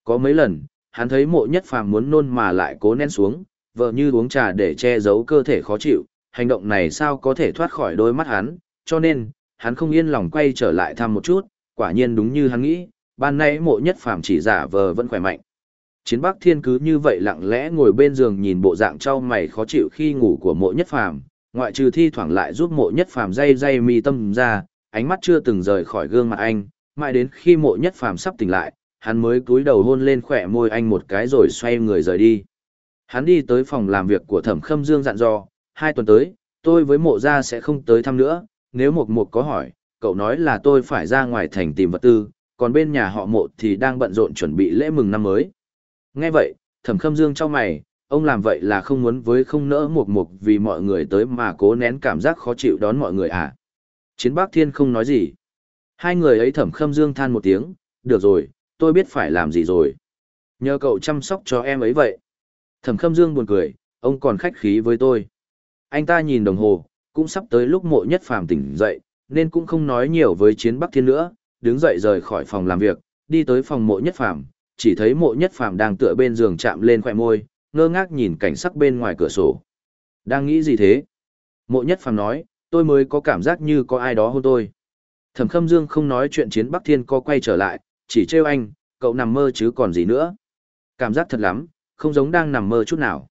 Có mấy lần, hắn thấy mộ nhất phàm muốn nôn mà lại cố nén xuống, vợ như uống trà để che giấu cơ thể khó chịu, hành động này sao có thể thoát khỏi đôi mắt hắn, cho nên, hắn không yên lòng quay trở lại thăm một chút, quả nhiên đúng như hắn nghĩ, ban nãy mộ nhất phàm chỉ giả vờ vẫn khỏe mạnh. Chiến Bắc Thiên cứ như vậy lặng lẽ ngồi bên giường nhìn bộ dạng trao mày khó chịu khi ngủ của mộ nhất phàm, ngoại trừ thi thoảng lại giúp mộ nhất phàm dây dây mi tâm ra, ánh mắt chưa từng rời khỏi gương mặt anh, mãi đến khi mộ nhất phàm sắp tỉnh lại, hắn mới cúi đầu hôn lên khỏe môi anh một cái rồi xoay người rời đi. Hắn đi tới phòng làm việc của thẩm khâm dương dặn dò, hai tuần tới, tôi với mộ gia sẽ không tới thăm nữa, nếu một một có hỏi, cậu nói là tôi phải ra ngoài thành tìm vật tư, còn bên nhà họ mộ thì đang bận rộn chuẩn bị lễ mừng năm mới. Nghe vậy, thẩm khâm dương cho mày, ông làm vậy là không muốn với không nỡ một mục vì mọi người tới mà cố nén cảm giác khó chịu đón mọi người à. Chiến bác thiên không nói gì. Hai người ấy thẩm khâm dương than một tiếng, được rồi, tôi biết phải làm gì rồi. Nhờ cậu chăm sóc cho em ấy vậy. Thẩm khâm dương buồn cười, ông còn khách khí với tôi. Anh ta nhìn đồng hồ, cũng sắp tới lúc mộ nhất phàm tỉnh dậy, nên cũng không nói nhiều với chiến bắc thiên nữa, đứng dậy rời khỏi phòng làm việc, đi tới phòng mộ nhất phàm, chỉ thấy mộ nhất phàm đang tựa bên giường chạm lên khỏe môi, ngơ ngác nhìn cảnh sắc bên ngoài cửa sổ. Đang nghĩ gì thế? Mộ nhất phàm nói, tôi mới có cảm giác như có ai đó hôn tôi. Thẩm khâm dương không nói chuyện chiến Bắc Thiên co quay trở lại, chỉ trêu anh, cậu nằm mơ chứ còn gì nữa. Cảm giác thật lắm, không giống đang nằm mơ chút nào.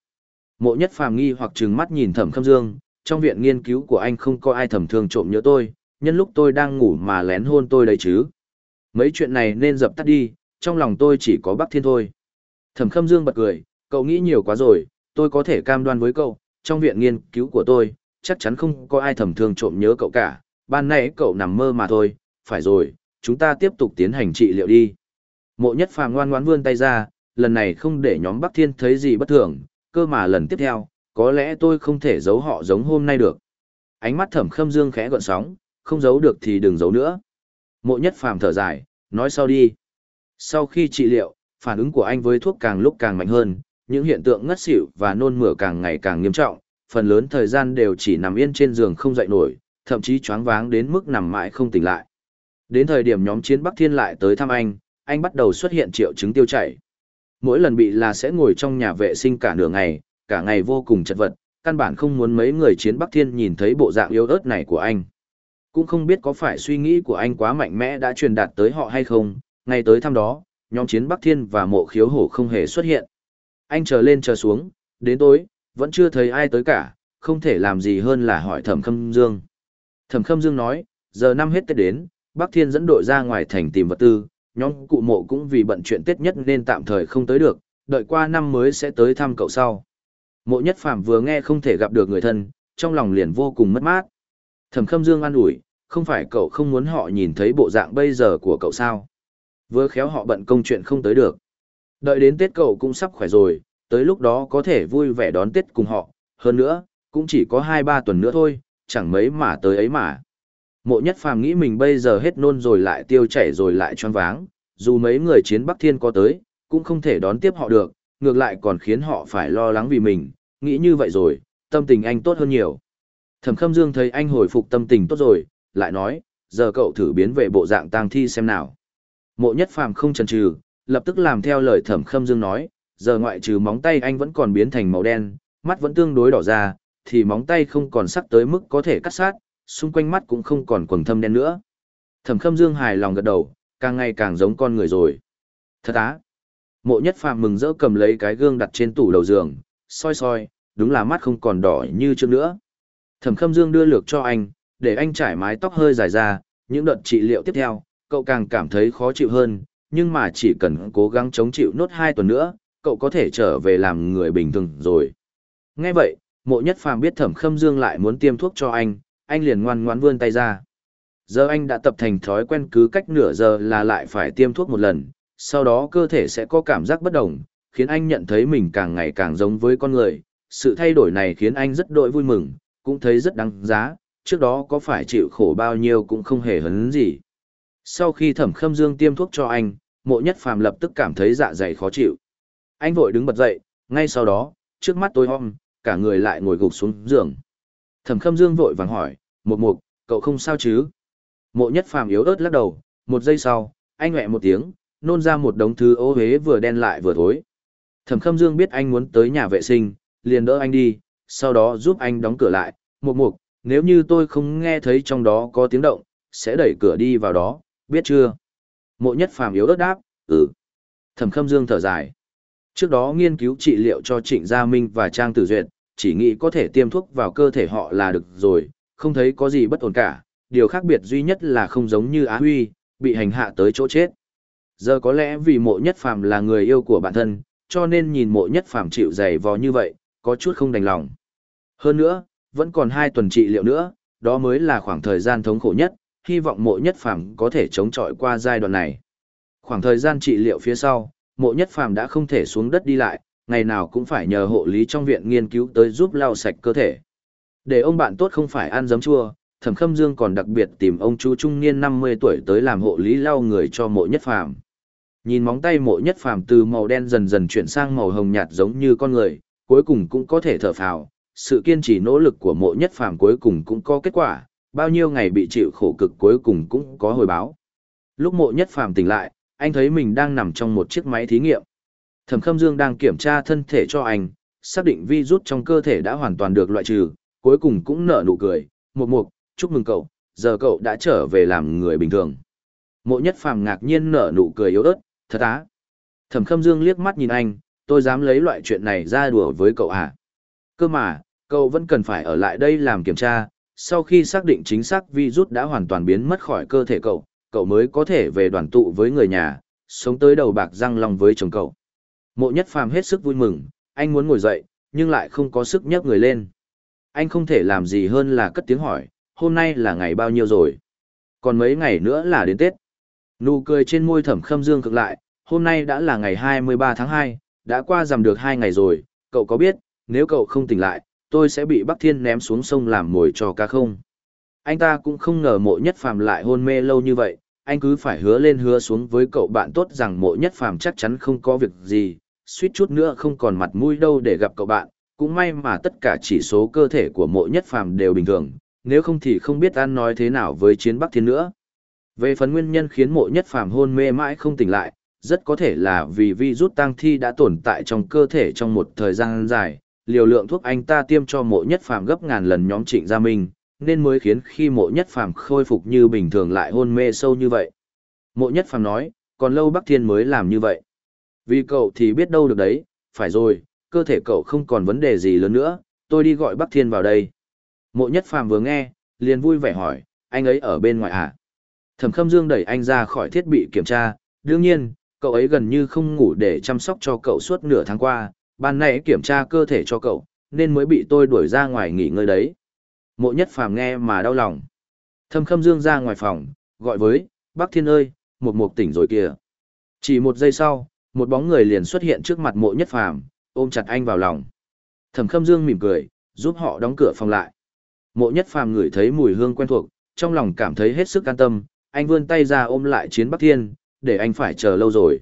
Mộ nhất phàm nghi hoặc trừng mắt nhìn thẩm khâm dương, trong viện nghiên cứu của anh không có ai thẩm thường trộm nhớ tôi, nhân lúc tôi đang ngủ mà lén hôn tôi đấy chứ. Mấy chuyện này nên dập tắt đi, trong lòng tôi chỉ có Bắc Thiên thôi. Thẩm khâm dương bật cười, cậu nghĩ nhiều quá rồi, tôi có thể cam đoan với cậu, trong viện nghiên cứu của tôi, chắc chắn không có ai thầm thương trộm nhớ cậu cả, ban nãy cậu nằm mơ mà thôi, phải rồi, chúng ta tiếp tục tiến hành trị liệu đi. Mộ nhất phàm ngoan ngoãn vươn tay ra, lần này không để nhóm Bắc Thiên thấy gì bất thường, cơ mà lần tiếp theo, có lẽ tôi không thể giấu họ giống hôm nay được. Ánh mắt thẩm khâm dương khẽ gọn sóng, không giấu được thì đừng giấu nữa. Mộ nhất phàm thở dài, nói sau đi. Sau khi trị liệu, phản ứng của anh với thuốc càng lúc càng mạnh hơn, những hiện tượng ngất xỉu và nôn mửa càng ngày càng nghiêm trọng, phần lớn thời gian đều chỉ nằm yên trên giường không dậy nổi, thậm chí choáng váng đến mức nằm mãi không tỉnh lại. Đến thời điểm nhóm chiến Bắc Thiên lại tới thăm anh, anh bắt đầu xuất hiện triệu chứng tiêu chảy. Mỗi lần bị là sẽ ngồi trong nhà vệ sinh cả nửa ngày, cả ngày vô cùng chật vật, căn bản không muốn mấy người chiến Bắc Thiên nhìn thấy bộ dạng yếu ớt này của anh. Cũng không biết có phải suy nghĩ của anh quá mạnh mẽ đã truyền đạt tới họ hay không, ngay tới thăm đó, nhóm chiến Bắc Thiên và mộ khiếu hổ không hề xuất hiện. Anh chờ lên chờ xuống, đến tối, vẫn chưa thấy ai tới cả, không thể làm gì hơn là hỏi Thẩm Khâm Dương. Thẩm Khâm Dương nói, giờ năm hết Tết đến, Bắc Thiên dẫn đội ra ngoài thành tìm vật tư, nhóm cụ mộ cũng vì bận chuyện Tết nhất nên tạm thời không tới được, đợi qua năm mới sẽ tới thăm cậu sau. Mộ nhất phàm vừa nghe không thể gặp được người thân, trong lòng liền vô cùng mất mát. Thẩm Khâm Dương an ủi, không phải cậu không muốn họ nhìn thấy bộ dạng bây giờ của cậu sao? Vừa khéo họ bận công chuyện không tới được. Đợi đến Tết cậu cũng sắp khỏe rồi, tới lúc đó có thể vui vẻ đón Tết cùng họ, hơn nữa, cũng chỉ có 2-3 tuần nữa thôi, chẳng mấy mà tới ấy mà. Mộ nhất phàm nghĩ mình bây giờ hết nôn rồi lại tiêu chảy rồi lại choáng váng, dù mấy người chiến Bắc Thiên có tới, cũng không thể đón tiếp họ được, ngược lại còn khiến họ phải lo lắng vì mình, nghĩ như vậy rồi, tâm tình anh tốt hơn nhiều. Thẩm Khâm Dương thấy anh hồi phục tâm tình tốt rồi, lại nói, giờ cậu thử biến về bộ dạng tang thi xem nào. Mộ nhất phàm không chần chừ, lập tức làm theo lời Thẩm Khâm Dương nói, giờ ngoại trừ móng tay anh vẫn còn biến thành màu đen, mắt vẫn tương đối đỏ ra, thì móng tay không còn sắc tới mức có thể cắt sát, xung quanh mắt cũng không còn quầng thâm đen nữa. Thẩm Khâm Dương hài lòng gật đầu, càng ngày càng giống con người rồi. Thật á. Mộ Nhất Phàm mừng rỡ cầm lấy cái gương đặt trên tủ đầu giường, soi soi, đúng là mắt không còn đỏ như trước nữa. Thẩm Khâm Dương đưa lược cho anh, để anh trải mái tóc hơi dài ra, những đợt trị liệu tiếp theo, cậu càng cảm thấy khó chịu hơn, nhưng mà chỉ cần cố gắng chống chịu nốt hai tuần nữa, cậu có thể trở về làm người bình thường rồi. Nghe vậy, mộ nhất phàm biết thẩm khâm dương lại muốn tiêm thuốc cho anh, anh liền ngoan ngoãn vươn tay ra. Giờ anh đã tập thành thói quen cứ cách nửa giờ là lại phải tiêm thuốc một lần, sau đó cơ thể sẽ có cảm giác bất đồng, khiến anh nhận thấy mình càng ngày càng giống với con người. Sự thay đổi này khiến anh rất đội vui mừng, cũng thấy rất đáng giá, trước đó có phải chịu khổ bao nhiêu cũng không hề hấn gì. Sau khi thẩm khâm dương tiêm thuốc cho anh, mộ nhất phàm lập tức cảm thấy dạ dày khó chịu. Anh vội đứng bật dậy, ngay sau đó, trước mắt tôi om, cả người lại ngồi gục xuống giường. Thẩm Khâm Dương vội vàng hỏi, "Một Mục, cậu không sao chứ?" Mộ Nhất Phàm yếu ớt lắc đầu, một giây sau, anh nhẹ một tiếng, nôn ra một đống thứ ô hế vừa đen lại vừa thối. Thẩm Khâm Dương biết anh muốn tới nhà vệ sinh, liền đỡ anh đi, sau đó giúp anh đóng cửa lại, "Một Mục, nếu như tôi không nghe thấy trong đó có tiếng động, sẽ đẩy cửa đi vào đó, biết chưa?" Mộ Nhất Phàm yếu ớt đáp, "Ừ." Thẩm Khâm Dương thở dài. Trước đó nghiên cứu trị liệu cho Trịnh Gia Minh và Trang Tử Duyệt, chỉ nghĩ có thể tiêm thuốc vào cơ thể họ là được rồi, không thấy có gì bất ổn cả, điều khác biệt duy nhất là không giống như Á Huy, bị hành hạ tới chỗ chết. Giờ có lẽ vì mộ nhất phàm là người yêu của bản thân, cho nên nhìn mộ nhất phàm chịu dày vò như vậy, có chút không đành lòng. Hơn nữa, vẫn còn hai tuần trị liệu nữa, đó mới là khoảng thời gian thống khổ nhất, hy vọng mộ nhất phàm có thể chống chọi qua giai đoạn này. Khoảng thời gian trị liệu phía sau, mộ nhất phàm đã không thể xuống đất đi lại, ngày nào cũng phải nhờ hộ lý trong viện nghiên cứu tới giúp lau sạch cơ thể. Để ông bạn tốt không phải ăn giấm chua, Thẩm Khâm Dương còn đặc biệt tìm ông chú trung niên 50 tuổi tới làm hộ lý lau người cho mộ nhất phàm. Nhìn móng tay mộ nhất phàm từ màu đen dần dần chuyển sang màu hồng nhạt giống như con người, cuối cùng cũng có thể thở phào, sự kiên trì nỗ lực của mộ nhất phàm cuối cùng cũng có kết quả, bao nhiêu ngày bị chịu khổ cực cuối cùng cũng có hồi báo. Lúc mộ nhất phàm tỉnh lại, anh thấy mình đang nằm trong một chiếc máy thí nghiệm. Thẩm Khâm Dương đang kiểm tra thân thể cho anh, xác định virus trong cơ thể đã hoàn toàn được loại trừ, cuối cùng cũng nở nụ cười, "Mục Mục, chúc mừng cậu, giờ cậu đã trở về làm người bình thường." Mộ Nhất Phàm ngạc nhiên nở nụ cười yếu ớt, "Thật á?" Thẩm Khâm Dương liếc mắt nhìn anh, "Tôi dám lấy loại chuyện này ra đùa với cậu à? Cơ mà, cậu vẫn cần phải ở lại đây làm kiểm tra, sau khi xác định chính xác virus đã hoàn toàn biến mất khỏi cơ thể cậu, cậu mới có thể về đoàn tụ với người nhà, sống tới đầu bạc răng long với chồng cậu. Mộ nhất phàm hết sức vui mừng, anh muốn ngồi dậy, nhưng lại không có sức nhấc người lên. Anh không thể làm gì hơn là cất tiếng hỏi, hôm nay là ngày bao nhiêu rồi? Còn mấy ngày nữa là đến Tết. Nụ cười trên môi thẩm khâm dương cực lại, hôm nay đã là ngày 23 tháng 2, đã qua dằm được 2 ngày rồi, cậu có biết, nếu cậu không tỉnh lại, tôi sẽ bị Bắc Thiên ném xuống sông làm mồi cho ca không? Anh ta cũng không ngờ mộ nhất phàm lại hôn mê lâu như vậy, anh cứ phải hứa lên hứa xuống với cậu bạn tốt rằng mộ nhất phàm chắc chắn không có việc gì, suýt chút nữa không còn mặt mũi đâu để gặp cậu bạn, cũng may mà tất cả chỉ số cơ thể của mộ nhất phàm đều bình thường, nếu không thì không biết ăn nói thế nào với chiến Bắc Thiên nữa. Về phần nguyên nhân khiến mộ nhất phàm hôn mê mãi không tỉnh lại, rất có thể là vì virus tang thi đã tồn tại trong cơ thể trong một thời gian dài, liều lượng thuốc anh ta tiêm cho mộ nhất phàm gấp ngàn lần nhóm trịnh gia minh, nên mới khiến khi mộ nhất phàm khôi phục như bình thường lại hôn mê sâu như vậy. Mộ nhất phàm nói, còn lâu Bắc Thiên mới làm như vậy. Vì cậu thì biết đâu được đấy, phải rồi, cơ thể cậu không còn vấn đề gì lớn nữa, tôi đi gọi Bắc Thiên vào đây. Mộ nhất phàm vừa nghe, liền vui vẻ hỏi, anh ấy ở bên ngoài à? Thẩm Khâm Dương đẩy anh ra khỏi thiết bị kiểm tra, đương nhiên, cậu ấy gần như không ngủ để chăm sóc cho cậu suốt nửa tháng qua, ban nãy kiểm tra cơ thể cho cậu, nên mới bị tôi đuổi ra ngoài nghỉ ngơi đấy. Mộ nhất phàm nghe mà đau lòng. Thâm Khâm Dương ra ngoài phòng, gọi với, Bắc Thiên ơi, một mục tỉnh rồi kìa. Chỉ một giây sau, một bóng người liền xuất hiện trước mặt mộ nhất phàm, ôm chặt anh vào lòng. Thẩm Khâm Dương mỉm cười, giúp họ đóng cửa phòng lại. Mộ nhất phàm ngửi thấy mùi hương quen thuộc, trong lòng cảm thấy hết sức an tâm, anh vươn tay ra ôm lại chiến Bắc Thiên, để anh phải chờ lâu rồi.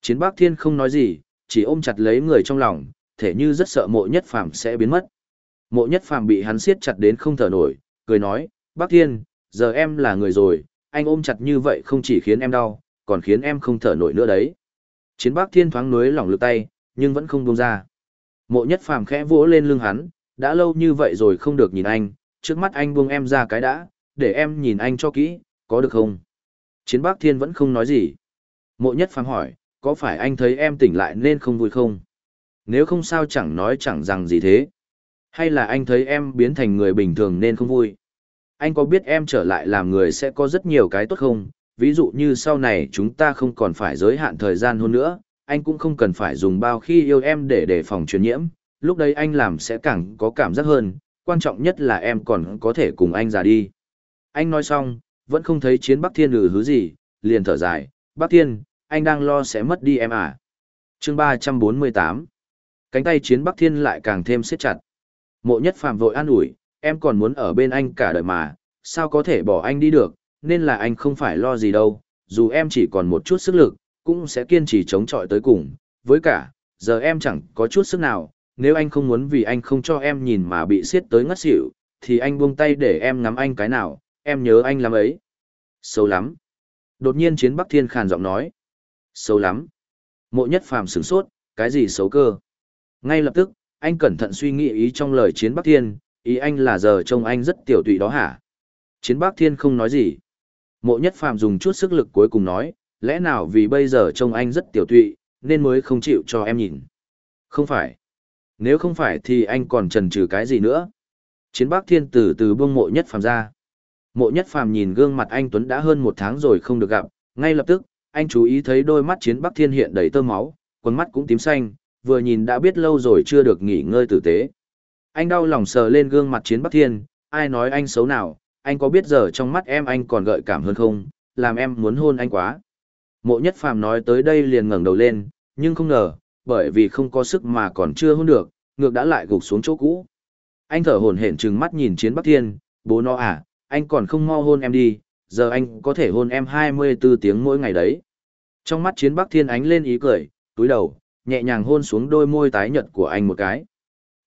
Chiến Bắc Thiên không nói gì, chỉ ôm chặt lấy người trong lòng, thể như rất sợ mộ nhất phàm sẽ biến mất. Mộ nhất phàm bị hắn siết chặt đến không thở nổi, cười nói, Bắc Thiên, giờ em là người rồi, anh ôm chặt như vậy không chỉ khiến em đau, còn khiến em không thở nổi nữa đấy. Chiến Bắc Thiên thoáng nuối lỏng lực tay, nhưng vẫn không buông ra. Mộ nhất phàm khẽ vỗ lên lưng hắn, đã lâu như vậy rồi không được nhìn anh, trước mắt anh buông em ra cái đã, để em nhìn anh cho kỹ, có được không? Chiến Bắc Thiên vẫn không nói gì. Mộ nhất phàm hỏi, có phải anh thấy em tỉnh lại nên không vui không? Nếu không sao chẳng nói chẳng rằng gì thế. Hay là anh thấy em biến thành người bình thường nên không vui? Anh có biết em trở lại làm người sẽ có rất nhiều cái tốt không? Ví dụ như sau này chúng ta không còn phải giới hạn thời gian hơn nữa, anh cũng không cần phải dùng bao khi yêu em để đề phòng truyền nhiễm, lúc đấy anh làm sẽ càng có cảm giác hơn, quan trọng nhất là em còn có thể cùng anh già đi. Anh nói xong, vẫn không thấy chiến Bắc Thiên lừ hứ gì, liền thở dài, Bắc Thiên, anh đang lo sẽ mất đi em à. chương 348 Cánh tay chiến Bắc Thiên lại càng thêm siết chặt. Mộ nhất phàm vội an ủi, em còn muốn ở bên anh cả đời mà, sao có thể bỏ anh đi được, nên là anh không phải lo gì đâu, dù em chỉ còn một chút sức lực, cũng sẽ kiên trì chống chọi tới cùng. Với cả, giờ em chẳng có chút sức nào, nếu anh không muốn vì anh không cho em nhìn mà bị siết tới ngất xỉu, thì anh buông tay để em ngắm anh cái nào, em nhớ anh lắm ấy. Xấu lắm. Đột nhiên chiến Bắc Thiên khàn giọng nói. Xấu lắm. Mộ nhất phàm sửng sốt, cái gì xấu cơ? Ngay lập tức, anh cẩn thận suy nghĩ ý trong lời chiến Bắc Thiên, ý anh là giờ trông anh rất tiểu tụy đó hả? Chiến Bắc Thiên không nói gì. Mộ nhất phàm dùng chút sức lực cuối cùng nói, lẽ nào vì bây giờ trông anh rất tiểu tụy, nên mới không chịu cho em nhìn. Không phải. Nếu không phải thì anh còn chần chừ cái gì nữa? Chiến Bắc Thiên từ từ buông mộ nhất phàm ra. Mộ nhất phàm nhìn gương mặt anh Tuấn đã hơn một tháng rồi không được gặp, ngay lập tức, anh chú ý thấy đôi mắt chiến Bắc Thiên hiện đầy tơ máu, quần mắt cũng tím xanh, vừa nhìn đã biết lâu rồi chưa được nghỉ ngơi tử tế. Anh đau lòng sờ lên gương mặt chiến Bắc Thiên, ai nói anh xấu nào, anh có biết giờ trong mắt em anh còn gợi cảm hơn không, làm em muốn hôn anh quá. Mộ nhất phàm nói tới đây liền ngẩng đầu lên, nhưng không ngờ, bởi vì không có sức mà còn chưa hôn được, ngược đã lại gục xuống chỗ cũ. Anh thở hổn hển trừng mắt nhìn chiến Bắc Thiên, bố nó à, anh còn không mau hôn em đi, giờ anh có thể hôn em 24 tiếng mỗi ngày đấy. Trong mắt chiến Bắc Thiên ánh lên ý cười, túi đầu, nhẹ nhàng hôn xuống đôi môi tái nhợt của anh một cái.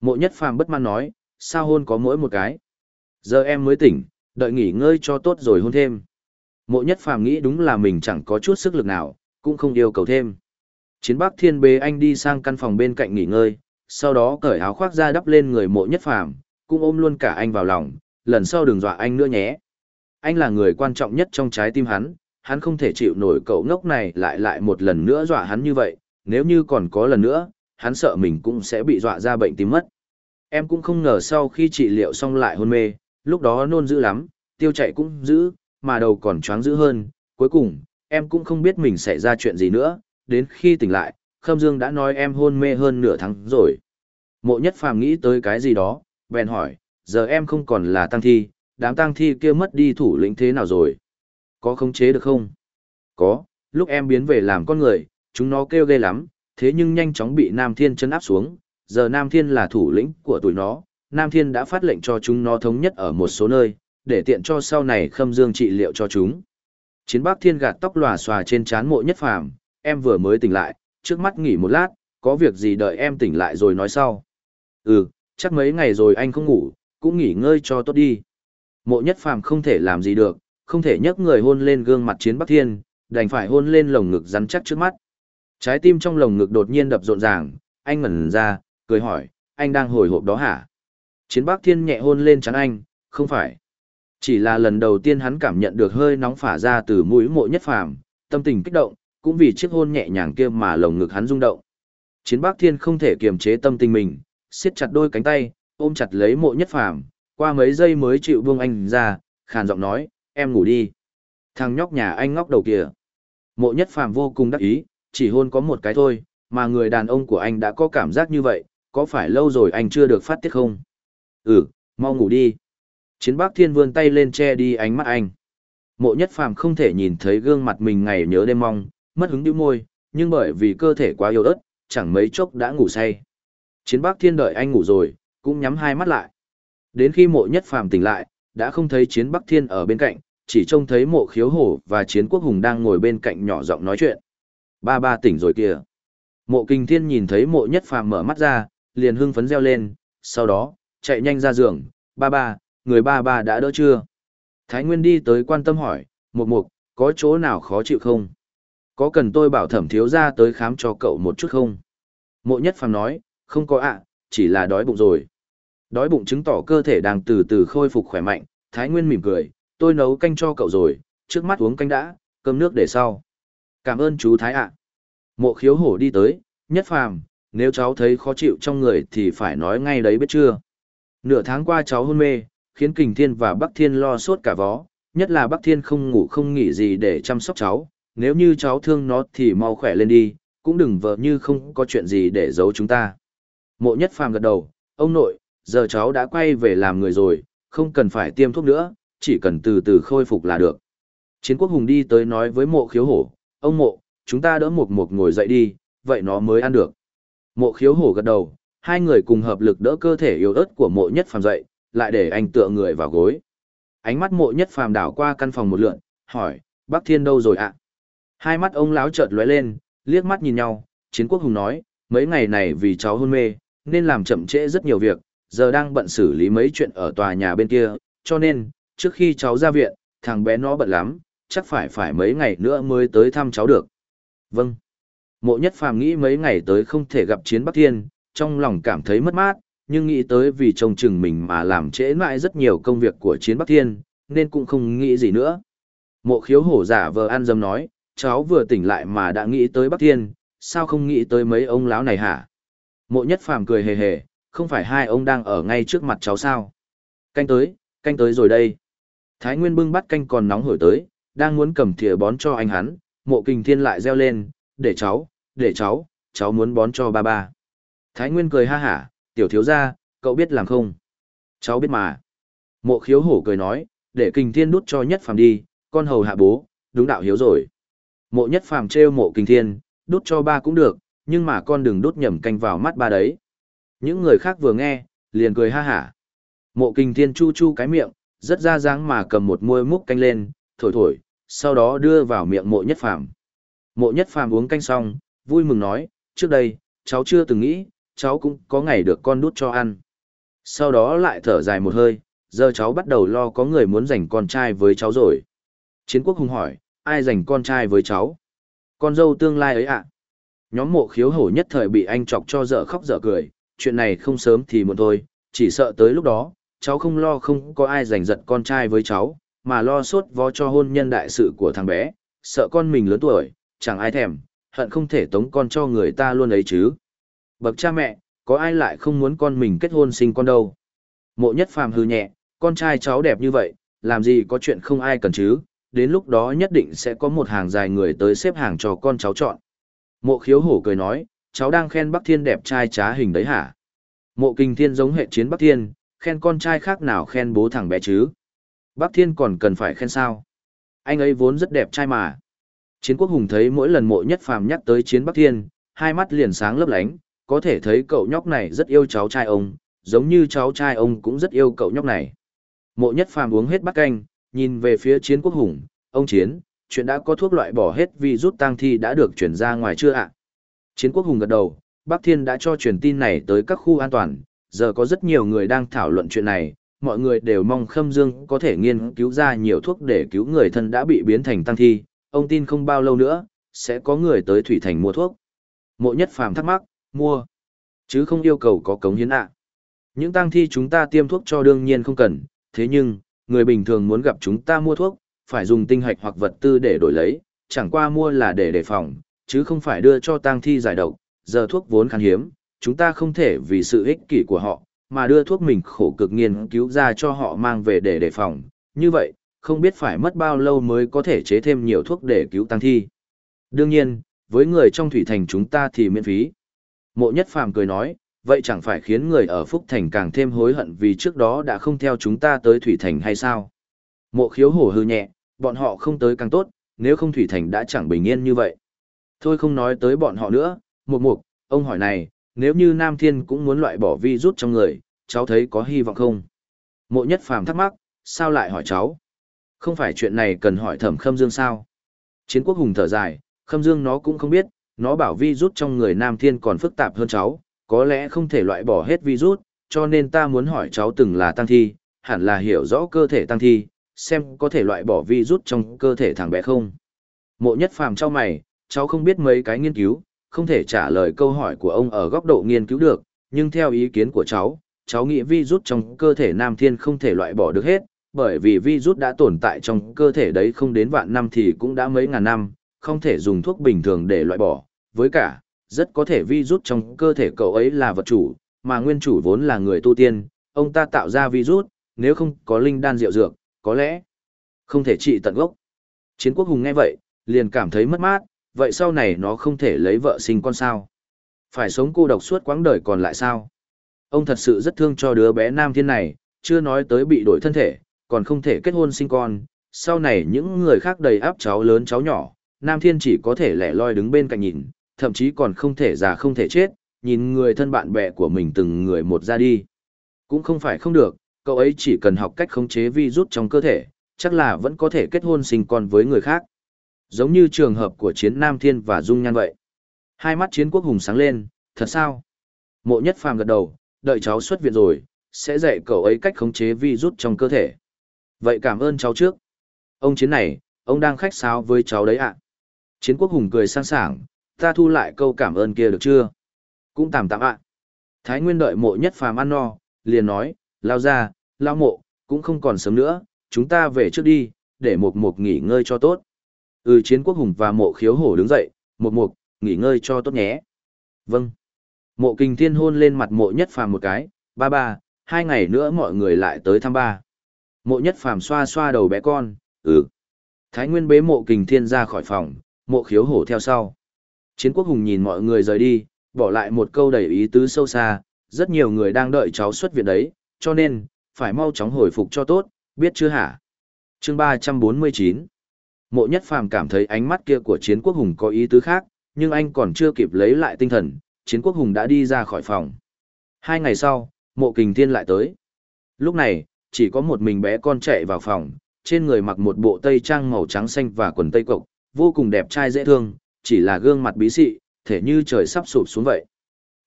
Mộ nhất phàm bất mãn nói, sao hôn có mỗi một cái. Giờ em mới tỉnh, đợi nghỉ ngơi cho tốt rồi hôn thêm. Mộ nhất phàm nghĩ đúng là mình chẳng có chút sức lực nào, cũng không yêu cầu thêm. Chiến Bắc Thiên bế anh đi sang căn phòng bên cạnh nghỉ ngơi, sau đó cởi áo khoác ra đắp lên người mộ nhất phàm, cũng ôm luôn cả anh vào lòng, lần sau đừng dọa anh nữa nhé. Anh là người quan trọng nhất trong trái tim hắn, hắn không thể chịu nổi cậu ngốc này lại lại một lần nữa dọa hắn như vậy, nếu như còn có lần nữa, hắn sợ mình cũng sẽ bị dọa ra bệnh tim mất. Em cũng không ngờ sau khi trị liệu xong lại hôn mê, lúc đó nôn dữ lắm, tiêu chạy cũng dữ, mà đầu còn choáng dữ hơn, cuối cùng, em cũng không biết mình xảy ra chuyện gì nữa, đến khi tỉnh lại, Khâm Dương đã nói em hôn mê hơn nửa tháng rồi. Mộ nhất phàm nghĩ tới cái gì đó, bèn hỏi, giờ em không còn là tăng thi, đám tang thi kia mất đi thủ lĩnh thế nào rồi? Có khống chế được không? Có, lúc em biến về làm con người, chúng nó kêu ghê lắm, thế nhưng nhanh chóng bị Nam Thiên chân áp xuống, giờ Nam Thiên là thủ lĩnh của tụi nó, Nam Thiên đã phát lệnh cho chúng nó thống nhất ở một số nơi, để tiện cho sau này khâm dương trị liệu cho chúng. Chiến Bắc Thiên gạt tóc lòa xòa trên trán mộ nhất phàm, em vừa mới tỉnh lại, trước mắt nghỉ một lát, có việc gì đợi em tỉnh lại rồi nói sau. Ừ, chắc mấy ngày rồi anh không ngủ, cũng nghỉ ngơi cho tốt đi. Mộ nhất phàm không thể làm gì được, không thể nhấc người hôn lên gương mặt chiến Bắc Thiên, đành phải hôn lên lồng ngực rắn chắc trước mắt. Trái tim trong lồng ngực đột nhiên đập rộn ràng, anh ngẩn ra, cười hỏi, anh đang hồi hộp đó hả? Chiến Bắc Thiên nhẹ hôn lên chắn anh, không phải. Chỉ là lần đầu tiên hắn cảm nhận được hơi nóng phả ra từ mũi mộ nhất phàm, tâm tình kích động, cũng vì chiếc hôn nhẹ nhàng kia mà lồng ngực hắn rung động. Chiến Bắc Thiên không thể kiềm chế tâm tình mình, siết chặt đôi cánh tay, ôm chặt lấy mộ nhất phàm, qua mấy giây mới chịu buông anh ra, khàn giọng nói, em ngủ đi. Thằng nhóc nhà anh ngóc đầu kìa. Mộ nhất phàm vô cùng đắc ý, chỉ hôn có một cái thôi, mà người đàn ông của anh đã có cảm giác như vậy, có phải lâu rồi anh chưa được phát tiết không? Ừ, mau ngủ đi. Chiến Bắc Thiên vươn tay lên che đi ánh mắt anh. Mộ Nhất Phàm không thể nhìn thấy gương mặt mình ngày nhớ đêm mong, mất hứng điêu môi, nhưng bởi vì cơ thể quá yếu ớt, chẳng mấy chốc đã ngủ say. Chiến Bắc Thiên đợi anh ngủ rồi, cũng nhắm hai mắt lại. Đến khi Mộ Nhất Phàm tỉnh lại, đã không thấy Chiến Bắc Thiên ở bên cạnh, chỉ trông thấy Mộ Khiếu Hổ và Chiến Quốc Hùng đang ngồi bên cạnh nhỏ giọng nói chuyện. Ba ba tỉnh rồi kìa. Mộ Kinh Thiên nhìn thấy Mộ Nhất Phàm mở mắt ra, liền hưng phấn reo lên, sau đó, chạy nhanh ra giường, ba ba, người ba ba đã đỡ chưa? Thái Nguyên đi tới quan tâm hỏi, mục mục, có chỗ nào khó chịu không? Có cần tôi bảo thẩm thiếu ra tới khám cho cậu một chút không? Mộ nhất phàm nói, không có ạ, chỉ là đói bụng rồi. Đói bụng chứng tỏ cơ thể đang từ từ khôi phục khỏe mạnh, Thái Nguyên mỉm cười, tôi nấu canh cho cậu rồi, trước mắt uống canh đã, cơm nước để sau. Cảm ơn chú Thái ạ. Mộ khiếu hổ đi tới, nhất phàm, nếu cháu thấy khó chịu trong người thì phải nói ngay đấy biết chưa. Nửa tháng qua cháu hôn mê, khiến Kình Thiên và Bắc Thiên lo sốt cả vó, nhất là Bắc Thiên không ngủ không nghỉ gì để chăm sóc cháu, nếu như cháu thương nó thì mau khỏe lên đi, cũng đừng vợ như không có chuyện gì để giấu chúng ta. Mộ nhất phàm gật đầu, ông nội, giờ cháu đã quay về làm người rồi, không cần phải tiêm thuốc nữa, chỉ cần từ từ khôi phục là được. Chiến quốc hùng đi tới nói với mộ khiếu hổ, ông mộ, chúng ta đỡ một một ngồi dậy đi, vậy nó mới ăn được. Mộ khiếu hổ gật đầu, hai người cùng hợp lực đỡ cơ thể yếu ớt của mộ nhất phàm dậy, lại để anh tựa người vào gối. Ánh mắt mộ nhất phàm đảo qua căn phòng một lượn, hỏi, Bắc Thiên đâu rồi ạ? Hai mắt ông lão chợt lóe lên, liếc mắt nhìn nhau, chiến quốc hùng nói, mấy ngày này vì cháu hôn mê, nên làm chậm trễ rất nhiều việc, giờ đang bận xử lý mấy chuyện ở tòa nhà bên kia, cho nên, trước khi cháu ra viện, thằng bé nó bận lắm, chắc phải phải mấy ngày nữa mới tới thăm cháu được. Vâng. Mộ nhất phàm nghĩ mấy ngày tới không thể gặp chiến Bắc Thiên, trong lòng cảm thấy mất mát, nhưng nghĩ tới vì trông chừng mình mà làm trễ mãi rất nhiều công việc của chiến Bắc Thiên, nên cũng không nghĩ gì nữa. Mộ khiếu hổ giả vờ ăn dâm nói, cháu vừa tỉnh lại mà đã nghĩ tới Bắc Thiên, sao không nghĩ tới mấy ông lão này hả? Mộ nhất phàm cười hề hề, không phải hai ông đang ở ngay trước mặt cháu sao? Canh tới, canh tới rồi đây. Thái Nguyên bưng bắt canh còn nóng hổi tới, đang muốn cầm thìa bón cho anh hắn, mộ kình thiên lại reo lên, để cháu, để cháu, cháu muốn bón cho ba ba. Thái Nguyên cười ha hả, tiểu thiếu gia, cậu biết làm không? Cháu biết mà. Mộ khiếu hổ cười nói, để kình thiên đút cho nhất phàm đi, con hầu hạ bố, đúng đạo hiếu rồi. Mộ nhất phàm trêu mộ kình thiên, đút cho ba cũng được, nhưng mà con đừng đút nhầm canh vào mắt ba đấy. Những người khác vừa nghe, liền cười ha hả. Mộ Kinh thiên chu chu cái miệng, rất ra dáng mà cầm một muôi múc canh lên, thổi thổi, sau đó đưa vào miệng mộ nhất phàm. Mộ nhất phàm uống canh xong, vui mừng nói, trước đây, cháu chưa từng nghĩ, cháu cũng có ngày được con đút cho ăn. Sau đó lại thở dài một hơi, giờ cháu bắt đầu lo có người muốn giành con trai với cháu rồi. Chiến quốc hùng hỏi, ai giành con trai với cháu? Con dâu tương lai ấy ạ. Nhóm mộ khiếu hổ nhất thời bị anh chọc cho dở khóc dở cười, chuyện này không sớm thì muộn thôi, chỉ sợ tới lúc đó, cháu không lo không có ai giành giật con trai với cháu, mà lo sốt vó cho hôn nhân đại sự của thằng bé, sợ con mình lớn tuổi, chẳng ai thèm, hận không thể tống con cho người ta luôn ấy chứ. Bậc cha mẹ, có ai lại không muốn con mình kết hôn sinh con đâu. Mộ nhất phàm hư nhẹ, con trai cháu đẹp như vậy, làm gì có chuyện không ai cần chứ, đến lúc đó nhất định sẽ có một hàng dài người tới xếp hàng cho con cháu chọn. Mộ khiếu hổ cười nói, cháu đang khen Bắc Thiên đẹp trai trá hình đấy hả? Mộ kinh thiên giống hệ chiến Bắc Thiên, khen con trai khác nào khen bố thằng bé chứ? Bắc Thiên còn cần phải khen sao? Anh ấy vốn rất đẹp trai mà. Chiến quốc hùng thấy mỗi lần mộ nhất phàm nhắc tới chiến Bắc Thiên, hai mắt liền sáng lấp lánh, có thể thấy cậu nhóc này rất yêu cháu trai ông, giống như cháu trai ông cũng rất yêu cậu nhóc này. Mộ nhất phàm uống hết bát canh, nhìn về phía chiến quốc hùng, ông chiến, chuyện đã có thuốc loại bỏ hết vì rút tang thi đã được chuyển ra ngoài chưa ạ? Chiến quốc hùng gật đầu, Bắc Thiên đã cho truyền tin này tới các khu an toàn, giờ có rất nhiều người đang thảo luận chuyện này, mọi người đều mong Khâm Dương có thể nghiên cứu ra nhiều thuốc để cứu người thân đã bị biến thành tăng thi, ông tin không bao lâu nữa, sẽ có người tới Thủy Thành mua thuốc. Mộ nhất phàm thắc mắc, mua. Chứ không yêu cầu có cống hiến ạ. Những tang thi chúng ta tiêm thuốc cho đương nhiên không cần, thế nhưng, người bình thường muốn gặp chúng ta mua thuốc, phải dùng tinh hạch hoặc vật tư để đổi lấy, chẳng qua mua là để đề phòng, chứ không phải đưa cho tang thi giải độc, giờ thuốc vốn khan hiếm, chúng ta không thể vì sự ích kỷ của họ, mà đưa thuốc mình khổ cực nghiên cứu ra cho họ mang về để đề phòng, như vậy, không biết phải mất bao lâu mới có thể chế thêm nhiều thuốc để cứu tăng thi. Đương nhiên, với người trong thủy thành chúng ta thì miễn phí. Mộ nhất phàm cười nói, vậy chẳng phải khiến người ở Phúc Thành càng thêm hối hận vì trước đó đã không theo chúng ta tới thủy thành hay sao? Mộ khiếu hổ hư nhẹ, bọn họ không tới càng tốt, nếu không thủy thành đã chẳng bình yên như vậy. Thôi không nói tới bọn họ nữa, mục mục, ông hỏi này, nếu như Nam Thiên cũng muốn loại bỏ vi rút trong người, cháu thấy có hy vọng không? Mộ nhất phàm thắc mắc, sao lại hỏi cháu? Không phải chuyện này cần hỏi thẩm khâm dương sao? Chiến quốc hùng thở dài, khâm dương nó cũng không biết, nó bảo vi rút trong người Nam Thiên còn phức tạp hơn cháu, có lẽ không thể loại bỏ hết virus, cho nên ta muốn hỏi cháu từng là tăng thi, hẳn là hiểu rõ cơ thể tăng thi, xem có thể loại bỏ virus trong cơ thể thằng bé không. Mộ nhất phàm trao mày, cháu không biết mấy cái nghiên cứu, không thể trả lời câu hỏi của ông ở góc độ nghiên cứu được, nhưng theo ý kiến của cháu, cháu nghĩ virus trong cơ thể Nam Thiên không thể loại bỏ được hết, bởi vì virus đã tồn tại trong cơ thể đấy không đến vạn năm thì cũng đã mấy ngàn năm, không thể dùng thuốc bình thường để loại bỏ. Với cả, rất có thể virus trong cơ thể cậu ấy là vật chủ, mà nguyên chủ vốn là người tu tiên, ông ta tạo ra virus, nếu không có linh đan diệu dược, có lẽ không thể trị tận gốc. Chiến quốc hùng nghe vậy, liền cảm thấy mất mát, vậy sau này nó không thể lấy vợ sinh con sao? Phải sống cô độc suốt quãng đời còn lại sao? Ông thật sự rất thương cho đứa bé nam thiên này, chưa nói tới bị đổi thân thể, còn không thể kết hôn sinh con. Sau này những người khác đầy áp cháu lớn cháu nhỏ, nam thiên chỉ có thể lẻ loi đứng bên cạnh nhìn, thậm chí còn không thể già không thể chết, nhìn người thân bạn bè của mình từng người một ra đi. Cũng không phải không được, cậu ấy chỉ cần học cách khống chế virus trong cơ thể, chắc là vẫn có thể kết hôn sinh con với người khác. Giống như trường hợp của chiến Nam Thiên và Dung Nhan vậy. Hai mắt chiến quốc hùng sáng lên, thật sao? Mộ nhất phàm gật đầu, đợi cháu xuất viện rồi, sẽ dạy cậu ấy cách khống chế virus trong cơ thể. Vậy cảm ơn cháu trước. Ông chiến này, ông đang khách sáo với cháu đấy ạ. Chiến quốc hùng cười sang sảng, ta thu lại câu cảm ơn kia được chưa? Cũng tạm tạm ạ. Thái Nguyên đợi mộ nhất phàm ăn no, liền nói, lao ra, lao mộ, cũng không còn sớm nữa, chúng ta về trước đi, để một mục nghỉ ngơi cho tốt. Ừ chiến quốc hùng và mộ khiếu hổ đứng dậy, một mục, nghỉ ngơi cho tốt nhé. Vâng. Mộ kinh thiên hôn lên mặt mộ nhất phàm một cái, ba ba, hai ngày nữa mọi người lại tới thăm ba. Mộ nhất phàm xoa xoa đầu bé con, ừ. Thái Nguyên bế mộ kình thiên ra khỏi phòng, mộ khiếu hổ theo sau. Chiến quốc hùng nhìn mọi người rời đi, bỏ lại một câu đầy ý tứ sâu xa, rất nhiều người đang đợi cháu xuất viện đấy, cho nên, phải mau chóng hồi phục cho tốt, biết chưa hả? Chương 349 Mộ nhất phàm cảm thấy ánh mắt kia của chiến quốc hùng có ý tứ khác, nhưng anh còn chưa kịp lấy lại tinh thần, chiến quốc hùng đã đi ra khỏi phòng. Hai ngày sau, mộ kình thiên lại tới. Lúc này, chỉ có một mình bé con chạy vào phòng, trên người mặc một bộ tây trang màu trắng xanh và quần tây cộc, vô cùng đẹp trai dễ thương, chỉ là gương mặt bí xị, thể như trời sắp sụp xuống vậy.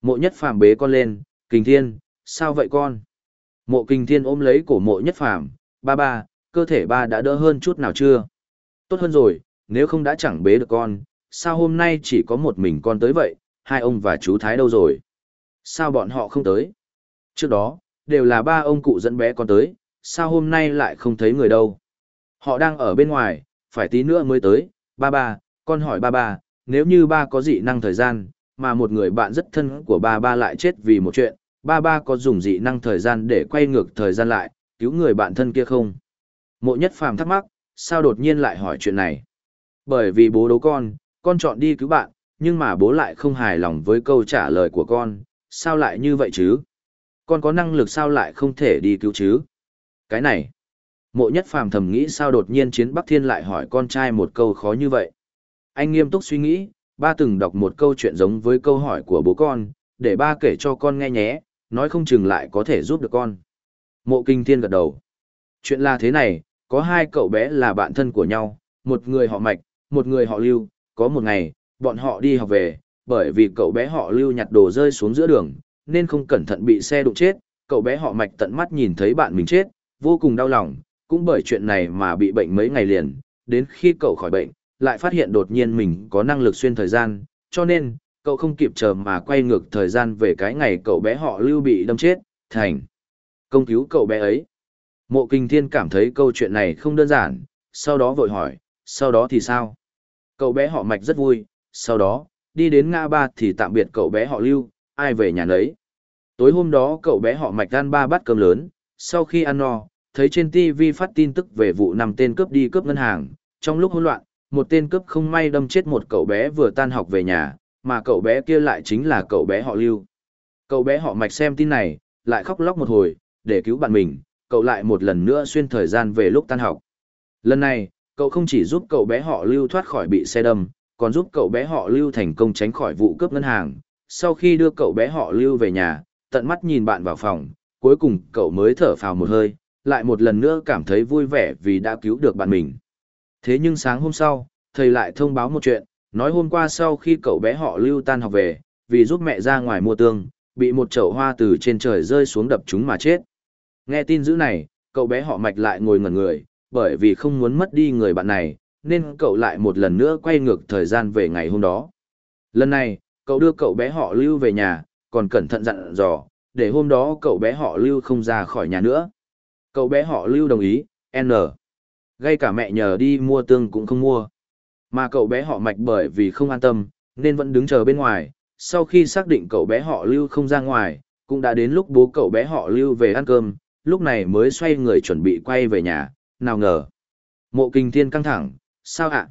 Mộ nhất phàm bế con lên, kình thiên, sao vậy con? Mộ kình thiên ôm lấy cổ mộ nhất phàm, ba ba, cơ thể ba đã đỡ hơn chút nào chưa? Tốt hơn rồi, nếu không đã chẳng bế được con, sao hôm nay chỉ có một mình con tới vậy, hai ông và chú Thái đâu rồi? Sao bọn họ không tới? Trước đó, đều là ba ông cụ dẫn bé con tới, sao hôm nay lại không thấy người đâu? Họ đang ở bên ngoài, phải tí nữa mới tới, ba ba, con hỏi ba ba, nếu như ba có dị năng thời gian, mà một người bạn rất thân của ba ba lại chết vì một chuyện, ba ba có dùng dị năng thời gian để quay ngược thời gian lại, cứu người bạn thân kia không? Mộ nhất phàm thắc mắc, sao đột nhiên lại hỏi chuyện này? Bởi vì bố đấu con, con chọn đi cứu bạn, nhưng mà bố lại không hài lòng với câu trả lời của con, sao lại như vậy chứ? Con có năng lực sao lại không thể đi cứu chứ? Cái này, mộ nhất phàm thầm nghĩ sao đột nhiên chiến Bắc Thiên lại hỏi con trai một câu khó như vậy. Anh nghiêm túc suy nghĩ, ba từng đọc một câu chuyện giống với câu hỏi của bố con, để ba kể cho con nghe nhé, nói không chừng lại có thể giúp được con. Mộ kinh thiên gật đầu. Chuyện là thế này, có hai cậu bé là bạn thân của nhau, một người họ mạch, một người họ lưu, có một ngày, bọn họ đi học về, bởi vì cậu bé họ lưu nhặt đồ rơi xuống giữa đường, nên không cẩn thận bị xe đụng chết, cậu bé họ mạch tận mắt nhìn thấy bạn mình chết, vô cùng đau lòng, cũng bởi chuyện này mà bị bệnh mấy ngày liền, đến khi cậu khỏi bệnh, lại phát hiện đột nhiên mình có năng lực xuyên thời gian, cho nên, Cậu không kịp chờ mà quay ngược thời gian về cái ngày cậu bé họ lưu bị đâm chết, thành. Công cứu cậu bé ấy. Mộ kinh thiên cảm thấy câu chuyện này không đơn giản, sau đó vội hỏi, sau đó thì sao? Cậu bé họ mạch rất vui, sau đó, đi đến ngã ba thì tạm biệt cậu bé họ lưu, ai về nhà nấy. Tối hôm đó cậu bé họ mạch ăn ba bát cơm lớn, sau khi ăn no, thấy trên TV phát tin tức về vụ năm tên cướp đi cướp ngân hàng. Trong lúc hỗn loạn, một tên cướp không may đâm chết một cậu bé vừa tan học về nhà, mà cậu bé kia lại chính là cậu bé họ lưu. Cậu bé họ mạch xem tin này, lại khóc lóc một hồi, để cứu bạn mình, cậu lại một lần nữa xuyên thời gian về lúc tan học. Lần này, cậu không chỉ giúp cậu bé họ lưu thoát khỏi bị xe đâm, còn giúp cậu bé họ lưu thành công tránh khỏi vụ cướp ngân hàng. Sau khi đưa cậu bé họ lưu về nhà, tận mắt nhìn bạn vào phòng, cuối cùng cậu mới thở phào một hơi, lại một lần nữa cảm thấy vui vẻ vì đã cứu được bạn mình. Thế nhưng sáng hôm sau, thầy lại thông báo một chuyện, nói hôm qua sau khi cậu bé họ lưu tan học về, vì giúp mẹ ra ngoài mua tương, bị một chậu hoa từ trên trời rơi xuống đập chúng mà chết. Nghe tin dữ này, cậu bé họ mạch lại ngồi ngẩn người, bởi vì không muốn mất đi người bạn này, nên cậu lại một lần nữa quay ngược thời gian về ngày hôm đó. Lần này, cậu đưa cậu bé họ lưu về nhà, còn cẩn thận dặn dò, để hôm đó cậu bé họ lưu không ra khỏi nhà nữa. Cậu bé họ lưu đồng ý, N. Gây cả mẹ nhờ đi mua tương cũng không mua. Mà cậu bé họ mạch bởi vì không an tâm, nên vẫn đứng chờ bên ngoài. Sau khi xác định cậu bé họ lưu không ra ngoài, cũng đã đến lúc bố cậu bé họ lưu về ăn cơm, lúc này mới xoay người chuẩn bị quay về nhà, nào ngờ. Mộ kinh thiên căng thẳng, sao ạ?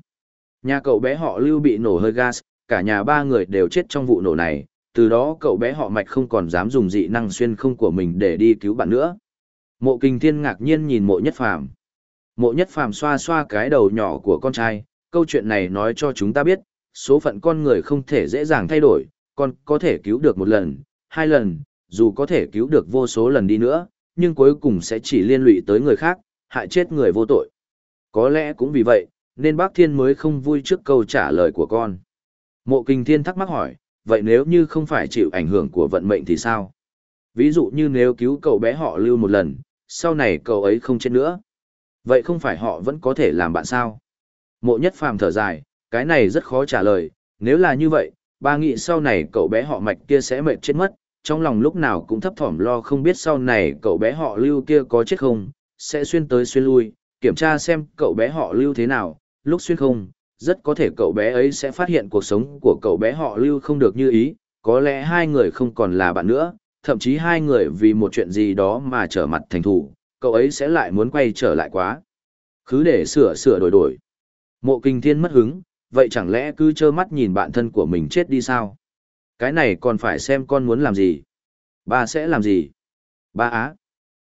Nhà cậu bé họ lưu bị nổ hơi gas, cả nhà ba người đều chết trong vụ nổ này, từ đó cậu bé họ mạch không còn dám dùng dị năng xuyên không của mình để đi cứu bạn nữa. Mộ kinh thiên ngạc nhiên nhìn mộ nhất phàm. Mộ nhất phàm xoa xoa cái đầu nhỏ của con trai, câu chuyện này nói cho chúng ta biết, số phận con người không thể dễ dàng thay đổi, con có thể cứu được một lần, hai lần, dù có thể cứu được vô số lần đi nữa, nhưng cuối cùng sẽ chỉ liên lụy tới người khác, hại chết người vô tội. Có lẽ cũng vì vậy, nên bác Thiên mới không vui trước câu trả lời của con. Mộ Kinh Thiên thắc mắc hỏi, vậy nếu như không phải chịu ảnh hưởng của vận mệnh thì sao? Ví dụ như nếu cứu cậu bé họ lưu một lần, sau này cậu ấy không chết nữa. Vậy không phải họ vẫn có thể làm bạn sao? Mộ nhất phàm thở dài, cái này rất khó trả lời, nếu là như vậy, ba nghĩ sau này cậu bé họ mạch kia sẽ mệt chết mất, trong lòng lúc nào cũng thấp thỏm lo không biết sau này cậu bé họ lưu kia có chết không, sẽ xuyên tới xuyên lui, kiểm tra xem cậu bé họ lưu thế nào, lúc xuyên không, rất có thể cậu bé ấy sẽ phát hiện cuộc sống của cậu bé họ lưu không được như ý, có lẽ hai người không còn là bạn nữa, thậm chí hai người vì một chuyện gì đó mà trở mặt thành thủ, cậu ấy sẽ lại muốn quay trở lại quá. Cứ để sửa sửa đổi đổi. Mộ kinh thiên mất hứng, vậy chẳng lẽ cứ trơ mắt nhìn bạn thân của mình chết đi sao? Cái này còn phải xem con muốn làm gì? Ba sẽ làm gì? Ba á.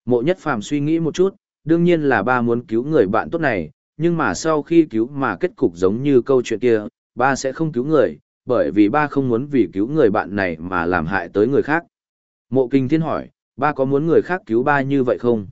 Mộ nhất phàm suy nghĩ một chút, đương nhiên là ba muốn cứu người bạn tốt này, nhưng mà sau khi cứu mà kết cục giống như câu chuyện kia, ba sẽ không cứu người, bởi vì ba không muốn vì cứu người bạn này mà làm hại tới người khác. Mộ kinh thiên hỏi, ba có muốn người khác cứu ba như vậy không?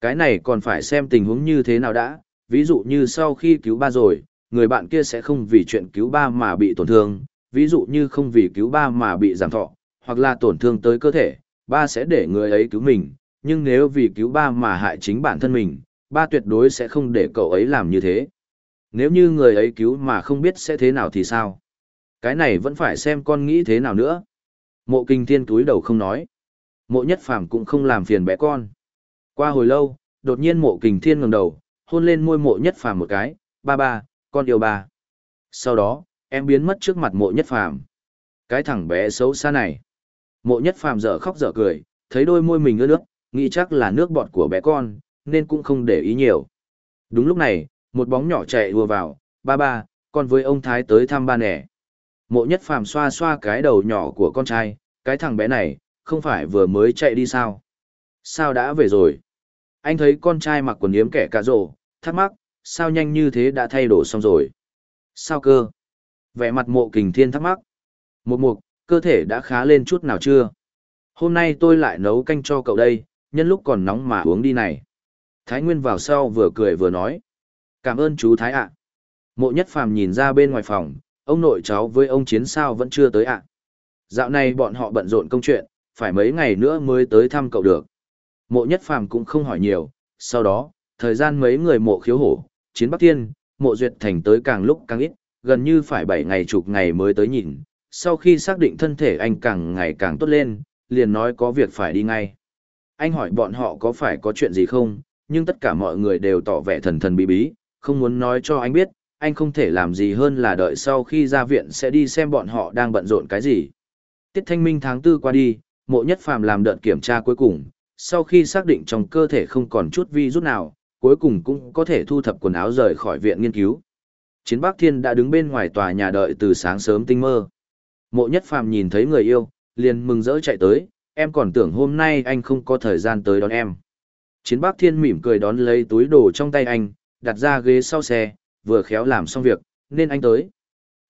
Cái này còn phải xem tình huống như thế nào đã, ví dụ như sau khi cứu ba rồi, người bạn kia sẽ không vì chuyện cứu ba mà bị tổn thương, ví dụ như không vì cứu ba mà bị giảm thọ, hoặc là tổn thương tới cơ thể, ba sẽ để người ấy cứu mình, nhưng nếu vì cứu ba mà hại chính bản thân mình, ba tuyệt đối sẽ không để cậu ấy làm như thế. Nếu như người ấy cứu mà không biết sẽ thế nào thì sao? Cái này vẫn phải xem con nghĩ thế nào nữa. Mộ kinh thiên túi đầu không nói. Mộ nhất phàm cũng không làm phiền bé con. Qua hồi lâu, đột nhiên mộ kình thiên ngẩng đầu, hôn lên môi mộ nhất phàm một cái, ba ba, con yêu ba. Sau đó, em biến mất trước mặt mộ nhất phàm. Cái thằng bé xấu xa này. Mộ nhất phàm dở khóc dở cười, thấy đôi môi mình ướt nước, nghĩ chắc là nước bọt của bé con, nên cũng không để ý nhiều. Đúng lúc này, một bóng nhỏ chạy ùa vào, ba ba, con với ông Thái tới thăm ba nẻ. Mộ nhất phàm xoa xoa cái đầu nhỏ của con trai, cái thằng bé này, không phải vừa mới chạy đi sao? Sao đã về rồi? Anh thấy con trai mặc quần yếm kẻ cà rổ, thắc mắc, sao nhanh như thế đã thay đổi xong rồi? Sao cơ? Vẻ mặt mộ kình thiên thắc mắc. Một mục, cơ thể đã khá lên chút nào chưa? Hôm nay tôi lại nấu canh cho cậu đây, nhân lúc còn nóng mà uống đi này. Thái Nguyên vào sau vừa cười vừa nói. Cảm ơn chú Thái ạ. Mộ nhất phàm nhìn ra bên ngoài phòng, ông nội cháu với ông chiến sao vẫn chưa tới ạ. Dạo này bọn họ bận rộn công chuyện, phải mấy ngày nữa mới tới thăm cậu được. Mộ nhất phàm cũng không hỏi nhiều, sau đó, thời gian mấy người mộ khiếu hổ, chiến bắc tiên, mộ duyệt thành tới càng lúc càng ít, gần như phải 7 ngày chục ngày mới tới nhìn, sau khi xác định thân thể anh càng ngày càng tốt lên, liền nói có việc phải đi ngay. Anh hỏi bọn họ có phải có chuyện gì không, nhưng tất cả mọi người đều tỏ vẻ thần thần bí bí, không muốn nói cho anh biết, anh không thể làm gì hơn là đợi sau khi ra viện sẽ đi xem bọn họ đang bận rộn cái gì. Tiết thanh minh tháng tư qua đi, mộ nhất phàm làm đợt kiểm tra cuối cùng, sau khi xác định trong cơ thể không còn chút vi rút nào, cuối cùng cũng có thể thu thập quần áo rời khỏi viện nghiên cứu. Chiến Bắc Thiên đã đứng bên ngoài tòa nhà đợi từ sáng sớm tinh mơ. Mộ nhất phàm nhìn thấy người yêu, liền mừng rỡ chạy tới, em còn tưởng hôm nay anh không có thời gian tới đón em. Chiến Bắc Thiên mỉm cười đón lấy túi đồ trong tay anh, đặt ra ghế sau xe, vừa khéo làm xong việc, nên anh tới.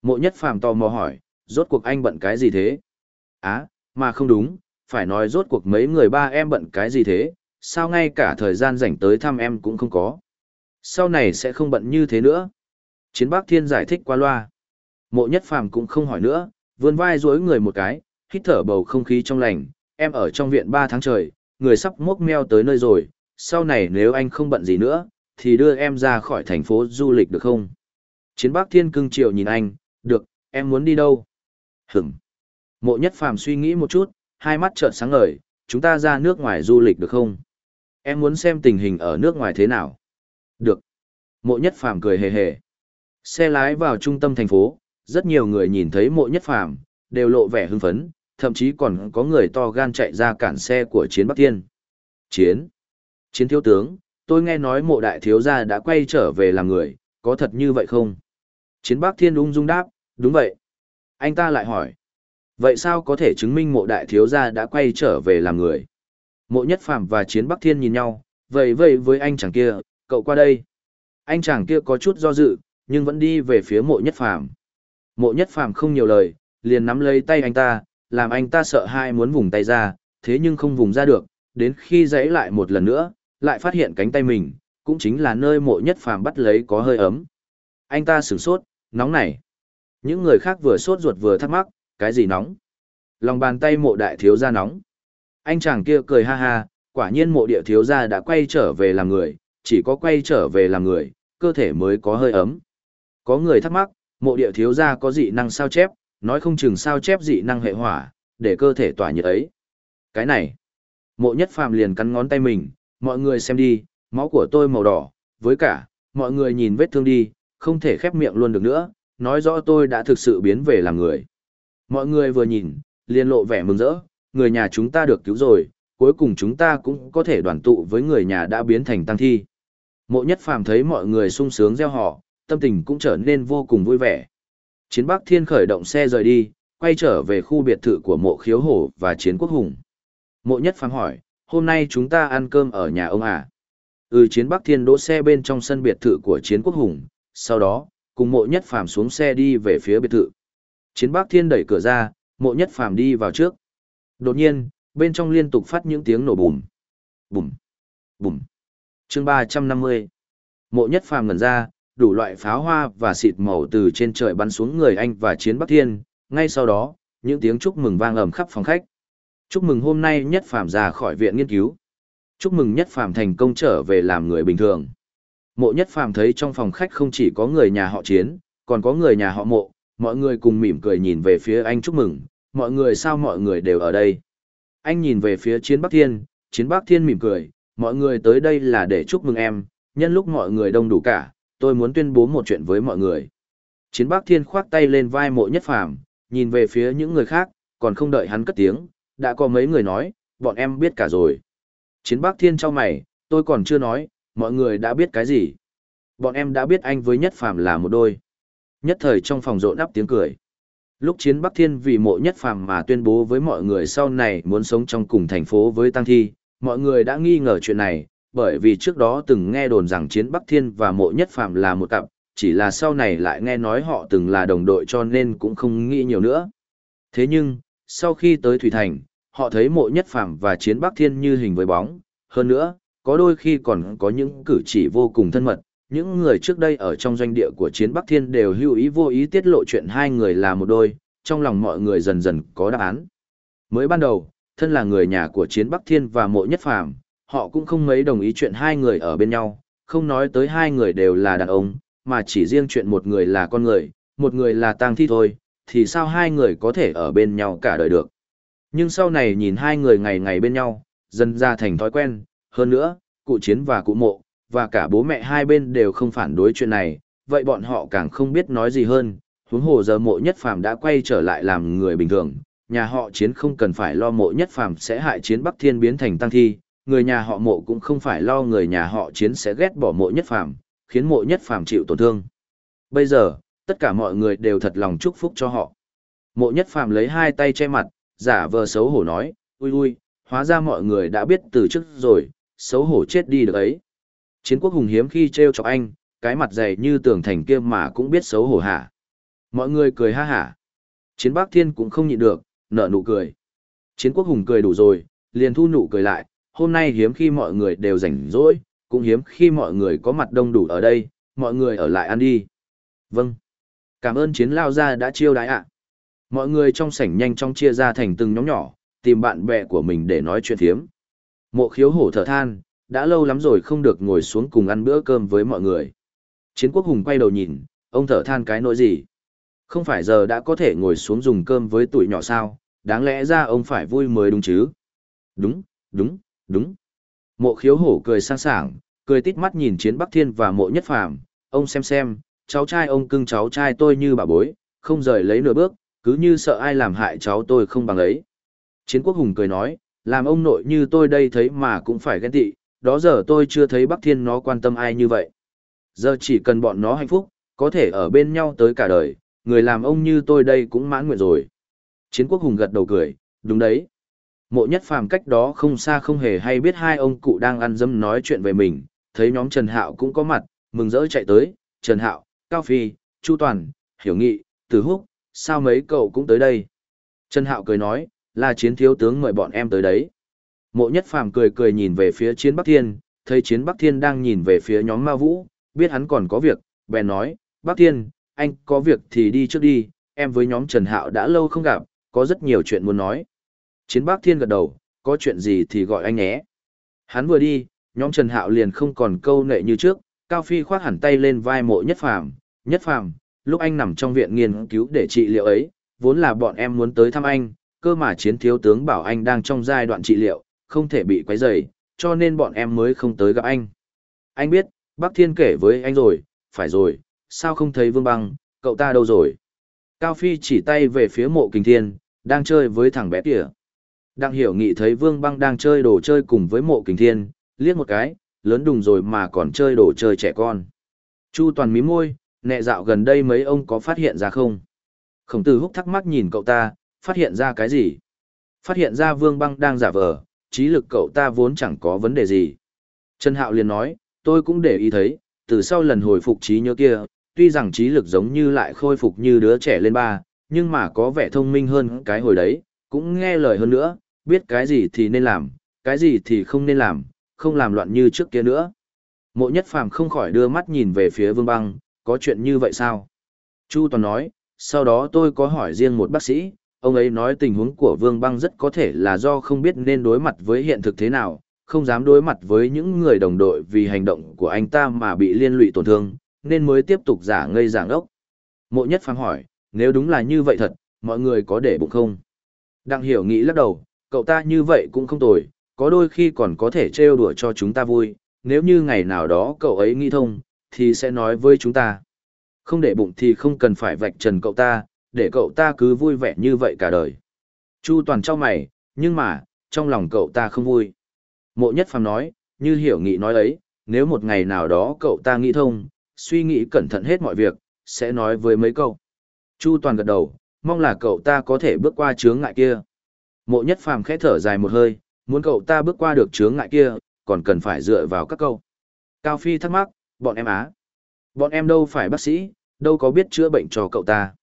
Mộ nhất phàm tò mò hỏi, rốt cuộc anh bận cái gì thế? Á, mà không đúng, phải nói rốt cuộc mấy người ba em bận cái gì thế, sao ngay cả thời gian rảnh tới thăm em cũng không có. Sau này sẽ không bận như thế nữa. Chiến Bắc Thiên giải thích qua loa. Mộ nhất phàm cũng không hỏi nữa, vươn vai dối người một cái, hít thở bầu không khí trong lành, em ở trong viện ba tháng trời, người sắp mốc meo tới nơi rồi, sau này nếu anh không bận gì nữa, thì đưa em ra khỏi thành phố du lịch được không? Chiến Bắc Thiên cưng chiều nhìn anh, được, em muốn đi đâu? Hửm. Mộ nhất phàm suy nghĩ một chút, hai mắt trợn sáng ngời, chúng ta ra nước ngoài du lịch được không? Em muốn xem tình hình ở nước ngoài thế nào? Được. Mộ nhất phàm cười hề hề. Xe lái vào trung tâm thành phố, rất nhiều người nhìn thấy mộ nhất phàm, đều lộ vẻ hưng phấn, thậm chí còn có người to gan chạy ra cản xe của chiến Bắc Thiên. Chiến. Chiến thiếu tướng, tôi nghe nói mộ đại thiếu gia đã quay trở về làm người, có thật như vậy không? Chiến Bắc Thiên ung dung đáp, đúng vậy. Anh ta lại hỏi, vậy sao có thể chứng minh mộ đại thiếu gia đã quay trở về làm người? Mộ nhất phàm và chiến Bắc Thiên nhìn nhau, vậy vậy với anh chàng kia, cậu qua đây. Anh chàng kia có chút do dự, nhưng vẫn đi về phía mộ nhất phàm. Mộ nhất phàm không nhiều lời, liền nắm lấy tay anh ta, làm anh ta sợ hai muốn vùng tay ra, thế nhưng không vùng ra được, đến khi giãy lại một lần nữa, lại phát hiện cánh tay mình, cũng chính là nơi mộ nhất phàm bắt lấy có hơi ấm. Anh ta sửng sốt, nóng này. Những người khác vừa sốt ruột vừa thắc mắc, cái gì nóng? Lòng bàn tay mộ đại thiếu gia nóng. Anh chàng kia cười ha ha, quả nhiên mộ địa thiếu gia đã quay trở về làm người, chỉ có quay trở về làm người, cơ thể mới có hơi ấm. Có người thắc mắc, mộ địa thiếu gia có dị năng sao chép, nói không chừng sao chép dị năng hệ hỏa, để cơ thể tỏa nhiệt ấy. Cái này, mộ nhất phàm liền cắn ngón tay mình, mọi người xem đi, máu của tôi màu đỏ, với cả, mọi người nhìn vết thương đi, không thể khép miệng luôn được nữa, nói rõ tôi đã thực sự biến về làm người. Mọi người vừa nhìn, liền lộ vẻ mừng rỡ, người nhà chúng ta được cứu rồi, cuối cùng chúng ta cũng có thể đoàn tụ với người nhà đã biến thành tăng thi. Mộ nhất phàm thấy mọi người sung sướng gieo họ, tâm tình cũng trở nên vô cùng vui vẻ. Chiến Bắc Thiên khởi động xe rời đi, quay trở về khu biệt thự của mộ khiếu hổ và chiến quốc hùng. Mộ nhất phàm hỏi, hôm nay chúng ta ăn cơm ở nhà ông à? Ừ chiến Bắc Thiên đỗ xe bên trong sân biệt thự của chiến quốc hùng, sau đó, cùng mộ nhất phàm xuống xe đi về phía biệt thự. Chiến Bắc Thiên đẩy cửa ra, mộ nhất phàm đi vào trước. Đột nhiên, bên trong liên tục phát những tiếng nổ bùm, bùm, bùm. chương 350. Mộ nhất phàm ngẩn ra, đủ loại pháo hoa và xịt màu từ trên trời bắn xuống người anh và chiến Bắc Thiên. Ngay sau đó, những tiếng chúc mừng vang ầm khắp phòng khách. Chúc mừng hôm nay nhất phàm ra khỏi viện nghiên cứu. Chúc mừng nhất phàm thành công trở về làm người bình thường. Mộ nhất phàm thấy trong phòng khách không chỉ có người nhà họ chiến, còn có người nhà họ mộ, mọi người cùng mỉm cười nhìn về phía anh chúc mừng, mọi người sao mọi người đều ở đây. Anh nhìn về phía chiến Bắc Thiên, chiến Bắc Thiên mỉm cười, mọi người tới đây là để chúc mừng em, nhân lúc mọi người đông đủ cả, tôi muốn tuyên bố một chuyện với mọi người. Chiến Bắc Thiên khoác tay lên vai mộ nhất phàm, nhìn về phía những người khác, còn không đợi hắn cất tiếng, đã có mấy người nói, bọn em biết cả rồi. Chiến Bắc Thiên cho mày, tôi còn chưa nói, mọi người đã biết cái gì. Bọn em đã biết anh với nhất phàm là một đôi. Nhất thời trong phòng rộn áp tiếng cười. Lúc chiến Bắc Thiên vì mộ nhất phàm mà tuyên bố với mọi người sau này muốn sống trong cùng thành phố với Tăng Thi, mọi người đã nghi ngờ chuyện này, bởi vì trước đó từng nghe đồn rằng chiến Bắc Thiên và mộ nhất phạm là một cặp, chỉ là sau này lại nghe nói họ từng là đồng đội cho nên cũng không nghĩ nhiều nữa. Thế nhưng, sau khi tới Thủy Thành, họ thấy mộ nhất phạm và chiến Bắc Thiên như hình với bóng, hơn nữa, có đôi khi còn có những cử chỉ vô cùng thân mật, những người trước đây ở trong doanh địa của chiến Bắc Thiên đều hữu ý vô ý tiết lộ chuyện hai người là một đôi, trong lòng mọi người dần dần có đáp án. Mới ban đầu, thân là người nhà của chiến Bắc Thiên và mộ nhất phàm, họ cũng không mấy đồng ý chuyện hai người ở bên nhau, không nói tới hai người đều là đàn ông, mà chỉ riêng chuyện một người là con người, một người là tang thi thôi, thì sao hai người có thể ở bên nhau cả đời được. Nhưng sau này nhìn hai người ngày ngày bên nhau, dần ra thành thói quen, hơn nữa, cụ chiến và cụ mộ, và cả bố mẹ hai bên đều không phản đối chuyện này, vậy bọn họ càng không biết nói gì hơn, huống hồ giờ mộ nhất phàm đã quay trở lại làm người bình thường, nhà họ chiến không cần phải lo mộ nhất phàm sẽ hại chiến Bắc Thiên biến thành tăng thi, người nhà họ mộ cũng không phải lo người nhà họ chiến sẽ ghét bỏ mộ nhất phàm, khiến mộ nhất phàm chịu tổn thương. Bây giờ, tất cả mọi người đều thật lòng chúc phúc cho họ. Mộ nhất phàm lấy hai tay che mặt, giả vờ xấu hổ nói, ui ui, hóa ra mọi người đã biết từ trước rồi, xấu hổ chết đi được ấy. Chiến quốc hùng hiếm khi trêu chọc anh, cái mặt dày như tường thành kia mà cũng biết xấu hổ hả. Mọi người cười ha hả. Chiến bác thiên cũng không nhịn được, nở nụ cười. Chiến quốc hùng cười đủ rồi, liền thu nụ cười lại, hôm nay hiếm khi mọi người đều rảnh rỗi, cũng hiếm khi mọi người có mặt đông đủ ở đây, mọi người ở lại ăn đi. Vâng. Cảm ơn chiến lao gia đã chiêu đãi ạ. Mọi người trong sảnh nhanh chóng chia ra thành từng nhóm nhỏ, tìm bạn bè của mình để nói chuyện thiếm. Mộ khiếu hổ thở than, đã lâu lắm rồi không được ngồi xuống cùng ăn bữa cơm với mọi người. Chiến quốc hùng quay đầu nhìn, ông thở than cái nỗi gì? Không phải giờ đã có thể ngồi xuống dùng cơm với tuổi nhỏ sao, đáng lẽ ra ông phải vui mới đúng chứ? Đúng, đúng, đúng. Mộ khiếu hổ cười sang sảng, cười tít mắt nhìn chiến Bắc Thiên và mộ nhất phàm, ông xem xem, cháu trai ông cưng cháu trai tôi như bà bối, không rời lấy nửa bước, cứ như sợ ai làm hại cháu tôi không bằng ấy. Chiến quốc hùng cười nói, làm ông nội như tôi đây thấy mà cũng phải ghen tị, đó giờ tôi chưa thấy Bắc Thiên nó quan tâm ai như vậy. Giờ chỉ cần bọn nó hạnh phúc, có thể ở bên nhau tới cả đời, người làm ông như tôi đây cũng mãn nguyện rồi. Chiến quốc hùng gật đầu cười, đúng đấy. Mộ nhất phàm cách đó không xa không hề hay biết hai ông cụ đang ăn dâm nói chuyện về mình, thấy nhóm Trần Hạo cũng có mặt, mừng rỡ chạy tới, Trần Hạo, Cao Phi, Chu Toàn, Hiểu Nghị, Tử Húc, sao mấy cậu cũng tới đây? Trần Hạo cười nói, là chiến thiếu tướng mời bọn em tới đấy. Mộ nhất phàm cười cười nhìn về phía chiến Bắc Thiên, thấy chiến Bắc Thiên đang nhìn về phía nhóm Ma Vũ, biết hắn còn có việc, bèn nói, Bắc Thiên, anh có việc thì đi trước đi, em với nhóm Trần Hạo đã lâu không gặp, có rất nhiều chuyện muốn nói. Chiến Bác Thiên gật đầu, có chuyện gì thì gọi anh nhé. Hắn vừa đi, nhóm Trần Hạo liền không còn câu nệ như trước, Cao Phi khoác hẳn tay lên vai mộ nhất phàm, nhất phàm, lúc anh nằm trong viện nghiên cứu để trị liệu ấy, vốn là bọn em muốn tới thăm anh, cơ mà chiến thiếu tướng bảo anh đang trong giai đoạn trị liệu, không thể bị quấy rầy, cho nên bọn em mới không tới gặp anh. Anh biết, Bắc Thiên kể với anh rồi, phải rồi, sao không thấy Vương Băng, cậu ta đâu rồi? Cao Phi chỉ tay về phía mộ kình thiên, đang chơi với thằng bé kìa. Đang hiểu nghị thấy Vương Băng đang chơi đồ chơi cùng với mộ kình thiên, liếc một cái, lớn đùng rồi mà còn chơi đồ chơi trẻ con. Chu toàn mí môi, nẹ dạo gần đây mấy ông có phát hiện ra không? Khổng tử húc thắc mắc nhìn cậu ta, phát hiện ra cái gì? Phát hiện ra Vương Băng đang giả vờ, trí lực cậu ta vốn chẳng có vấn đề gì. Trần Hạo liền nói, tôi cũng để ý thấy, từ sau lần hồi phục trí nhớ kia, tuy rằng trí lực giống như lại khôi phục như đứa trẻ lên ba, nhưng mà có vẻ thông minh hơn cái hồi đấy, cũng nghe lời hơn nữa, biết cái gì thì nên làm, cái gì thì không nên làm, không làm loạn như trước kia nữa. Mộ nhất phàm không khỏi đưa mắt nhìn về phía vương băng, có chuyện như vậy sao? Chu Toàn nói, sau đó tôi có hỏi riêng một bác sĩ, ông ấy nói tình huống của Vương Băng rất có thể là do không biết nên đối mặt với hiện thực thế nào, không dám đối mặt với những người đồng đội vì hành động của anh ta mà bị liên lụy tổn thương, nên mới tiếp tục giả ngây giảng ốc. Mộ nhất phàm hỏi, nếu đúng là như vậy thật, mọi người có để bụng không? Đặng hiểu nghĩ lắc đầu, cậu ta như vậy cũng không tồi, có đôi khi còn có thể trêu đùa cho chúng ta vui, nếu như ngày nào đó cậu ấy nghĩ thông, thì sẽ nói với chúng ta. Không để bụng thì không cần phải vạch trần cậu ta, để cậu ta cứ vui vẻ như vậy cả đời. Chu toàn trao mày, nhưng mà, trong lòng cậu ta không vui. Mộ nhất phàm nói, như hiểu nghị nói ấy, nếu một ngày nào đó cậu ta nghĩ thông, suy nghĩ cẩn thận hết mọi việc, sẽ nói với mấy câu. Chu toàn gật đầu, mong là cậu ta có thể bước qua chướng ngại kia. Mộ nhất phàm khẽ thở dài một hơi, muốn cậu ta bước qua được chướng ngại kia, còn cần phải dựa vào các câu. Cao Phi thắc mắc, bọn em á. Bọn em đâu phải bác sĩ, đâu có biết chữa bệnh cho cậu ta.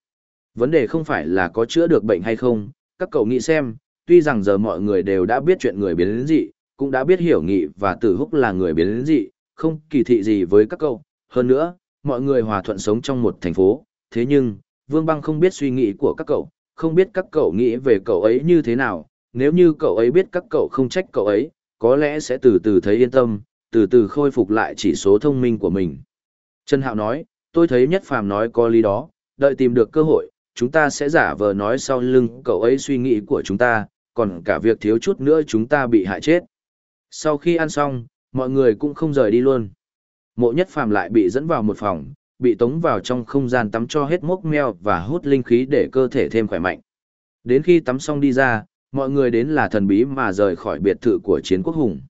Vấn đề không phải là có chữa được bệnh hay không, các cậu nghĩ xem, tuy rằng giờ mọi người đều đã biết chuyện người biến dị, cũng đã biết hiểu nghị và tử húc là người biến dị, không kỳ thị gì với các cậu. Hơn nữa, mọi người hòa thuận sống trong một thành phố, thế nhưng, Vương Băng không biết suy nghĩ của các cậu, không biết các cậu nghĩ về cậu ấy như thế nào, nếu như cậu ấy biết các cậu không trách cậu ấy, có lẽ sẽ từ từ thấy yên tâm, từ từ khôi phục lại chỉ số thông minh của mình. Trần Hạo nói, tôi thấy nhất phàm nói có lý đó, đợi tìm được cơ hội, chúng ta sẽ giả vờ nói sau lưng cậu ấy suy nghĩ của chúng ta, còn cả việc thiếu chút nữa chúng ta bị hại chết. Sau khi ăn xong, mọi người cũng không rời đi luôn. Mộ nhất phàm lại bị dẫn vào một phòng, bị tống vào trong không gian tắm cho hết mốc meo và hút linh khí để cơ thể thêm khỏe mạnh. Đến khi tắm xong đi ra, mọi người đến là thần bí mà rời khỏi biệt thự của chiến quốc hùng.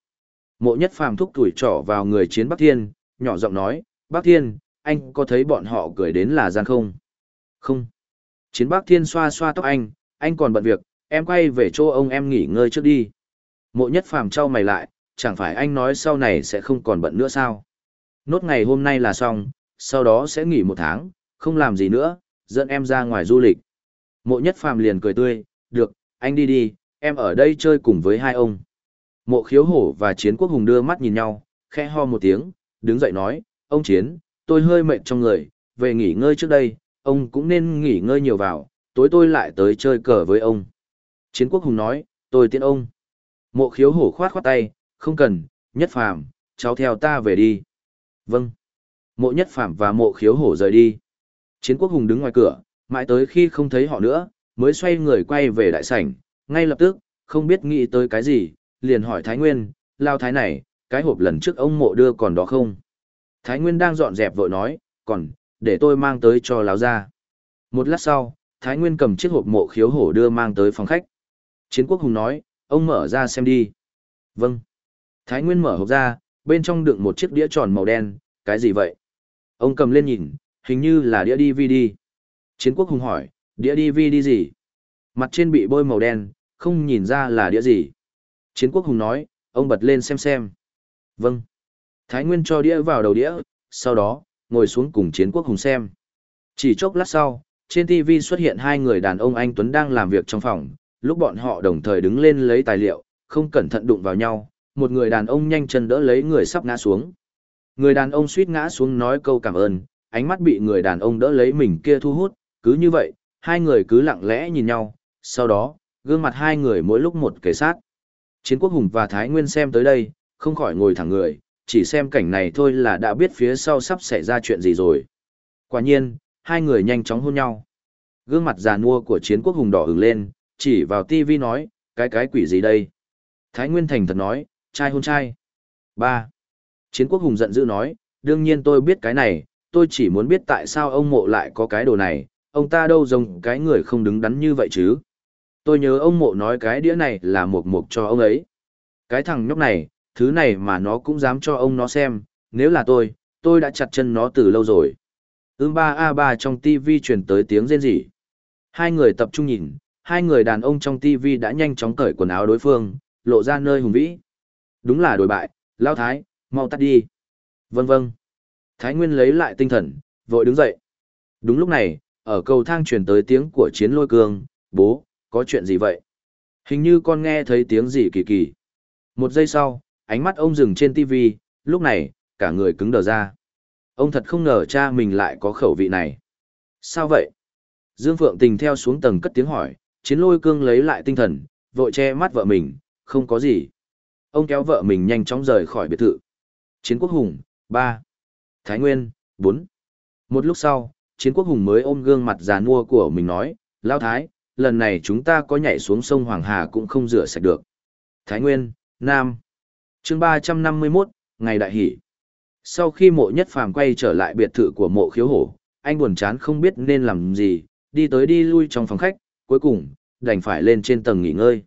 Mộ nhất phàm thúc tuổi trỏ vào người chiến Bắc Thiên, nhỏ giọng nói, Bắc Thiên, anh có thấy bọn họ cười đến là gian không? Không. Chiến Bắc Thiên xoa xoa tóc anh, anh còn bận việc, em quay về chỗ ông em nghỉ ngơi trước đi. Mộ nhất phàm trao mày lại, chẳng phải anh nói sau này sẽ không còn bận nữa sao? Nốt ngày hôm nay là xong, sau đó sẽ nghỉ một tháng, không làm gì nữa, dẫn em ra ngoài du lịch. Mộ nhất phàm liền cười tươi, được, anh đi đi, em ở đây chơi cùng với hai ông. Mộ khiếu hổ và chiến quốc hùng đưa mắt nhìn nhau, khẽ ho một tiếng, đứng dậy nói, ông chiến, tôi hơi mệt trong người, về nghỉ ngơi trước đây, ông cũng nên nghỉ ngơi nhiều vào, tối tôi lại tới chơi cờ với ông. Chiến quốc hùng nói, tôi tiễn ông. Mộ khiếu hổ khoát khoát tay, không cần, nhất phàm, cháu theo ta về đi. Vâng. Mộ nhất Phạm và mộ khiếu hổ rời đi. Chiến quốc hùng đứng ngoài cửa, mãi tới khi không thấy họ nữa, mới xoay người quay về đại sảnh, ngay lập tức, không biết nghĩ tới cái gì, liền hỏi Thái Nguyên, lao thái này, cái hộp lần trước ông mộ đưa còn đó không? Thái Nguyên đang dọn dẹp vội nói, còn, để tôi mang tới cho lão ra. Một lát sau, Thái Nguyên cầm chiếc hộp mộ khiếu hổ đưa mang tới phòng khách. Chiến quốc hùng nói, ông mở ra xem đi. Vâng. Thái Nguyên mở hộp ra, bên trong đựng một chiếc đĩa tròn màu đen, cái gì vậy? Ông cầm lên nhìn, hình như là đĩa DVD. Chiến quốc hùng hỏi, đĩa DVD gì? Mặt trên bị bôi màu đen, không nhìn ra là đĩa gì. Chiến quốc hùng nói, ông bật lên xem xem. Vâng. Thái Nguyên cho đĩa vào đầu đĩa, sau đó, ngồi xuống cùng chiến quốc hùng xem. Chỉ chốc lát sau, trên TV xuất hiện hai người đàn ông anh Tuấn đang làm việc trong phòng, lúc bọn họ đồng thời đứng lên lấy tài liệu, không cẩn thận đụng vào nhau, một người đàn ông nhanh chân đỡ lấy người sắp ngã xuống. Người đàn ông suýt ngã xuống nói câu cảm ơn, ánh mắt bị người đàn ông đỡ lấy mình kia thu hút, cứ như vậy, hai người cứ lặng lẽ nhìn nhau, sau đó, gương mặt hai người mỗi lúc một kề sát. Chiến quốc hùng và Thái Nguyên xem tới đây, không khỏi ngồi thẳng người, chỉ xem cảnh này thôi là đã biết phía sau sắp xảy ra chuyện gì rồi. Quả nhiên, hai người nhanh chóng hôn nhau. Gương mặt già nua của chiến quốc hùng đỏ ửng lên, chỉ vào tivi nói, cái cái quỷ gì đây? Thái Nguyên thành thật nói, trai hôn trai. ba Chiến quốc hùng giận dữ nói, đương nhiên tôi biết cái này, tôi chỉ muốn biết tại sao ông mộ lại có cái đồ này, ông ta đâu giống cái người không đứng đắn như vậy chứ. Tôi nhớ ông mộ nói cái đĩa này là một mục cho ông ấy. Cái thằng nhóc này, thứ này mà nó cũng dám cho ông nó xem, nếu là tôi, tôi đã chặt chân nó từ lâu rồi. Ưm ba a ba trong TV truyền tới tiếng rên rỉ. Hai người tập trung nhìn, hai người đàn ông trong TV đã nhanh chóng cởi quần áo đối phương, lộ ra nơi hùng vĩ. Đúng là đổi bại, lao thái, mau tắt đi. Vâng vâng. Thái Nguyên lấy lại tinh thần, vội đứng dậy. Đúng lúc này, ở cầu thang truyền tới tiếng của chiến lôi cương, bố, có chuyện gì vậy? Hình như con nghe thấy tiếng gì kỳ kỳ. Một giây sau, ánh mắt ông dừng trên TV, lúc này, cả người cứng đờ ra. Ông thật không ngờ cha mình lại có khẩu vị này. Sao vậy? Dương Phượng Tình theo xuống tầng cất tiếng hỏi, chiến lôi cương lấy lại tinh thần, vội che mắt vợ mình, không có gì. Ông kéo vợ mình nhanh chóng rời khỏi biệt thự. Chiến quốc hùng, 3. Thái Nguyên, 4. Một lúc sau, chiến quốc hùng mới ôm gương mặt già nua của mình nói, Lao Thái, lần này chúng ta có nhảy xuống sông Hoàng Hà cũng không rửa sạch được. Thái Nguyên, Nam. chương 351, Ngày Đại Hỷ. Sau khi mộ nhất phàm quay trở lại biệt thự của mộ khiếu hổ, anh buồn chán không biết nên làm gì, đi tới đi lui trong phòng khách, cuối cùng, đành phải lên trên tầng nghỉ ngơi.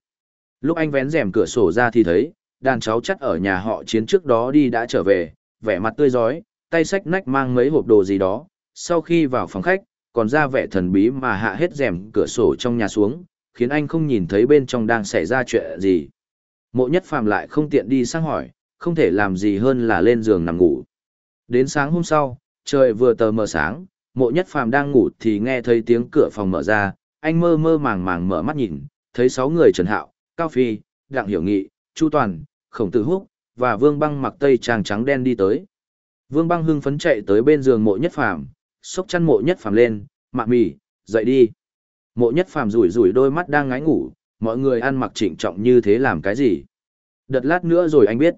Lúc anh vén rèm cửa sổ ra thì thấy, đàn cháu chắt ở nhà họ chiến trước đó đi đã trở về, vẻ mặt tươi giói, tay sách nách mang mấy hộp đồ gì đó, sau khi vào phòng khách, còn ra vẻ thần bí mà hạ hết rèm cửa sổ trong nhà xuống, khiến anh không nhìn thấy bên trong đang xảy ra chuyện gì. Mộ nhất phàm lại không tiện đi sang hỏi, không thể làm gì hơn là lên giường nằm ngủ. Đến sáng hôm sau, trời vừa tờ mờ sáng, mộ nhất phàm đang ngủ thì nghe thấy tiếng cửa phòng mở ra, anh mơ mơ màng màng mở mắt nhìn, thấy sáu người Trần Hạo, Cao Phi, Đặng Hiểu Nghị, Chu Toàn, Khổng Tử Húc, và Vương Băng mặc tây trang trắng đen đi tới. Vương Băng hưng phấn chạy tới bên giường mộ nhất phàm, xốc chăn mộ nhất phàm lên, mạ mì, dậy đi. Mộ nhất phàm rủi rủi đôi mắt đang ngái ngủ, mọi người ăn mặc trịnh trọng như thế làm cái gì. Đợt lát nữa rồi anh biết.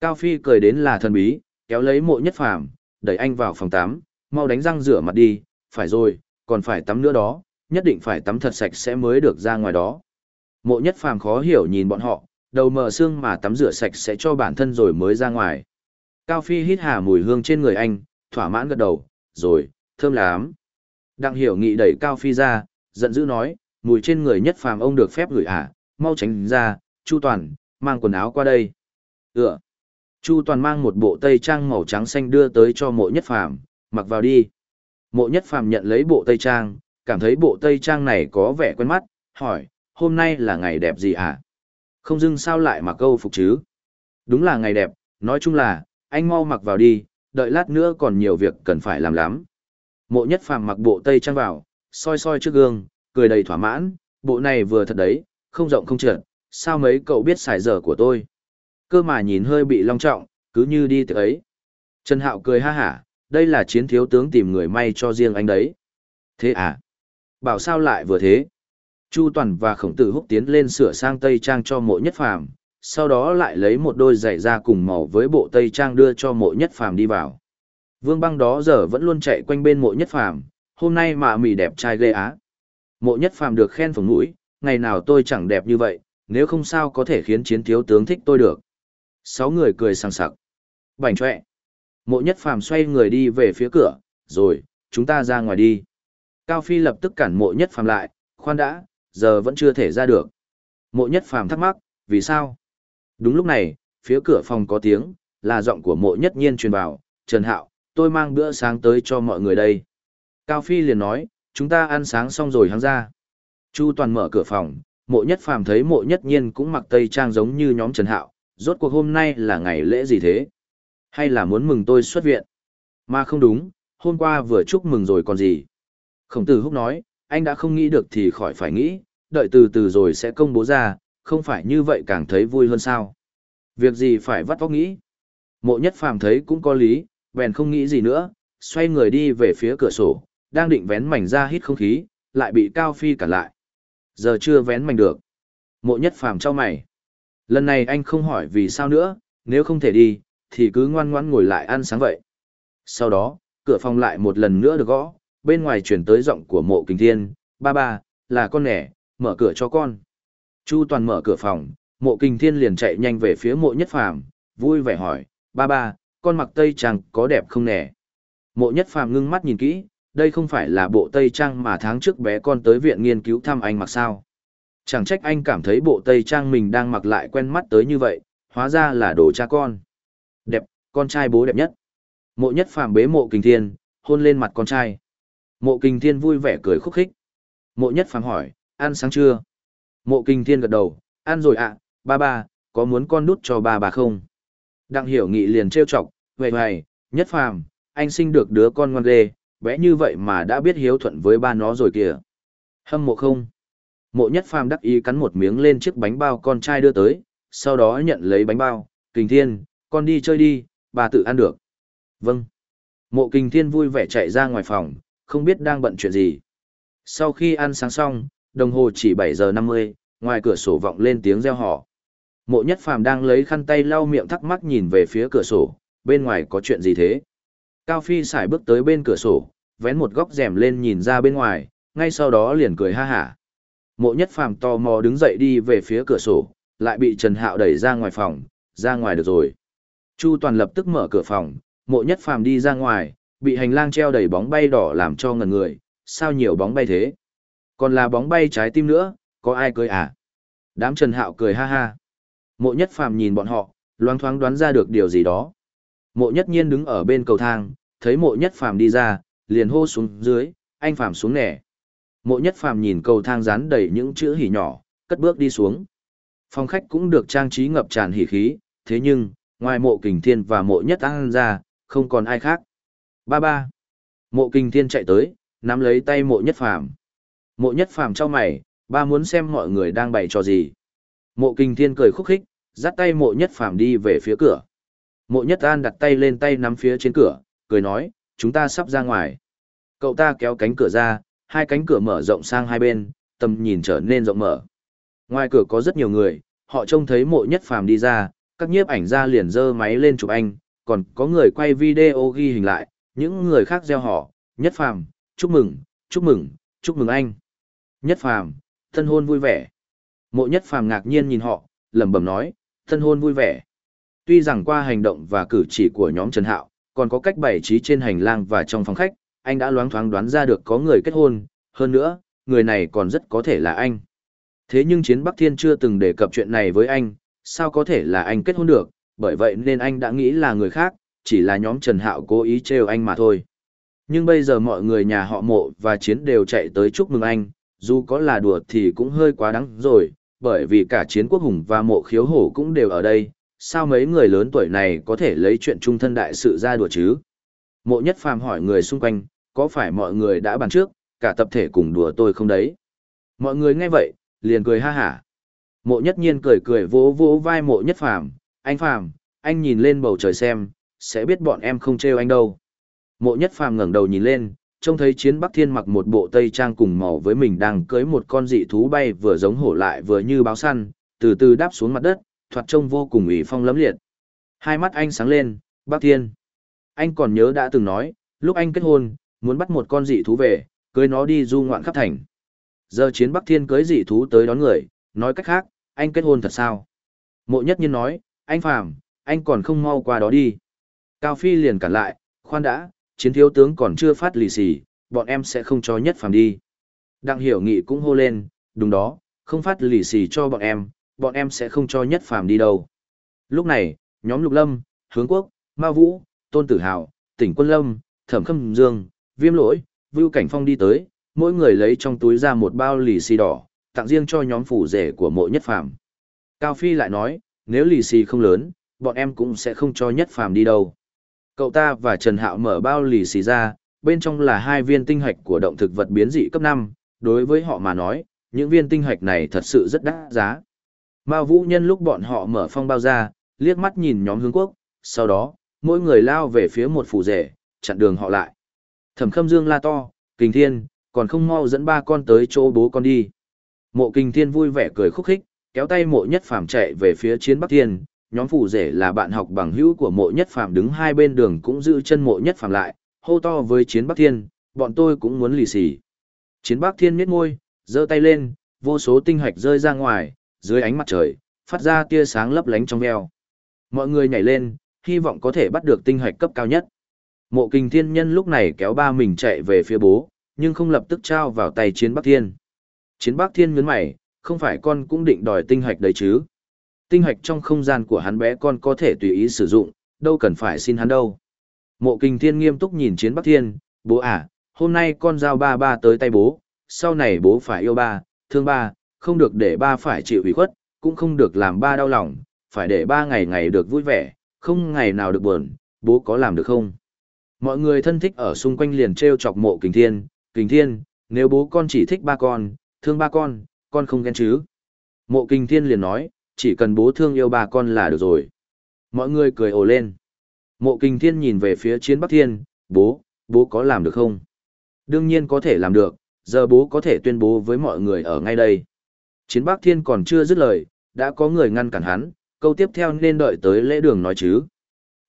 Cao Phi cười đến là thần bí, kéo lấy mộ nhất phàm, đẩy anh vào phòng tắm, mau đánh răng rửa mặt đi, phải rồi, còn phải tắm nữa đó, nhất định phải tắm thật sạch sẽ mới được ra ngoài đó. Mộ nhất phàm khó hiểu nhìn bọn họ, đầu mờ xương mà tắm rửa sạch sẽ cho bản thân rồi mới ra ngoài. Cao Phi hít hà mùi hương trên người anh, thỏa mãn gật đầu, rồi, thơm lắm. Đặng hiểu nghị đẩy Cao Phi ra, giận dữ nói, mùi trên người nhất phàm ông được phép gửi à, mau tránh ra, Chu Toàn, mang quần áo qua đây. Ừ. Chu Toàn mang một bộ tây trang màu trắng xanh đưa tới cho mộ nhất phàm, mặc vào đi. Mộ nhất phàm nhận lấy bộ tây trang, cảm thấy bộ tây trang này có vẻ quen mắt, hỏi, hôm nay là ngày đẹp gì à? Không dưng sao lại mặc câu phục chứ? Đúng là ngày đẹp, nói chung là, anh mau mặc vào đi, đợi lát nữa còn nhiều việc cần phải làm lắm. Mộ nhất phàm mặc bộ tây trang vào, soi soi trước gương, cười đầy thỏa mãn, bộ này vừa thật đấy, không rộng không trượt, sao mấy cậu biết xài giờ của tôi. Cơ mà nhìn hơi bị long trọng, cứ như đi từ ấy. Trần Hạo cười ha hả, đây là chiến thiếu tướng tìm người may cho riêng anh đấy. Thế à? Bảo sao lại vừa thế? Chu Toàn và Khổng Tử Húc tiến lên sửa sang tây trang cho mộ nhất phàm, sau đó lại lấy một đôi giày da cùng màu với bộ tây trang đưa cho mộ nhất phàm đi vào. Vương băng đó giờ vẫn luôn chạy quanh bên mộ nhất phàm, hôm nay mà mì đẹp trai ghê á. Mộ nhất phàm được khen phồng mũi, ngày nào tôi chẳng đẹp như vậy, nếu không sao có thể khiến chiến thiếu tướng thích tôi được. Sáu người cười sảng sặc. Bảnh choẹ. Mộ nhất phàm xoay người đi về phía cửa, rồi, chúng ta ra ngoài đi. Cao Phi lập tức cản mộ nhất phàm lại, khoan đã, giờ vẫn chưa thể ra được. Mộ nhất phàm thắc mắc, vì sao? Đúng lúc này, phía cửa phòng có tiếng, là giọng của mộ nhất nhiên truyền vào, Trần Hạo, tôi mang bữa sáng tới cho mọi người đây. Cao Phi liền nói, chúng ta ăn sáng xong rồi hắn ra. Chu Toàn mở cửa phòng, mộ nhất phàm thấy mộ nhất nhiên cũng mặc tây trang giống như nhóm Trần Hạo, rốt cuộc hôm nay là ngày lễ gì thế? Hay là muốn mừng tôi xuất viện? Mà không đúng, hôm qua vừa chúc mừng rồi còn gì? Khổng tử húc nói, anh đã không nghĩ được thì khỏi phải nghĩ, đợi từ từ rồi sẽ công bố ra, không phải như vậy càng thấy vui hơn sao. Việc gì phải vắt vóc nghĩ. Mộ nhất phàm thấy cũng có lý, bèn không nghĩ gì nữa, xoay người đi về phía cửa sổ, đang định vén mảnh ra hít không khí, lại bị Cao Phi cản lại. Giờ chưa vén mảnh được. Mộ nhất phàm cho mày. Lần này anh không hỏi vì sao nữa, nếu không thể đi, thì cứ ngoan ngoãn ngồi lại ăn sáng vậy. Sau đó, cửa phòng lại một lần nữa được gõ, bên ngoài chuyển tới giọng của mộ kinh thiên, ba ba, là con nẻ, mở cửa cho con. Chu toàn mở cửa phòng, mộ kinh thiên liền chạy nhanh về phía mộ nhất phàm, vui vẻ hỏi, ba ba, con mặc tây trang có đẹp không nẻ? Mộ nhất phàm ngưng mắt nhìn kỹ, đây không phải là bộ tây trang mà tháng trước bé con tới viện nghiên cứu thăm anh mặc sao. Chẳng trách anh cảm thấy bộ tây trang mình đang mặc lại quen mắt tới như vậy, hóa ra là đồ cha con. Đẹp, con trai bố đẹp nhất. Mộ nhất phàm bế mộ kinh thiên, hôn lên mặt con trai. Mộ kình thiên vui vẻ cười khúc khích. Mộ nhất phàm hỏi, ăn sáng chưa? Mộ kình thiên gật đầu, ăn rồi ạ, ba ba, có muốn con đút cho ba bà không? Đặng hiểu nghị liền trêu chọc, vậy hoài, nhất phàm, anh sinh được đứa con ngoan ghê, vẽ như vậy mà đã biết hiếu thuận với ba nó rồi kìa. Hâm mộ không? Mộ nhất phàm đắc ý cắn một miếng lên chiếc bánh bao con trai đưa tới, sau đó nhận lấy bánh bao, kình thiên, con đi chơi đi, bà tự ăn được. Vâng. Mộ kình thiên vui vẻ chạy ra ngoài phòng, không biết đang bận chuyện gì. Sau khi ăn sáng xong, đồng hồ chỉ 7 giờ 50, ngoài cửa sổ vọng lên tiếng reo hò. Mộ nhất phàm đang lấy khăn tay lau miệng thắc mắc nhìn về phía cửa sổ, bên ngoài có chuyện gì thế? Cao Phi xài bước tới bên cửa sổ, vén một góc rèm lên nhìn ra bên ngoài, ngay sau đó liền cười ha hả. Mộ nhất phàm tò mò đứng dậy đi về phía cửa sổ, lại bị Trần Hạo đẩy ra ngoài phòng, ra ngoài được rồi. Chu Toàn lập tức mở cửa phòng, mộ nhất phàm đi ra ngoài, bị hành lang treo đầy bóng bay đỏ làm cho ngần người, sao nhiều bóng bay thế? Còn là bóng bay trái tim nữa, có ai cười à? Đám Trần Hạo cười ha ha. Mộ nhất phàm nhìn bọn họ, loáng thoáng đoán ra được điều gì đó. Mộ nhất nhiên đứng ở bên cầu thang, thấy mộ nhất phàm đi ra, liền hô xuống dưới, anh phàm xuống nẻ. Mộ nhất phàm nhìn cầu thang dán đầy những chữ hỉ nhỏ, cất bước đi xuống. Phòng khách cũng được trang trí ngập tràn hỉ khí, thế nhưng, ngoài mộ kình thiên và mộ nhất an ra, không còn ai khác. Ba ba. Mộ kinh thiên chạy tới, nắm lấy tay mộ nhất phàm. Mộ nhất phàm cho mày, ba muốn xem mọi người đang bày trò gì. Mộ kinh thiên cười khúc khích, dắt tay mộ nhất phàm đi về phía cửa. Mộ nhất an đặt tay lên tay nắm phía trên cửa, cười nói, chúng ta sắp ra ngoài. Cậu ta kéo cánh cửa ra, hai cánh cửa mở rộng sang hai bên, tầm nhìn trở nên rộng mở. Ngoài cửa có rất nhiều người, họ trông thấy mộ nhất phàm đi ra, các nhiếp ảnh ra liền dơ máy lên chụp anh, còn có người quay video ghi hình lại, những người khác gieo họ, nhất phàm, chúc mừng, chúc mừng, chúc mừng anh. Nhất phàm, thân hôn vui vẻ. Mộ nhất phàm ngạc nhiên nhìn họ, lẩm bẩm nói, thân hôn vui vẻ. Tuy rằng qua hành động và cử chỉ của nhóm Trần Hạo, còn có cách bày trí trên hành lang và trong phòng khách, anh đã loáng thoáng đoán ra được có người kết hôn, hơn nữa, người này còn rất có thể là anh. Thế nhưng Chiến Bắc Thiên chưa từng đề cập chuyện này với anh, sao có thể là anh kết hôn được, bởi vậy nên anh đã nghĩ là người khác, chỉ là nhóm Trần Hạo cố ý trêu anh mà thôi. Nhưng bây giờ mọi người nhà họ mộ và Chiến đều chạy tới chúc mừng anh, dù có là đùa thì cũng hơi quá đáng rồi, bởi vì cả Chiến Quốc Hùng và mộ khiếu hổ cũng đều ở đây, sao mấy người lớn tuổi này có thể lấy chuyện trung thân đại sự ra đùa chứ? Mộ nhất phàm hỏi người xung quanh, có phải mọi người đã bàn trước, cả tập thể cùng đùa tôi không đấy? Mọi người nghe vậy, liền cười ha hả. Mộ nhất nhiên cười cười vỗ vỗ vai mộ nhất phàm, anh phàm, anh nhìn lên bầu trời xem, sẽ biết bọn em không trêu anh đâu. Mộ nhất phàm ngẩng đầu nhìn lên, trông thấy chiến bắc thiên mặc một bộ tây trang cùng màu với mình đang cưới một con dị thú bay vừa giống hổ lại vừa như báo săn, từ từ đáp xuống mặt đất, thoạt trông vô cùng ủy phong lấm liệt. Hai mắt anh sáng lên, Bắc Thiên. Anh còn nhớ đã từng nói, lúc anh kết hôn, muốn bắt một con dị thú về, cưới nó đi du ngoạn khắp thành. Giờ chiến Bắc Thiên cưới dị thú tới đón người, nói cách khác, anh kết hôn thật sao? Mộ nhất nhiên nói, anh Phàm, anh còn không mau qua đó đi. Cao Phi liền cản lại, khoan đã, chiến thiếu tướng còn chưa phát lì xì, bọn em sẽ không cho nhất Phàm đi. Đặng hiểu nghị cũng hô lên, đúng đó, không phát lì xì cho bọn em, bọn em sẽ không cho nhất phàm đi đâu. Lúc này, nhóm Lục Lâm, Hướng Quốc, Ma Vũ, Tôn Tử Hào, Tỉnh Quân Lâm, Thẩm Khâm Dương, Viêm Lỗi, Vưu Cảnh Phong đi tới, mỗi người lấy trong túi ra một bao lì xì đỏ, tặng riêng cho nhóm phủ rể của mộ nhất phàm. Cao Phi lại nói, nếu lì xì không lớn, bọn em cũng sẽ không cho nhất phàm đi đâu. Cậu ta và Trần Hạo mở bao lì xì ra, bên trong là hai viên tinh hạch của động thực vật biến dị cấp 5, đối với họ mà nói, những viên tinh hạch này thật sự rất đắt giá. Mao Vũ Nhân lúc bọn họ mở phong bao ra, liếc mắt nhìn nhóm hướng quốc, sau đó, mỗi người lao về phía một phủ rể, chặn đường họ lại. Thẩm Khâm Dương la to, Kình Thiên, còn không mau dẫn ba con tới chỗ bố con đi. Mộ Kình Thiên vui vẻ cười khúc khích, kéo tay mộ nhất phàm chạy về phía chiến Bắc Thiên, nhóm phù rể là bạn học bằng hữu của mộ nhất phàm đứng hai bên đường cũng giữ chân mộ nhất phàm lại, hô to với chiến Bắc Thiên, bọn tôi cũng muốn lì xì. Chiến Bắc Thiên miết ngôi, giơ tay lên, vô số tinh hạch rơi ra ngoài, dưới ánh mặt trời, phát ra tia sáng lấp lánh trong veo. Mọi người nhảy lên, hy vọng có thể bắt được tinh hạch cấp cao nhất. Mộ kinh thiên nhân lúc này kéo ba mình chạy về phía bố, nhưng không lập tức trao vào tay chiến bắc thiên. Chiến bắc thiên nhấn mày, không phải con cũng định đòi tinh hạch đấy chứ. Tinh hạch trong không gian của hắn bé con có thể tùy ý sử dụng, đâu cần phải xin hắn đâu. Mộ kinh thiên nghiêm túc nhìn chiến bắc thiên, bố à, hôm nay con giao ba ba tới tay bố, sau này bố phải yêu ba, thương ba, không được để ba phải chịu ủy khuất, cũng không được làm ba đau lòng, phải để ba ngày ngày được vui vẻ, không ngày nào được buồn, bố có làm được không? Mọi người thân thích ở xung quanh liền treo chọc mộ kình thiên, kình thiên, nếu bố con chỉ thích ba con, thương ba con, con không ghen chứ? Mộ kình thiên liền nói, chỉ cần bố thương yêu bà con là được rồi. Mọi người cười ồ lên. Mộ kinh thiên nhìn về phía chiến bắc thiên, bố, bố có làm được không? Đương nhiên có thể làm được, giờ bố có thể tuyên bố với mọi người ở ngay đây. Chiến Bắc Thiên còn chưa dứt lời, đã có người ngăn cản hắn, câu tiếp theo nên đợi tới lễ đường nói chứ.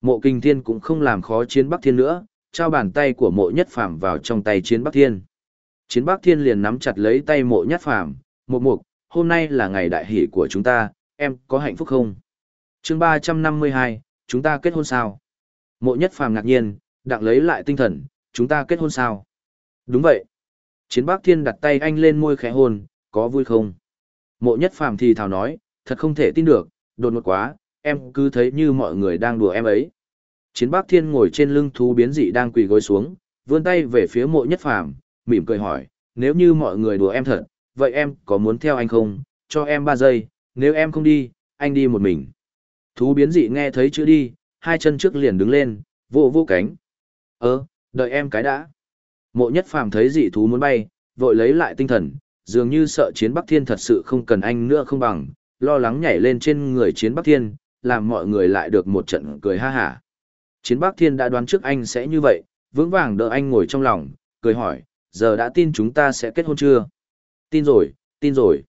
Mộ Kinh Thiên cũng không làm khó Chiến Bắc Thiên nữa, trao bàn tay của mộ nhất phàm vào trong tay Chiến Bắc Thiên. Chiến Bắc Thiên liền nắm chặt lấy tay mộ nhất phàm, mộ mục, hôm nay là ngày đại hỷ của chúng ta, em có hạnh phúc không? chương 352, chúng ta kết hôn sao? Mộ nhất phàm ngạc nhiên, đặng lấy lại tinh thần, chúng ta kết hôn sao? Đúng vậy. Chiến Bắc Thiên đặt tay anh lên môi khẽ hôn, có vui không? Mộ nhất phàm thì thào nói, thật không thể tin được, đột ngột quá, em cứ thấy như mọi người đang đùa em ấy. Chiến Bắc Thiên ngồi trên lưng thú biến dị đang quỳ gối xuống, vươn tay về phía mộ nhất phàm, mỉm cười hỏi, nếu như mọi người đùa em thật, vậy em có muốn theo anh không, cho em ba giây, nếu em không đi, anh đi một mình. Thú biến dị nghe thấy chữ đi, hai chân trước liền đứng lên, vô vô cánh. Ơ, đợi em cái đã. Mộ nhất phàm thấy dị thú muốn bay, vội lấy lại tinh thần, dường như sợ chiến Bắc Thiên thật sự không cần anh nữa không bằng, lo lắng nhảy lên trên người chiến Bắc Thiên, làm mọi người lại được một trận cười ha hả. Chiến Bắc Thiên đã đoán trước anh sẽ như vậy, vững vàng đỡ anh ngồi trong lòng, cười hỏi, giờ đã tin chúng ta sẽ kết hôn chưa? Tin rồi, tin rồi.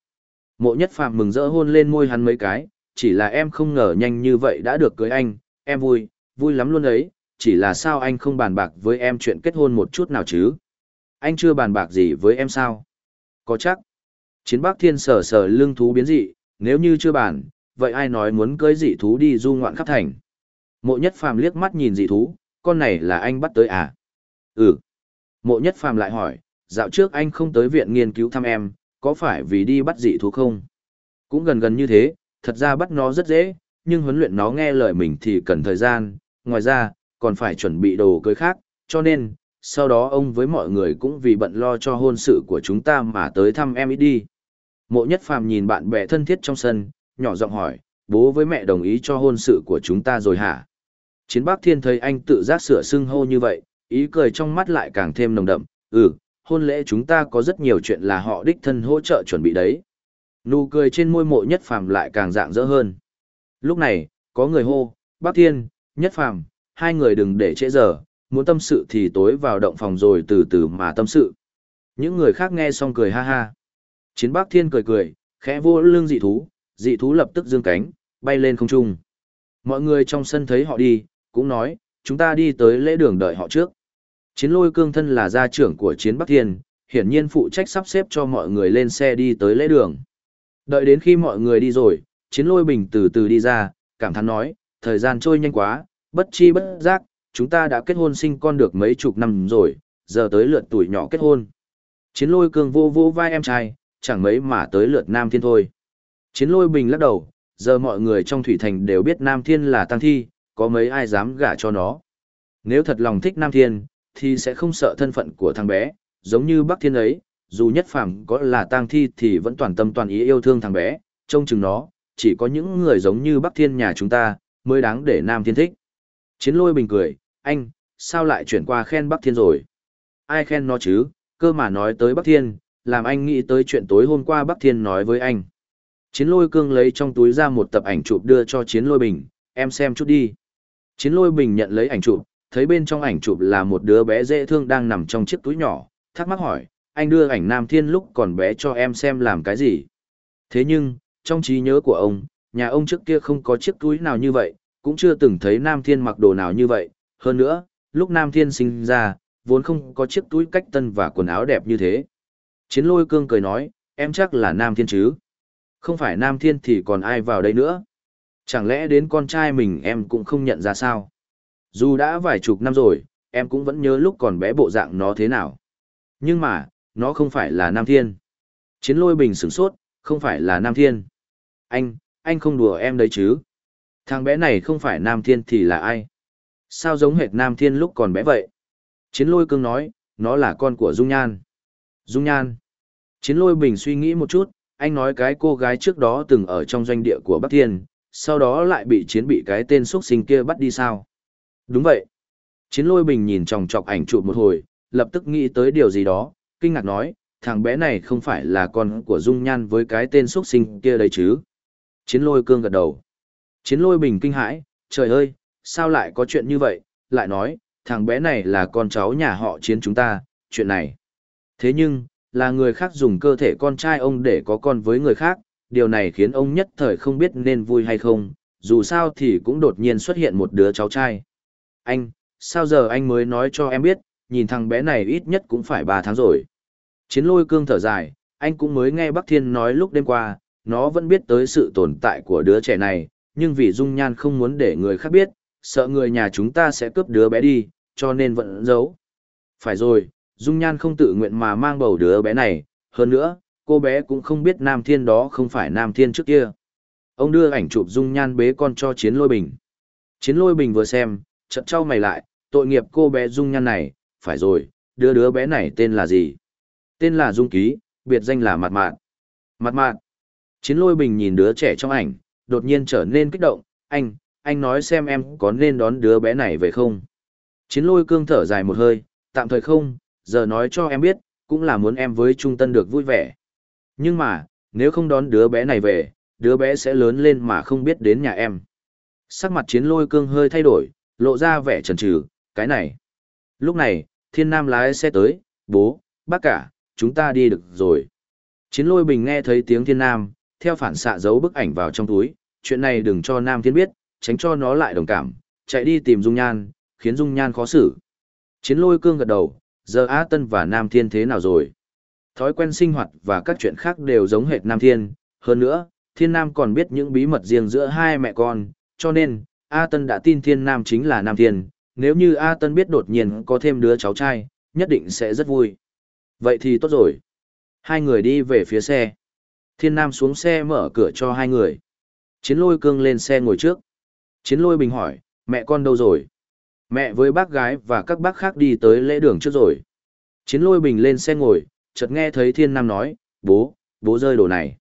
Mộ nhất phàm mừng rỡ hôn lên môi hắn mấy cái, chỉ là em không ngờ nhanh như vậy đã được cưới anh, em vui, vui lắm luôn đấy, chỉ là sao anh không bàn bạc với em chuyện kết hôn một chút nào chứ? Anh chưa bàn bạc gì với em sao? Có chắc. Chiến Bắc Thiên sờ sờ lưng thú biến dị, nếu như chưa bàn, vậy ai nói muốn cưới dị thú đi du ngoạn khắp thành. Mộ nhất phàm liếc mắt nhìn dị thú, con này là anh bắt tới à? Ừ. Mộ nhất phàm lại hỏi, dạo trước anh không tới viện nghiên cứu thăm em, có phải vì đi bắt dị thú không? Cũng gần gần như thế, thật ra bắt nó rất dễ, nhưng huấn luyện nó nghe lời mình thì cần thời gian, ngoài ra, còn phải chuẩn bị đồ cưới khác, cho nên, sau đó ông với mọi người cũng vì bận lo cho hôn sự của chúng ta mà tới thăm em ít đi. Mộ nhất phàm nhìn bạn bè thân thiết trong sân, nhỏ giọng hỏi, bố với mẹ đồng ý cho hôn sự của chúng ta rồi hả? Chiến Bác Thiên thấy anh tự giác sửa xưng hô như vậy, ý cười trong mắt lại càng thêm nồng đậm, ừ, hôn lễ chúng ta có rất nhiều chuyện là họ đích thân hỗ trợ chuẩn bị đấy. Nụ cười trên môi mộ nhất phàm lại càng dạng dỡ hơn. Lúc này, có người hô, bác Thiên, nhất phàm, hai người đừng để trễ giờ, muốn tâm sự thì tối vào động phòng rồi từ từ mà tâm sự. Những người khác nghe xong cười ha ha. Chiến bác Thiên cười cười, khẽ vô lưng dị thú, dị thú lập tức dương cánh, bay lên không trung. Mọi người trong sân thấy họ đi, cũng nói, chúng ta đi tới lễ đường đợi họ trước. Chiến lôi cương thân là gia trưởng của chiến Bắc Thiên, hiển nhiên phụ trách sắp xếp cho mọi người lên xe đi tới lễ đường. Đợi đến khi mọi người đi rồi, chiến lôi bình từ từ đi ra, cảm thán nói, thời gian trôi nhanh quá, bất chi bất giác, chúng ta đã kết hôn sinh con được mấy chục năm rồi, giờ tới lượt tuổi nhỏ kết hôn. Chiến lôi cương vô vô vai em trai, chẳng mấy mà tới lượt nam thiên thôi. Chiến lôi bình lắc đầu, giờ mọi người trong thủy thành đều biết nam thiên là tăng thi, có mấy ai dám gả cho nó. Nếu thật lòng thích nam thiên, thì sẽ không sợ thân phận của thằng bé, giống như Bắc Thiên ấy, dù nhất phàm có là tang thi thì vẫn toàn tâm toàn ý yêu thương thằng bé, trông chừng nó, chỉ có những người giống như Bắc Thiên nhà chúng ta, mới đáng để Nam Thiên thích. Chiến lôi bình cười, anh, sao lại chuyển qua khen Bắc Thiên rồi? Ai khen nó chứ, cơ mà nói tới Bắc Thiên, làm anh nghĩ tới chuyện tối hôm qua Bắc Thiên nói với anh. Chiến lôi cương lấy trong túi ra một tập ảnh chụp đưa cho chiến lôi bình, em xem chút đi. Chiến lôi bình nhận lấy ảnh chụp, thấy bên trong ảnh chụp là một đứa bé dễ thương đang nằm trong chiếc túi nhỏ, thắc mắc hỏi, anh đưa ảnh Nam Thiên lúc còn bé cho em xem làm cái gì? Thế nhưng, trong trí nhớ của ông, nhà ông trước kia không có chiếc túi nào như vậy, cũng chưa từng thấy Nam Thiên mặc đồ nào như vậy. Hơn nữa, lúc Nam Thiên sinh ra, vốn không có chiếc túi cách tân và quần áo đẹp như thế. Chiến lôi cương cười nói, em chắc là Nam Thiên chứ. Không phải Nam Thiên thì còn ai vào đây nữa. Chẳng lẽ đến con trai mình em cũng không nhận ra sao? Dù đã vài chục năm rồi, em cũng vẫn nhớ lúc còn bé bộ dạng nó thế nào. Nhưng mà, nó không phải là Nam Thiên. Chiến lôi bình sửng sốt, không phải là Nam Thiên. Anh, anh không đùa em đấy chứ. Thằng bé này không phải Nam Thiên thì là ai? Sao giống hệt Nam Thiên lúc còn bé vậy? Chiến lôi cương nói, nó là con của Dung Nhan. Dung Nhan. Chiến lôi bình suy nghĩ một chút, anh nói cái cô gái trước đó từng ở trong doanh địa của Bắc Thiên, sau đó lại bị chiến bị cái tên xuất sinh kia bắt đi sao? Đúng vậy. Chiến lôi bình nhìn tròng trọc ảnh chụp một hồi, lập tức nghĩ tới điều gì đó, kinh ngạc nói, thằng bé này không phải là con của Dung Nhan với cái tên xuất sinh kia đấy chứ. Chiến lôi cương gật đầu. Chiến lôi bình kinh hãi, trời ơi, sao lại có chuyện như vậy, lại nói, thằng bé này là con cháu nhà họ chiến chúng ta, chuyện này. Thế nhưng, là người khác dùng cơ thể con trai ông để có con với người khác, điều này khiến ông nhất thời không biết nên vui hay không, dù sao thì cũng đột nhiên xuất hiện một đứa cháu trai. Anh, sao giờ anh mới nói cho em biết, nhìn thằng bé này ít nhất cũng phải ba tháng rồi. Chiến lôi cương thở dài, anh cũng mới nghe Bắc Thiên nói lúc đêm qua, nó vẫn biết tới sự tồn tại của đứa trẻ này, nhưng vì dung nhan không muốn để người khác biết, sợ người nhà chúng ta sẽ cướp đứa bé đi, cho nên vẫn giấu. Phải rồi, dung nhan không tự nguyện mà mang bầu đứa bé này, hơn nữa, cô bé cũng không biết Nam Thiên đó không phải Nam Thiên trước kia. Ông đưa ảnh chụp dung nhan bế con cho Chiến Lôi Bình. Chiến Lôi Bình vừa xem, chật trao mày lại, tội nghiệp cô bé dung nhan này, phải rồi, đứa đứa bé này tên là gì? Tên là Dung Ký, biệt danh là Mạt Mạt. Mạt Mạt. Chiến lôi bình nhìn đứa trẻ trong ảnh, đột nhiên trở nên kích động, anh, anh nói xem em có nên đón đứa bé này về không? Chiến lôi cương thở dài một hơi, tạm thời không, giờ nói cho em biết, cũng là muốn em với Trung Tân được vui vẻ. Nhưng mà, nếu không đón đứa bé này về, đứa bé sẽ lớn lên mà không biết đến nhà em. Sắc mặt chiến lôi cương hơi thay đổi, lộ ra vẻ chần chừ, cái này. Lúc này, thiên nam lái xe tới, bố, bác cả, chúng ta đi được rồi. Chiến lôi bình nghe thấy tiếng thiên nam, theo phản xạ giấu bức ảnh vào trong túi, chuyện này đừng cho nam thiên biết, tránh cho nó lại đồng cảm, chạy đi tìm dung nhan, khiến dung nhan khó xử. Chiến lôi cương gật đầu, giờ Á Tân và Nam Thiên thế nào rồi? Thói quen sinh hoạt và các chuyện khác đều giống hệt Nam Thiên, hơn nữa, Thiên Nam còn biết những bí mật riêng giữa hai mẹ con, cho nên, A Tân đã tin Thiên Nam chính là Nam Thiên, nếu như A Tân biết đột nhiên có thêm đứa cháu trai, nhất định sẽ rất vui. Vậy thì tốt rồi. Hai người đi về phía xe. Thiên Nam xuống xe mở cửa cho hai người. Chiến lôi cương lên xe ngồi trước. Chiến lôi bình hỏi, mẹ con đâu rồi? Mẹ với bác gái và các bác khác đi tới lễ đường trước rồi. Chiến lôi bình lên xe ngồi, chợt nghe thấy thiên nam nói, bố, bố rơi đồ này.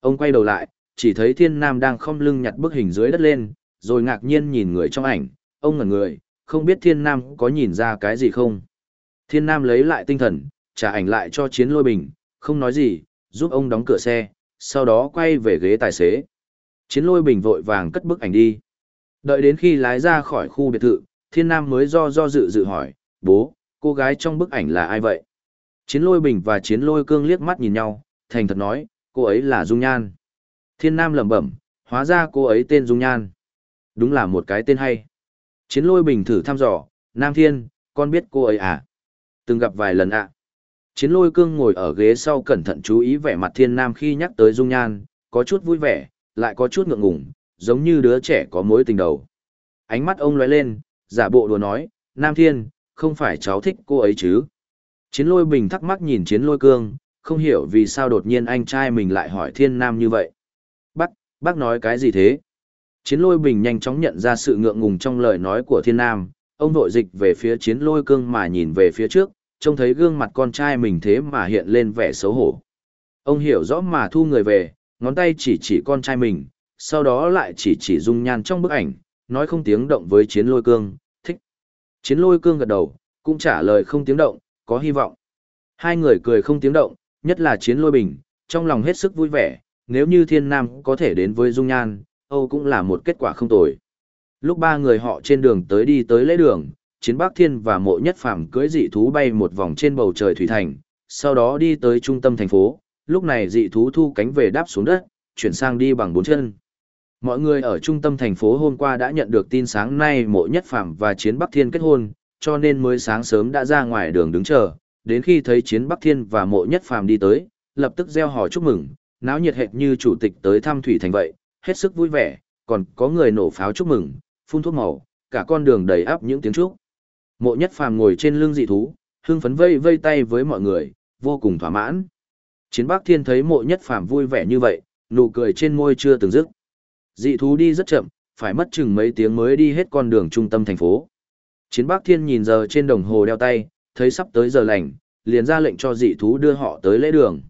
Ông quay đầu lại, chỉ thấy thiên nam đang không lưng nhặt bức hình dưới đất lên, rồi ngạc nhiên nhìn người trong ảnh, ông ngẩn người, không biết thiên nam có nhìn ra cái gì không. Thiên nam lấy lại tinh thần, trả ảnh lại cho chiến lôi bình, không nói gì, giúp ông đóng cửa xe, sau đó quay về ghế tài xế. Chiến lôi bình vội vàng cất bức ảnh đi. Đợi đến khi lái ra khỏi khu biệt thự, thiên nam mới do do dự dự hỏi, bố, cô gái trong bức ảnh là ai vậy? Chiến lôi bình và chiến lôi cương liếc mắt nhìn nhau, thành thật nói, cô ấy là Dung Nhan. Thiên nam lẩm bẩm, hóa ra cô ấy tên Dung Nhan. Đúng là một cái tên hay. Chiến lôi bình thử thăm dò, Nam Thiên, con biết cô ấy à? Từng gặp vài lần ạ. À? Chiến lôi cương ngồi ở ghế sau cẩn thận chú ý vẻ mặt thiên nam khi nhắc tới dung nhan, có chút vui vẻ, lại có chút ngượng ngùng, giống như đứa trẻ có mối tình đầu. Ánh mắt ông lóe lên, giả bộ đùa nói, Nam Thiên, không phải cháu thích cô ấy chứ? Chiến lôi bình thắc mắc nhìn chiến lôi cương, không hiểu vì sao đột nhiên anh trai mình lại hỏi thiên nam như vậy. Bác, bác nói cái gì thế? Chiến lôi bình nhanh chóng nhận ra sự ngượng ngùng trong lời nói của thiên nam, ông vội dịch về phía chiến lôi cương mà nhìn về phía trước, trông thấy gương mặt con trai mình thế mà hiện lên vẻ xấu hổ. Ông hiểu rõ mà thu người về, ngón tay chỉ chỉ con trai mình, sau đó lại chỉ chỉ dung nhan trong bức ảnh, nói không tiếng động với chiến lôi cương, thích. Chiến lôi cương gật đầu, cũng trả lời không tiếng động, có hy vọng. Hai người cười không tiếng động, nhất là chiến lôi bình, trong lòng hết sức vui vẻ, nếu như thiên nam có thể đến với dung nhan, Âu cũng là một kết quả không tồi. Lúc ba người họ trên đường tới đi tới lễ đường, chiến bắc thiên và mộ nhất phàm cưỡi dị thú bay một vòng trên bầu trời thủy thành, sau đó đi tới trung tâm thành phố, lúc này dị thú thu cánh về đáp xuống đất, chuyển sang đi bằng bốn chân. Mọi người ở trung tâm thành phố hôm qua đã nhận được tin sáng nay mộ nhất phàm và chiến bắc thiên kết hôn, cho nên mới sáng sớm đã ra ngoài đường đứng chờ, đến khi thấy chiến bắc thiên và mộ nhất phàm đi tới, lập tức gieo hò chúc mừng, náo nhiệt hệt như chủ tịch tới thăm thủy thành vậy, hết sức vui vẻ, còn có người nổ pháo chúc mừng, phun thuốc màu, cả con đường đầy áp những tiếng chúc. Mộ nhất phàm ngồi trên lưng dị thú, hưng phấn vây vây tay với mọi người, vô cùng thỏa mãn. Chiến Bắc Thiên thấy mộ nhất phàm vui vẻ như vậy, nụ cười trên môi chưa từng dứt. Dị thú đi rất chậm, phải mất chừng mấy tiếng mới đi hết con đường trung tâm thành phố. Chiến Bắc Thiên nhìn giờ trên đồng hồ đeo tay, thấy sắp tới giờ lành, liền ra lệnh cho dị thú đưa họ tới lễ đường.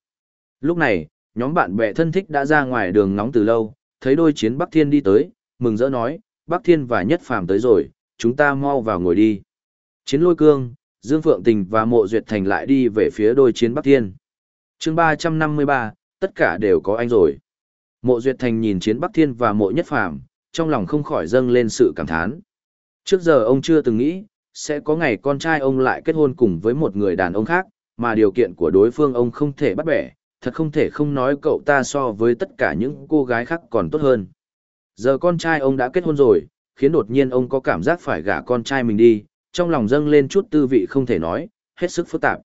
Lúc này, nhóm bạn bè thân thích đã ra ngoài đường nóng từ lâu, thấy đôi chiến Bắc Thiên đi tới, mừng rỡ nói, Bắc Thiên và Nhất Phàm tới rồi, chúng ta mau vào ngồi đi. Chiến lôi cương, Dương Phượng Tình và Mộ Duyệt Thành lại đi về phía đôi chiến Bắc Thiên. chương 353, tất cả đều có anh rồi. Mộ Duyệt Thành nhìn chiến Bắc Thiên và Mộ Nhất Phàm trong lòng không khỏi dâng lên sự cảm thán. Trước giờ ông chưa từng nghĩ, sẽ có ngày con trai ông lại kết hôn cùng với một người đàn ông khác, mà điều kiện của đối phương ông không thể bắt bẻ, thật không thể không nói cậu ta so với tất cả những cô gái khác còn tốt hơn. Giờ con trai ông đã kết hôn rồi, khiến đột nhiên ông có cảm giác phải gả con trai mình đi, trong lòng dâng lên chút tư vị không thể nói, hết sức phức tạp.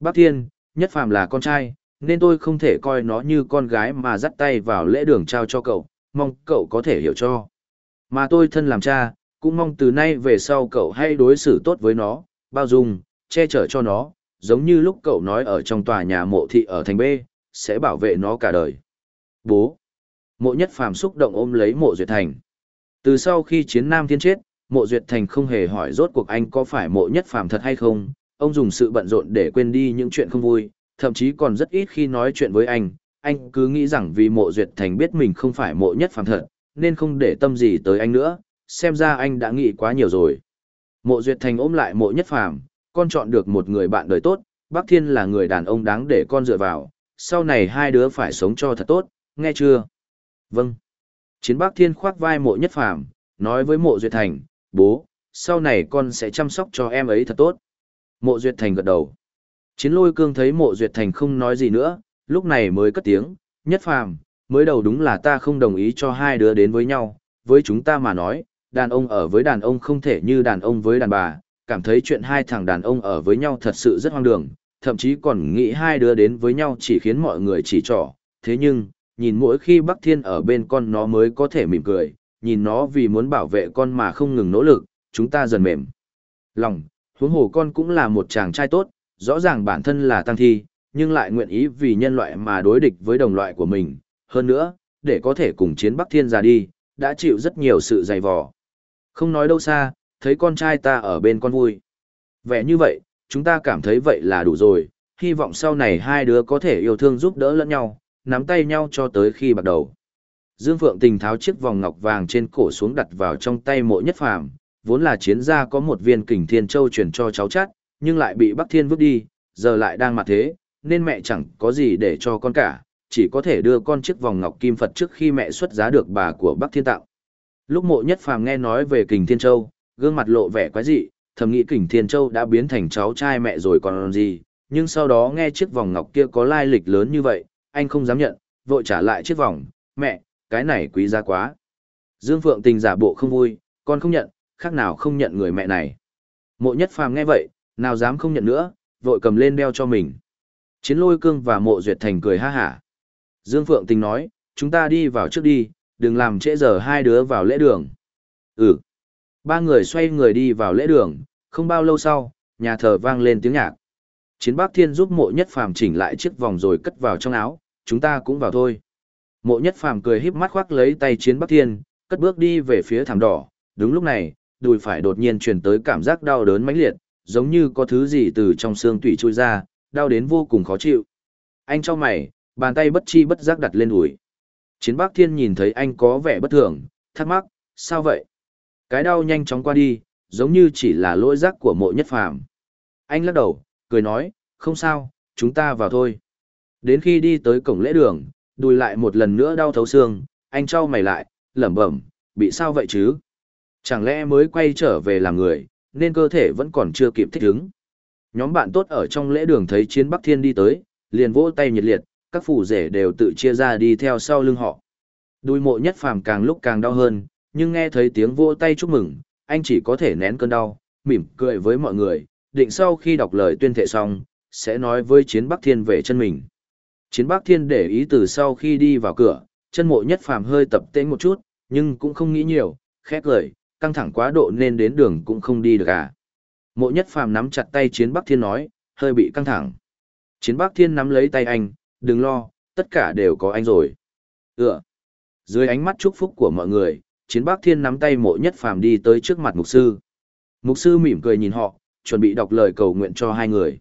Bác Thiên, nhất phàm là con trai, nên tôi không thể coi nó như con gái mà dắt tay vào lễ đường trao cho cậu, mong cậu có thể hiểu cho. Mà tôi thân làm cha, cũng mong từ nay về sau cậu hãy đối xử tốt với nó, bao dung, che chở cho nó, giống như lúc cậu nói ở trong tòa nhà mộ thị ở thành B, sẽ bảo vệ nó cả đời. Bố. Mộ nhất phàm xúc động ôm lấy mộ duyệt thành. Từ sau khi chiến nam thiên chết, mộ duyệt thành không hề hỏi rốt cuộc anh có phải mộ nhất phàm thật hay không, ông dùng sự bận rộn để quên đi những chuyện không vui, thậm chí còn rất ít khi nói chuyện với anh, anh cứ nghĩ rằng vì mộ duyệt thành biết mình không phải mộ nhất phàm thật, nên không để tâm gì tới anh nữa, xem ra anh đã nghĩ quá nhiều rồi. Mộ duyệt thành ôm lại mộ nhất phàm, con chọn được một người bạn đời tốt, Bác Thiên là người đàn ông đáng để con dựa vào, sau này hai đứa phải sống cho thật tốt, nghe chưa? Vâng. Chiến Bác Thiên khoác vai mộ nhất phàm, nói với mộ duyệt thành, bố, sau này con sẽ chăm sóc cho em ấy thật tốt. Mộ Duyệt Thành gật đầu. Chiến lôi cương thấy mộ Duyệt Thành không nói gì nữa, lúc này mới cất tiếng, nhất phàm, mới đầu đúng là ta không đồng ý cho hai đứa đến với nhau, với chúng ta mà nói, đàn ông ở với đàn ông không thể như đàn ông với đàn bà, cảm thấy chuyện hai thằng đàn ông ở với nhau thật sự rất hoang đường, thậm chí còn nghĩ hai đứa đến với nhau chỉ khiến mọi người chỉ trỏ. Thế nhưng, nhìn mỗi khi Bắc Thiên ở bên con nó mới có thể mỉm cười, nhìn nó vì muốn bảo vệ con mà không ngừng nỗ lực, chúng ta dần mềm. Lòng, huống hồ con cũng là một chàng trai tốt, rõ ràng bản thân là tăng thi, nhưng lại nguyện ý vì nhân loại mà đối địch với đồng loại của mình. Hơn nữa, để có thể cùng chiến Bắc Thiên ra đi, đã chịu rất nhiều sự dày vò. Không nói đâu xa, thấy con trai ta ở bên con vui. Vẻ như vậy, chúng ta cảm thấy vậy là đủ rồi, hy vọng sau này hai đứa có thể yêu thương giúp đỡ lẫn nhau, nắm tay nhau cho tới khi bắt đầu. Dương Phượng Tình tháo chiếc vòng ngọc vàng trên cổ xuống đặt vào trong tay mộ nhất phàm, vốn là chiến gia có một viên kình thiên châu truyền cho cháu chắt, nhưng lại bị Bắc Thiên vứt đi, giờ lại đang mặt thế, nên mẹ chẳng có gì để cho con cả, chỉ có thể đưa con chiếc vòng ngọc kim Phật trước khi mẹ xuất giá được bà của Bắc Thiên tạo. Lúc mộ nhất phàm nghe nói về kình thiên châu, gương mặt lộ vẻ quái dị, thầm nghĩ kình thiên châu đã biến thành cháu trai mẹ rồi còn gì, nhưng sau đó nghe chiếc vòng ngọc kia có lai lịch lớn như vậy, anh không dám nhận, vội trả lại chiếc vòng, mẹ, cái này quý giá quá. Dương Phượng tình giả bộ không vui, con không nhận, khác nào không nhận người mẹ này. Mộ nhất phàm nghe vậy, nào dám không nhận nữa, vội cầm lên đeo cho mình. Chiến lôi cương và mộ duyệt thành cười ha hả. Dương Phượng tình nói, chúng ta đi vào trước đi, đừng làm trễ giờ hai đứa vào lễ đường. Ừ. Ba người xoay người đi vào lễ đường, không bao lâu sau, nhà thờ vang lên tiếng nhạc. Chiến Bác Thiên giúp mộ nhất phàm chỉnh lại chiếc vòng rồi cất vào trong áo, chúng ta cũng vào thôi. Mộ nhất phàm cười híp mắt khoác lấy tay Chiến Bác Thiên, cất bước đi về phía thảm đỏ. Đúng lúc này, đùi phải đột nhiên truyền tới cảm giác đau đớn mãnh liệt, giống như có thứ gì từ trong xương tủy trôi ra, đau đến vô cùng khó chịu. Anh cho mày, bàn tay bất chi bất giác đặt lên đùi. Chiến Bác Thiên nhìn thấy anh có vẻ bất thường, thắc mắc, sao vậy? Cái đau nhanh chóng qua đi, giống như chỉ là lỗi giác của mộ nhất phàm. Anh lắc đầu, cười nói, không sao, chúng ta vào thôi. Đến khi đi tới cổng lễ đường, đùi lại một lần nữa đau thấu xương, anh trao mày lại, lẩm bẩm, bị sao vậy chứ? Chẳng lẽ mới quay trở về làm người, nên cơ thể vẫn còn chưa kịp thích ứng. Nhóm bạn tốt ở trong lễ đường thấy chiến Bắc Thiên đi tới, liền vỗ tay nhiệt liệt, các phủ rể đều tự chia ra đi theo sau lưng họ. Đùi mộ nhất phàm càng lúc càng đau hơn, nhưng nghe thấy tiếng vỗ tay chúc mừng, anh chỉ có thể nén cơn đau, mỉm cười với mọi người, định sau khi đọc lời tuyên thệ xong, sẽ nói với Chiến Bắc Thiên về chân mình. Chiến Bắc Thiên để ý từ sau khi đi vào cửa, chân mộ nhất phàm hơi tập tễnh một chút, nhưng cũng không nghĩ nhiều, khẽ cười, căng thẳng quá độ nên đến đường cũng không đi được à. Mộ nhất phàm nắm chặt tay Chiến Bắc Thiên nói, hơi bị căng thẳng. Chiến Bắc Thiên nắm lấy tay anh, đừng lo, tất cả đều có anh rồi. Ừ. Dưới ánh mắt chúc phúc của mọi người, Chiến Bác Thiên nắm tay mộ nhất phàm đi tới trước mặt mục sư. Mục sư mỉm cười nhìn họ, chuẩn bị đọc lời cầu nguyện cho hai người.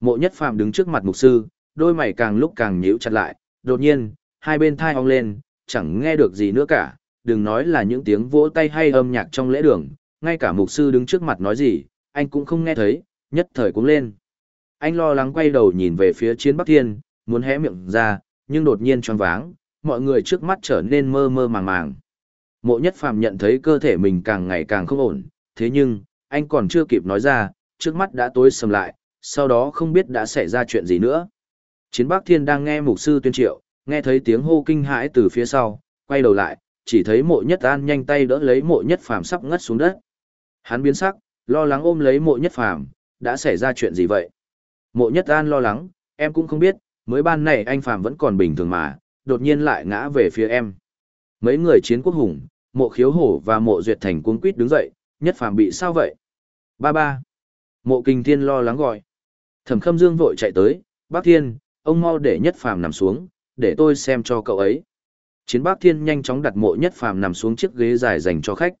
Mộ nhất phàm đứng trước mặt mục sư, đôi mày càng lúc càng nhíu chặt lại, đột nhiên, hai bên thai ong lên, chẳng nghe được gì nữa cả, đừng nói là những tiếng vỗ tay hay âm nhạc trong lễ đường, ngay cả mục sư đứng trước mặt nói gì, anh cũng không nghe thấy, nhất thời cũng lên. Anh lo lắng quay đầu nhìn về phía chiến Bắc Thiên, muốn hé miệng ra, nhưng đột nhiên choáng váng, mọi người trước mắt trở nên mơ mơ màng màng. Mộ nhất phàm nhận thấy cơ thể mình càng ngày càng không ổn, thế nhưng, anh còn chưa kịp nói ra, trước mắt đã tối sầm lại, sau đó không biết đã xảy ra chuyện gì nữa. Chiến Bắc Thiên đang nghe mục sư tuyên triệu, nghe thấy tiếng hô kinh hãi từ phía sau, quay đầu lại, chỉ thấy mộ nhất an nhanh tay đỡ lấy mộ nhất phàm sắp ngất xuống đất. Hắn biến sắc, lo lắng ôm lấy mộ nhất phàm, đã xảy ra chuyện gì vậy? Mộ nhất an lo lắng, em cũng không biết, mới ban này anh phàm vẫn còn bình thường mà, đột nhiên lại ngã về phía em. Mấy người chiến quốc hùng, mộ khiếu hổ và mộ duyệt thành cuống quýt đứng dậy, nhất phàm bị sao vậy? Ba ba. Mộ kinh thiên lo lắng gọi. Thẩm khâm dương vội chạy tới, bác thiên, ông mau để nhất phàm nằm xuống, để tôi xem cho cậu ấy. Chiến bác thiên nhanh chóng đặt mộ nhất phàm nằm xuống chiếc ghế dài dành cho khách.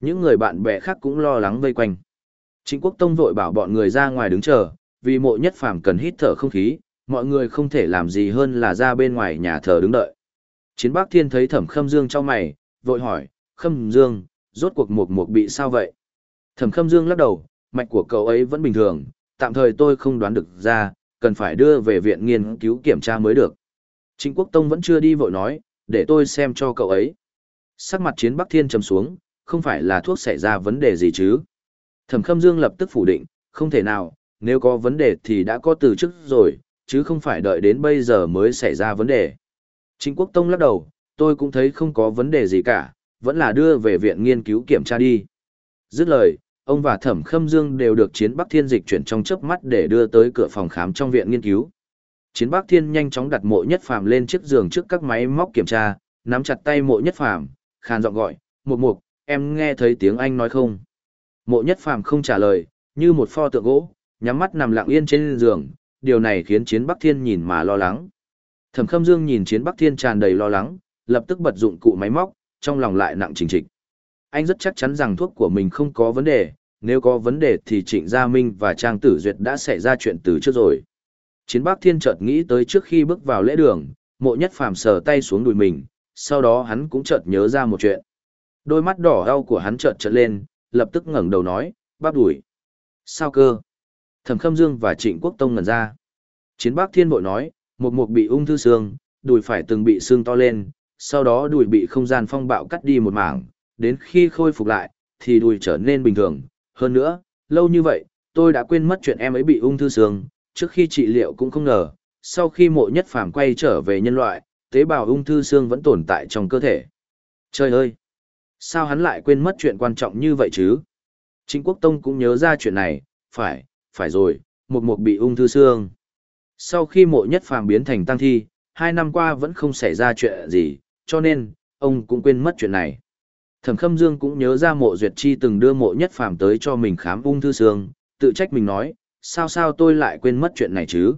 Những người bạn bè khác cũng lo lắng vây quanh. Trịnh quốc tông vội bảo bọn người ra ngoài đứng chờ, vì mộ nhất phàm cần hít thở không khí, mọi người không thể làm gì hơn là ra bên ngoài nhà thờ đứng đợi. Chiến bác thiên thấy thẩm khâm dương trong mày, vội hỏi, khâm dương, rốt cuộc mục mục bị sao vậy? Thẩm khâm dương lắc đầu, mạch của cậu ấy vẫn bình thường, tạm thời tôi không đoán được ra, cần phải đưa về viện nghiên cứu kiểm tra mới được. Trịnh Quốc Tông vẫn chưa đi vội nói, để tôi xem cho cậu ấy. Sắc mặt chiến Bắc Thiên trầm xuống, không phải là thuốc xảy ra vấn đề gì chứ. Thẩm Khâm Dương lập tức phủ định, không thể nào, nếu có vấn đề thì đã có từ trước rồi, chứ không phải đợi đến bây giờ mới xảy ra vấn đề. Trịnh Quốc Tông lắc đầu, tôi cũng thấy không có vấn đề gì cả, vẫn là đưa về viện nghiên cứu kiểm tra đi. Dứt lời, Ông và Thẩm Khâm Dương đều được Chiến Bắc Thiên dịch chuyển trong chớp mắt để đưa tới cửa phòng khám trong viện nghiên cứu. Chiến Bắc Thiên nhanh chóng đặt mộ nhất phàm lên chiếc giường trước các máy móc kiểm tra, nắm chặt tay mộ nhất phàm, khàn giọng gọi, mục mục, em nghe thấy tiếng anh nói không? Mộ nhất phàm không trả lời, như một pho tượng gỗ, nhắm mắt nằm lặng yên trên giường, điều này khiến Chiến Bắc Thiên nhìn mà lo lắng. Thẩm Khâm Dương nhìn Chiến Bắc Thiên tràn đầy lo lắng, lập tức bật dụng cụ máy móc, trong lòng lại nặng trình trịch. Anh rất chắc chắn rằng thuốc của mình không có vấn đề, nếu có vấn đề thì Trịnh Gia Minh và Trang Tử Duyệt đã xảy ra chuyện từ trước rồi. Chiến Bắc Thiên chợt nghĩ tới trước khi bước vào lễ đường, mộ nhất phàm sờ tay xuống đùi mình, sau đó hắn cũng chợt nhớ ra một chuyện. Đôi mắt đỏ đau của hắn chợt trợn lên, lập tức ngẩng đầu nói, bắp đùi. Sao cơ? Thẩm Khâm Dương và Trịnh Quốc Tông ngẩn ra. Chiến Bắc Thiên bội nói, một mục bị ung thư xương, đùi phải từng bị xương to lên, sau đó đùi bị không gian phong bạo cắt đi một mảng, đến khi khôi phục lại, thì đùi trở nên bình thường. Hơn nữa, lâu như vậy, tôi đã quên mất chuyện em ấy bị ung thư xương, trước khi trị liệu cũng không ngờ, sau khi mộ nhất phàm quay trở về nhân loại, tế bào ung thư xương vẫn tồn tại trong cơ thể. Trời ơi! Sao hắn lại quên mất chuyện quan trọng như vậy chứ? Chính quốc tông cũng nhớ ra chuyện này, phải, phải rồi, một mục bị ung thư xương. Sau khi mộ nhất phàm biến thành tăng thi, hai năm qua vẫn không xảy ra chuyện gì, cho nên, ông cũng quên mất chuyện này. Thẩm Khâm Dương cũng nhớ ra mộ duyệt chi từng đưa mộ nhất phàm tới cho mình khám ung thư xương, tự trách mình nói, sao sao tôi lại quên mất chuyện này chứ?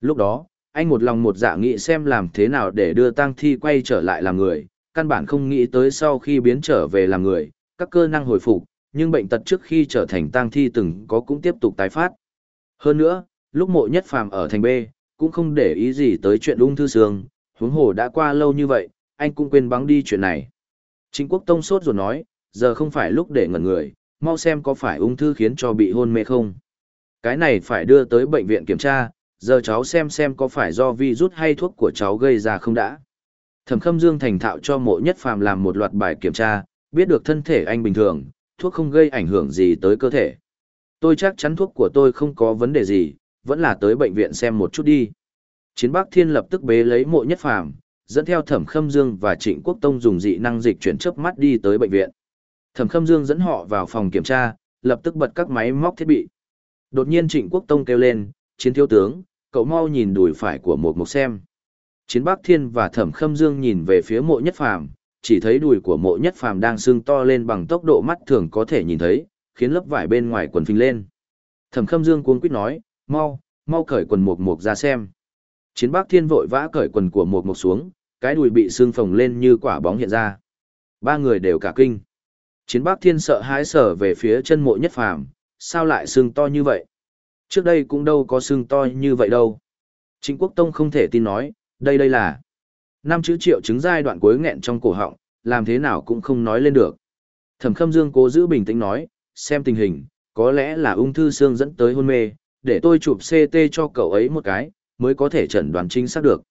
Lúc đó, anh một lòng một dạ nghĩ xem làm thế nào để đưa tang thi quay trở lại làm người, căn bản không nghĩ tới sau khi biến trở về làm người, các cơ năng hồi phục, nhưng bệnh tật trước khi trở thành tang thi từng có cũng tiếp tục tái phát. Hơn nữa, lúc mộ nhất phàm ở thành B, cũng không để ý gì tới chuyện ung thư xương, huống hồ đã qua lâu như vậy, anh cũng quên bắn đi chuyện này. Chính quốc tông sốt rồi nói, giờ không phải lúc để ngẩn người, mau xem có phải ung thư khiến cho bị hôn mê không. Cái này phải đưa tới bệnh viện kiểm tra, giờ cháu xem xem có phải do virus hay thuốc của cháu gây ra không đã. Thẩm Khâm Dương thành thạo cho mộ nhất phàm làm một loạt bài kiểm tra, biết được thân thể anh bình thường, thuốc không gây ảnh hưởng gì tới cơ thể. Tôi chắc chắn thuốc của tôi không có vấn đề gì, vẫn là tới bệnh viện xem một chút đi. Chiến Bắc Thiên lập tức bế lấy mộ nhất phàm, dẫn theo Thẩm Khâm Dương và Trịnh Quốc Tông dùng dị năng dịch chuyển chớp mắt đi tới bệnh viện. Thẩm Khâm Dương dẫn họ vào phòng kiểm tra, lập tức bật các máy móc thiết bị. Đột nhiên Trịnh Quốc Tông kêu lên, chiến thiếu tướng, cậu mau nhìn đùi phải của một mục xem. Chiến Bắc Thiên và Thẩm Khâm Dương nhìn về phía mộ nhất phàm, chỉ thấy đùi của mộ nhất phàm đang sưng to lên bằng tốc độ mắt thường có thể nhìn thấy, khiến lớp vải bên ngoài quần phình lên. Thẩm Khâm Dương cuống quýt nói, mau, mau cởi quần mục mục ra xem. Chiến Bắc Thiên vội vã cởi quần của mục mục xuống, cái đùi bị xương phồng lên như quả bóng hiện ra. Ba người đều cả kinh. Chiến Bắc Thiên sợ hãi sở về phía chân mộ nhất phàm, sao lại xương to như vậy? Trước đây cũng đâu có xương to như vậy đâu. Trịnh Quốc Tông không thể tin nói, đây đây là năm chữ triệu chứng giai đoạn cuối nghẹn trong cổ họng, làm thế nào cũng không nói lên được. Thẩm Khâm Dương cố giữ bình tĩnh nói, xem tình hình, có lẽ là ung thư xương dẫn tới hôn mê, để tôi chụp CT cho cậu ấy một cái, mới có thể chẩn đoán chính xác được.